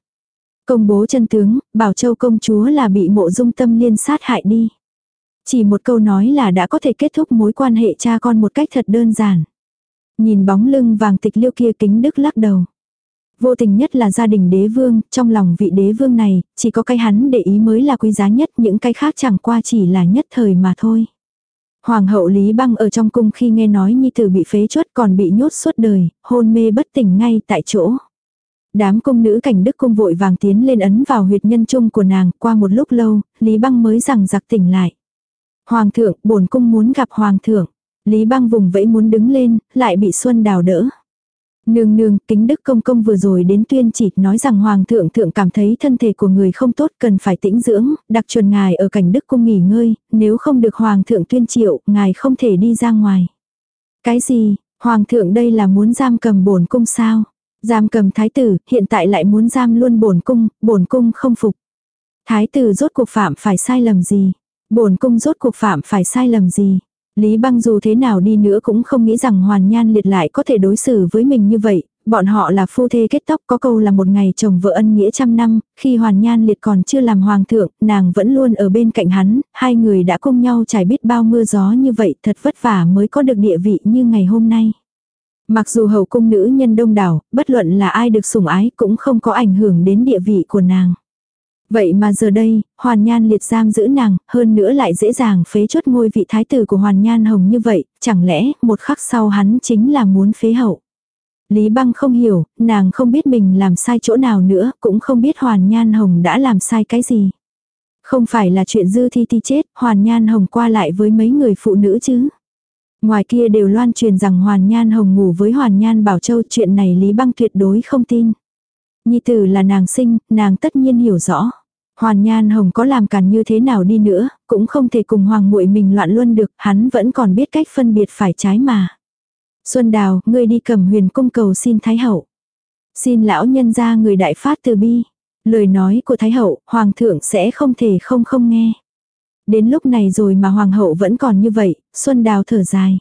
Công bố chân tướng, Bảo Châu công chúa là bị mộ dung tâm liên sát hại đi. Chỉ một câu nói là đã có thể kết thúc mối quan hệ cha con một cách thật đơn giản. Nhìn bóng lưng vàng tịch liêu kia kính đức lắc đầu. Vô tình nhất là gia đình đế vương, trong lòng vị đế vương này, chỉ có cái hắn để ý mới là quý giá nhất, những cái khác chẳng qua chỉ là nhất thời mà thôi. Hoàng hậu Lý Băng ở trong cung khi nghe nói nhi tử bị phế chuất còn bị nhốt suốt đời, hôn mê bất tỉnh ngay tại chỗ. Đám công nữ cảnh đức cung vội vàng tiến lên ấn vào huyệt nhân trung của nàng, qua một lúc lâu, Lý Băng mới rằng giặc tỉnh lại. Hoàng thượng, bổn cung muốn gặp hoàng thượng. Lý Băng vùng vẫy muốn đứng lên, lại bị Xuân đào đỡ. Nương nương, kính đức công công vừa rồi đến tuyên chỉ nói rằng hoàng thượng thượng cảm thấy thân thể của người không tốt cần phải tĩnh dưỡng, đặc chuẩn ngài ở cảnh đức cung nghỉ ngơi, nếu không được hoàng thượng tuyên triệu, ngài không thể đi ra ngoài. Cái gì, hoàng thượng đây là muốn giam cầm bổn cung sao? Giam cầm thái tử, hiện tại lại muốn giam luôn bổn cung, bổn cung không phục. Thái tử rốt cuộc phạm phải sai lầm gì? Bổn cung rốt cuộc phạm phải sai lầm gì? Lý băng dù thế nào đi nữa cũng không nghĩ rằng hoàn nhan liệt lại có thể đối xử với mình như vậy, bọn họ là phu thê kết tóc có câu là một ngày chồng vợ ân nghĩa trăm năm, khi hoàn nhan liệt còn chưa làm hoàng thượng, nàng vẫn luôn ở bên cạnh hắn, hai người đã cùng nhau trải biết bao mưa gió như vậy thật vất vả mới có được địa vị như ngày hôm nay. Mặc dù hậu cung nữ nhân đông đảo, bất luận là ai được sủng ái cũng không có ảnh hưởng đến địa vị của nàng. Vậy mà giờ đây, Hoàn Nhan liệt giam giữ nàng, hơn nữa lại dễ dàng phế chốt ngôi vị thái tử của Hoàn Nhan Hồng như vậy, chẳng lẽ một khắc sau hắn chính là muốn phế hậu. Lý băng không hiểu, nàng không biết mình làm sai chỗ nào nữa, cũng không biết Hoàn Nhan Hồng đã làm sai cái gì. Không phải là chuyện dư thi thi chết, Hoàn Nhan Hồng qua lại với mấy người phụ nữ chứ. Ngoài kia đều loan truyền rằng Hoàn Nhan Hồng ngủ với Hoàn Nhan Bảo Châu chuyện này Lý Băng tuyệt đối không tin. Nhi tử là nàng sinh, nàng tất nhiên hiểu rõ. Hoàn Nhan Hồng có làm cản như thế nào đi nữa, cũng không thể cùng Hoàng muội mình loạn luân được, hắn vẫn còn biết cách phân biệt phải trái mà. Xuân Đào, ngươi đi cầm huyền cung cầu xin Thái Hậu. Xin lão nhân ra người đại phát từ bi. Lời nói của Thái Hậu, Hoàng thượng sẽ không thể không không nghe. Đến lúc này rồi mà Hoàng hậu vẫn còn như vậy, Xuân Đào thở dài.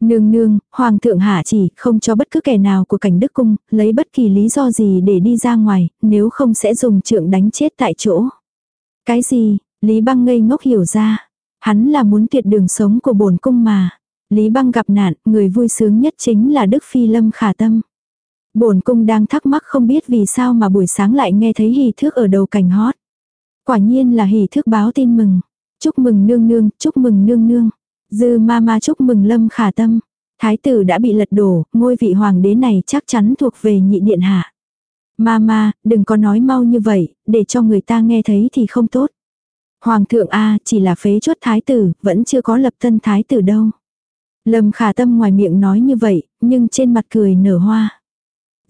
Nương nương, Hoàng thượng hạ chỉ không cho bất cứ kẻ nào của cảnh đức cung, lấy bất kỳ lý do gì để đi ra ngoài, nếu không sẽ dùng trượng đánh chết tại chỗ. Cái gì, Lý băng ngây ngốc hiểu ra. Hắn là muốn tuyệt đường sống của bổn cung mà. Lý băng gặp nạn, người vui sướng nhất chính là Đức Phi Lâm khả tâm. Bổn cung đang thắc mắc không biết vì sao mà buổi sáng lại nghe thấy hì thước ở đầu cảnh hót. Quả nhiên là hì thước báo tin mừng. Chúc mừng nương nương, chúc mừng nương nương. Dư ma ma chúc mừng lâm khả tâm. Thái tử đã bị lật đổ, ngôi vị hoàng đế này chắc chắn thuộc về nhị điện hạ. Mama, đừng có nói mau như vậy, để cho người ta nghe thấy thì không tốt. Hoàng thượng A chỉ là phế chốt thái tử, vẫn chưa có lập thân thái tử đâu. Lâm khả tâm ngoài miệng nói như vậy, nhưng trên mặt cười nở hoa.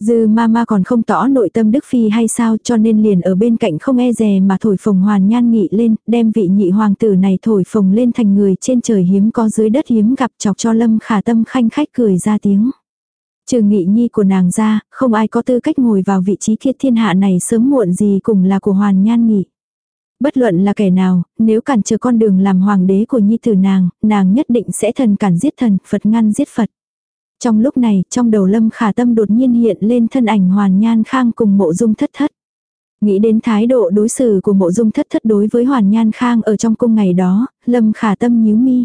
Dư mama còn không tỏ nội tâm Đức Phi hay sao cho nên liền ở bên cạnh không e dè mà thổi phồng hoàn nhan nghị lên, đem vị nhị hoàng tử này thổi phồng lên thành người trên trời hiếm có dưới đất hiếm gặp chọc cho lâm khả tâm khanh khách cười ra tiếng. Trừ nghị nhi của nàng ra, không ai có tư cách ngồi vào vị trí kia thiên hạ này sớm muộn gì cùng là của hoàn nhan nghị. Bất luận là kẻ nào, nếu cản trở con đường làm hoàng đế của nhi tử nàng, nàng nhất định sẽ thần cản giết thần, Phật ngăn giết Phật. Trong lúc này, trong đầu Lâm Khả Tâm đột nhiên hiện lên thân ảnh Hoàn Nhan Khang cùng mộ dung thất thất. Nghĩ đến thái độ đối xử của mộ dung thất thất đối với Hoàn Nhan Khang ở trong cung ngày đó, Lâm Khả Tâm nhíu mi.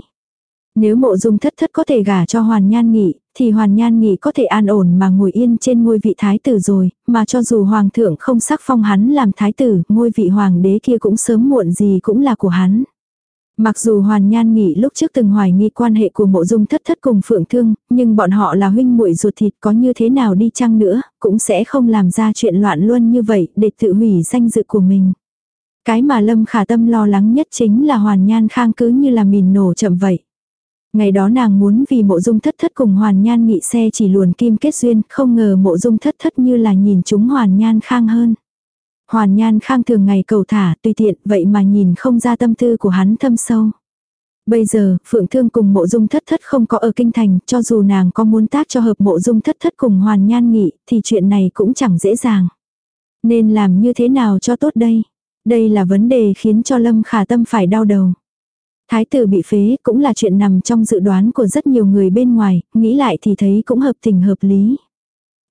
Nếu mộ dung thất thất có thể gả cho Hoàn Nhan Nghị, thì Hoàn Nhan Nghị có thể an ổn mà ngồi yên trên ngôi vị thái tử rồi, mà cho dù Hoàng thượng không sắc phong hắn làm thái tử, ngôi vị Hoàng đế kia cũng sớm muộn gì cũng là của hắn. Mặc dù Hoàn Nhan Nghị lúc trước từng hoài nghi quan hệ của mộ dung thất thất cùng Phượng Thương, nhưng bọn họ là huynh muội ruột thịt có như thế nào đi chăng nữa, cũng sẽ không làm ra chuyện loạn luân như vậy để tự hủy danh dự của mình. Cái mà Lâm Khả Tâm lo lắng nhất chính là Hoàn Nhan Khang cứ như là mìn nổ chậm vậy. Ngày đó nàng muốn vì mộ dung thất thất cùng Hoàn Nhan Nghị xe chỉ luồn kim kết duyên, không ngờ mộ dung thất thất như là nhìn chúng Hoàn Nhan Khang hơn. Hoàn Nhan Khang thường ngày cầu thả, tùy tiện, vậy mà nhìn không ra tâm tư của hắn thâm sâu. Bây giờ, Phượng Thương cùng mộ dung thất thất không có ở kinh thành, cho dù nàng có muốn tác cho hợp mộ dung thất thất cùng Hoàn Nhan Nghị, thì chuyện này cũng chẳng dễ dàng. Nên làm như thế nào cho tốt đây? Đây là vấn đề khiến cho Lâm Khả Tâm phải đau đầu. Thái tử bị phế cũng là chuyện nằm trong dự đoán của rất nhiều người bên ngoài, nghĩ lại thì thấy cũng hợp tình hợp lý.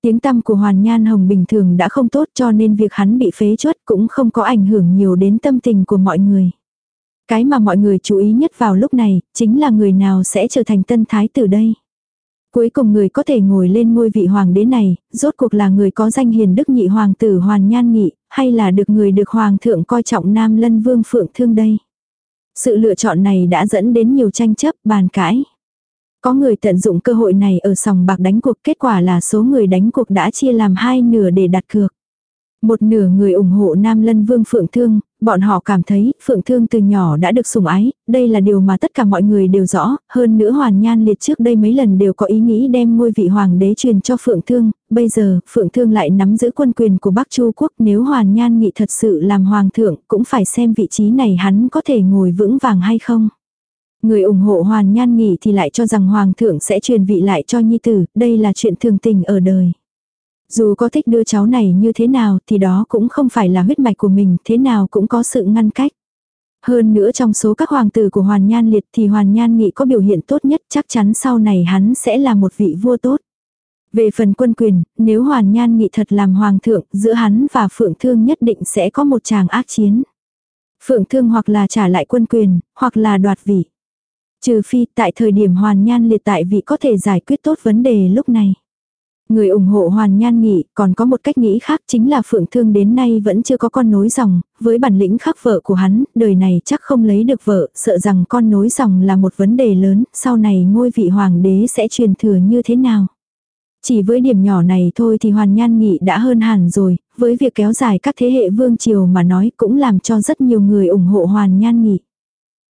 Tiếng tăm của Hoàn Nhan Hồng bình thường đã không tốt cho nên việc hắn bị phế chuất cũng không có ảnh hưởng nhiều đến tâm tình của mọi người. Cái mà mọi người chú ý nhất vào lúc này, chính là người nào sẽ trở thành tân thái tử đây. Cuối cùng người có thể ngồi lên ngôi vị hoàng đế này, rốt cuộc là người có danh hiền đức nhị hoàng tử Hoàn Nhan Nghị, hay là được người được hoàng thượng coi trọng Nam Lân Vương Phượng Thương đây. Sự lựa chọn này đã dẫn đến nhiều tranh chấp, bàn cãi. Có người tận dụng cơ hội này ở sòng bạc đánh cuộc kết quả là số người đánh cuộc đã chia làm hai nửa để đặt cược. Một nửa người ủng hộ Nam Lân Vương Phượng Thương, bọn họ cảm thấy Phượng Thương từ nhỏ đã được sủng ái, đây là điều mà tất cả mọi người đều rõ, hơn nữa Hoàn Nhan Liệt trước đây mấy lần đều có ý nghĩ đem ngôi vị hoàng đế truyền cho Phượng Thương, bây giờ Phượng Thương lại nắm giữ quân quyền của Bắc Chu Quốc nếu Hoàn Nhan Nghị thật sự làm hoàng thượng cũng phải xem vị trí này hắn có thể ngồi vững vàng hay không. Người ủng hộ Hoàn Nhan Nghị thì lại cho rằng Hoàng thượng sẽ truyền vị lại cho Nhi Tử, đây là chuyện thường tình ở đời. Dù có thích đưa cháu này như thế nào thì đó cũng không phải là huyết mạch của mình, thế nào cũng có sự ngăn cách. Hơn nữa trong số các hoàng tử của Hoàn Nhan Liệt thì Hoàn Nhan Nghị có biểu hiện tốt nhất chắc chắn sau này hắn sẽ là một vị vua tốt. Về phần quân quyền, nếu Hoàn Nhan Nghị thật làm hoàng thượng, giữa hắn và Phượng Thương nhất định sẽ có một tràng ác chiến. Phượng Thương hoặc là trả lại quân quyền, hoặc là đoạt vị. Trừ phi tại thời điểm Hoàn Nhan Liệt tại vị có thể giải quyết tốt vấn đề lúc này. Người ủng hộ Hoàn Nhan Nghị còn có một cách nghĩ khác chính là Phượng Thương đến nay vẫn chưa có con nối dòng, với bản lĩnh khắc vợ của hắn, đời này chắc không lấy được vợ, sợ rằng con nối dòng là một vấn đề lớn, sau này ngôi vị hoàng đế sẽ truyền thừa như thế nào. Chỉ với điểm nhỏ này thôi thì Hoàn Nhan Nghị đã hơn hẳn rồi, với việc kéo dài các thế hệ vương triều mà nói cũng làm cho rất nhiều người ủng hộ Hoàn Nhan Nghị.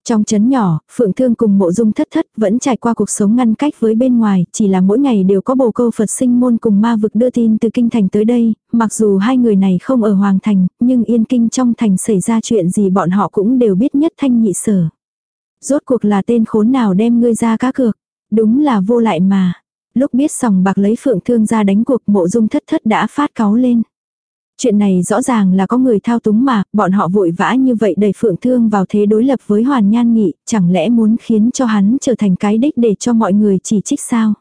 Trong chấn nhỏ, Phượng Thương cùng mộ dung thất thất vẫn trải qua cuộc sống ngăn cách với bên ngoài, chỉ là mỗi ngày đều có bồ câu Phật sinh môn cùng ma vực đưa tin từ kinh thành tới đây, mặc dù hai người này không ở Hoàng Thành, nhưng yên kinh trong thành xảy ra chuyện gì bọn họ cũng đều biết nhất thanh nhị sở. Rốt cuộc là tên khốn nào đem ngươi ra cá cược, đúng là vô lại mà. Lúc biết sòng bạc lấy Phượng Thương ra đánh cuộc mộ dung thất thất đã phát cáu lên. Chuyện này rõ ràng là có người thao túng mà, bọn họ vội vã như vậy đẩy Phượng Thương vào thế đối lập với Hoàn Nhan Nghị, chẳng lẽ muốn khiến cho hắn trở thành cái đích để cho mọi người chỉ trích sao?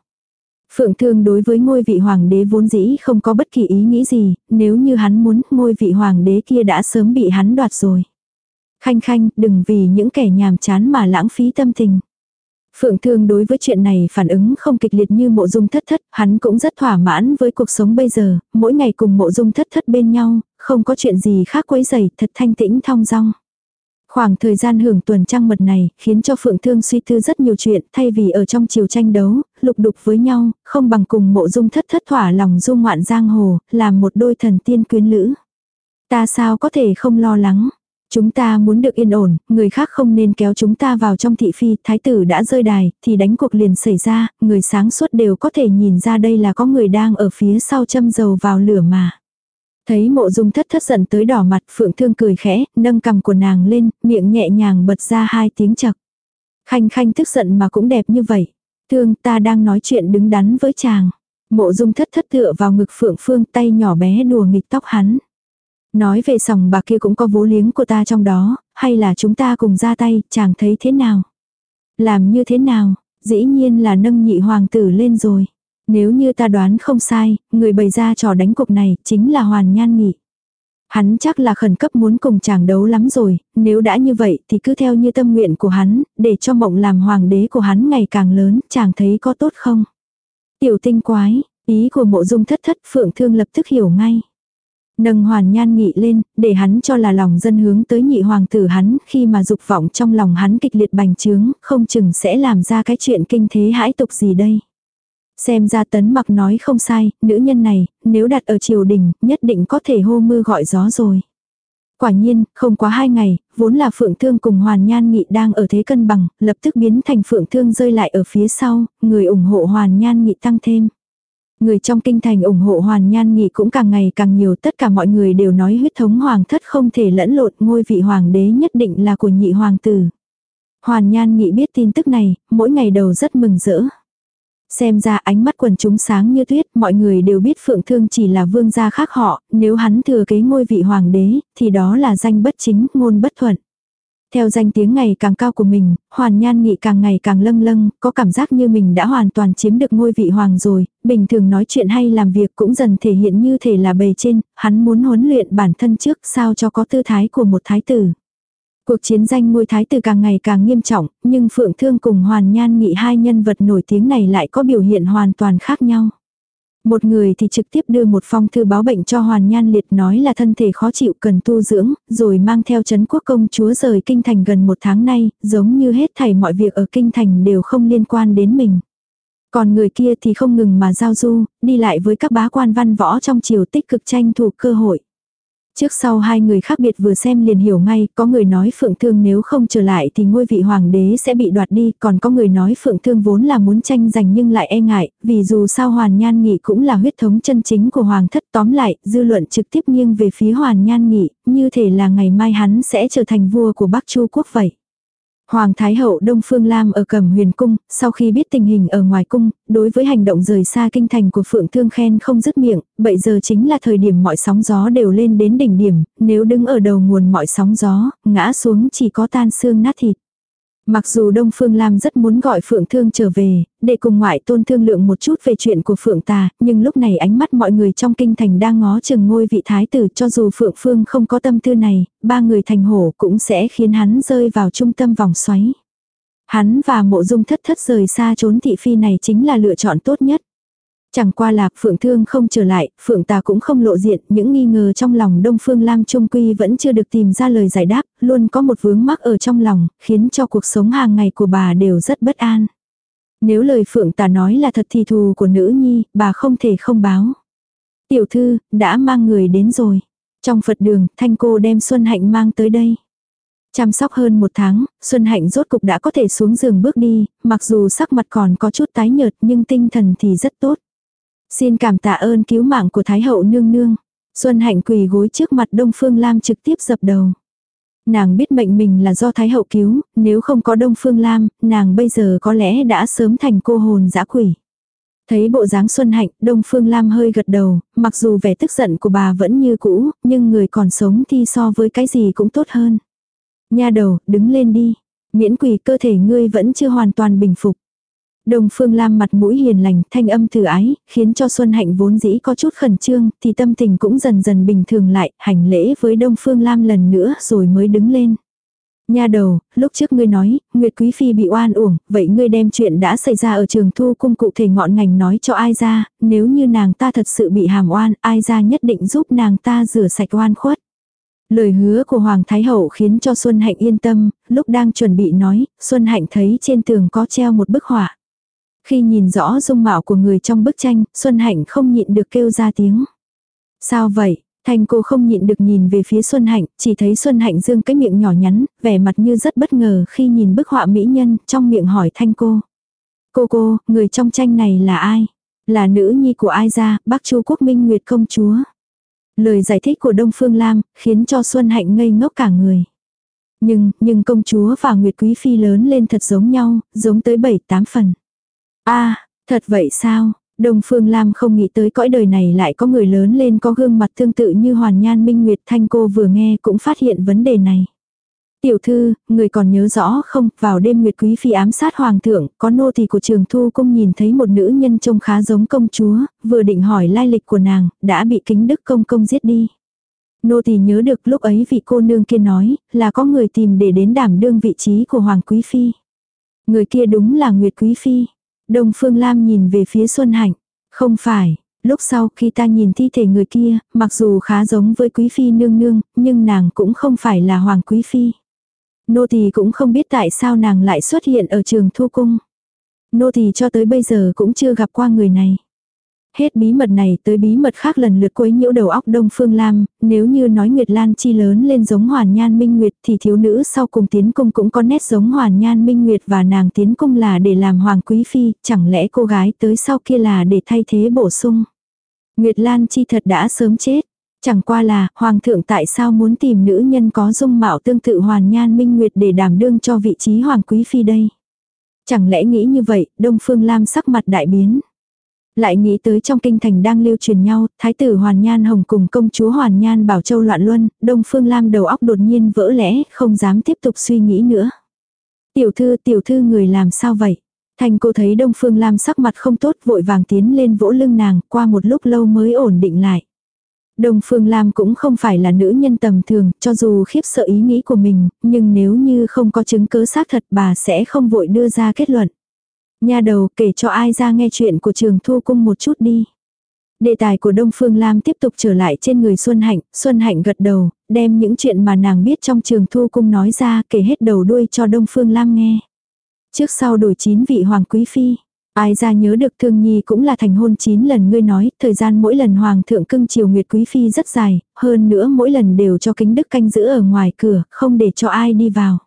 Phượng Thương đối với ngôi vị hoàng đế vốn dĩ không có bất kỳ ý nghĩ gì, nếu như hắn muốn ngôi vị hoàng đế kia đã sớm bị hắn đoạt rồi. Khanh khanh, đừng vì những kẻ nhàm chán mà lãng phí tâm tình. Phượng Thương đối với chuyện này phản ứng không kịch liệt như mộ dung thất thất, hắn cũng rất thỏa mãn với cuộc sống bây giờ, mỗi ngày cùng mộ dung thất thất bên nhau, không có chuyện gì khác quấy rầy, thật thanh tĩnh thong dong. Khoảng thời gian hưởng tuần trăng mật này, khiến cho Phượng Thương suy tư rất nhiều chuyện, thay vì ở trong chiều tranh đấu, lục đục với nhau, không bằng cùng mộ dung thất thất thỏa lòng du ngoạn giang hồ, làm một đôi thần tiên quyến lữ. Ta sao có thể không lo lắng, Chúng ta muốn được yên ổn, người khác không nên kéo chúng ta vào trong thị phi, thái tử đã rơi đài, thì đánh cuộc liền xảy ra, người sáng suốt đều có thể nhìn ra đây là có người đang ở phía sau châm dầu vào lửa mà. Thấy mộ dung thất thất giận tới đỏ mặt, phượng thương cười khẽ, nâng cầm của nàng lên, miệng nhẹ nhàng bật ra hai tiếng chật. Khanh khanh tức giận mà cũng đẹp như vậy. Thương ta đang nói chuyện đứng đắn với chàng. Mộ dung thất thất tựa vào ngực phượng phương tay nhỏ bé đùa nghịch tóc hắn. Nói về sòng bạc kia cũng có vố liếng của ta trong đó, hay là chúng ta cùng ra tay, chàng thấy thế nào? Làm như thế nào? Dĩ nhiên là nâng nhị hoàng tử lên rồi. Nếu như ta đoán không sai, người bày ra trò đánh cuộc này chính là Hoàn Nhan Nghị. Hắn chắc là khẩn cấp muốn cùng chàng đấu lắm rồi, nếu đã như vậy thì cứ theo như tâm nguyện của hắn, để cho mộng làm hoàng đế của hắn ngày càng lớn, chàng thấy có tốt không? Tiểu tinh quái, ý của mộ dung thất thất phượng thương lập tức hiểu ngay. Nâng hoàn nhan nghị lên, để hắn cho là lòng dân hướng tới nhị hoàng tử hắn, khi mà dục vọng trong lòng hắn kịch liệt bành trướng, không chừng sẽ làm ra cái chuyện kinh thế hãi tục gì đây. Xem ra tấn mặc nói không sai, nữ nhân này, nếu đặt ở triều đình, nhất định có thể hô mưa gọi gió rồi. Quả nhiên, không quá hai ngày, vốn là phượng thương cùng hoàn nhan nghị đang ở thế cân bằng, lập tức biến thành phượng thương rơi lại ở phía sau, người ủng hộ hoàn nhan nghị tăng thêm. Người trong kinh thành ủng hộ Hoàn Nhan Nghị cũng càng ngày càng nhiều tất cả mọi người đều nói huyết thống hoàng thất không thể lẫn lộn ngôi vị hoàng đế nhất định là của nhị hoàng tử. Hoàn Nhan Nghị biết tin tức này, mỗi ngày đầu rất mừng rỡ. Xem ra ánh mắt quần chúng sáng như tuyết, mọi người đều biết Phượng Thương chỉ là vương gia khác họ, nếu hắn thừa kế ngôi vị hoàng đế, thì đó là danh bất chính, ngôn bất thuận. Theo danh tiếng ngày càng cao của mình, Hoàn Nhan Nghị càng ngày càng lâng lâng, có cảm giác như mình đã hoàn toàn chiếm được ngôi vị hoàng rồi, bình thường nói chuyện hay làm việc cũng dần thể hiện như thể là bề trên, hắn muốn huấn luyện bản thân trước sao cho có tư thái của một thái tử. Cuộc chiến danh ngôi thái tử càng ngày càng nghiêm trọng, nhưng Phượng Thương cùng Hoàn Nhan Nghị hai nhân vật nổi tiếng này lại có biểu hiện hoàn toàn khác nhau. Một người thì trực tiếp đưa một phong thư báo bệnh cho Hoàn Nhan Liệt nói là thân thể khó chịu cần tu dưỡng, rồi mang theo chấn quốc công chúa rời kinh thành gần một tháng nay, giống như hết thảy mọi việc ở kinh thành đều không liên quan đến mình. Còn người kia thì không ngừng mà giao du, đi lại với các bá quan văn võ trong triều tích cực tranh thủ cơ hội. Trước sau hai người khác biệt vừa xem liền hiểu ngay, có người nói Phượng Thương nếu không trở lại thì ngôi vị hoàng đế sẽ bị đoạt đi, còn có người nói Phượng Thương vốn là muốn tranh giành nhưng lại e ngại, vì dù sao Hoàn Nhan Nghị cũng là huyết thống chân chính của hoàng thất tóm lại, dư luận trực tiếp nghiêng về phía Hoàn Nhan Nghị, như thể là ngày mai hắn sẽ trở thành vua của Bắc Chu quốc vậy. Hoàng Thái Hậu Đông Phương Lam ở Cẩm Huyền Cung, sau khi biết tình hình ở ngoài cung, đối với hành động rời xa kinh thành của Phượng Thương khen không dứt miệng, bây giờ chính là thời điểm mọi sóng gió đều lên đến đỉnh điểm, nếu đứng ở đầu nguồn mọi sóng gió, ngã xuống chỉ có tan xương nát thịt. Mặc dù Đông Phương Lam rất muốn gọi Phượng Thương trở về, để cùng ngoại tôn thương lượng một chút về chuyện của Phượng Tà, nhưng lúc này ánh mắt mọi người trong kinh thành đang ngó chừng ngôi vị thái tử cho dù Phượng Phương không có tâm tư này, ba người thành hổ cũng sẽ khiến hắn rơi vào trung tâm vòng xoáy. Hắn và mộ dung thất thất rời xa trốn thị phi này chính là lựa chọn tốt nhất. Chẳng qua là Phượng Thương không trở lại, Phượng Tà cũng không lộ diện, những nghi ngờ trong lòng Đông Phương Lam Trung Quy vẫn chưa được tìm ra lời giải đáp, luôn có một vướng mắc ở trong lòng, khiến cho cuộc sống hàng ngày của bà đều rất bất an. Nếu lời Phượng Tà nói là thật thì thù của nữ nhi, bà không thể không báo. Tiểu thư, đã mang người đến rồi. Trong Phật đường, Thanh cô đem Xuân Hạnh mang tới đây. Chăm sóc hơn một tháng, Xuân Hạnh rốt cục đã có thể xuống giường bước đi, mặc dù sắc mặt còn có chút tái nhợt nhưng tinh thần thì rất tốt. Xin cảm tạ ơn cứu mạng của Thái hậu nương nương. Xuân Hạnh quỳ gối trước mặt Đông Phương Lam trực tiếp dập đầu. Nàng biết mệnh mình là do Thái hậu cứu, nếu không có Đông Phương Lam, nàng bây giờ có lẽ đã sớm thành cô hồn dã quỷ. Thấy bộ dáng Xuân Hạnh, Đông Phương Lam hơi gật đầu, mặc dù vẻ tức giận của bà vẫn như cũ, nhưng người còn sống thì so với cái gì cũng tốt hơn. Nha đầu, đứng lên đi. Miễn quỷ cơ thể ngươi vẫn chưa hoàn toàn bình phục. Đông Phương Lam mặt mũi hiền lành, thanh âm từ ái, khiến cho Xuân Hạnh vốn dĩ có chút khẩn trương, thì tâm tình cũng dần dần bình thường lại, hành lễ với Đông Phương Lam lần nữa rồi mới đứng lên. Nha đầu, lúc trước ngươi nói, Nguyệt Quý Phi bị oan uổng, vậy ngươi đem chuyện đã xảy ra ở trường thu cung cụ thể ngọn ngành nói cho ai ra, nếu như nàng ta thật sự bị hàm oan, ai ra nhất định giúp nàng ta rửa sạch oan khuất. Lời hứa của Hoàng Thái Hậu khiến cho Xuân Hạnh yên tâm, lúc đang chuẩn bị nói, Xuân Hạnh thấy trên tường có treo một bức họa. Khi nhìn rõ dung mạo của người trong bức tranh, Xuân Hạnh không nhịn được kêu ra tiếng. Sao vậy? Thanh cô không nhịn được nhìn về phía Xuân Hạnh, chỉ thấy Xuân Hạnh dương cái miệng nhỏ nhắn, vẻ mặt như rất bất ngờ khi nhìn bức họa mỹ nhân, trong miệng hỏi Thanh cô. Cô cô, người trong tranh này là ai? Là nữ nhi của ai ra, bác Chu Quốc Minh Nguyệt công chúa. Lời giải thích của Đông Phương Lam, khiến cho Xuân Hạnh ngây ngốc cả người. Nhưng, nhưng công chúa và Nguyệt Quý Phi lớn lên thật giống nhau, giống tới 7-8 phần a thật vậy sao? Đông Phương Lam không nghĩ tới cõi đời này lại có người lớn lên có gương mặt tương tự như Hoàn Nhan Minh Nguyệt Thanh cô vừa nghe cũng phát hiện vấn đề này. Tiểu thư, người còn nhớ rõ không, vào đêm Nguyệt Quý Phi ám sát Hoàng thượng, có nô tỳ của trường thu cung nhìn thấy một nữ nhân trông khá giống công chúa, vừa định hỏi lai lịch của nàng, đã bị kính đức công công giết đi. Nô tỳ nhớ được lúc ấy vị cô nương kia nói, là có người tìm để đến đảm đương vị trí của Hoàng Quý Phi. Người kia đúng là Nguyệt Quý Phi. Đông Phương Lam nhìn về phía Xuân Hạnh. Không phải, lúc sau khi ta nhìn thi thể người kia, mặc dù khá giống với Quý Phi nương nương, nhưng nàng cũng không phải là Hoàng Quý Phi. Nô tỳ cũng không biết tại sao nàng lại xuất hiện ở trường thu cung. Nô tỳ cho tới bây giờ cũng chưa gặp qua người này. Hết bí mật này tới bí mật khác lần lượt quấy nhiễu đầu óc Đông Phương Lam, nếu như nói Nguyệt Lan chi lớn lên giống Hoàn Nhan Minh Nguyệt thì thiếu nữ sau cùng tiến cung cũng có nét giống Hoàn Nhan Minh Nguyệt và nàng tiến cung là để làm Hoàng Quý Phi, chẳng lẽ cô gái tới sau kia là để thay thế bổ sung. Nguyệt Lan chi thật đã sớm chết. Chẳng qua là, Hoàng thượng tại sao muốn tìm nữ nhân có dung mạo tương tự Hoàn Nhan Minh Nguyệt để đảm đương cho vị trí Hoàng Quý Phi đây. Chẳng lẽ nghĩ như vậy, Đông Phương Lam sắc mặt đại biến. Lại nghĩ tới trong kinh thành đang lưu truyền nhau, thái tử Hoàn Nhan Hồng cùng công chúa Hoàn Nhan Bảo Châu loạn luân, Đông Phương Lam đầu óc đột nhiên vỡ lẽ, không dám tiếp tục suy nghĩ nữa. Tiểu thư, tiểu thư người làm sao vậy? Thành cô thấy Đông Phương Lam sắc mặt không tốt vội vàng tiến lên vỗ lưng nàng, qua một lúc lâu mới ổn định lại. Đông Phương Lam cũng không phải là nữ nhân tầm thường, cho dù khiếp sợ ý nghĩ của mình, nhưng nếu như không có chứng cứ xác thật bà sẽ không vội đưa ra kết luận. Nhà đầu kể cho ai ra nghe chuyện của trường thu cung một chút đi. Đề tài của Đông Phương Lam tiếp tục trở lại trên người Xuân Hạnh, Xuân Hạnh gật đầu, đem những chuyện mà nàng biết trong trường thu cung nói ra kể hết đầu đuôi cho Đông Phương Lam nghe. Trước sau đổi chín vị hoàng quý phi, ai ra nhớ được thương nhi cũng là thành hôn chín lần ngươi nói, thời gian mỗi lần hoàng thượng cưng chiều nguyệt quý phi rất dài, hơn nữa mỗi lần đều cho kính đức canh giữ ở ngoài cửa, không để cho ai đi vào.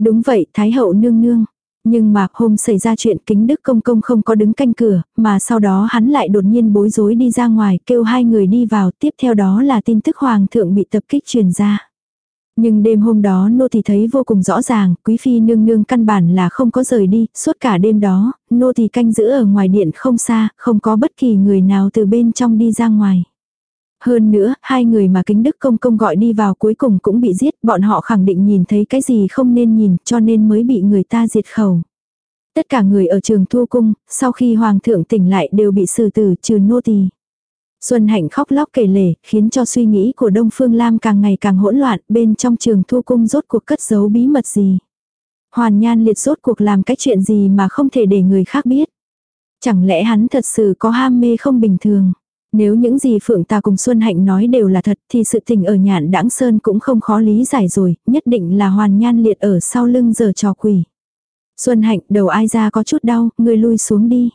Đúng vậy, Thái hậu nương nương. Nhưng mà hôm xảy ra chuyện kính đức công công không có đứng canh cửa, mà sau đó hắn lại đột nhiên bối rối đi ra ngoài kêu hai người đi vào, tiếp theo đó là tin tức hoàng thượng bị tập kích truyền ra. Nhưng đêm hôm đó nô thì thấy vô cùng rõ ràng, quý phi nương nương căn bản là không có rời đi, suốt cả đêm đó, nô thì canh giữ ở ngoài điện không xa, không có bất kỳ người nào từ bên trong đi ra ngoài. Hơn nữa, hai người mà kính đức công công gọi đi vào cuối cùng cũng bị giết, bọn họ khẳng định nhìn thấy cái gì không nên nhìn, cho nên mới bị người ta diệt khẩu. Tất cả người ở trường thu cung, sau khi hoàng thượng tỉnh lại đều bị xử tử trừ nô tỳ. Xuân Hạnh khóc lóc kể lể, khiến cho suy nghĩ của Đông Phương Lam càng ngày càng hỗn loạn, bên trong trường thu cung rốt cuộc cất giấu bí mật gì. Hoàn Nhan liệt rốt cuộc làm cái chuyện gì mà không thể để người khác biết. Chẳng lẽ hắn thật sự có ham mê không bình thường? Nếu những gì Phượng Tà cùng Xuân Hạnh nói đều là thật thì sự tình ở nhạn đãng sơn cũng không khó lý giải rồi, nhất định là hoàn nhan liệt ở sau lưng giờ trò quỷ. Xuân Hạnh đầu ai ra có chút đau, người lui xuống đi.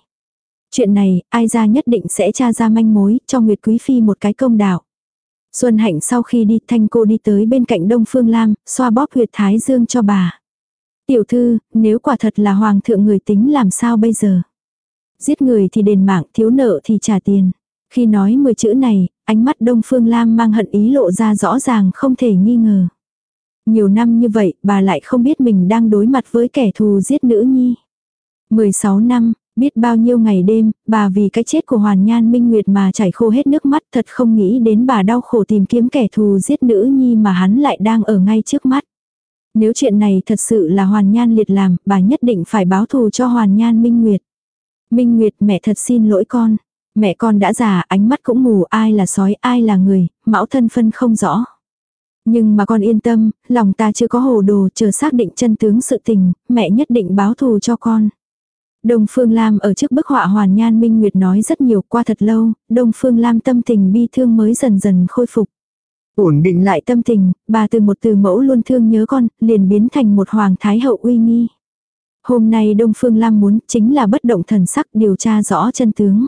Chuyện này, ai ra nhất định sẽ tra ra manh mối, cho Nguyệt Quý Phi một cái công đạo. Xuân Hạnh sau khi đi thanh cô đi tới bên cạnh Đông Phương Lam, xoa bóp huyệt thái dương cho bà. Tiểu thư, nếu quả thật là hoàng thượng người tính làm sao bây giờ? Giết người thì đền mạng, thiếu nợ thì trả tiền. Khi nói 10 chữ này, ánh mắt Đông Phương Lam mang hận ý lộ ra rõ ràng không thể nghi ngờ. Nhiều năm như vậy, bà lại không biết mình đang đối mặt với kẻ thù giết nữ nhi. 16 năm, biết bao nhiêu ngày đêm, bà vì cái chết của Hoàn Nhan Minh Nguyệt mà chảy khô hết nước mắt thật không nghĩ đến bà đau khổ tìm kiếm kẻ thù giết nữ nhi mà hắn lại đang ở ngay trước mắt. Nếu chuyện này thật sự là Hoàn Nhan liệt làm, bà nhất định phải báo thù cho Hoàn Nhan Minh Nguyệt. Minh Nguyệt mẹ thật xin lỗi con. Mẹ con đã già, ánh mắt cũng mù, ai là sói, ai là người, mão thân phân không rõ. Nhưng mà con yên tâm, lòng ta chưa có hồ đồ, chờ xác định chân tướng sự tình, mẹ nhất định báo thù cho con. Đông Phương Lam ở trước bức họa Hoàn Nhan Minh Nguyệt nói rất nhiều qua thật lâu, Đông Phương Lam tâm tình bi thương mới dần dần khôi phục. Ổn định lại tâm tình, bà từ một từ mẫu luôn thương nhớ con, liền biến thành một hoàng thái hậu uy nghi. Hôm nay Đông Phương Lam muốn chính là bất động thần sắc điều tra rõ chân tướng.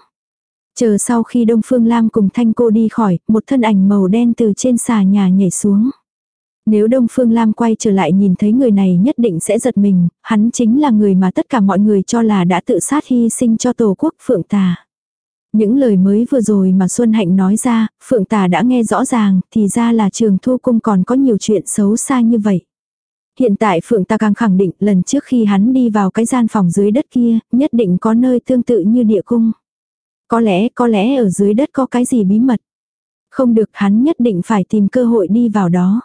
Chờ sau khi Đông Phương Lam cùng Thanh cô đi khỏi, một thân ảnh màu đen từ trên xà nhà nhảy xuống. Nếu Đông Phương Lam quay trở lại nhìn thấy người này nhất định sẽ giật mình, hắn chính là người mà tất cả mọi người cho là đã tự sát hy sinh cho Tổ quốc Phượng Tà. Những lời mới vừa rồi mà Xuân Hạnh nói ra, Phượng Tà đã nghe rõ ràng, thì ra là trường thu cung còn có nhiều chuyện xấu xa như vậy. Hiện tại Phượng Tà càng khẳng định lần trước khi hắn đi vào cái gian phòng dưới đất kia, nhất định có nơi tương tự như địa cung. Có lẽ, có lẽ ở dưới đất có cái gì bí mật. Không được hắn nhất định phải tìm cơ hội đi vào đó.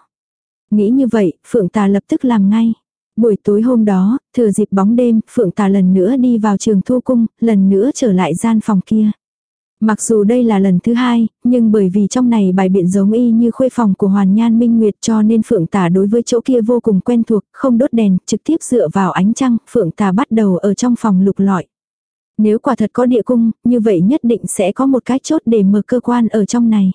Nghĩ như vậy, Phượng Tà lập tức làm ngay. Buổi tối hôm đó, thừa dịp bóng đêm, Phượng Tà lần nữa đi vào trường thu cung, lần nữa trở lại gian phòng kia. Mặc dù đây là lần thứ hai, nhưng bởi vì trong này bài biện giống y như khuê phòng của Hoàn Nhan Minh Nguyệt cho nên Phượng Tà đối với chỗ kia vô cùng quen thuộc, không đốt đèn, trực tiếp dựa vào ánh trăng, Phượng Tà bắt đầu ở trong phòng lục lọi. Nếu quả thật có địa cung, như vậy nhất định sẽ có một cái chốt để mở cơ quan ở trong này.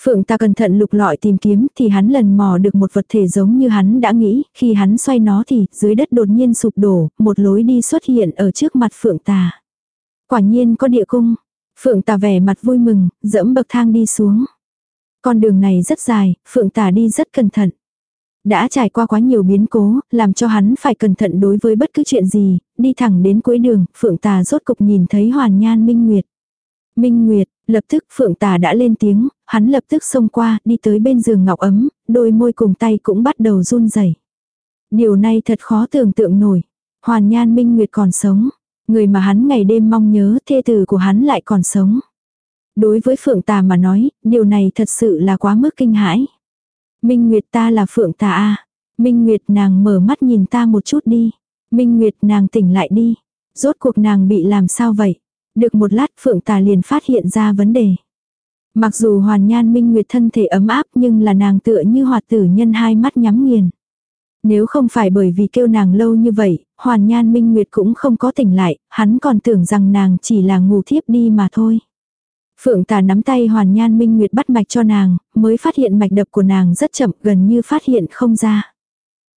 Phượng ta cẩn thận lục lọi tìm kiếm thì hắn lần mò được một vật thể giống như hắn đã nghĩ, khi hắn xoay nó thì dưới đất đột nhiên sụp đổ, một lối đi xuất hiện ở trước mặt Phượng tà. Quả nhiên có địa cung. Phượng tà vẻ mặt vui mừng, dẫm bậc thang đi xuống. Con đường này rất dài, Phượng tà đi rất cẩn thận. Đã trải qua quá nhiều biến cố, làm cho hắn phải cẩn thận đối với bất cứ chuyện gì, đi thẳng đến cuối đường, Phượng tà rốt cục nhìn thấy Hoàn Nhan Minh Nguyệt. Minh Nguyệt, lập tức Phượng Tà đã lên tiếng, hắn lập tức xông qua, đi tới bên giường ngọc ấm, đôi môi cùng tay cũng bắt đầu run rẩy. Điều này thật khó tưởng tượng nổi. Hoàn Nhan Minh Nguyệt còn sống, người mà hắn ngày đêm mong nhớ, thê tử của hắn lại còn sống. Đối với Phượng Tà mà nói, điều này thật sự là quá mức kinh hãi. Minh Nguyệt ta là Phượng Tà a. Minh Nguyệt nàng mở mắt nhìn ta một chút đi. Minh Nguyệt nàng tỉnh lại đi. Rốt cuộc nàng bị làm sao vậy? Được một lát Phượng Tà liền phát hiện ra vấn đề. Mặc dù Hoàn Nhan Minh Nguyệt thân thể ấm áp nhưng là nàng tựa như hoạt tử nhân hai mắt nhắm nghiền. Nếu không phải bởi vì kêu nàng lâu như vậy, Hoàn Nhan Minh Nguyệt cũng không có tỉnh lại, hắn còn tưởng rằng nàng chỉ là ngủ thiếp đi mà thôi. Phượng tà nắm tay Hoàn Nhan Minh Nguyệt bắt mạch cho nàng, mới phát hiện mạch đập của nàng rất chậm gần như phát hiện không ra.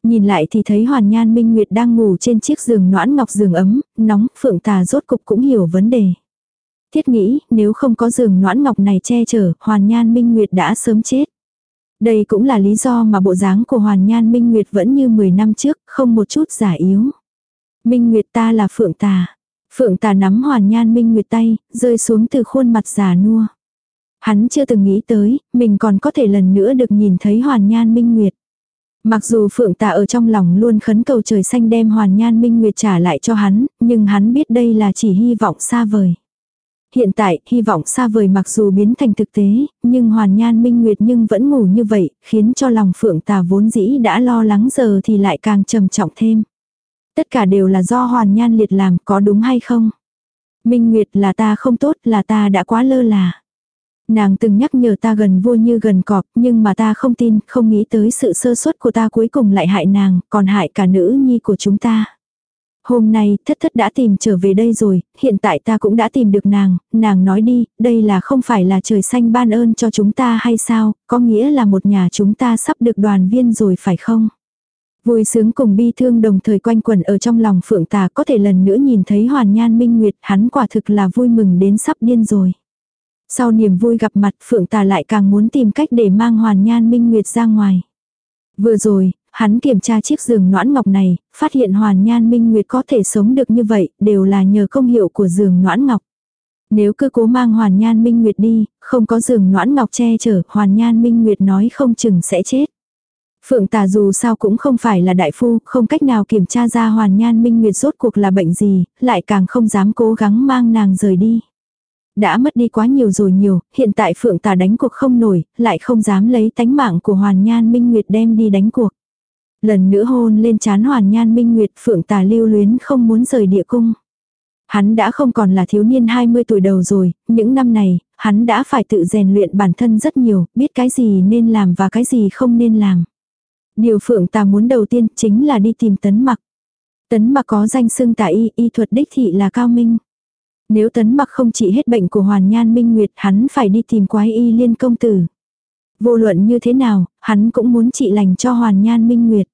Nhìn lại thì thấy Hoàn Nhan Minh Nguyệt đang ngủ trên chiếc giường noãn ngọc giường ấm, nóng, Phượng tà rốt cục cũng hiểu vấn đề. Thiết nghĩ, nếu không có giường noãn ngọc này che chở, Hoàn Nhan Minh Nguyệt đã sớm chết. Đây cũng là lý do mà bộ dáng của Hoàn Nhan Minh Nguyệt vẫn như 10 năm trước, không một chút giả yếu. Minh Nguyệt ta là Phượng Tà. Phượng Tà nắm Hoàn Nhan Minh Nguyệt tay, rơi xuống từ khuôn mặt già nua. Hắn chưa từng nghĩ tới, mình còn có thể lần nữa được nhìn thấy Hoàn Nhan Minh Nguyệt. Mặc dù Phượng Tà ở trong lòng luôn khấn cầu trời xanh đem Hoàn Nhan Minh Nguyệt trả lại cho hắn, nhưng hắn biết đây là chỉ hy vọng xa vời. Hiện tại, hy vọng xa vời mặc dù biến thành thực tế, nhưng Hoàn Nhan Minh Nguyệt nhưng vẫn ngủ như vậy, khiến cho lòng Phượng Tà vốn dĩ đã lo lắng giờ thì lại càng trầm trọng thêm. Tất cả đều là do Hoàn Nhan liệt làm, có đúng hay không? Minh Nguyệt là ta không tốt, là ta đã quá lơ là. Nàng từng nhắc nhở ta gần vua như gần cọp, nhưng mà ta không tin, không nghĩ tới sự sơ suất của ta cuối cùng lại hại nàng, còn hại cả nữ nhi của chúng ta. Hôm nay thất thất đã tìm trở về đây rồi, hiện tại ta cũng đã tìm được nàng, nàng nói đi, đây là không phải là trời xanh ban ơn cho chúng ta hay sao, có nghĩa là một nhà chúng ta sắp được đoàn viên rồi phải không? Vui sướng cùng bi thương đồng thời quanh quẩn ở trong lòng phượng tà có thể lần nữa nhìn thấy hoàn nhan minh nguyệt hắn quả thực là vui mừng đến sắp điên rồi. Sau niềm vui gặp mặt phượng tà lại càng muốn tìm cách để mang hoàn nhan minh nguyệt ra ngoài. Vừa rồi, hắn kiểm tra chiếc giường noãn ngọc này, phát hiện hoàn nhan minh nguyệt có thể sống được như vậy, đều là nhờ công hiệu của giường noãn ngọc. Nếu cứ cố mang hoàn nhan minh nguyệt đi, không có giường noãn ngọc che chở, hoàn nhan minh nguyệt nói không chừng sẽ chết. Phượng tà dù sao cũng không phải là đại phu, không cách nào kiểm tra ra hoàn nhan minh nguyệt rốt cuộc là bệnh gì, lại càng không dám cố gắng mang nàng rời đi. Đã mất đi quá nhiều rồi nhiều, hiện tại phượng tà đánh cuộc không nổi, lại không dám lấy tánh mạng của hoàn nhan minh nguyệt đem đi đánh cuộc. Lần nữa hôn lên chán hoàn nhan minh nguyệt phượng tà lưu luyến không muốn rời địa cung. Hắn đã không còn là thiếu niên 20 tuổi đầu rồi, những năm này, hắn đã phải tự rèn luyện bản thân rất nhiều, biết cái gì nên làm và cái gì không nên làm. Điều phượng tà muốn đầu tiên chính là đi tìm tấn mặc. Tấn mặc có danh xưng tại y, y thuật đích thị là cao minh. Nếu tấn mặc không trị hết bệnh của hoàn nhan minh nguyệt hắn phải đi tìm quái y liên công tử. Vô luận như thế nào, hắn cũng muốn trị lành cho hoàn nhan minh nguyệt.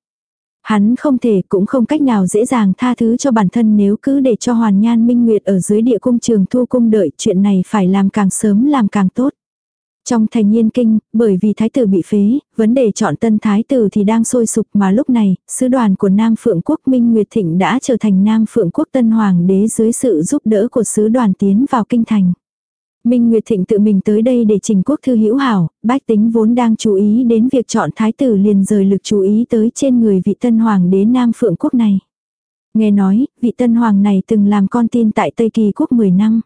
Hắn không thể cũng không cách nào dễ dàng tha thứ cho bản thân nếu cứ để cho hoàn nhan minh nguyệt ở dưới địa cung trường thu cung đợi chuyện này phải làm càng sớm làm càng tốt. Trong thành nhiên kinh, bởi vì thái tử bị phế, vấn đề chọn tân thái tử thì đang sôi sục mà lúc này, sứ đoàn của Nam Phượng Quốc Minh Nguyệt Thịnh đã trở thành Nam Phượng Quốc tân hoàng đế dưới sự giúp đỡ của sứ đoàn tiến vào kinh thành. Minh Nguyệt Thịnh tự mình tới đây để trình quốc thư hữu hảo, bách tính vốn đang chú ý đến việc chọn thái tử liền rời lực chú ý tới trên người vị tân hoàng đế Nam Phượng Quốc này. Nghe nói, vị tân hoàng này từng làm con tin tại Tây Kỳ Quốc 10 năm.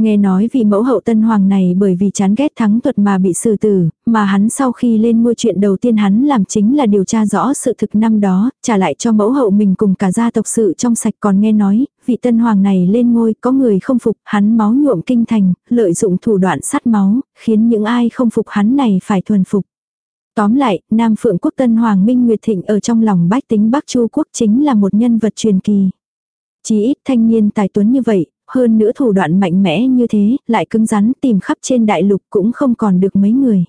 Nghe nói vì mẫu hậu tân hoàng này bởi vì chán ghét thắng thuật mà bị xử tử, mà hắn sau khi lên ngôi chuyện đầu tiên hắn làm chính là điều tra rõ sự thực năm đó, trả lại cho mẫu hậu mình cùng cả gia tộc sự trong sạch còn nghe nói, vị tân hoàng này lên ngôi có người không phục, hắn máu nhuộm kinh thành, lợi dụng thủ đoạn sát máu, khiến những ai không phục hắn này phải thuần phục. Tóm lại, Nam Phượng Quốc Tân Hoàng Minh Nguyệt Thịnh ở trong lòng bách tính Bắc Chu Quốc chính là một nhân vật truyền kỳ. Chỉ ít thanh niên tài tuấn như vậy, hơn nữa thủ đoạn mạnh mẽ như thế, lại cứng rắn tìm khắp trên đại lục cũng không còn được mấy người.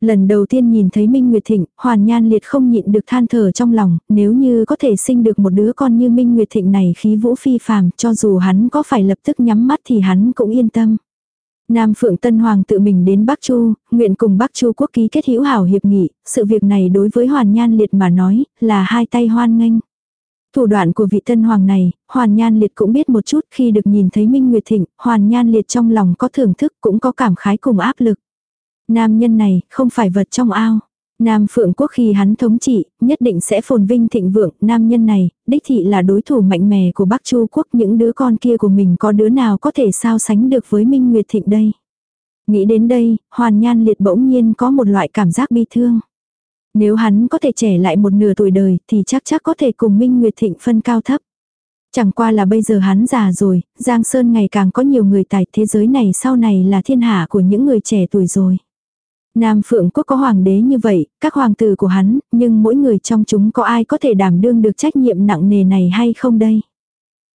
Lần đầu tiên nhìn thấy Minh Nguyệt Thịnh, Hoàn Nhan Liệt không nhịn được than thở trong lòng, nếu như có thể sinh được một đứa con như Minh Nguyệt Thịnh này khí vũ phi phàm, cho dù hắn có phải lập tức nhắm mắt thì hắn cũng yên tâm. Nam Phượng Tân Hoàng tự mình đến Bắc Chu, nguyện cùng Bắc Chu quốc ký kết hữu hảo hiệp nghị, sự việc này đối với Hoàn Nhan Liệt mà nói, là hai tay hoan nghênh. Thủ đoạn của vị tân hoàng này, Hoàn Nhan Liệt cũng biết một chút khi được nhìn thấy Minh Nguyệt Thịnh, Hoàn Nhan Liệt trong lòng có thưởng thức cũng có cảm khái cùng áp lực. Nam nhân này không phải vật trong ao. Nam Phượng Quốc khi hắn thống trị, nhất định sẽ phồn vinh thịnh vượng, nam nhân này, đích thị là đối thủ mạnh mẽ của Bắc Chu Quốc, những đứa con kia của mình có đứa nào có thể sao sánh được với Minh Nguyệt Thịnh đây. Nghĩ đến đây, Hoàn Nhan Liệt bỗng nhiên có một loại cảm giác bi thương. Nếu hắn có thể trẻ lại một nửa tuổi đời thì chắc chắc có thể cùng Minh Nguyệt Thịnh phân cao thấp. Chẳng qua là bây giờ hắn già rồi, Giang Sơn ngày càng có nhiều người tài thế giới này sau này là thiên hạ của những người trẻ tuổi rồi. Nam Phượng Quốc có hoàng đế như vậy, các hoàng tử của hắn, nhưng mỗi người trong chúng có ai có thể đảm đương được trách nhiệm nặng nề này hay không đây?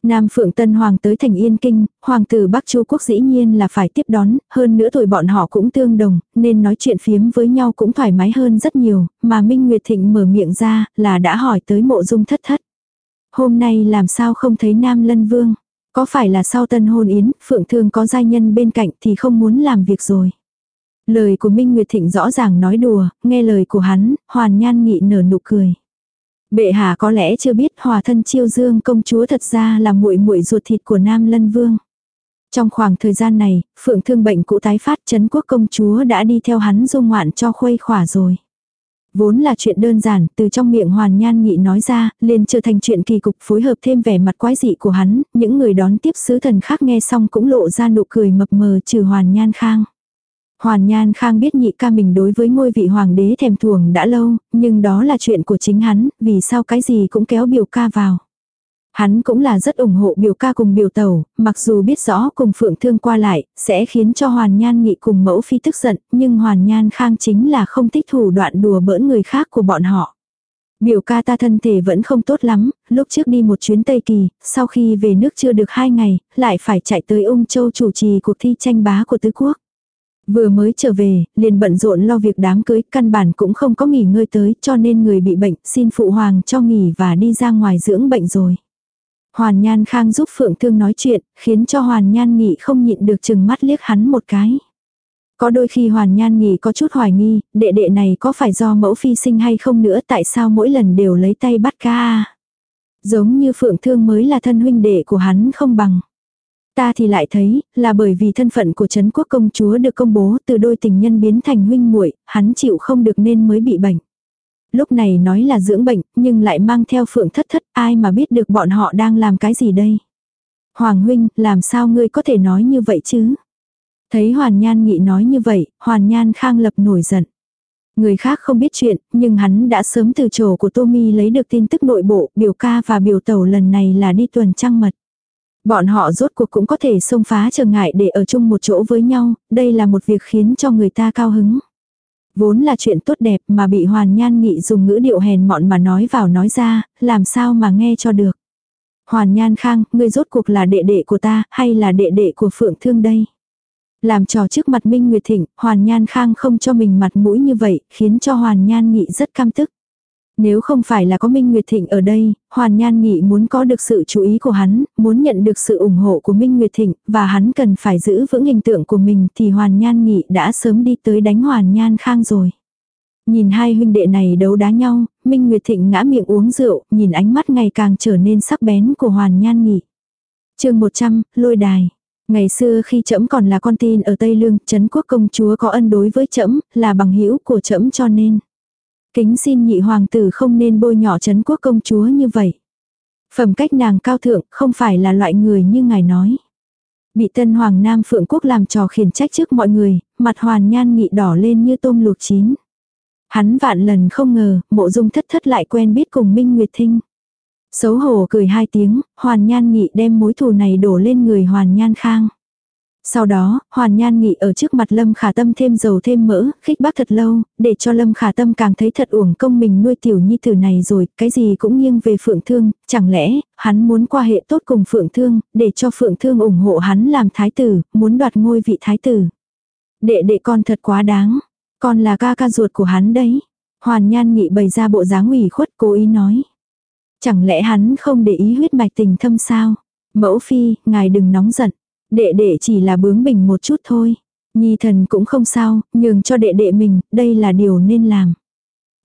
Nam Phượng Tân Hoàng tới thành Yên Kinh, Hoàng tử Bắc Chu Quốc dĩ nhiên là phải tiếp đón, hơn nữa tuổi bọn họ cũng tương đồng, nên nói chuyện phiếm với nhau cũng thoải mái hơn rất nhiều, mà Minh Nguyệt Thịnh mở miệng ra là đã hỏi tới mộ dung thất thất. Hôm nay làm sao không thấy Nam Lân Vương? Có phải là sau tân hôn yến, Phượng Thương có giai nhân bên cạnh thì không muốn làm việc rồi. Lời của Minh Nguyệt Thịnh rõ ràng nói đùa, nghe lời của hắn, Hoàn Nhan Nghị nở nụ cười. Bệ hạ có lẽ chưa biết hòa thân chiêu dương công chúa thật ra là muội muội ruột thịt của Nam Lân Vương. Trong khoảng thời gian này, phượng thương bệnh cũ tái phát chấn quốc công chúa đã đi theo hắn dung ngoạn cho khuây khỏa rồi. Vốn là chuyện đơn giản, từ trong miệng hoàn nhan nghị nói ra, liền trở thành chuyện kỳ cục phối hợp thêm vẻ mặt quái dị của hắn, những người đón tiếp sứ thần khác nghe xong cũng lộ ra nụ cười mập mờ trừ hoàn nhan khang. Hoàn Nhan Khang biết nhị ca mình đối với ngôi vị hoàng đế thèm thuồng đã lâu, nhưng đó là chuyện của chính hắn, vì sao cái gì cũng kéo biểu ca vào. Hắn cũng là rất ủng hộ biểu ca cùng biểu tẩu, mặc dù biết rõ cùng phượng thương qua lại, sẽ khiến cho Hoàn Nhan nghị cùng mẫu phi tức giận, nhưng Hoàn Nhan Khang chính là không thích thủ đoạn đùa bỡn người khác của bọn họ. Biểu ca ta thân thể vẫn không tốt lắm, lúc trước đi một chuyến Tây Kỳ, sau khi về nước chưa được hai ngày, lại phải chạy tới ung châu chủ trì cuộc thi tranh bá của tứ quốc. Vừa mới trở về, liền bận rộn lo việc đám cưới, căn bản cũng không có nghỉ ngơi tới, cho nên người bị bệnh, xin phụ hoàng cho nghỉ và đi ra ngoài dưỡng bệnh rồi. Hoàn Nhan Khang giúp Phượng Thương nói chuyện, khiến cho Hoàn Nhan Nghị không nhịn được chừng mắt liếc hắn một cái. Có đôi khi Hoàn Nhan Nghị có chút hoài nghi, đệ đệ này có phải do mẫu phi sinh hay không nữa tại sao mỗi lần đều lấy tay bắt ca Giống như Phượng Thương mới là thân huynh đệ của hắn không bằng. Ta thì lại thấy, là bởi vì thân phận của Trấn Quốc công chúa được công bố từ đôi tình nhân biến thành huynh muội hắn chịu không được nên mới bị bệnh. Lúc này nói là dưỡng bệnh, nhưng lại mang theo phượng thất thất, ai mà biết được bọn họ đang làm cái gì đây. Hoàng huynh, làm sao ngươi có thể nói như vậy chứ? Thấy Hoàn Nhan Nghị nói như vậy, Hoàn Nhan Khang lập nổi giận. Người khác không biết chuyện, nhưng hắn đã sớm từ chỗ của Tommy lấy được tin tức nội bộ, biểu ca và biểu tẩu lần này là đi tuần trăng mật. Bọn họ rốt cuộc cũng có thể xông phá trở ngại để ở chung một chỗ với nhau, đây là một việc khiến cho người ta cao hứng. Vốn là chuyện tốt đẹp mà bị Hoàn Nhan Nghị dùng ngữ điệu hèn mọn mà nói vào nói ra, làm sao mà nghe cho được. Hoàn Nhan Khang, ngươi rốt cuộc là đệ đệ của ta, hay là đệ đệ của Phượng Thương đây? Làm trò trước mặt Minh Nguyệt Thịnh, Hoàn Nhan Khang không cho mình mặt mũi như vậy, khiến cho Hoàn Nhan Nghị rất căm tức. Nếu không phải là có Minh Nguyệt Thịnh ở đây, Hoàn Nhan Nghị muốn có được sự chú ý của hắn, muốn nhận được sự ủng hộ của Minh Nguyệt Thịnh, và hắn cần phải giữ vững hình tượng của mình thì Hoàn Nhan Nghị đã sớm đi tới đánh Hoàn Nhan Khang rồi. Nhìn hai huynh đệ này đấu đá nhau, Minh Nguyệt Thịnh ngã miệng uống rượu, nhìn ánh mắt ngày càng trở nên sắc bén của Hoàn Nhan Nghị. chương 100, lôi đài. Ngày xưa khi trẫm còn là con tin ở Tây Lương, Trấn Quốc công chúa có ân đối với trẫm, là bằng hữu của trẫm cho nên. Kính xin nhị hoàng tử không nên bôi nhỏ Trấn Quốc công chúa như vậy. Phẩm cách nàng cao thượng, không phải là loại người như ngài nói. Bị tân hoàng nam phượng quốc làm trò khiển trách trước mọi người, mặt hoàn nhan nghị đỏ lên như tôm luộc chín. Hắn vạn lần không ngờ, mộ dung thất thất lại quen biết cùng Minh Nguyệt Thinh. Xấu hổ cười hai tiếng, Hoàn Nhan Nghị đem mối thù này đổ lên người Hoàn Nhan Khang. Sau đó, Hoàn Nhan Nghị ở trước mặt Lâm Khả Tâm thêm dầu thêm mỡ, khích bác thật lâu, để cho Lâm Khả Tâm càng thấy thật uổng công mình nuôi tiểu nhi tử này rồi, cái gì cũng nghiêng về Phượng Thương, chẳng lẽ, hắn muốn qua hệ tốt cùng Phượng Thương, để cho Phượng Thương ủng hộ hắn làm thái tử, muốn đoạt ngôi vị thái tử. Đệ đệ con thật quá đáng, con là ca ca ruột của hắn đấy. Hoàn Nhan Nghị bày ra bộ dáng ủy khuất cố ý nói. Chẳng lẽ hắn không để ý huyết mạch tình thâm sao? Mẫu phi, ngài đừng nóng giận. Đệ đệ chỉ là bướng bỉnh một chút thôi. Nhi thần cũng không sao, nhường cho đệ đệ mình, đây là điều nên làm.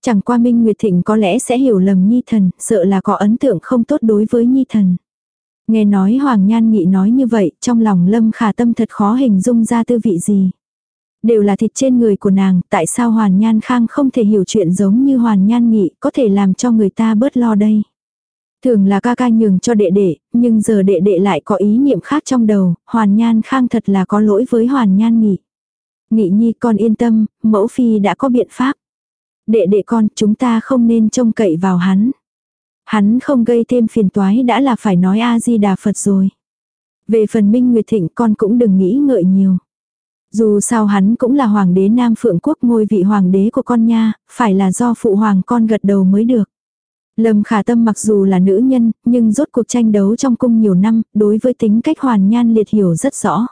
Chẳng qua Minh Nguyệt Thịnh có lẽ sẽ hiểu lầm Nhi thần, sợ là có ấn tượng không tốt đối với Nhi thần. Nghe nói Hoàng Nhan Nghị nói như vậy, trong lòng Lâm Khả Tâm thật khó hình dung ra tư vị gì. Đều là thịt trên người của nàng, tại sao Hoàn Nhan Khang không thể hiểu chuyện giống như Hoàn Nhan Nghị, có thể làm cho người ta bớt lo đây. Thường là ca ca nhường cho đệ đệ, nhưng giờ đệ đệ lại có ý niệm khác trong đầu, Hoàn Nhan Khang thật là có lỗi với Hoàn Nhan Nghị. Nghị nhi con yên tâm, mẫu phi đã có biện pháp. Đệ đệ con, chúng ta không nên trông cậy vào hắn. Hắn không gây thêm phiền toái đã là phải nói A-di-đà Phật rồi. Về phần Minh Nguyệt Thịnh con cũng đừng nghĩ ngợi nhiều. Dù sao hắn cũng là hoàng đế Nam Phượng Quốc ngôi vị hoàng đế của con nha, phải là do phụ hoàng con gật đầu mới được. Lâm khả tâm mặc dù là nữ nhân, nhưng rốt cuộc tranh đấu trong cung nhiều năm, đối với tính cách hoàn nhan liệt hiểu rất rõ.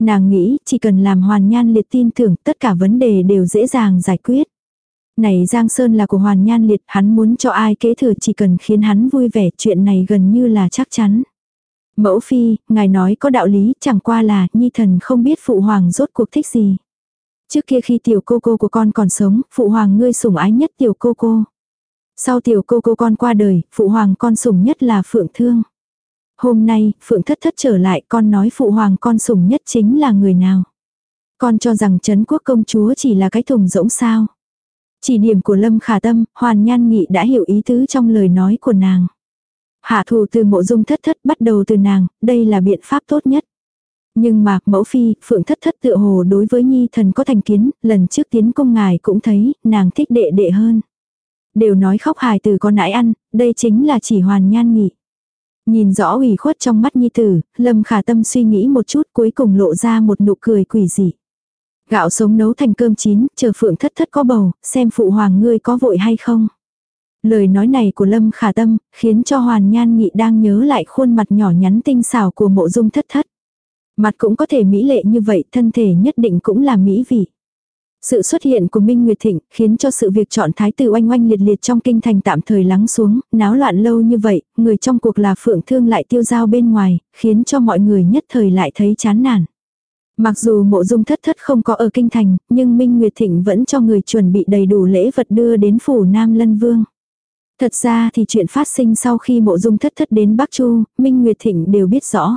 Nàng nghĩ chỉ cần làm hoàn nhan liệt tin tưởng tất cả vấn đề đều dễ dàng giải quyết. Này Giang Sơn là của hoàn nhan liệt, hắn muốn cho ai kế thừa chỉ cần khiến hắn vui vẻ chuyện này gần như là chắc chắn. Mẫu phi, ngài nói có đạo lý, chẳng qua là nhi thần không biết phụ hoàng rốt cuộc thích gì. Trước kia khi tiểu cô cô của con còn sống, phụ hoàng ngươi sủng ái nhất tiểu cô cô. Sau tiểu cô cô con qua đời, phụ hoàng con sủng nhất là Phượng Thương. Hôm nay, Phượng Thất Thất trở lại con nói phụ hoàng con sủng nhất chính là người nào. Con cho rằng Trấn Quốc công chúa chỉ là cái thùng rỗng sao. Chỉ điểm của Lâm Khả Tâm, Hoàn Nhan Nghị đã hiểu ý tứ trong lời nói của nàng. Hạ thủ từ mộ dung thất thất bắt đầu từ nàng, đây là biện pháp tốt nhất. Nhưng mà, mẫu phi, phượng thất thất tựa hồ đối với nhi thần có thành kiến, lần trước tiến công ngài cũng thấy, nàng thích đệ đệ hơn. Đều nói khóc hài từ có nãi ăn, đây chính là chỉ hoàn nhan nghị. Nhìn rõ ủy khuất trong mắt nhi tử, lâm khả tâm suy nghĩ một chút cuối cùng lộ ra một nụ cười quỷ dị. Gạo sống nấu thành cơm chín, chờ phượng thất thất có bầu, xem phụ hoàng ngươi có vội hay không. Lời nói này của Lâm Khả Tâm, khiến cho Hoàn Nhan Nghị đang nhớ lại khuôn mặt nhỏ nhắn tinh xảo của mộ dung thất thất. Mặt cũng có thể mỹ lệ như vậy, thân thể nhất định cũng là mỹ vị. Sự xuất hiện của Minh Nguyệt Thịnh khiến cho sự việc chọn thái tử oanh oanh liệt liệt trong kinh thành tạm thời lắng xuống, náo loạn lâu như vậy, người trong cuộc là phượng thương lại tiêu giao bên ngoài, khiến cho mọi người nhất thời lại thấy chán nản. Mặc dù mộ dung thất thất không có ở kinh thành, nhưng Minh Nguyệt Thịnh vẫn cho người chuẩn bị đầy đủ lễ vật đưa đến phủ Nam Lân Vương. Thật ra thì chuyện phát sinh sau khi mộ dung thất thất đến Bắc Chu, Minh Nguyệt Thịnh đều biết rõ.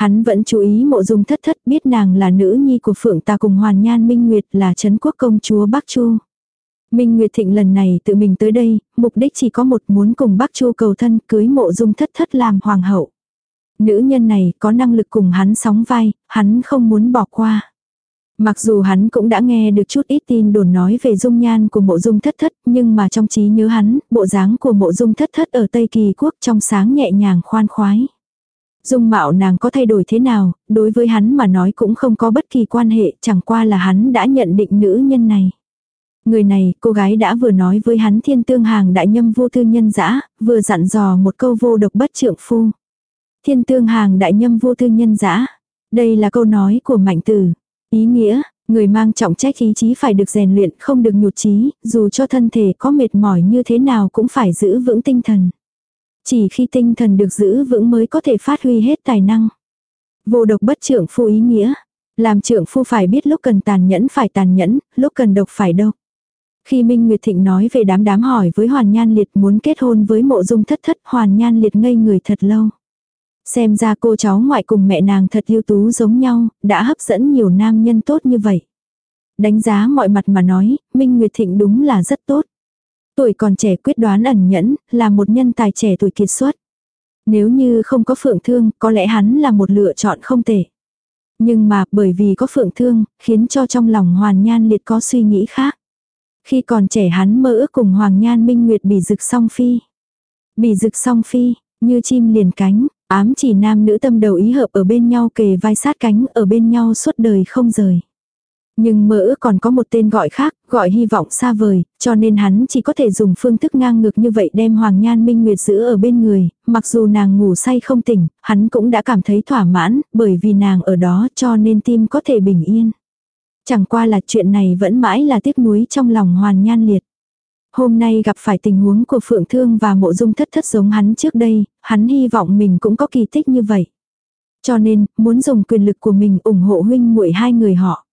Hắn vẫn chú ý mộ dung thất thất biết nàng là nữ nhi của phượng ta cùng hoàn nhan Minh Nguyệt là chấn quốc công chúa Bắc Chu. Minh Nguyệt Thịnh lần này tự mình tới đây, mục đích chỉ có một muốn cùng Bắc Chu cầu thân cưới mộ dung thất thất làm hoàng hậu. Nữ nhân này có năng lực cùng hắn sóng vai, hắn không muốn bỏ qua. Mặc dù hắn cũng đã nghe được chút ít tin đồn nói về dung nhan của mộ dung thất thất, nhưng mà trong trí nhớ hắn, bộ dáng của mộ dung thất thất ở Tây Kỳ Quốc trong sáng nhẹ nhàng khoan khoái. Dung mạo nàng có thay đổi thế nào, đối với hắn mà nói cũng không có bất kỳ quan hệ, chẳng qua là hắn đã nhận định nữ nhân này. Người này, cô gái đã vừa nói với hắn thiên tương hàng đại nhâm vô tư nhân dã vừa dặn dò một câu vô độc bất trượng phu. Thiên tương hàng đại nhâm vô tư nhân dã Đây là câu nói của mạnh tử. Ý nghĩa, người mang trọng trách ý chí phải được rèn luyện không được nhụt chí, dù cho thân thể có mệt mỏi như thế nào cũng phải giữ vững tinh thần. Chỉ khi tinh thần được giữ vững mới có thể phát huy hết tài năng. Vô độc bất trưởng phu ý nghĩa. Làm trưởng phu phải biết lúc cần tàn nhẫn phải tàn nhẫn, lúc cần độc phải độc. Khi Minh Nguyệt Thịnh nói về đám đám hỏi với Hoàn Nhan Liệt muốn kết hôn với mộ dung thất thất Hoàn Nhan Liệt ngây người thật lâu. Xem ra cô cháu ngoại cùng mẹ nàng thật ưu tú giống nhau, đã hấp dẫn nhiều nam nhân tốt như vậy. Đánh giá mọi mặt mà nói, Minh Nguyệt Thịnh đúng là rất tốt. Tuổi còn trẻ quyết đoán ẩn nhẫn, là một nhân tài trẻ tuổi kiệt xuất. Nếu như không có phượng thương, có lẽ hắn là một lựa chọn không tệ. Nhưng mà bởi vì có phượng thương, khiến cho trong lòng Hoàn Nhan Liệt có suy nghĩ khác. Khi còn trẻ hắn mơ ước cùng Hoàng Nhan Minh Nguyệt bị rực song phi. Bị rực song phi, như chim liền cánh, ám chỉ nam nữ tâm đầu ý hợp ở bên nhau kề vai sát cánh ở bên nhau suốt đời không rời. Nhưng mơ ước còn có một tên gọi khác, gọi hy vọng xa vời, cho nên hắn chỉ có thể dùng phương thức ngang ngược như vậy đem Hoàng Nhan Minh Nguyệt giữ ở bên người, mặc dù nàng ngủ say không tỉnh, hắn cũng đã cảm thấy thỏa mãn, bởi vì nàng ở đó cho nên tim có thể bình yên. Chẳng qua là chuyện này vẫn mãi là tiếc nuối trong lòng Hoàn Nhan Liệt. Hôm nay gặp phải tình huống của Phượng Thương và mộ dung thất thất giống hắn trước đây, hắn hy vọng mình cũng có kỳ tích như vậy. Cho nên, muốn dùng quyền lực của mình ủng hộ huynh muội hai người họ.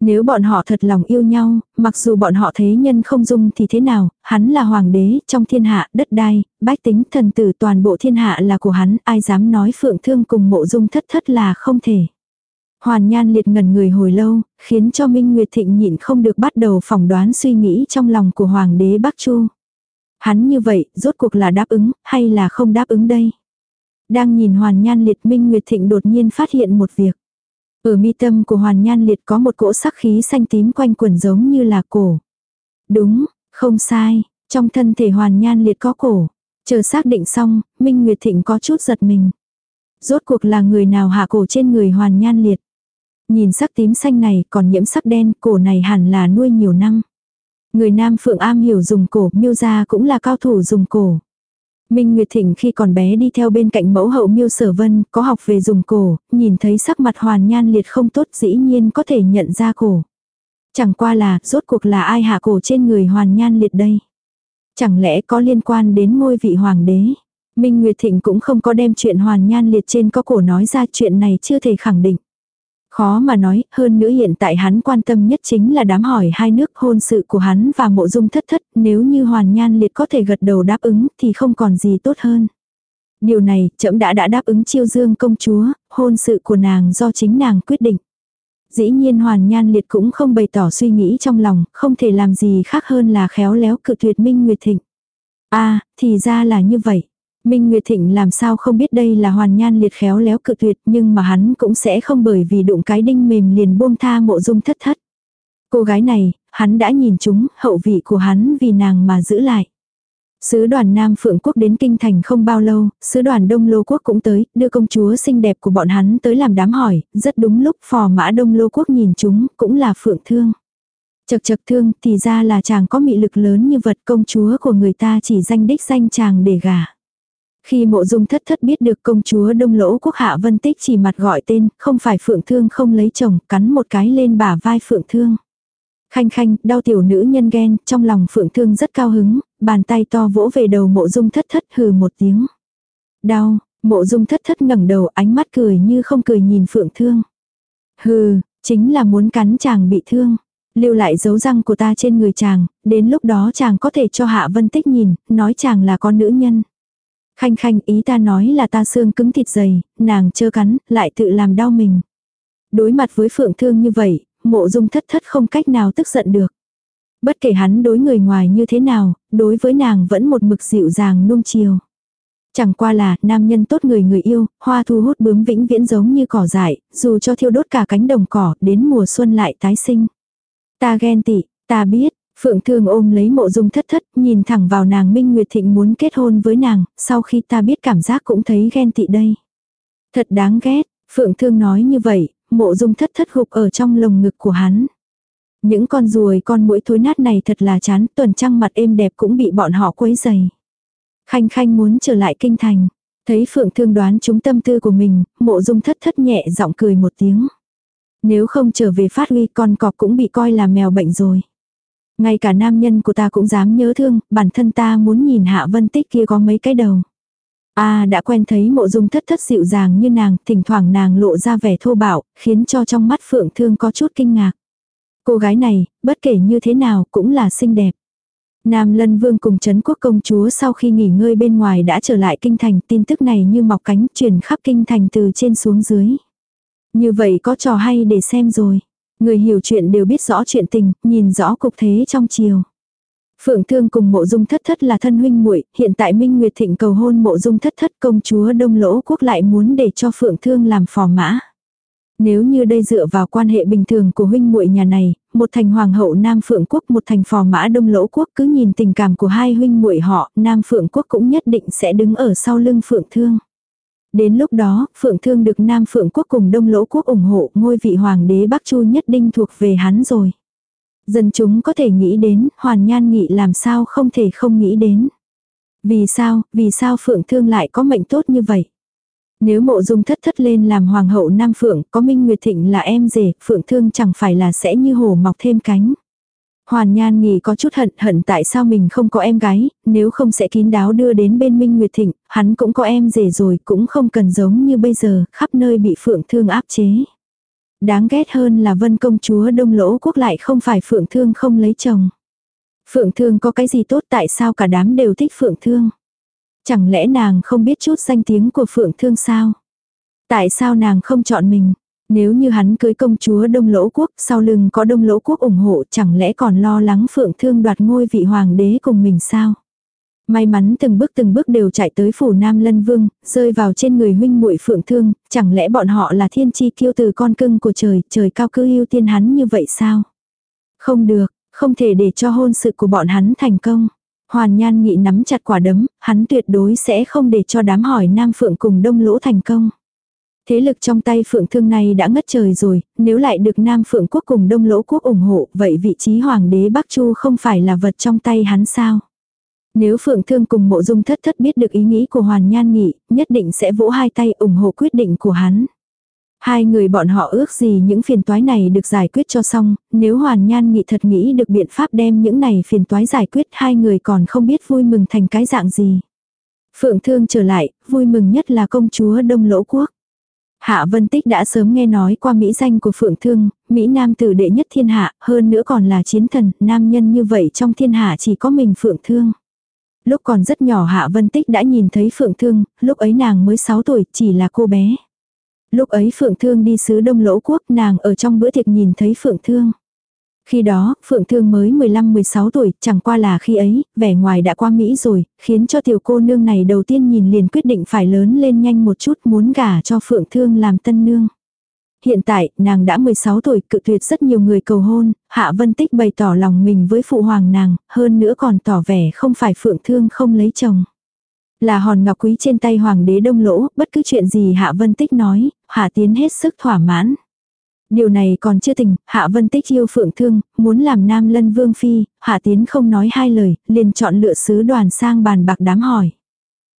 Nếu bọn họ thật lòng yêu nhau, mặc dù bọn họ thế nhân không dung thì thế nào, hắn là hoàng đế, trong thiên hạ, đất đai, bách tính, thần tử toàn bộ thiên hạ là của hắn, ai dám nói phượng thương cùng mộ dung thất thất là không thể. Hoàn nhan liệt ngần người hồi lâu, khiến cho Minh Nguyệt Thịnh nhịn không được bắt đầu phỏng đoán suy nghĩ trong lòng của Hoàng đế Bắc Chu. Hắn như vậy, rốt cuộc là đáp ứng, hay là không đáp ứng đây? Đang nhìn Hoàn nhan liệt Minh Nguyệt Thịnh đột nhiên phát hiện một việc. Ở mi tâm của Hoàn nhan liệt có một cỗ sắc khí xanh tím quanh quần giống như là cổ. Đúng, không sai, trong thân thể Hoàn nhan liệt có cổ. Chờ xác định xong, Minh Nguyệt Thịnh có chút giật mình. Rốt cuộc là người nào hạ cổ trên người Hoàn nhan liệt. Nhìn sắc tím xanh này còn nhiễm sắc đen, cổ này hẳn là nuôi nhiều năm. Người nam phượng am hiểu dùng cổ, miêu gia cũng là cao thủ dùng cổ. Minh Nguyệt Thịnh khi còn bé đi theo bên cạnh mẫu hậu miêu sở vân, có học về dùng cổ, nhìn thấy sắc mặt hoàn nhan liệt không tốt dĩ nhiên có thể nhận ra cổ. Chẳng qua là, rốt cuộc là ai hạ cổ trên người hoàn nhan liệt đây? Chẳng lẽ có liên quan đến ngôi vị hoàng đế? Minh Nguyệt Thịnh cũng không có đem chuyện hoàn nhan liệt trên có cổ nói ra chuyện này chưa thể khẳng định. Khó mà nói, hơn nữa hiện tại hắn quan tâm nhất chính là đám hỏi hai nước hôn sự của hắn và mộ dung thất thất, nếu như hoàn nhan liệt có thể gật đầu đáp ứng thì không còn gì tốt hơn. Điều này, trẫm đã đã đáp ứng chiêu dương công chúa, hôn sự của nàng do chính nàng quyết định. Dĩ nhiên hoàn nhan liệt cũng không bày tỏ suy nghĩ trong lòng, không thể làm gì khác hơn là khéo léo cự tuyệt minh nguyệt thịnh. a à, thì ra là như vậy. Minh Nguyệt Thịnh làm sao không biết đây là hoàn nhan liệt khéo léo cự tuyệt nhưng mà hắn cũng sẽ không bởi vì đụng cái đinh mềm liền buông tha mộ dung thất thất. Cô gái này, hắn đã nhìn chúng, hậu vị của hắn vì nàng mà giữ lại. Sứ đoàn Nam Phượng Quốc đến Kinh Thành không bao lâu, sứ đoàn Đông Lô Quốc cũng tới, đưa công chúa xinh đẹp của bọn hắn tới làm đám hỏi, rất đúng lúc phò mã Đông Lô Quốc nhìn chúng, cũng là Phượng Thương. Chật chật thương thì ra là chàng có mị lực lớn như vật công chúa của người ta chỉ danh đích danh chàng để gả. Khi mộ dung thất thất biết được công chúa đông lỗ quốc hạ vân tích chỉ mặt gọi tên, không phải phượng thương không lấy chồng, cắn một cái lên bả vai phượng thương. Khanh khanh, đau tiểu nữ nhân ghen, trong lòng phượng thương rất cao hứng, bàn tay to vỗ về đầu mộ dung thất thất hừ một tiếng. Đau, mộ dung thất thất ngẩng đầu ánh mắt cười như không cười nhìn phượng thương. Hừ, chính là muốn cắn chàng bị thương. Lưu lại dấu răng của ta trên người chàng, đến lúc đó chàng có thể cho hạ vân tích nhìn, nói chàng là con nữ nhân. Khanh khanh ý ta nói là ta xương cứng thịt dày, nàng chơ cắn, lại tự làm đau mình. Đối mặt với phượng thương như vậy, mộ dung thất thất không cách nào tức giận được. Bất kể hắn đối người ngoài như thế nào, đối với nàng vẫn một mực dịu dàng nung chiều. Chẳng qua là, nam nhân tốt người người yêu, hoa thu hút bướm vĩnh viễn giống như cỏ dại, dù cho thiêu đốt cả cánh đồng cỏ, đến mùa xuân lại tái sinh. Ta ghen tị, ta biết, Phượng Thương ôm lấy mộ dung thất thất, nhìn thẳng vào nàng Minh Nguyệt Thịnh muốn kết hôn với nàng, sau khi ta biết cảm giác cũng thấy ghen tị đây. Thật đáng ghét, Phượng Thương nói như vậy, mộ dung thất thất gục ở trong lồng ngực của hắn. Những con ruồi con mũi thối nát này thật là chán, tuần trăng mặt êm đẹp cũng bị bọn họ quấy dày. Khanh khanh muốn trở lại kinh thành. Thấy Phượng Thương đoán chúng tâm tư của mình, mộ dung thất thất nhẹ giọng cười một tiếng. Nếu không trở về phát huy con cọp cũng bị coi là mèo bệnh rồi. Ngay cả nam nhân của ta cũng dám nhớ thương, bản thân ta muốn nhìn hạ vân tích kia có mấy cái đầu. a đã quen thấy mộ dung thất thất dịu dàng như nàng, thỉnh thoảng nàng lộ ra vẻ thô bạo, khiến cho trong mắt phượng thương có chút kinh ngạc. Cô gái này, bất kể như thế nào cũng là xinh đẹp. Nam Lân Vương cùng Trấn Quốc công chúa sau khi nghỉ ngơi bên ngoài đã trở lại kinh thành tin tức này như mọc cánh truyền khắp kinh thành từ trên xuống dưới. Như vậy có trò hay để xem rồi. Người hiểu chuyện đều biết rõ chuyện tình, nhìn rõ cục thế trong chiều. Phượng Thương cùng Mộ Dung Thất Thất là thân huynh muội, hiện tại Minh Nguyệt Thịnh cầu hôn Mộ Dung Thất Thất công chúa Đông Lỗ quốc lại muốn để cho Phượng Thương làm phò mã. Nếu như đây dựa vào quan hệ bình thường của huynh muội nhà này, một thành hoàng hậu Nam Phượng quốc, một thành phò mã Đông Lỗ quốc, cứ nhìn tình cảm của hai huynh muội họ, Nam Phượng quốc cũng nhất định sẽ đứng ở sau lưng Phượng Thương. Đến lúc đó, Phượng Thương được Nam Phượng Quốc cùng Đông Lỗ Quốc ủng hộ, ngôi vị Hoàng đế Bắc Chu nhất định thuộc về hắn rồi. Dân chúng có thể nghĩ đến, Hoàn Nhan Nghị làm sao không thể không nghĩ đến. Vì sao, vì sao Phượng Thương lại có mệnh tốt như vậy? Nếu mộ dung thất thất lên làm Hoàng hậu Nam Phượng, có Minh Nguyệt Thịnh là em rể, Phượng Thương chẳng phải là sẽ như hổ mọc thêm cánh. Hoàn Nhan nghỉ có chút hận hận tại sao mình không có em gái, nếu không sẽ kín đáo đưa đến bên Minh Nguyệt Thịnh, hắn cũng có em rể rồi cũng không cần giống như bây giờ, khắp nơi bị Phượng Thương áp chế. Đáng ghét hơn là Vân Công Chúa Đông Lỗ Quốc lại không phải Phượng Thương không lấy chồng. Phượng Thương có cái gì tốt tại sao cả đám đều thích Phượng Thương? Chẳng lẽ nàng không biết chút danh tiếng của Phượng Thương sao? Tại sao nàng không chọn mình? Nếu như hắn cưới công chúa Đông Lỗ Quốc, sau lưng có Đông Lỗ Quốc ủng hộ chẳng lẽ còn lo lắng Phượng Thương đoạt ngôi vị hoàng đế cùng mình sao? May mắn từng bước từng bước đều chạy tới phủ Nam Lân Vương, rơi vào trên người huynh muội Phượng Thương, chẳng lẽ bọn họ là thiên chi kiêu từ con cưng của trời, trời cao cứ yêu tiên hắn như vậy sao? Không được, không thể để cho hôn sự của bọn hắn thành công. Hoàn Nhan Nghị nắm chặt quả đấm, hắn tuyệt đối sẽ không để cho đám hỏi Nam Phượng cùng Đông Lỗ thành công. Thế lực trong tay Phượng Thương này đã ngất trời rồi, nếu lại được Nam Phượng Quốc cùng Đông Lỗ Quốc ủng hộ, vậy vị trí Hoàng đế Bắc Chu không phải là vật trong tay hắn sao? Nếu Phượng Thương cùng mộ dung thất thất biết được ý nghĩ của Hoàn Nhan Nghị, nhất định sẽ vỗ hai tay ủng hộ quyết định của hắn. Hai người bọn họ ước gì những phiền toái này được giải quyết cho xong, nếu Hoàn Nhan Nghị thật nghĩ được biện pháp đem những này phiền toái giải quyết hai người còn không biết vui mừng thành cái dạng gì. Phượng Thương trở lại, vui mừng nhất là công chúa Đông Lỗ Quốc. Hạ Vân Tích đã sớm nghe nói qua mỹ danh của Phượng Thương, Mỹ Nam tử đệ nhất thiên hạ, hơn nữa còn là chiến thần, nam nhân như vậy trong thiên hạ chỉ có mình Phượng Thương. Lúc còn rất nhỏ Hạ Vân Tích đã nhìn thấy Phượng Thương, lúc ấy nàng mới 6 tuổi, chỉ là cô bé. Lúc ấy Phượng Thương đi sứ Đông Lỗ Quốc, nàng ở trong bữa tiệc nhìn thấy Phượng Thương. Khi đó, Phượng Thương mới 15-16 tuổi, chẳng qua là khi ấy, vẻ ngoài đã qua Mỹ rồi, khiến cho tiểu cô nương này đầu tiên nhìn liền quyết định phải lớn lên nhanh một chút muốn gả cho Phượng Thương làm tân nương. Hiện tại, nàng đã 16 tuổi, cự tuyệt rất nhiều người cầu hôn, Hạ Vân Tích bày tỏ lòng mình với phụ hoàng nàng, hơn nữa còn tỏ vẻ không phải Phượng Thương không lấy chồng. Là hòn ngọc quý trên tay hoàng đế đông lỗ, bất cứ chuyện gì Hạ Vân Tích nói, Hạ Tiến hết sức thỏa mãn. Điều này còn chưa tình, Hạ Vân Tích yêu Phượng Thương, muốn làm Nam Lân Vương Phi, Hạ Tiến không nói hai lời, liền chọn lựa sứ đoàn sang bàn bạc đám hỏi.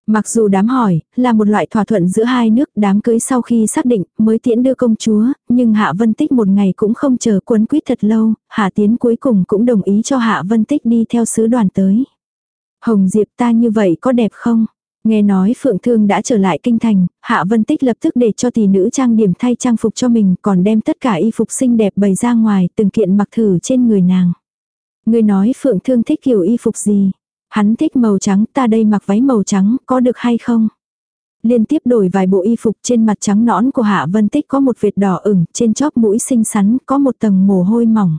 Mặc dù đám hỏi, là một loại thỏa thuận giữa hai nước đám cưới sau khi xác định mới tiễn đưa công chúa, nhưng Hạ Vân Tích một ngày cũng không chờ quấn quýt thật lâu, Hạ Tiến cuối cùng cũng đồng ý cho Hạ Vân Tích đi theo sứ đoàn tới. Hồng Diệp ta như vậy có đẹp không? Nghe nói Phượng Thương đã trở lại kinh thành, Hạ Vân Tích lập tức để cho tỷ nữ trang điểm thay trang phục cho mình còn đem tất cả y phục xinh đẹp bày ra ngoài từng kiện mặc thử trên người nàng. Người nói Phượng Thương thích kiểu y phục gì? Hắn thích màu trắng, ta đây mặc váy màu trắng, có được hay không? Liên tiếp đổi vài bộ y phục trên mặt trắng nõn của Hạ Vân Tích có một vệt đỏ ửng, trên chóp mũi xinh xắn, có một tầng mồ hôi mỏng.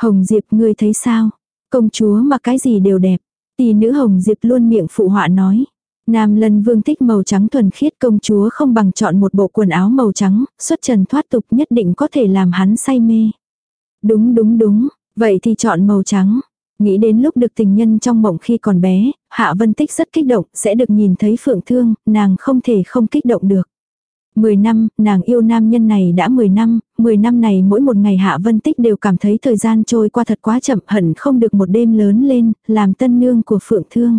Hồng Diệp, ngươi thấy sao? Công chúa mặc cái gì đều đẹp. Tỷ nữ Hồng Diệp luôn miệng phụ họa nói. Nam Lân Vương thích màu trắng thuần khiết công chúa không bằng chọn một bộ quần áo màu trắng, xuất trần thoát tục nhất định có thể làm hắn say mê. Đúng đúng đúng, vậy thì chọn màu trắng. Nghĩ đến lúc được tình nhân trong mộng khi còn bé, Hạ Vân Tích rất kích động, sẽ được nhìn thấy Phượng Thương, nàng không thể không kích động được. Mười năm, nàng yêu nam nhân này đã mười năm, mười năm này mỗi một ngày Hạ Vân Tích đều cảm thấy thời gian trôi qua thật quá chậm hận không được một đêm lớn lên, làm tân nương của Phượng Thương.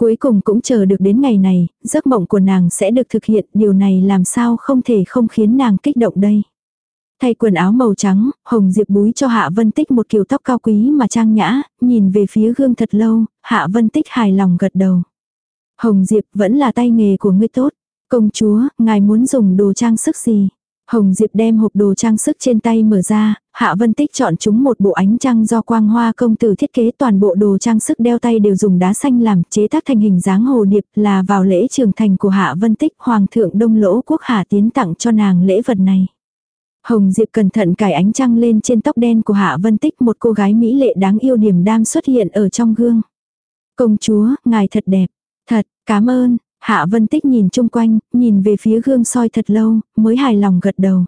Cuối cùng cũng chờ được đến ngày này, giấc mộng của nàng sẽ được thực hiện, điều này làm sao không thể không khiến nàng kích động đây. Thay quần áo màu trắng, Hồng Diệp búi cho Hạ Vân Tích một kiểu tóc cao quý mà trang nhã, nhìn về phía gương thật lâu, Hạ Vân Tích hài lòng gật đầu. Hồng Diệp vẫn là tay nghề của ngươi tốt. Công chúa, ngài muốn dùng đồ trang sức gì? Hồng Diệp đem hộp đồ trang sức trên tay mở ra, Hạ Vân Tích chọn chúng một bộ ánh trăng do quang hoa công tử thiết kế toàn bộ đồ trang sức đeo tay đều dùng đá xanh làm chế tác thành hình dáng hồ điệp là vào lễ trường thành của Hạ Vân Tích Hoàng thượng Đông Lỗ Quốc Hạ tiến tặng cho nàng lễ vật này. Hồng Diệp cẩn thận cài ánh trăng lên trên tóc đen của Hạ Vân Tích một cô gái mỹ lệ đáng yêu điểm đam xuất hiện ở trong gương. Công chúa, ngài thật đẹp. Thật, cảm ơn. Hạ Vân Tích nhìn chung quanh, nhìn về phía gương soi thật lâu, mới hài lòng gật đầu.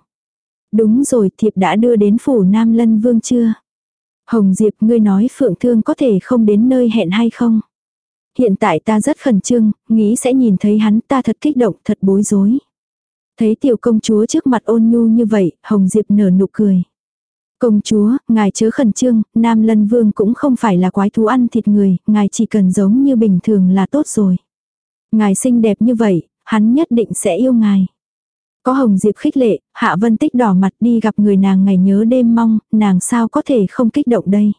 Đúng rồi, thiệp đã đưa đến phủ Nam Lân Vương chưa? Hồng Diệp, ngươi nói Phượng Thương có thể không đến nơi hẹn hay không? Hiện tại ta rất khẩn trương, nghĩ sẽ nhìn thấy hắn ta thật kích động, thật bối rối. Thấy tiểu công chúa trước mặt ôn nhu như vậy, Hồng Diệp nở nụ cười. Công chúa, ngài chớ khẩn trương, Nam Lân Vương cũng không phải là quái thú ăn thịt người, ngài chỉ cần giống như bình thường là tốt rồi. Ngài xinh đẹp như vậy, hắn nhất định sẽ yêu ngài. Có Hồng Diệp khích lệ, Hạ Vân Tích đỏ mặt đi gặp người nàng ngày nhớ đêm mong, nàng sao có thể không kích động đây.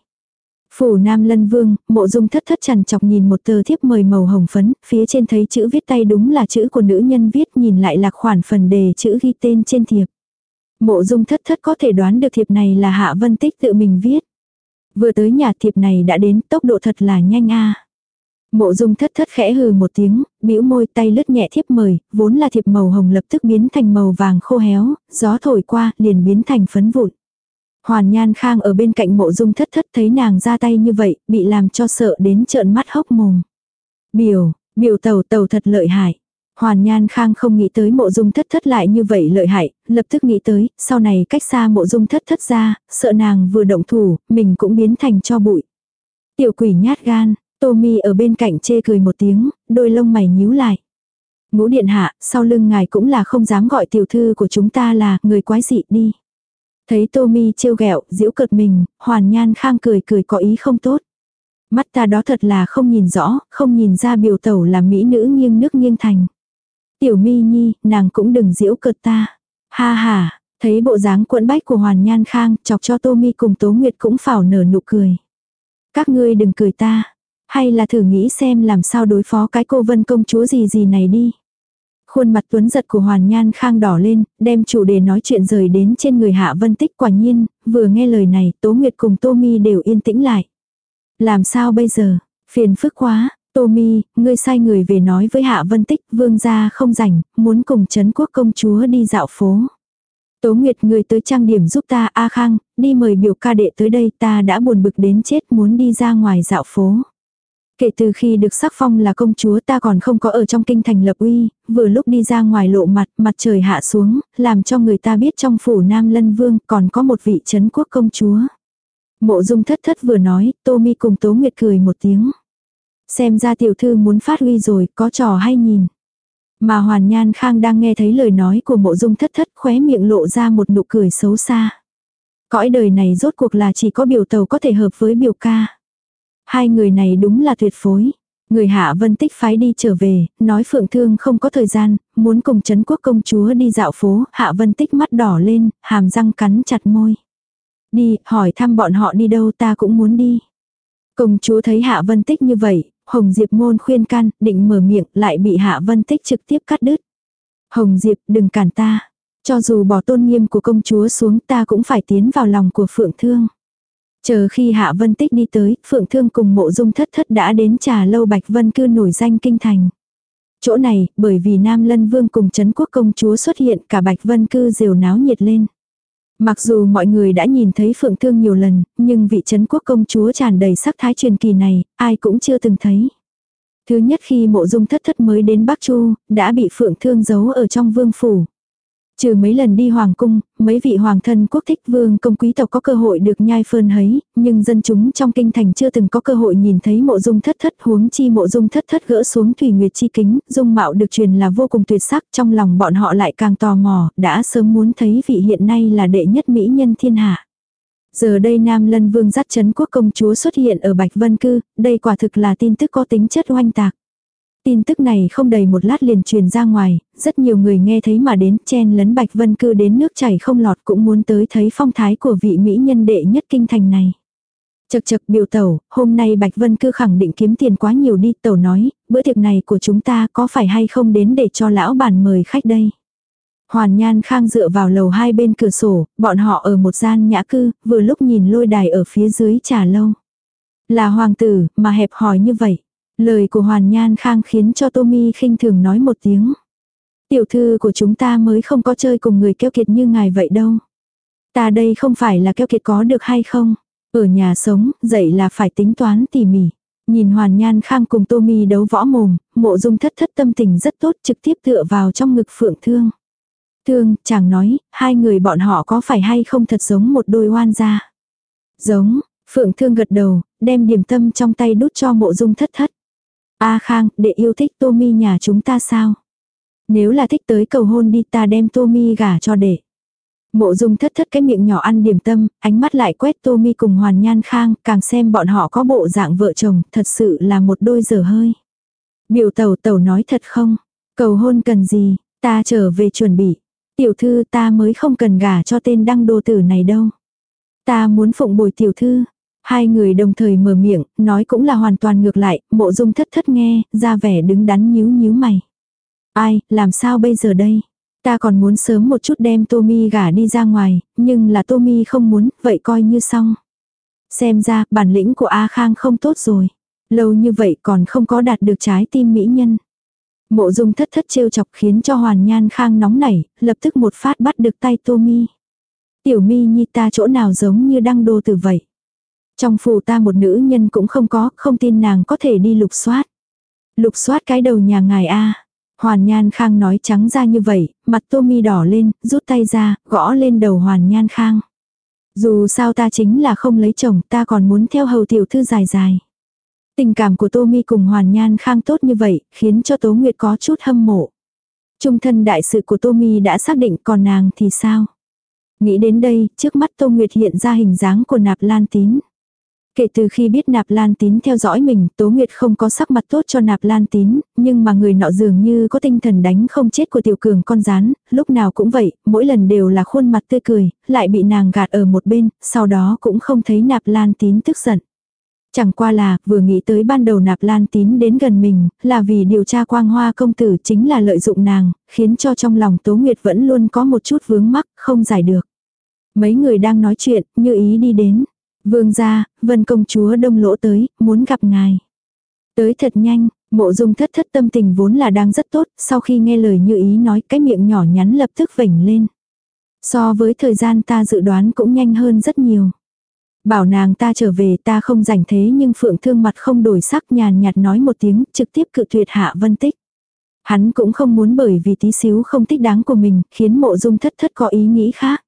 Phủ Nam Lân Vương, mộ dung thất thất chằn chọc nhìn một tờ thiếp mời màu hồng phấn, phía trên thấy chữ viết tay đúng là chữ của nữ nhân viết nhìn lại là khoản phần đề chữ ghi tên trên thiệp. Mộ dung thất thất có thể đoán được thiệp này là Hạ Vân Tích tự mình viết. Vừa tới nhà thiệp này đã đến tốc độ thật là nhanh a Mộ dung thất thất khẽ hừ một tiếng, bĩu môi tay lướt nhẹ thiếp mời, vốn là thiệp màu hồng lập tức biến thành màu vàng khô héo, gió thổi qua liền biến thành phấn vụn. Hoàn Nhan Khang ở bên cạnh mộ dung thất thất thấy nàng ra tay như vậy, bị làm cho sợ đến trợn mắt hốc mồm. Biểu, biểu tàu tàu thật lợi hại. Hoàn Nhan Khang không nghĩ tới mộ dung thất thất lại như vậy lợi hại, lập tức nghĩ tới, sau này cách xa mộ dung thất thất ra, sợ nàng vừa động thủ, mình cũng biến thành cho bụi. Tiểu quỷ nhát gan, Tommy ở bên cạnh chê cười một tiếng, đôi lông mày nhíu lại. Ngũ điện hạ, sau lưng ngài cũng là không dám gọi tiểu thư của chúng ta là người quái dị đi. Thấy Tommy trêu ghẹo, giễu cợt mình, Hoàn Nhan Khang cười cười có ý không tốt. Mắt ta đó thật là không nhìn rõ, không nhìn ra biểu tẩu là mỹ nữ nghiêng nước nghiêng thành. Tiểu mi nhi, nàng cũng đừng giễu cợt ta. Ha ha, thấy bộ dáng cuộn bách của Hoàn Nhan Khang, chọc cho Tommy cùng Tố Nguyệt cũng phảo nở nụ cười. Các ngươi đừng cười ta, hay là thử nghĩ xem làm sao đối phó cái cô vân công chúa gì gì này đi. Khuôn mặt tuấn giật của Hoàn Nhan Khang đỏ lên, đem chủ đề nói chuyện rời đến trên người Hạ Vân Tích quả nhiên, vừa nghe lời này, Tố Nguyệt cùng Tô Mi đều yên tĩnh lại. Làm sao bây giờ? Phiền phức quá, Tô Mi, ngươi sai người về nói với Hạ Vân Tích, vương gia không rảnh, muốn cùng chấn quốc công chúa đi dạo phố. Tố Nguyệt người tới trang điểm giúp ta A Khang, đi mời biểu ca đệ tới đây ta đã buồn bực đến chết muốn đi ra ngoài dạo phố. Kể từ khi được sắc phong là công chúa ta còn không có ở trong kinh thành lập uy, vừa lúc đi ra ngoài lộ mặt, mặt trời hạ xuống, làm cho người ta biết trong phủ Nam Lân Vương còn có một vị chấn quốc công chúa. Mộ dung thất thất vừa nói, Tô Mi cùng Tố Nguyệt cười một tiếng. Xem ra tiểu thư muốn phát huy rồi, có trò hay nhìn. Mà Hoàn Nhan Khang đang nghe thấy lời nói của mộ dung thất thất khóe miệng lộ ra một nụ cười xấu xa. Cõi đời này rốt cuộc là chỉ có biểu tàu có thể hợp với biểu ca. Hai người này đúng là tuyệt phối. Người Hạ Vân Tích phái đi trở về, nói Phượng Thương không có thời gian, muốn cùng chấn quốc công chúa đi dạo phố, Hạ Vân Tích mắt đỏ lên, hàm răng cắn chặt môi. Đi, hỏi thăm bọn họ đi đâu ta cũng muốn đi. Công chúa thấy Hạ Vân Tích như vậy, Hồng Diệp môn khuyên can, định mở miệng, lại bị Hạ Vân Tích trực tiếp cắt đứt. Hồng Diệp, đừng cản ta. Cho dù bỏ tôn nghiêm của công chúa xuống ta cũng phải tiến vào lòng của Phượng Thương. Chờ khi Hạ Vân Tích đi tới, Phượng Thương cùng mộ dung thất thất đã đến trà lâu Bạch Vân cư nổi danh kinh thành. Chỗ này, bởi vì Nam Lân Vương cùng Trấn Quốc công chúa xuất hiện cả Bạch Vân cư rều náo nhiệt lên. Mặc dù mọi người đã nhìn thấy Phượng Thương nhiều lần, nhưng vị Trấn Quốc công chúa tràn đầy sắc thái truyền kỳ này, ai cũng chưa từng thấy. Thứ nhất khi mộ dung thất thất mới đến Bắc Chu, đã bị Phượng Thương giấu ở trong vương phủ. Trừ mấy lần đi hoàng cung, mấy vị hoàng thân quốc thích vương công quý tộc có cơ hội được nhai phơn hấy, nhưng dân chúng trong kinh thành chưa từng có cơ hội nhìn thấy mộ dung thất thất huống chi mộ dung thất thất gỡ xuống thủy nguyệt chi kính, dung mạo được truyền là vô cùng tuyệt sắc trong lòng bọn họ lại càng tò mò, đã sớm muốn thấy vị hiện nay là đệ nhất mỹ nhân thiên hạ. Giờ đây Nam Lân Vương dắt chấn quốc công chúa xuất hiện ở Bạch Vân Cư, đây quả thực là tin tức có tính chất oanh tạc. Tin tức này không đầy một lát liền truyền ra ngoài, rất nhiều người nghe thấy mà đến chen lấn Bạch Vân cư đến nước chảy không lọt cũng muốn tới thấy phong thái của vị mỹ nhân đệ nhất kinh thành này. Chật chật biểu tẩu, hôm nay Bạch Vân cư khẳng định kiếm tiền quá nhiều đi, tẩu nói, bữa tiệc này của chúng ta có phải hay không đến để cho lão bản mời khách đây. Hoàn Nhan Khang dựa vào lầu hai bên cửa sổ, bọn họ ở một gian nhã cư, vừa lúc nhìn lôi đài ở phía dưới trà lâu. Là hoàng tử, mà hẹp hòi như vậy. Lời của Hoàn Nhan Khang khiến cho Tommy khinh thường nói một tiếng. Tiểu thư của chúng ta mới không có chơi cùng người keo kiệt như ngài vậy đâu. Ta đây không phải là keo kiệt có được hay không. Ở nhà sống, dậy là phải tính toán tỉ mỉ. Nhìn Hoàn Nhan Khang cùng Tommy đấu võ mồm, mộ dung thất thất tâm tình rất tốt trực tiếp tựa vào trong ngực phượng thương. Thương, chàng nói, hai người bọn họ có phải hay không thật giống một đôi oan gia. Giống, phượng thương gật đầu, đem điểm tâm trong tay đút cho mộ dung thất thất. A Khang, đệ yêu thích Tommy nhà chúng ta sao? Nếu là thích tới cầu hôn đi ta đem Tommy gả cho đệ. Mộ dung thất thất cái miệng nhỏ ăn điểm tâm, ánh mắt lại quét Tommy cùng Hoàn Nhan Khang, càng xem bọn họ có bộ dạng vợ chồng, thật sự là một đôi dở hơi. Biểu tẩu tẩu nói thật không? Cầu hôn cần gì? Ta trở về chuẩn bị. Tiểu thư ta mới không cần gả cho tên đăng đô tử này đâu. Ta muốn phụng bồi tiểu thư. Hai người đồng thời mở miệng, nói cũng là hoàn toàn ngược lại, mộ dung thất thất nghe, ra vẻ đứng đắn nhíu nhíu mày. Ai, làm sao bây giờ đây? Ta còn muốn sớm một chút đem Tommy gả đi ra ngoài, nhưng là Tommy không muốn, vậy coi như xong. Xem ra, bản lĩnh của A Khang không tốt rồi. Lâu như vậy còn không có đạt được trái tim mỹ nhân. Mộ dung thất thất trêu chọc khiến cho Hoàn Nhan Khang nóng nảy, lập tức một phát bắt được tay Tommy. Tiểu mi nhi ta chỗ nào giống như đăng đô từ vậy. Trong phủ ta một nữ nhân cũng không có, không tin nàng có thể đi lục soát. Lục soát cái đầu nhà ngài A. Hoàn Nhan Khang nói trắng ra như vậy, mặt tô mi đỏ lên, rút tay ra, gõ lên đầu Hoàn Nhan Khang. Dù sao ta chính là không lấy chồng, ta còn muốn theo hầu tiểu thư dài dài. Tình cảm của tô mi cùng Hoàn Nhan Khang tốt như vậy, khiến cho Tố Nguyệt có chút hâm mộ. Trung thân đại sự của tô mi đã xác định còn nàng thì sao? Nghĩ đến đây, trước mắt Tô Nguyệt hiện ra hình dáng của nạp lan tín. Kể từ khi biết nạp lan tín theo dõi mình, Tố Nguyệt không có sắc mặt tốt cho nạp lan tín, nhưng mà người nọ dường như có tinh thần đánh không chết của tiểu cường con rán, lúc nào cũng vậy, mỗi lần đều là khuôn mặt tươi cười, lại bị nàng gạt ở một bên, sau đó cũng không thấy nạp lan tín tức giận. Chẳng qua là, vừa nghĩ tới ban đầu nạp lan tín đến gần mình, là vì điều tra quang hoa công tử chính là lợi dụng nàng, khiến cho trong lòng Tố Nguyệt vẫn luôn có một chút vướng mắc, không giải được. Mấy người đang nói chuyện, như ý đi đến. Vương gia, vân công chúa đông lỗ tới, muốn gặp ngài. Tới thật nhanh, mộ dung thất thất tâm tình vốn là đang rất tốt, sau khi nghe lời như ý nói cái miệng nhỏ nhắn lập tức vểnh lên. So với thời gian ta dự đoán cũng nhanh hơn rất nhiều. Bảo nàng ta trở về ta không rảnh thế nhưng phượng thương mặt không đổi sắc nhàn nhạt nói một tiếng trực tiếp cự tuyệt hạ vân tích. Hắn cũng không muốn bởi vì tí xíu không thích đáng của mình khiến mộ dung thất thất có ý nghĩ khác.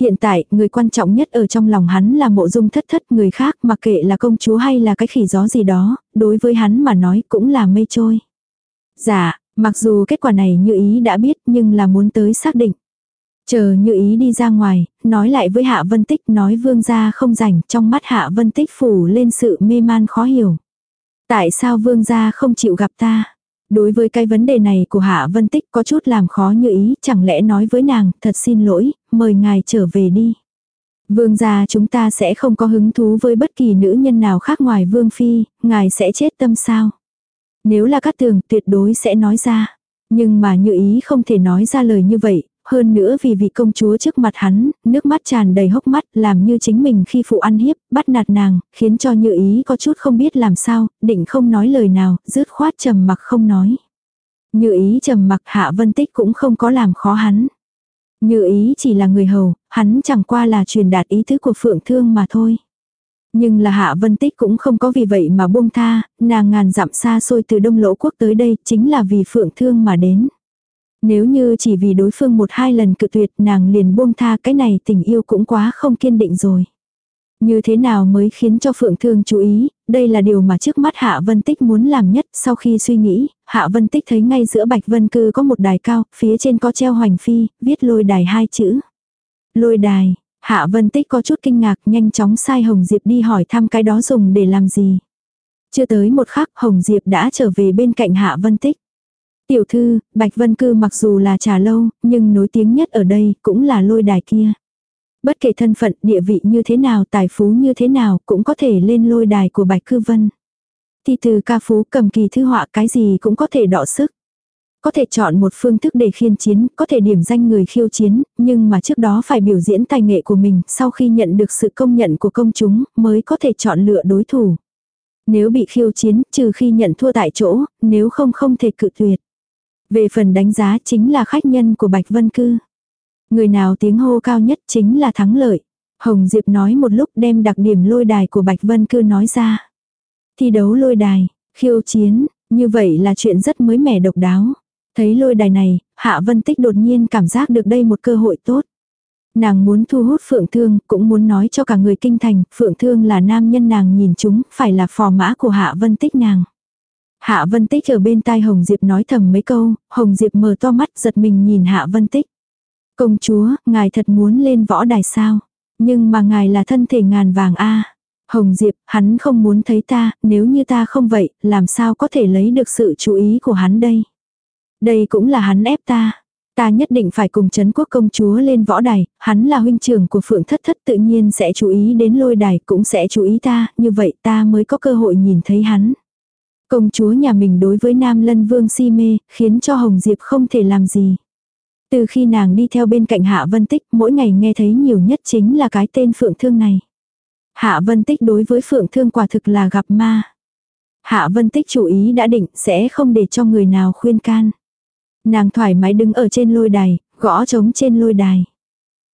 Hiện tại, người quan trọng nhất ở trong lòng hắn là mộ dung thất thất người khác mặc kệ là công chúa hay là cái khỉ gió gì đó, đối với hắn mà nói cũng là mây trôi. Dạ, Mặc dù kết quả này như ý đã biết nhưng là muốn tới xác định. Chờ như ý đi ra ngoài, nói lại với Hạ Vân Tích nói vương gia không rảnh trong mắt Hạ Vân Tích phủ lên sự mê man khó hiểu. Tại sao vương gia không chịu gặp ta? Đối với cái vấn đề này của Hạ Vân Tích có chút làm khó như ý, chẳng lẽ nói với nàng, thật xin lỗi, mời ngài trở về đi. Vương gia chúng ta sẽ không có hứng thú với bất kỳ nữ nhân nào khác ngoài vương phi, ngài sẽ chết tâm sao. Nếu là cát tường tuyệt đối sẽ nói ra. Nhưng mà như ý không thể nói ra lời như vậy, hơn nữa vì vị công chúa trước mặt hắn, nước mắt tràn đầy hốc mắt, làm như chính mình khi phụ ăn hiếp, bắt nạt nàng, khiến cho như ý có chút không biết làm sao, định không nói lời nào, rứt khoát trầm mặc không nói. Như ý trầm mặc hạ vân tích cũng không có làm khó hắn. Như ý chỉ là người hầu, hắn chẳng qua là truyền đạt ý thức của phượng thương mà thôi. Nhưng là Hạ Vân Tích cũng không có vì vậy mà buông tha, nàng ngàn dặm xa xôi từ Đông Lỗ Quốc tới đây chính là vì phượng thương mà đến. Nếu như chỉ vì đối phương một hai lần cự tuyệt nàng liền buông tha cái này tình yêu cũng quá không kiên định rồi. Như thế nào mới khiến cho Phượng Thương chú ý, đây là điều mà trước mắt Hạ Vân Tích muốn làm nhất sau khi suy nghĩ, Hạ Vân Tích thấy ngay giữa Bạch Vân Cư có một đài cao, phía trên có treo hoành phi, viết lôi đài hai chữ. Lôi đài, Hạ Vân Tích có chút kinh ngạc nhanh chóng sai Hồng Diệp đi hỏi thăm cái đó dùng để làm gì. Chưa tới một khắc Hồng Diệp đã trở về bên cạnh Hạ Vân Tích. Tiểu thư, Bạch Vân Cư mặc dù là trà lâu, nhưng nổi tiếng nhất ở đây cũng là lôi đài kia. Bất kể thân phận, địa vị như thế nào, tài phú như thế nào, cũng có thể lên lôi đài của Bạch Cư Vân. Thì từ ca phú cầm kỳ thư họa cái gì cũng có thể đọ sức. Có thể chọn một phương thức để khiên chiến, có thể điểm danh người khiêu chiến, nhưng mà trước đó phải biểu diễn tài nghệ của mình, sau khi nhận được sự công nhận của công chúng, mới có thể chọn lựa đối thủ. Nếu bị khiêu chiến, trừ khi nhận thua tại chỗ, nếu không không thể cự tuyệt. Về phần đánh giá chính là khách nhân của Bạch Vân Cư. Người nào tiếng hô cao nhất chính là thắng lợi. Hồng Diệp nói một lúc đem đặc điểm lôi đài của Bạch Vân Cư nói ra. Thi đấu lôi đài, khiêu chiến, như vậy là chuyện rất mới mẻ độc đáo. Thấy lôi đài này, Hạ Vân Tích đột nhiên cảm giác được đây một cơ hội tốt. Nàng muốn thu hút Phượng Thương, cũng muốn nói cho cả người kinh thành, Phượng Thương là nam nhân nàng nhìn chúng, phải là phò mã của Hạ Vân Tích nàng. Hạ Vân Tích ở bên tai Hồng Diệp nói thầm mấy câu, Hồng Diệp mở to mắt giật mình nhìn Hạ Vân Tích. Công chúa, ngài thật muốn lên võ đài sao? Nhưng mà ngài là thân thể ngàn vàng a Hồng Diệp, hắn không muốn thấy ta, nếu như ta không vậy, làm sao có thể lấy được sự chú ý của hắn đây? Đây cũng là hắn ép ta. Ta nhất định phải cùng chấn quốc công chúa lên võ đài, hắn là huynh trưởng của phượng thất thất tự nhiên sẽ chú ý đến lôi đài cũng sẽ chú ý ta, như vậy ta mới có cơ hội nhìn thấy hắn. Công chúa nhà mình đối với Nam Lân Vương si mê, khiến cho Hồng Diệp không thể làm gì. Từ khi nàng đi theo bên cạnh Hạ Vân Tích, mỗi ngày nghe thấy nhiều nhất chính là cái tên Phượng Thương này. Hạ Vân Tích đối với Phượng Thương quả thực là gặp ma. Hạ Vân Tích chủ ý đã định sẽ không để cho người nào khuyên can. Nàng thoải mái đứng ở trên lôi đài, gõ trống trên lôi đài.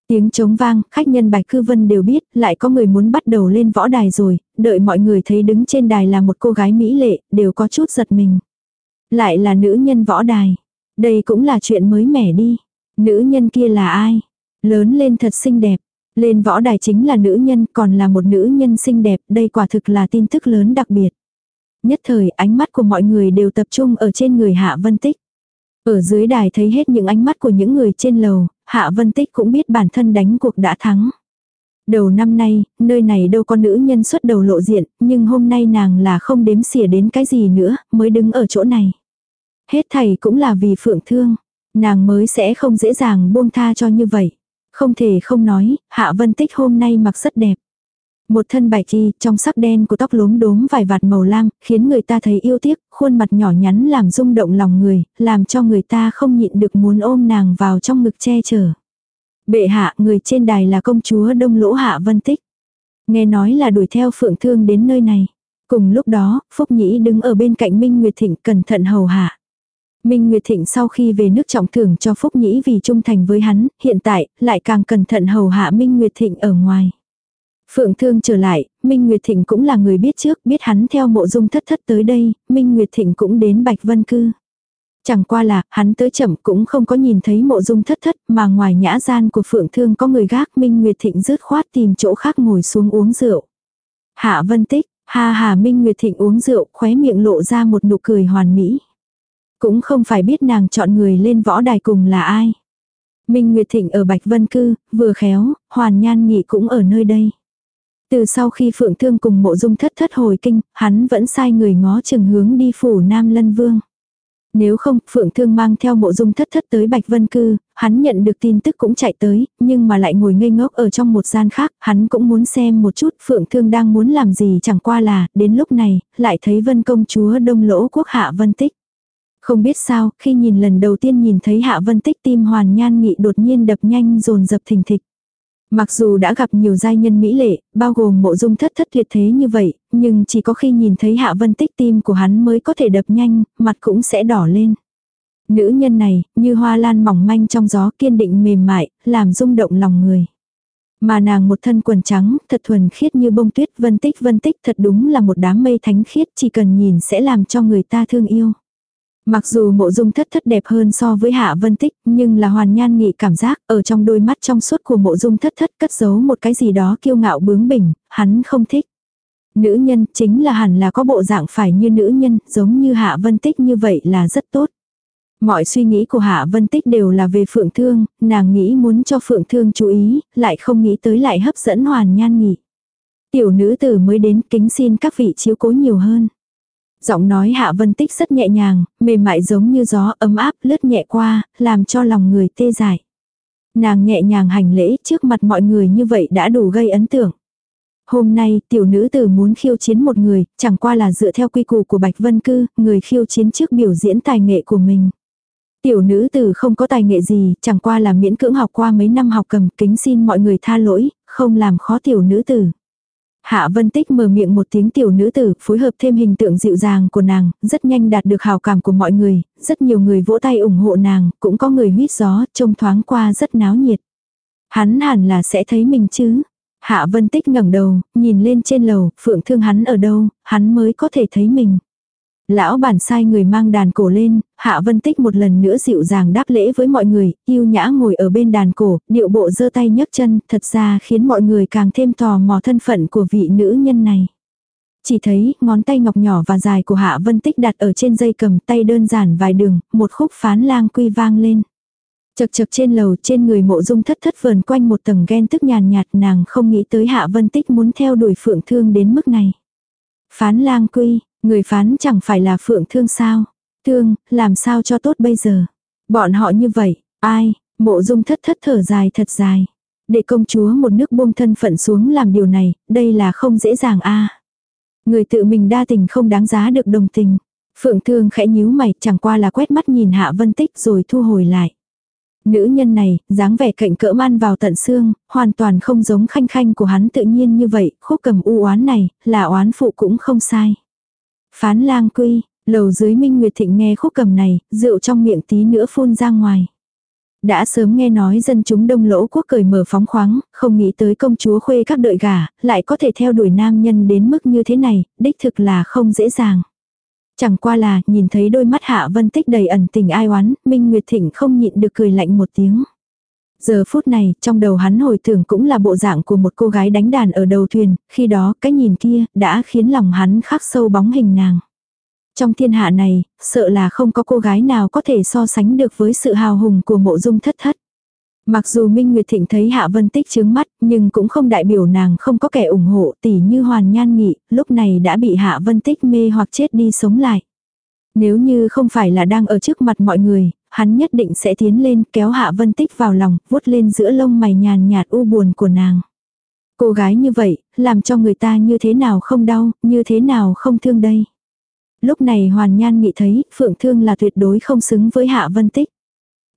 Tiếng trống vang, khách nhân Bạch Cư Vân đều biết, lại có người muốn bắt đầu lên võ đài rồi, đợi mọi người thấy đứng trên đài là một cô gái mỹ lệ, đều có chút giật mình. Lại là nữ nhân võ đài. Đây cũng là chuyện mới mẻ đi. Nữ nhân kia là ai? Lớn lên thật xinh đẹp. Lên võ đài chính là nữ nhân, còn là một nữ nhân xinh đẹp, đây quả thực là tin tức lớn đặc biệt. Nhất thời ánh mắt của mọi người đều tập trung ở trên người Hạ Vân Tích. Ở dưới đài thấy hết những ánh mắt của những người trên lầu, Hạ Vân Tích cũng biết bản thân đánh cuộc đã thắng. Đầu năm nay, nơi này đâu có nữ nhân xuất đầu lộ diện, nhưng hôm nay nàng là không đếm xỉa đến cái gì nữa, mới đứng ở chỗ này. Hết thầy cũng là vì phượng thương, nàng mới sẽ không dễ dàng buông tha cho như vậy. Không thể không nói, Hạ Vân Tích hôm nay mặc rất đẹp. Một thân bạch chi trong sắc đen của tóc lốm đốm vài vạt màu lam, khiến người ta thấy yêu tiếc, khuôn mặt nhỏ nhắn làm rung động lòng người, làm cho người ta không nhịn được muốn ôm nàng vào trong ngực che chở. Bệ hạ, người trên đài là công chúa Đông Lỗ Hạ Vân Tích. Nghe nói là đuổi theo Phượng Thương đến nơi này. Cùng lúc đó, Phúc Nhĩ đứng ở bên cạnh Minh Nguyệt Thịnh cẩn thận hầu hạ. Minh Nguyệt Thịnh sau khi về nước trọng thưởng cho Phúc Nhĩ vì trung thành với hắn, hiện tại, lại càng cẩn thận hầu hạ Minh Nguyệt Thịnh ở ngoài. Phượng Thương trở lại, Minh Nguyệt Thịnh cũng là người biết trước, biết hắn theo mộ dung thất thất tới đây, Minh Nguyệt Thịnh cũng đến Bạch Vân Cư. Chẳng qua là, hắn tới chậm cũng không có nhìn thấy mộ dung thất thất, mà ngoài nhã gian của Phượng Thương có người gác Minh Nguyệt Thịnh rứt khoát tìm chỗ khác ngồi xuống uống rượu. Hạ Vân Tích, ha hà Minh Nguyệt Thịnh uống rượu, khóe miệng lộ ra một nụ cười hoàn mỹ. Cũng không phải biết nàng chọn người lên võ đài cùng là ai. Minh Nguyệt Thịnh ở Bạch Vân Cư, vừa khéo, Hoàn Nhan Nghị cũng ở nơi đây. Từ sau khi Phượng Thương cùng mộ dung thất thất hồi kinh, hắn vẫn sai người ngó chừng hướng đi phủ Nam Lân Vương. Nếu không, Phượng Thương mang theo mộ dung thất thất tới Bạch Vân Cư, hắn nhận được tin tức cũng chạy tới, nhưng mà lại ngồi ngây ngốc ở trong một gian khác, hắn cũng muốn xem một chút Phượng Thương đang muốn làm gì chẳng qua là, đến lúc này, lại thấy Vân Công Chúa Đông Lỗ Quốc Hạ Vân Tích. Không biết sao, khi nhìn lần đầu tiên nhìn thấy Hạ Vân Tích tim hoàn nhan nghị đột nhiên đập nhanh dồn dập thình thịch. Mặc dù đã gặp nhiều giai nhân mỹ lệ, bao gồm mộ dung thất thất tuyệt thế như vậy, nhưng chỉ có khi nhìn thấy hạ vân tích tim của hắn mới có thể đập nhanh, mặt cũng sẽ đỏ lên. Nữ nhân này, như hoa lan mỏng manh trong gió kiên định mềm mại, làm rung động lòng người. Mà nàng một thân quần trắng, thật thuần khiết như bông tuyết vân tích vân tích thật đúng là một đám mây thánh khiết chỉ cần nhìn sẽ làm cho người ta thương yêu. Mặc dù mộ dung thất thất đẹp hơn so với hạ vân tích, nhưng là hoàn nhan nghị cảm giác ở trong đôi mắt trong suốt của mộ dung thất thất cất giấu một cái gì đó kiêu ngạo bướng bỉnh, hắn không thích. Nữ nhân chính là hẳn là có bộ dạng phải như nữ nhân, giống như hạ vân tích như vậy là rất tốt. Mọi suy nghĩ của Hạ Vân Tích đều là về Phượng Thương, nàng nghĩ muốn cho Phượng Thương chú ý, lại không nghĩ tới lại hấp dẫn Hoàn Nhan Nghị. Tiểu nữ tử mới đến kính xin các vị chiếu cố nhiều hơn. Giọng nói Hạ Vân Tích rất nhẹ nhàng, mềm mại giống như gió ấm áp lướt nhẹ qua, làm cho lòng người tê dại. Nàng nhẹ nhàng hành lễ trước mặt mọi người như vậy đã đủ gây ấn tượng. Hôm nay tiểu nữ tử muốn khiêu chiến một người, chẳng qua là dựa theo quy củ của Bạch Vân Cư, người khiêu chiến trước biểu diễn tài nghệ của mình. Tiểu nữ tử không có tài nghệ gì, chẳng qua là miễn cưỡng học qua mấy năm học cầm, kính xin mọi người tha lỗi, không làm khó tiểu nữ tử. Hạ Vân Tích mở miệng một tiếng tiểu nữ tử, phối hợp thêm hình tượng dịu dàng của nàng, rất nhanh đạt được hào cảm của mọi người, rất nhiều người vỗ tay ủng hộ nàng, cũng có người huýt gió, trông thoáng qua rất náo nhiệt. Hắn hẳn là sẽ thấy mình chứ. Hạ Vân Tích ngẩng đầu, nhìn lên trên lầu, phượng thương hắn ở đâu, hắn mới có thể thấy mình. Lão bản sai người mang đàn cổ lên, Hạ Vân Tích một lần nữa dịu dàng đáp lễ với mọi người, yêu nhã ngồi ở bên đàn cổ, điệu bộ giơ tay nhấc chân, thật ra khiến mọi người càng thêm tò mò thân phận của vị nữ nhân này. Chỉ thấy ngón tay ngọc nhỏ và dài của Hạ Vân Tích đặt ở trên dây cầm tay đơn giản vài đường, một khúc phán lang quy vang lên. Chật chật trên lầu trên người mộ dung thất thất vờn quanh một tầng ghen tức nhàn nhạt nàng không nghĩ tới Hạ Vân Tích muốn theo đuổi phượng thương đến mức này. Phán lang quy, Người phán chẳng phải là phượng thương sao. Thương, làm sao cho tốt bây giờ. Bọn họ như vậy, ai, mộ dung thất thất thở dài thật dài. Để công chúa một nước buông thân phận xuống làm điều này, đây là không dễ dàng a Người tự mình đa tình không đáng giá được đồng tình. Phượng thương khẽ nhíu mày chẳng qua là quét mắt nhìn hạ vân tích rồi thu hồi lại. Nữ nhân này, dáng vẻ cạnh cỡ man vào tận xương, hoàn toàn không giống khanh khanh của hắn tự nhiên như vậy, khúc cầm u oán này, là oán phụ cũng không sai. Phán lang quy, lầu dưới Minh Nguyệt Thịnh nghe khúc cầm này, rượu trong miệng tí nữa phun ra ngoài. Đã sớm nghe nói dân chúng đông lỗ quốc cởi mở phóng khoáng, không nghĩ tới công chúa khuê các đợi gà, lại có thể theo đuổi nam nhân đến mức như thế này, đích thực là không dễ dàng. Chẳng qua là, nhìn thấy đôi mắt hạ vân tích đầy ẩn tình ai oán, Minh Nguyệt Thịnh không nhịn được cười lạnh một tiếng. Giờ phút này, trong đầu hắn hồi tưởng cũng là bộ dạng của một cô gái đánh đàn ở đầu thuyền, khi đó cái nhìn kia đã khiến lòng hắn khắc sâu bóng hình nàng. Trong thiên hạ này, sợ là không có cô gái nào có thể so sánh được với sự hào hùng của mộ dung thất thất. Mặc dù Minh Nguyệt Thịnh thấy Hạ Vân Tích chướng mắt, nhưng cũng không đại biểu nàng không có kẻ ủng hộ tỷ như Hoàn Nhan Nghị, lúc này đã bị Hạ Vân Tích mê hoặc chết đi sống lại. Nếu như không phải là đang ở trước mặt mọi người, hắn nhất định sẽ tiến lên kéo Hạ Vân Tích vào lòng, vuốt lên giữa lông mày nhàn nhạt u buồn của nàng. Cô gái như vậy, làm cho người ta như thế nào không đau, như thế nào không thương đây. Lúc này Hoàn Nhan nghĩ thấy, Phượng Thương là tuyệt đối không xứng với Hạ Vân Tích.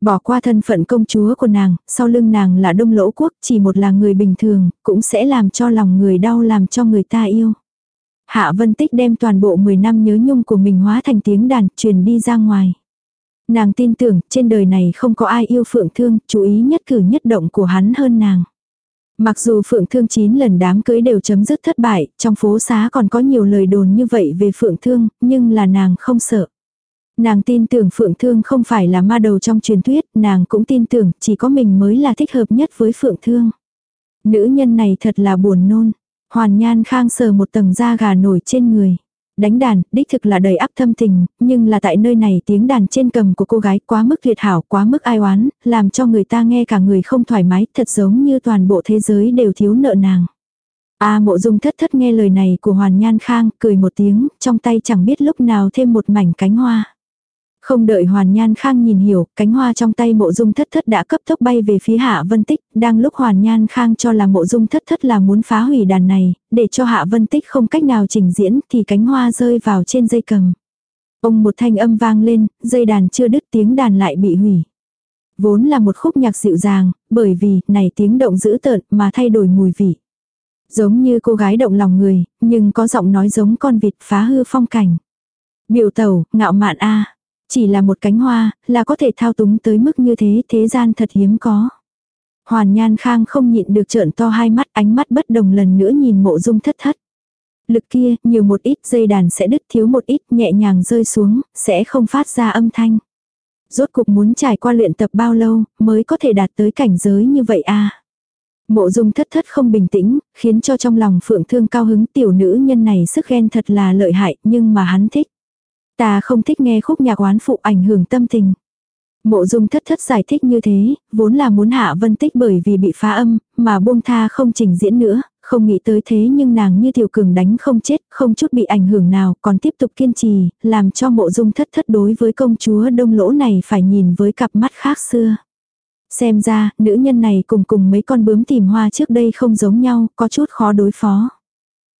Bỏ qua thân phận công chúa của nàng, sau lưng nàng là đông lỗ quốc, chỉ một là người bình thường, cũng sẽ làm cho lòng người đau làm cho người ta yêu. Hạ Vân Tích đem toàn bộ 10 năm nhớ nhung của mình hóa thành tiếng đàn, truyền đi ra ngoài. Nàng tin tưởng, trên đời này không có ai yêu Phượng Thương, chú ý nhất cử nhất động của hắn hơn nàng. Mặc dù Phượng Thương 9 lần đám cưới đều chấm dứt thất bại, trong phố xá còn có nhiều lời đồn như vậy về Phượng Thương, nhưng là nàng không sợ. Nàng tin tưởng Phượng Thương không phải là ma đầu trong truyền thuyết, nàng cũng tin tưởng chỉ có mình mới là thích hợp nhất với Phượng Thương. Nữ nhân này thật là buồn nôn. Hoàn Nhan Khang sờ một tầng da gà nổi trên người. đánh đàn, đích thực là đầy áp thâm tình, nhưng là tại nơi này tiếng đàn trên cầm của cô gái quá mức tuyệt hảo, quá mức ai oán, làm cho người ta nghe cả người không thoải mái, thật giống như toàn bộ thế giới đều thiếu nợ nàng. A mộ dung thất thất nghe lời này của Hoàn Nhan Khang, cười một tiếng, trong tay chẳng biết lúc nào thêm một mảnh cánh hoa. Không đợi Hoàn Nhan Khang nhìn hiểu, cánh hoa trong tay mộ dung thất thất đã cấp tốc bay về phía Hạ Vân Tích, đang lúc Hoàn Nhan Khang cho là mộ dung thất thất là muốn phá hủy đàn này, để cho Hạ Vân Tích không cách nào trình diễn thì cánh hoa rơi vào trên dây cầm. Ông một thanh âm vang lên, dây đàn chưa đứt tiếng đàn lại bị hủy. Vốn là một khúc nhạc dịu dàng, bởi vì này tiếng động dữ tợn mà thay đổi mùi vị. Giống như cô gái động lòng người, nhưng có giọng nói giống con vịt phá hư phong cảnh. Biểu tẩu, ngạo mạn a chỉ là một cánh hoa, là có thể thao túng tới mức như thế, thế gian thật hiếm có. Hoàn Nhan Khang không nhịn được trợn to hai mắt, ánh mắt bất đồng lần nữa nhìn mộ dung thất thất. Lực kia, nhiều một ít dây đàn sẽ đứt thiếu một ít nhẹ nhàng rơi xuống, sẽ không phát ra âm thanh. Rốt cục muốn trải qua luyện tập bao lâu, mới có thể đạt tới cảnh giới như vậy à Mộ dung thất thất không bình tĩnh, khiến cho trong lòng phượng thương cao hứng tiểu nữ nhân này sức ghen thật là lợi hại, nhưng mà hắn thích. Ta không thích nghe khúc nhạc oán phụ ảnh hưởng tâm tình. Mộ dung thất thất giải thích như thế, vốn là muốn hạ vân tích bởi vì bị phá âm, mà buông tha không trình diễn nữa, không nghĩ tới thế nhưng nàng như tiểu cường đánh không chết, không chút bị ảnh hưởng nào, còn tiếp tục kiên trì, làm cho mộ dung thất thất đối với công chúa đông lỗ này phải nhìn với cặp mắt khác xưa. Xem ra, nữ nhân này cùng cùng mấy con bướm tìm hoa trước đây không giống nhau, có chút khó đối phó.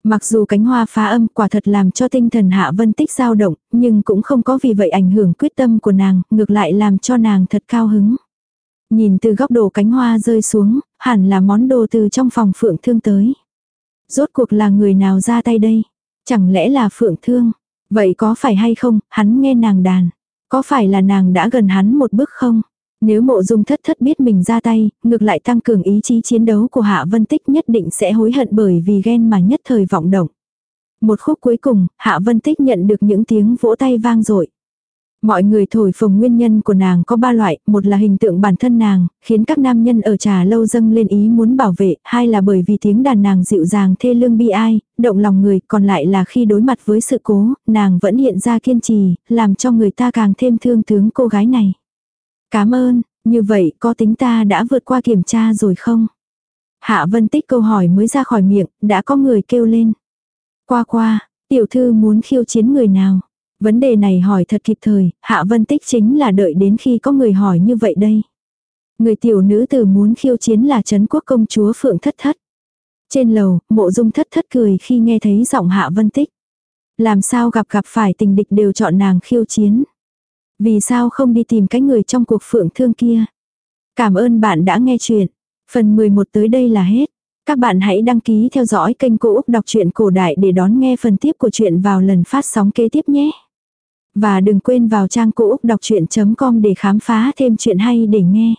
Mặc dù cánh hoa phá âm quả thật làm cho tinh thần Hạ Vân Tích dao động, nhưng cũng không có vì vậy ảnh hưởng quyết tâm của nàng, ngược lại làm cho nàng thật cao hứng. Nhìn từ góc độ cánh hoa rơi xuống, hẳn là món đồ từ trong phòng phượng thương tới. Rốt cuộc là người nào ra tay đây? Chẳng lẽ là phượng thương? Vậy có phải hay không, hắn nghe nàng đàn? Có phải là nàng đã gần hắn một bước không? Nếu mộ dung thất thất biết mình ra tay, ngược lại tăng cường ý chí chiến đấu của Hạ Vân Tích nhất định sẽ hối hận bởi vì ghen mà nhất thời vọng động. Một khúc cuối cùng, Hạ Vân Tích nhận được những tiếng vỗ tay vang dội. Mọi người thổi phồng nguyên nhân của nàng có ba loại, một là hình tượng bản thân nàng, khiến các nam nhân ở trà lâu dâng lên ý muốn bảo vệ, hai là bởi vì tiếng đàn nàng dịu dàng thê lương bi ai, động lòng người, còn lại là khi đối mặt với sự cố, nàng vẫn hiện ra kiên trì, làm cho người ta càng thêm thương tướng cô gái này. Cảm ơn, như vậy có tính ta đã vượt qua kiểm tra rồi không? Hạ Vân Tích câu hỏi mới ra khỏi miệng, đã có người kêu lên. Qua qua, tiểu thư muốn khiêu chiến người nào? Vấn đề này hỏi thật kịp thời, Hạ Vân Tích chính là đợi đến khi có người hỏi như vậy đây. Người tiểu nữ tử muốn khiêu chiến là Trấn Quốc công chúa Phượng Thất Thất. Trên lầu, mộ dung thất thất cười khi nghe thấy giọng Hạ Vân Tích. Làm sao gặp gặp phải tình địch đều chọn nàng khiêu chiến. Vì sao không đi tìm cái người trong cuộc phượng thương kia? Cảm ơn bạn đã nghe chuyện. Phần 11 tới đây là hết. Các bạn hãy đăng ký theo dõi kênh Cô Úc Đọc truyện Cổ Đại để đón nghe phần tiếp của chuyện vào lần phát sóng kế tiếp nhé. Và đừng quên vào trang cô úc đọc chuyện.com để khám phá thêm chuyện hay để nghe.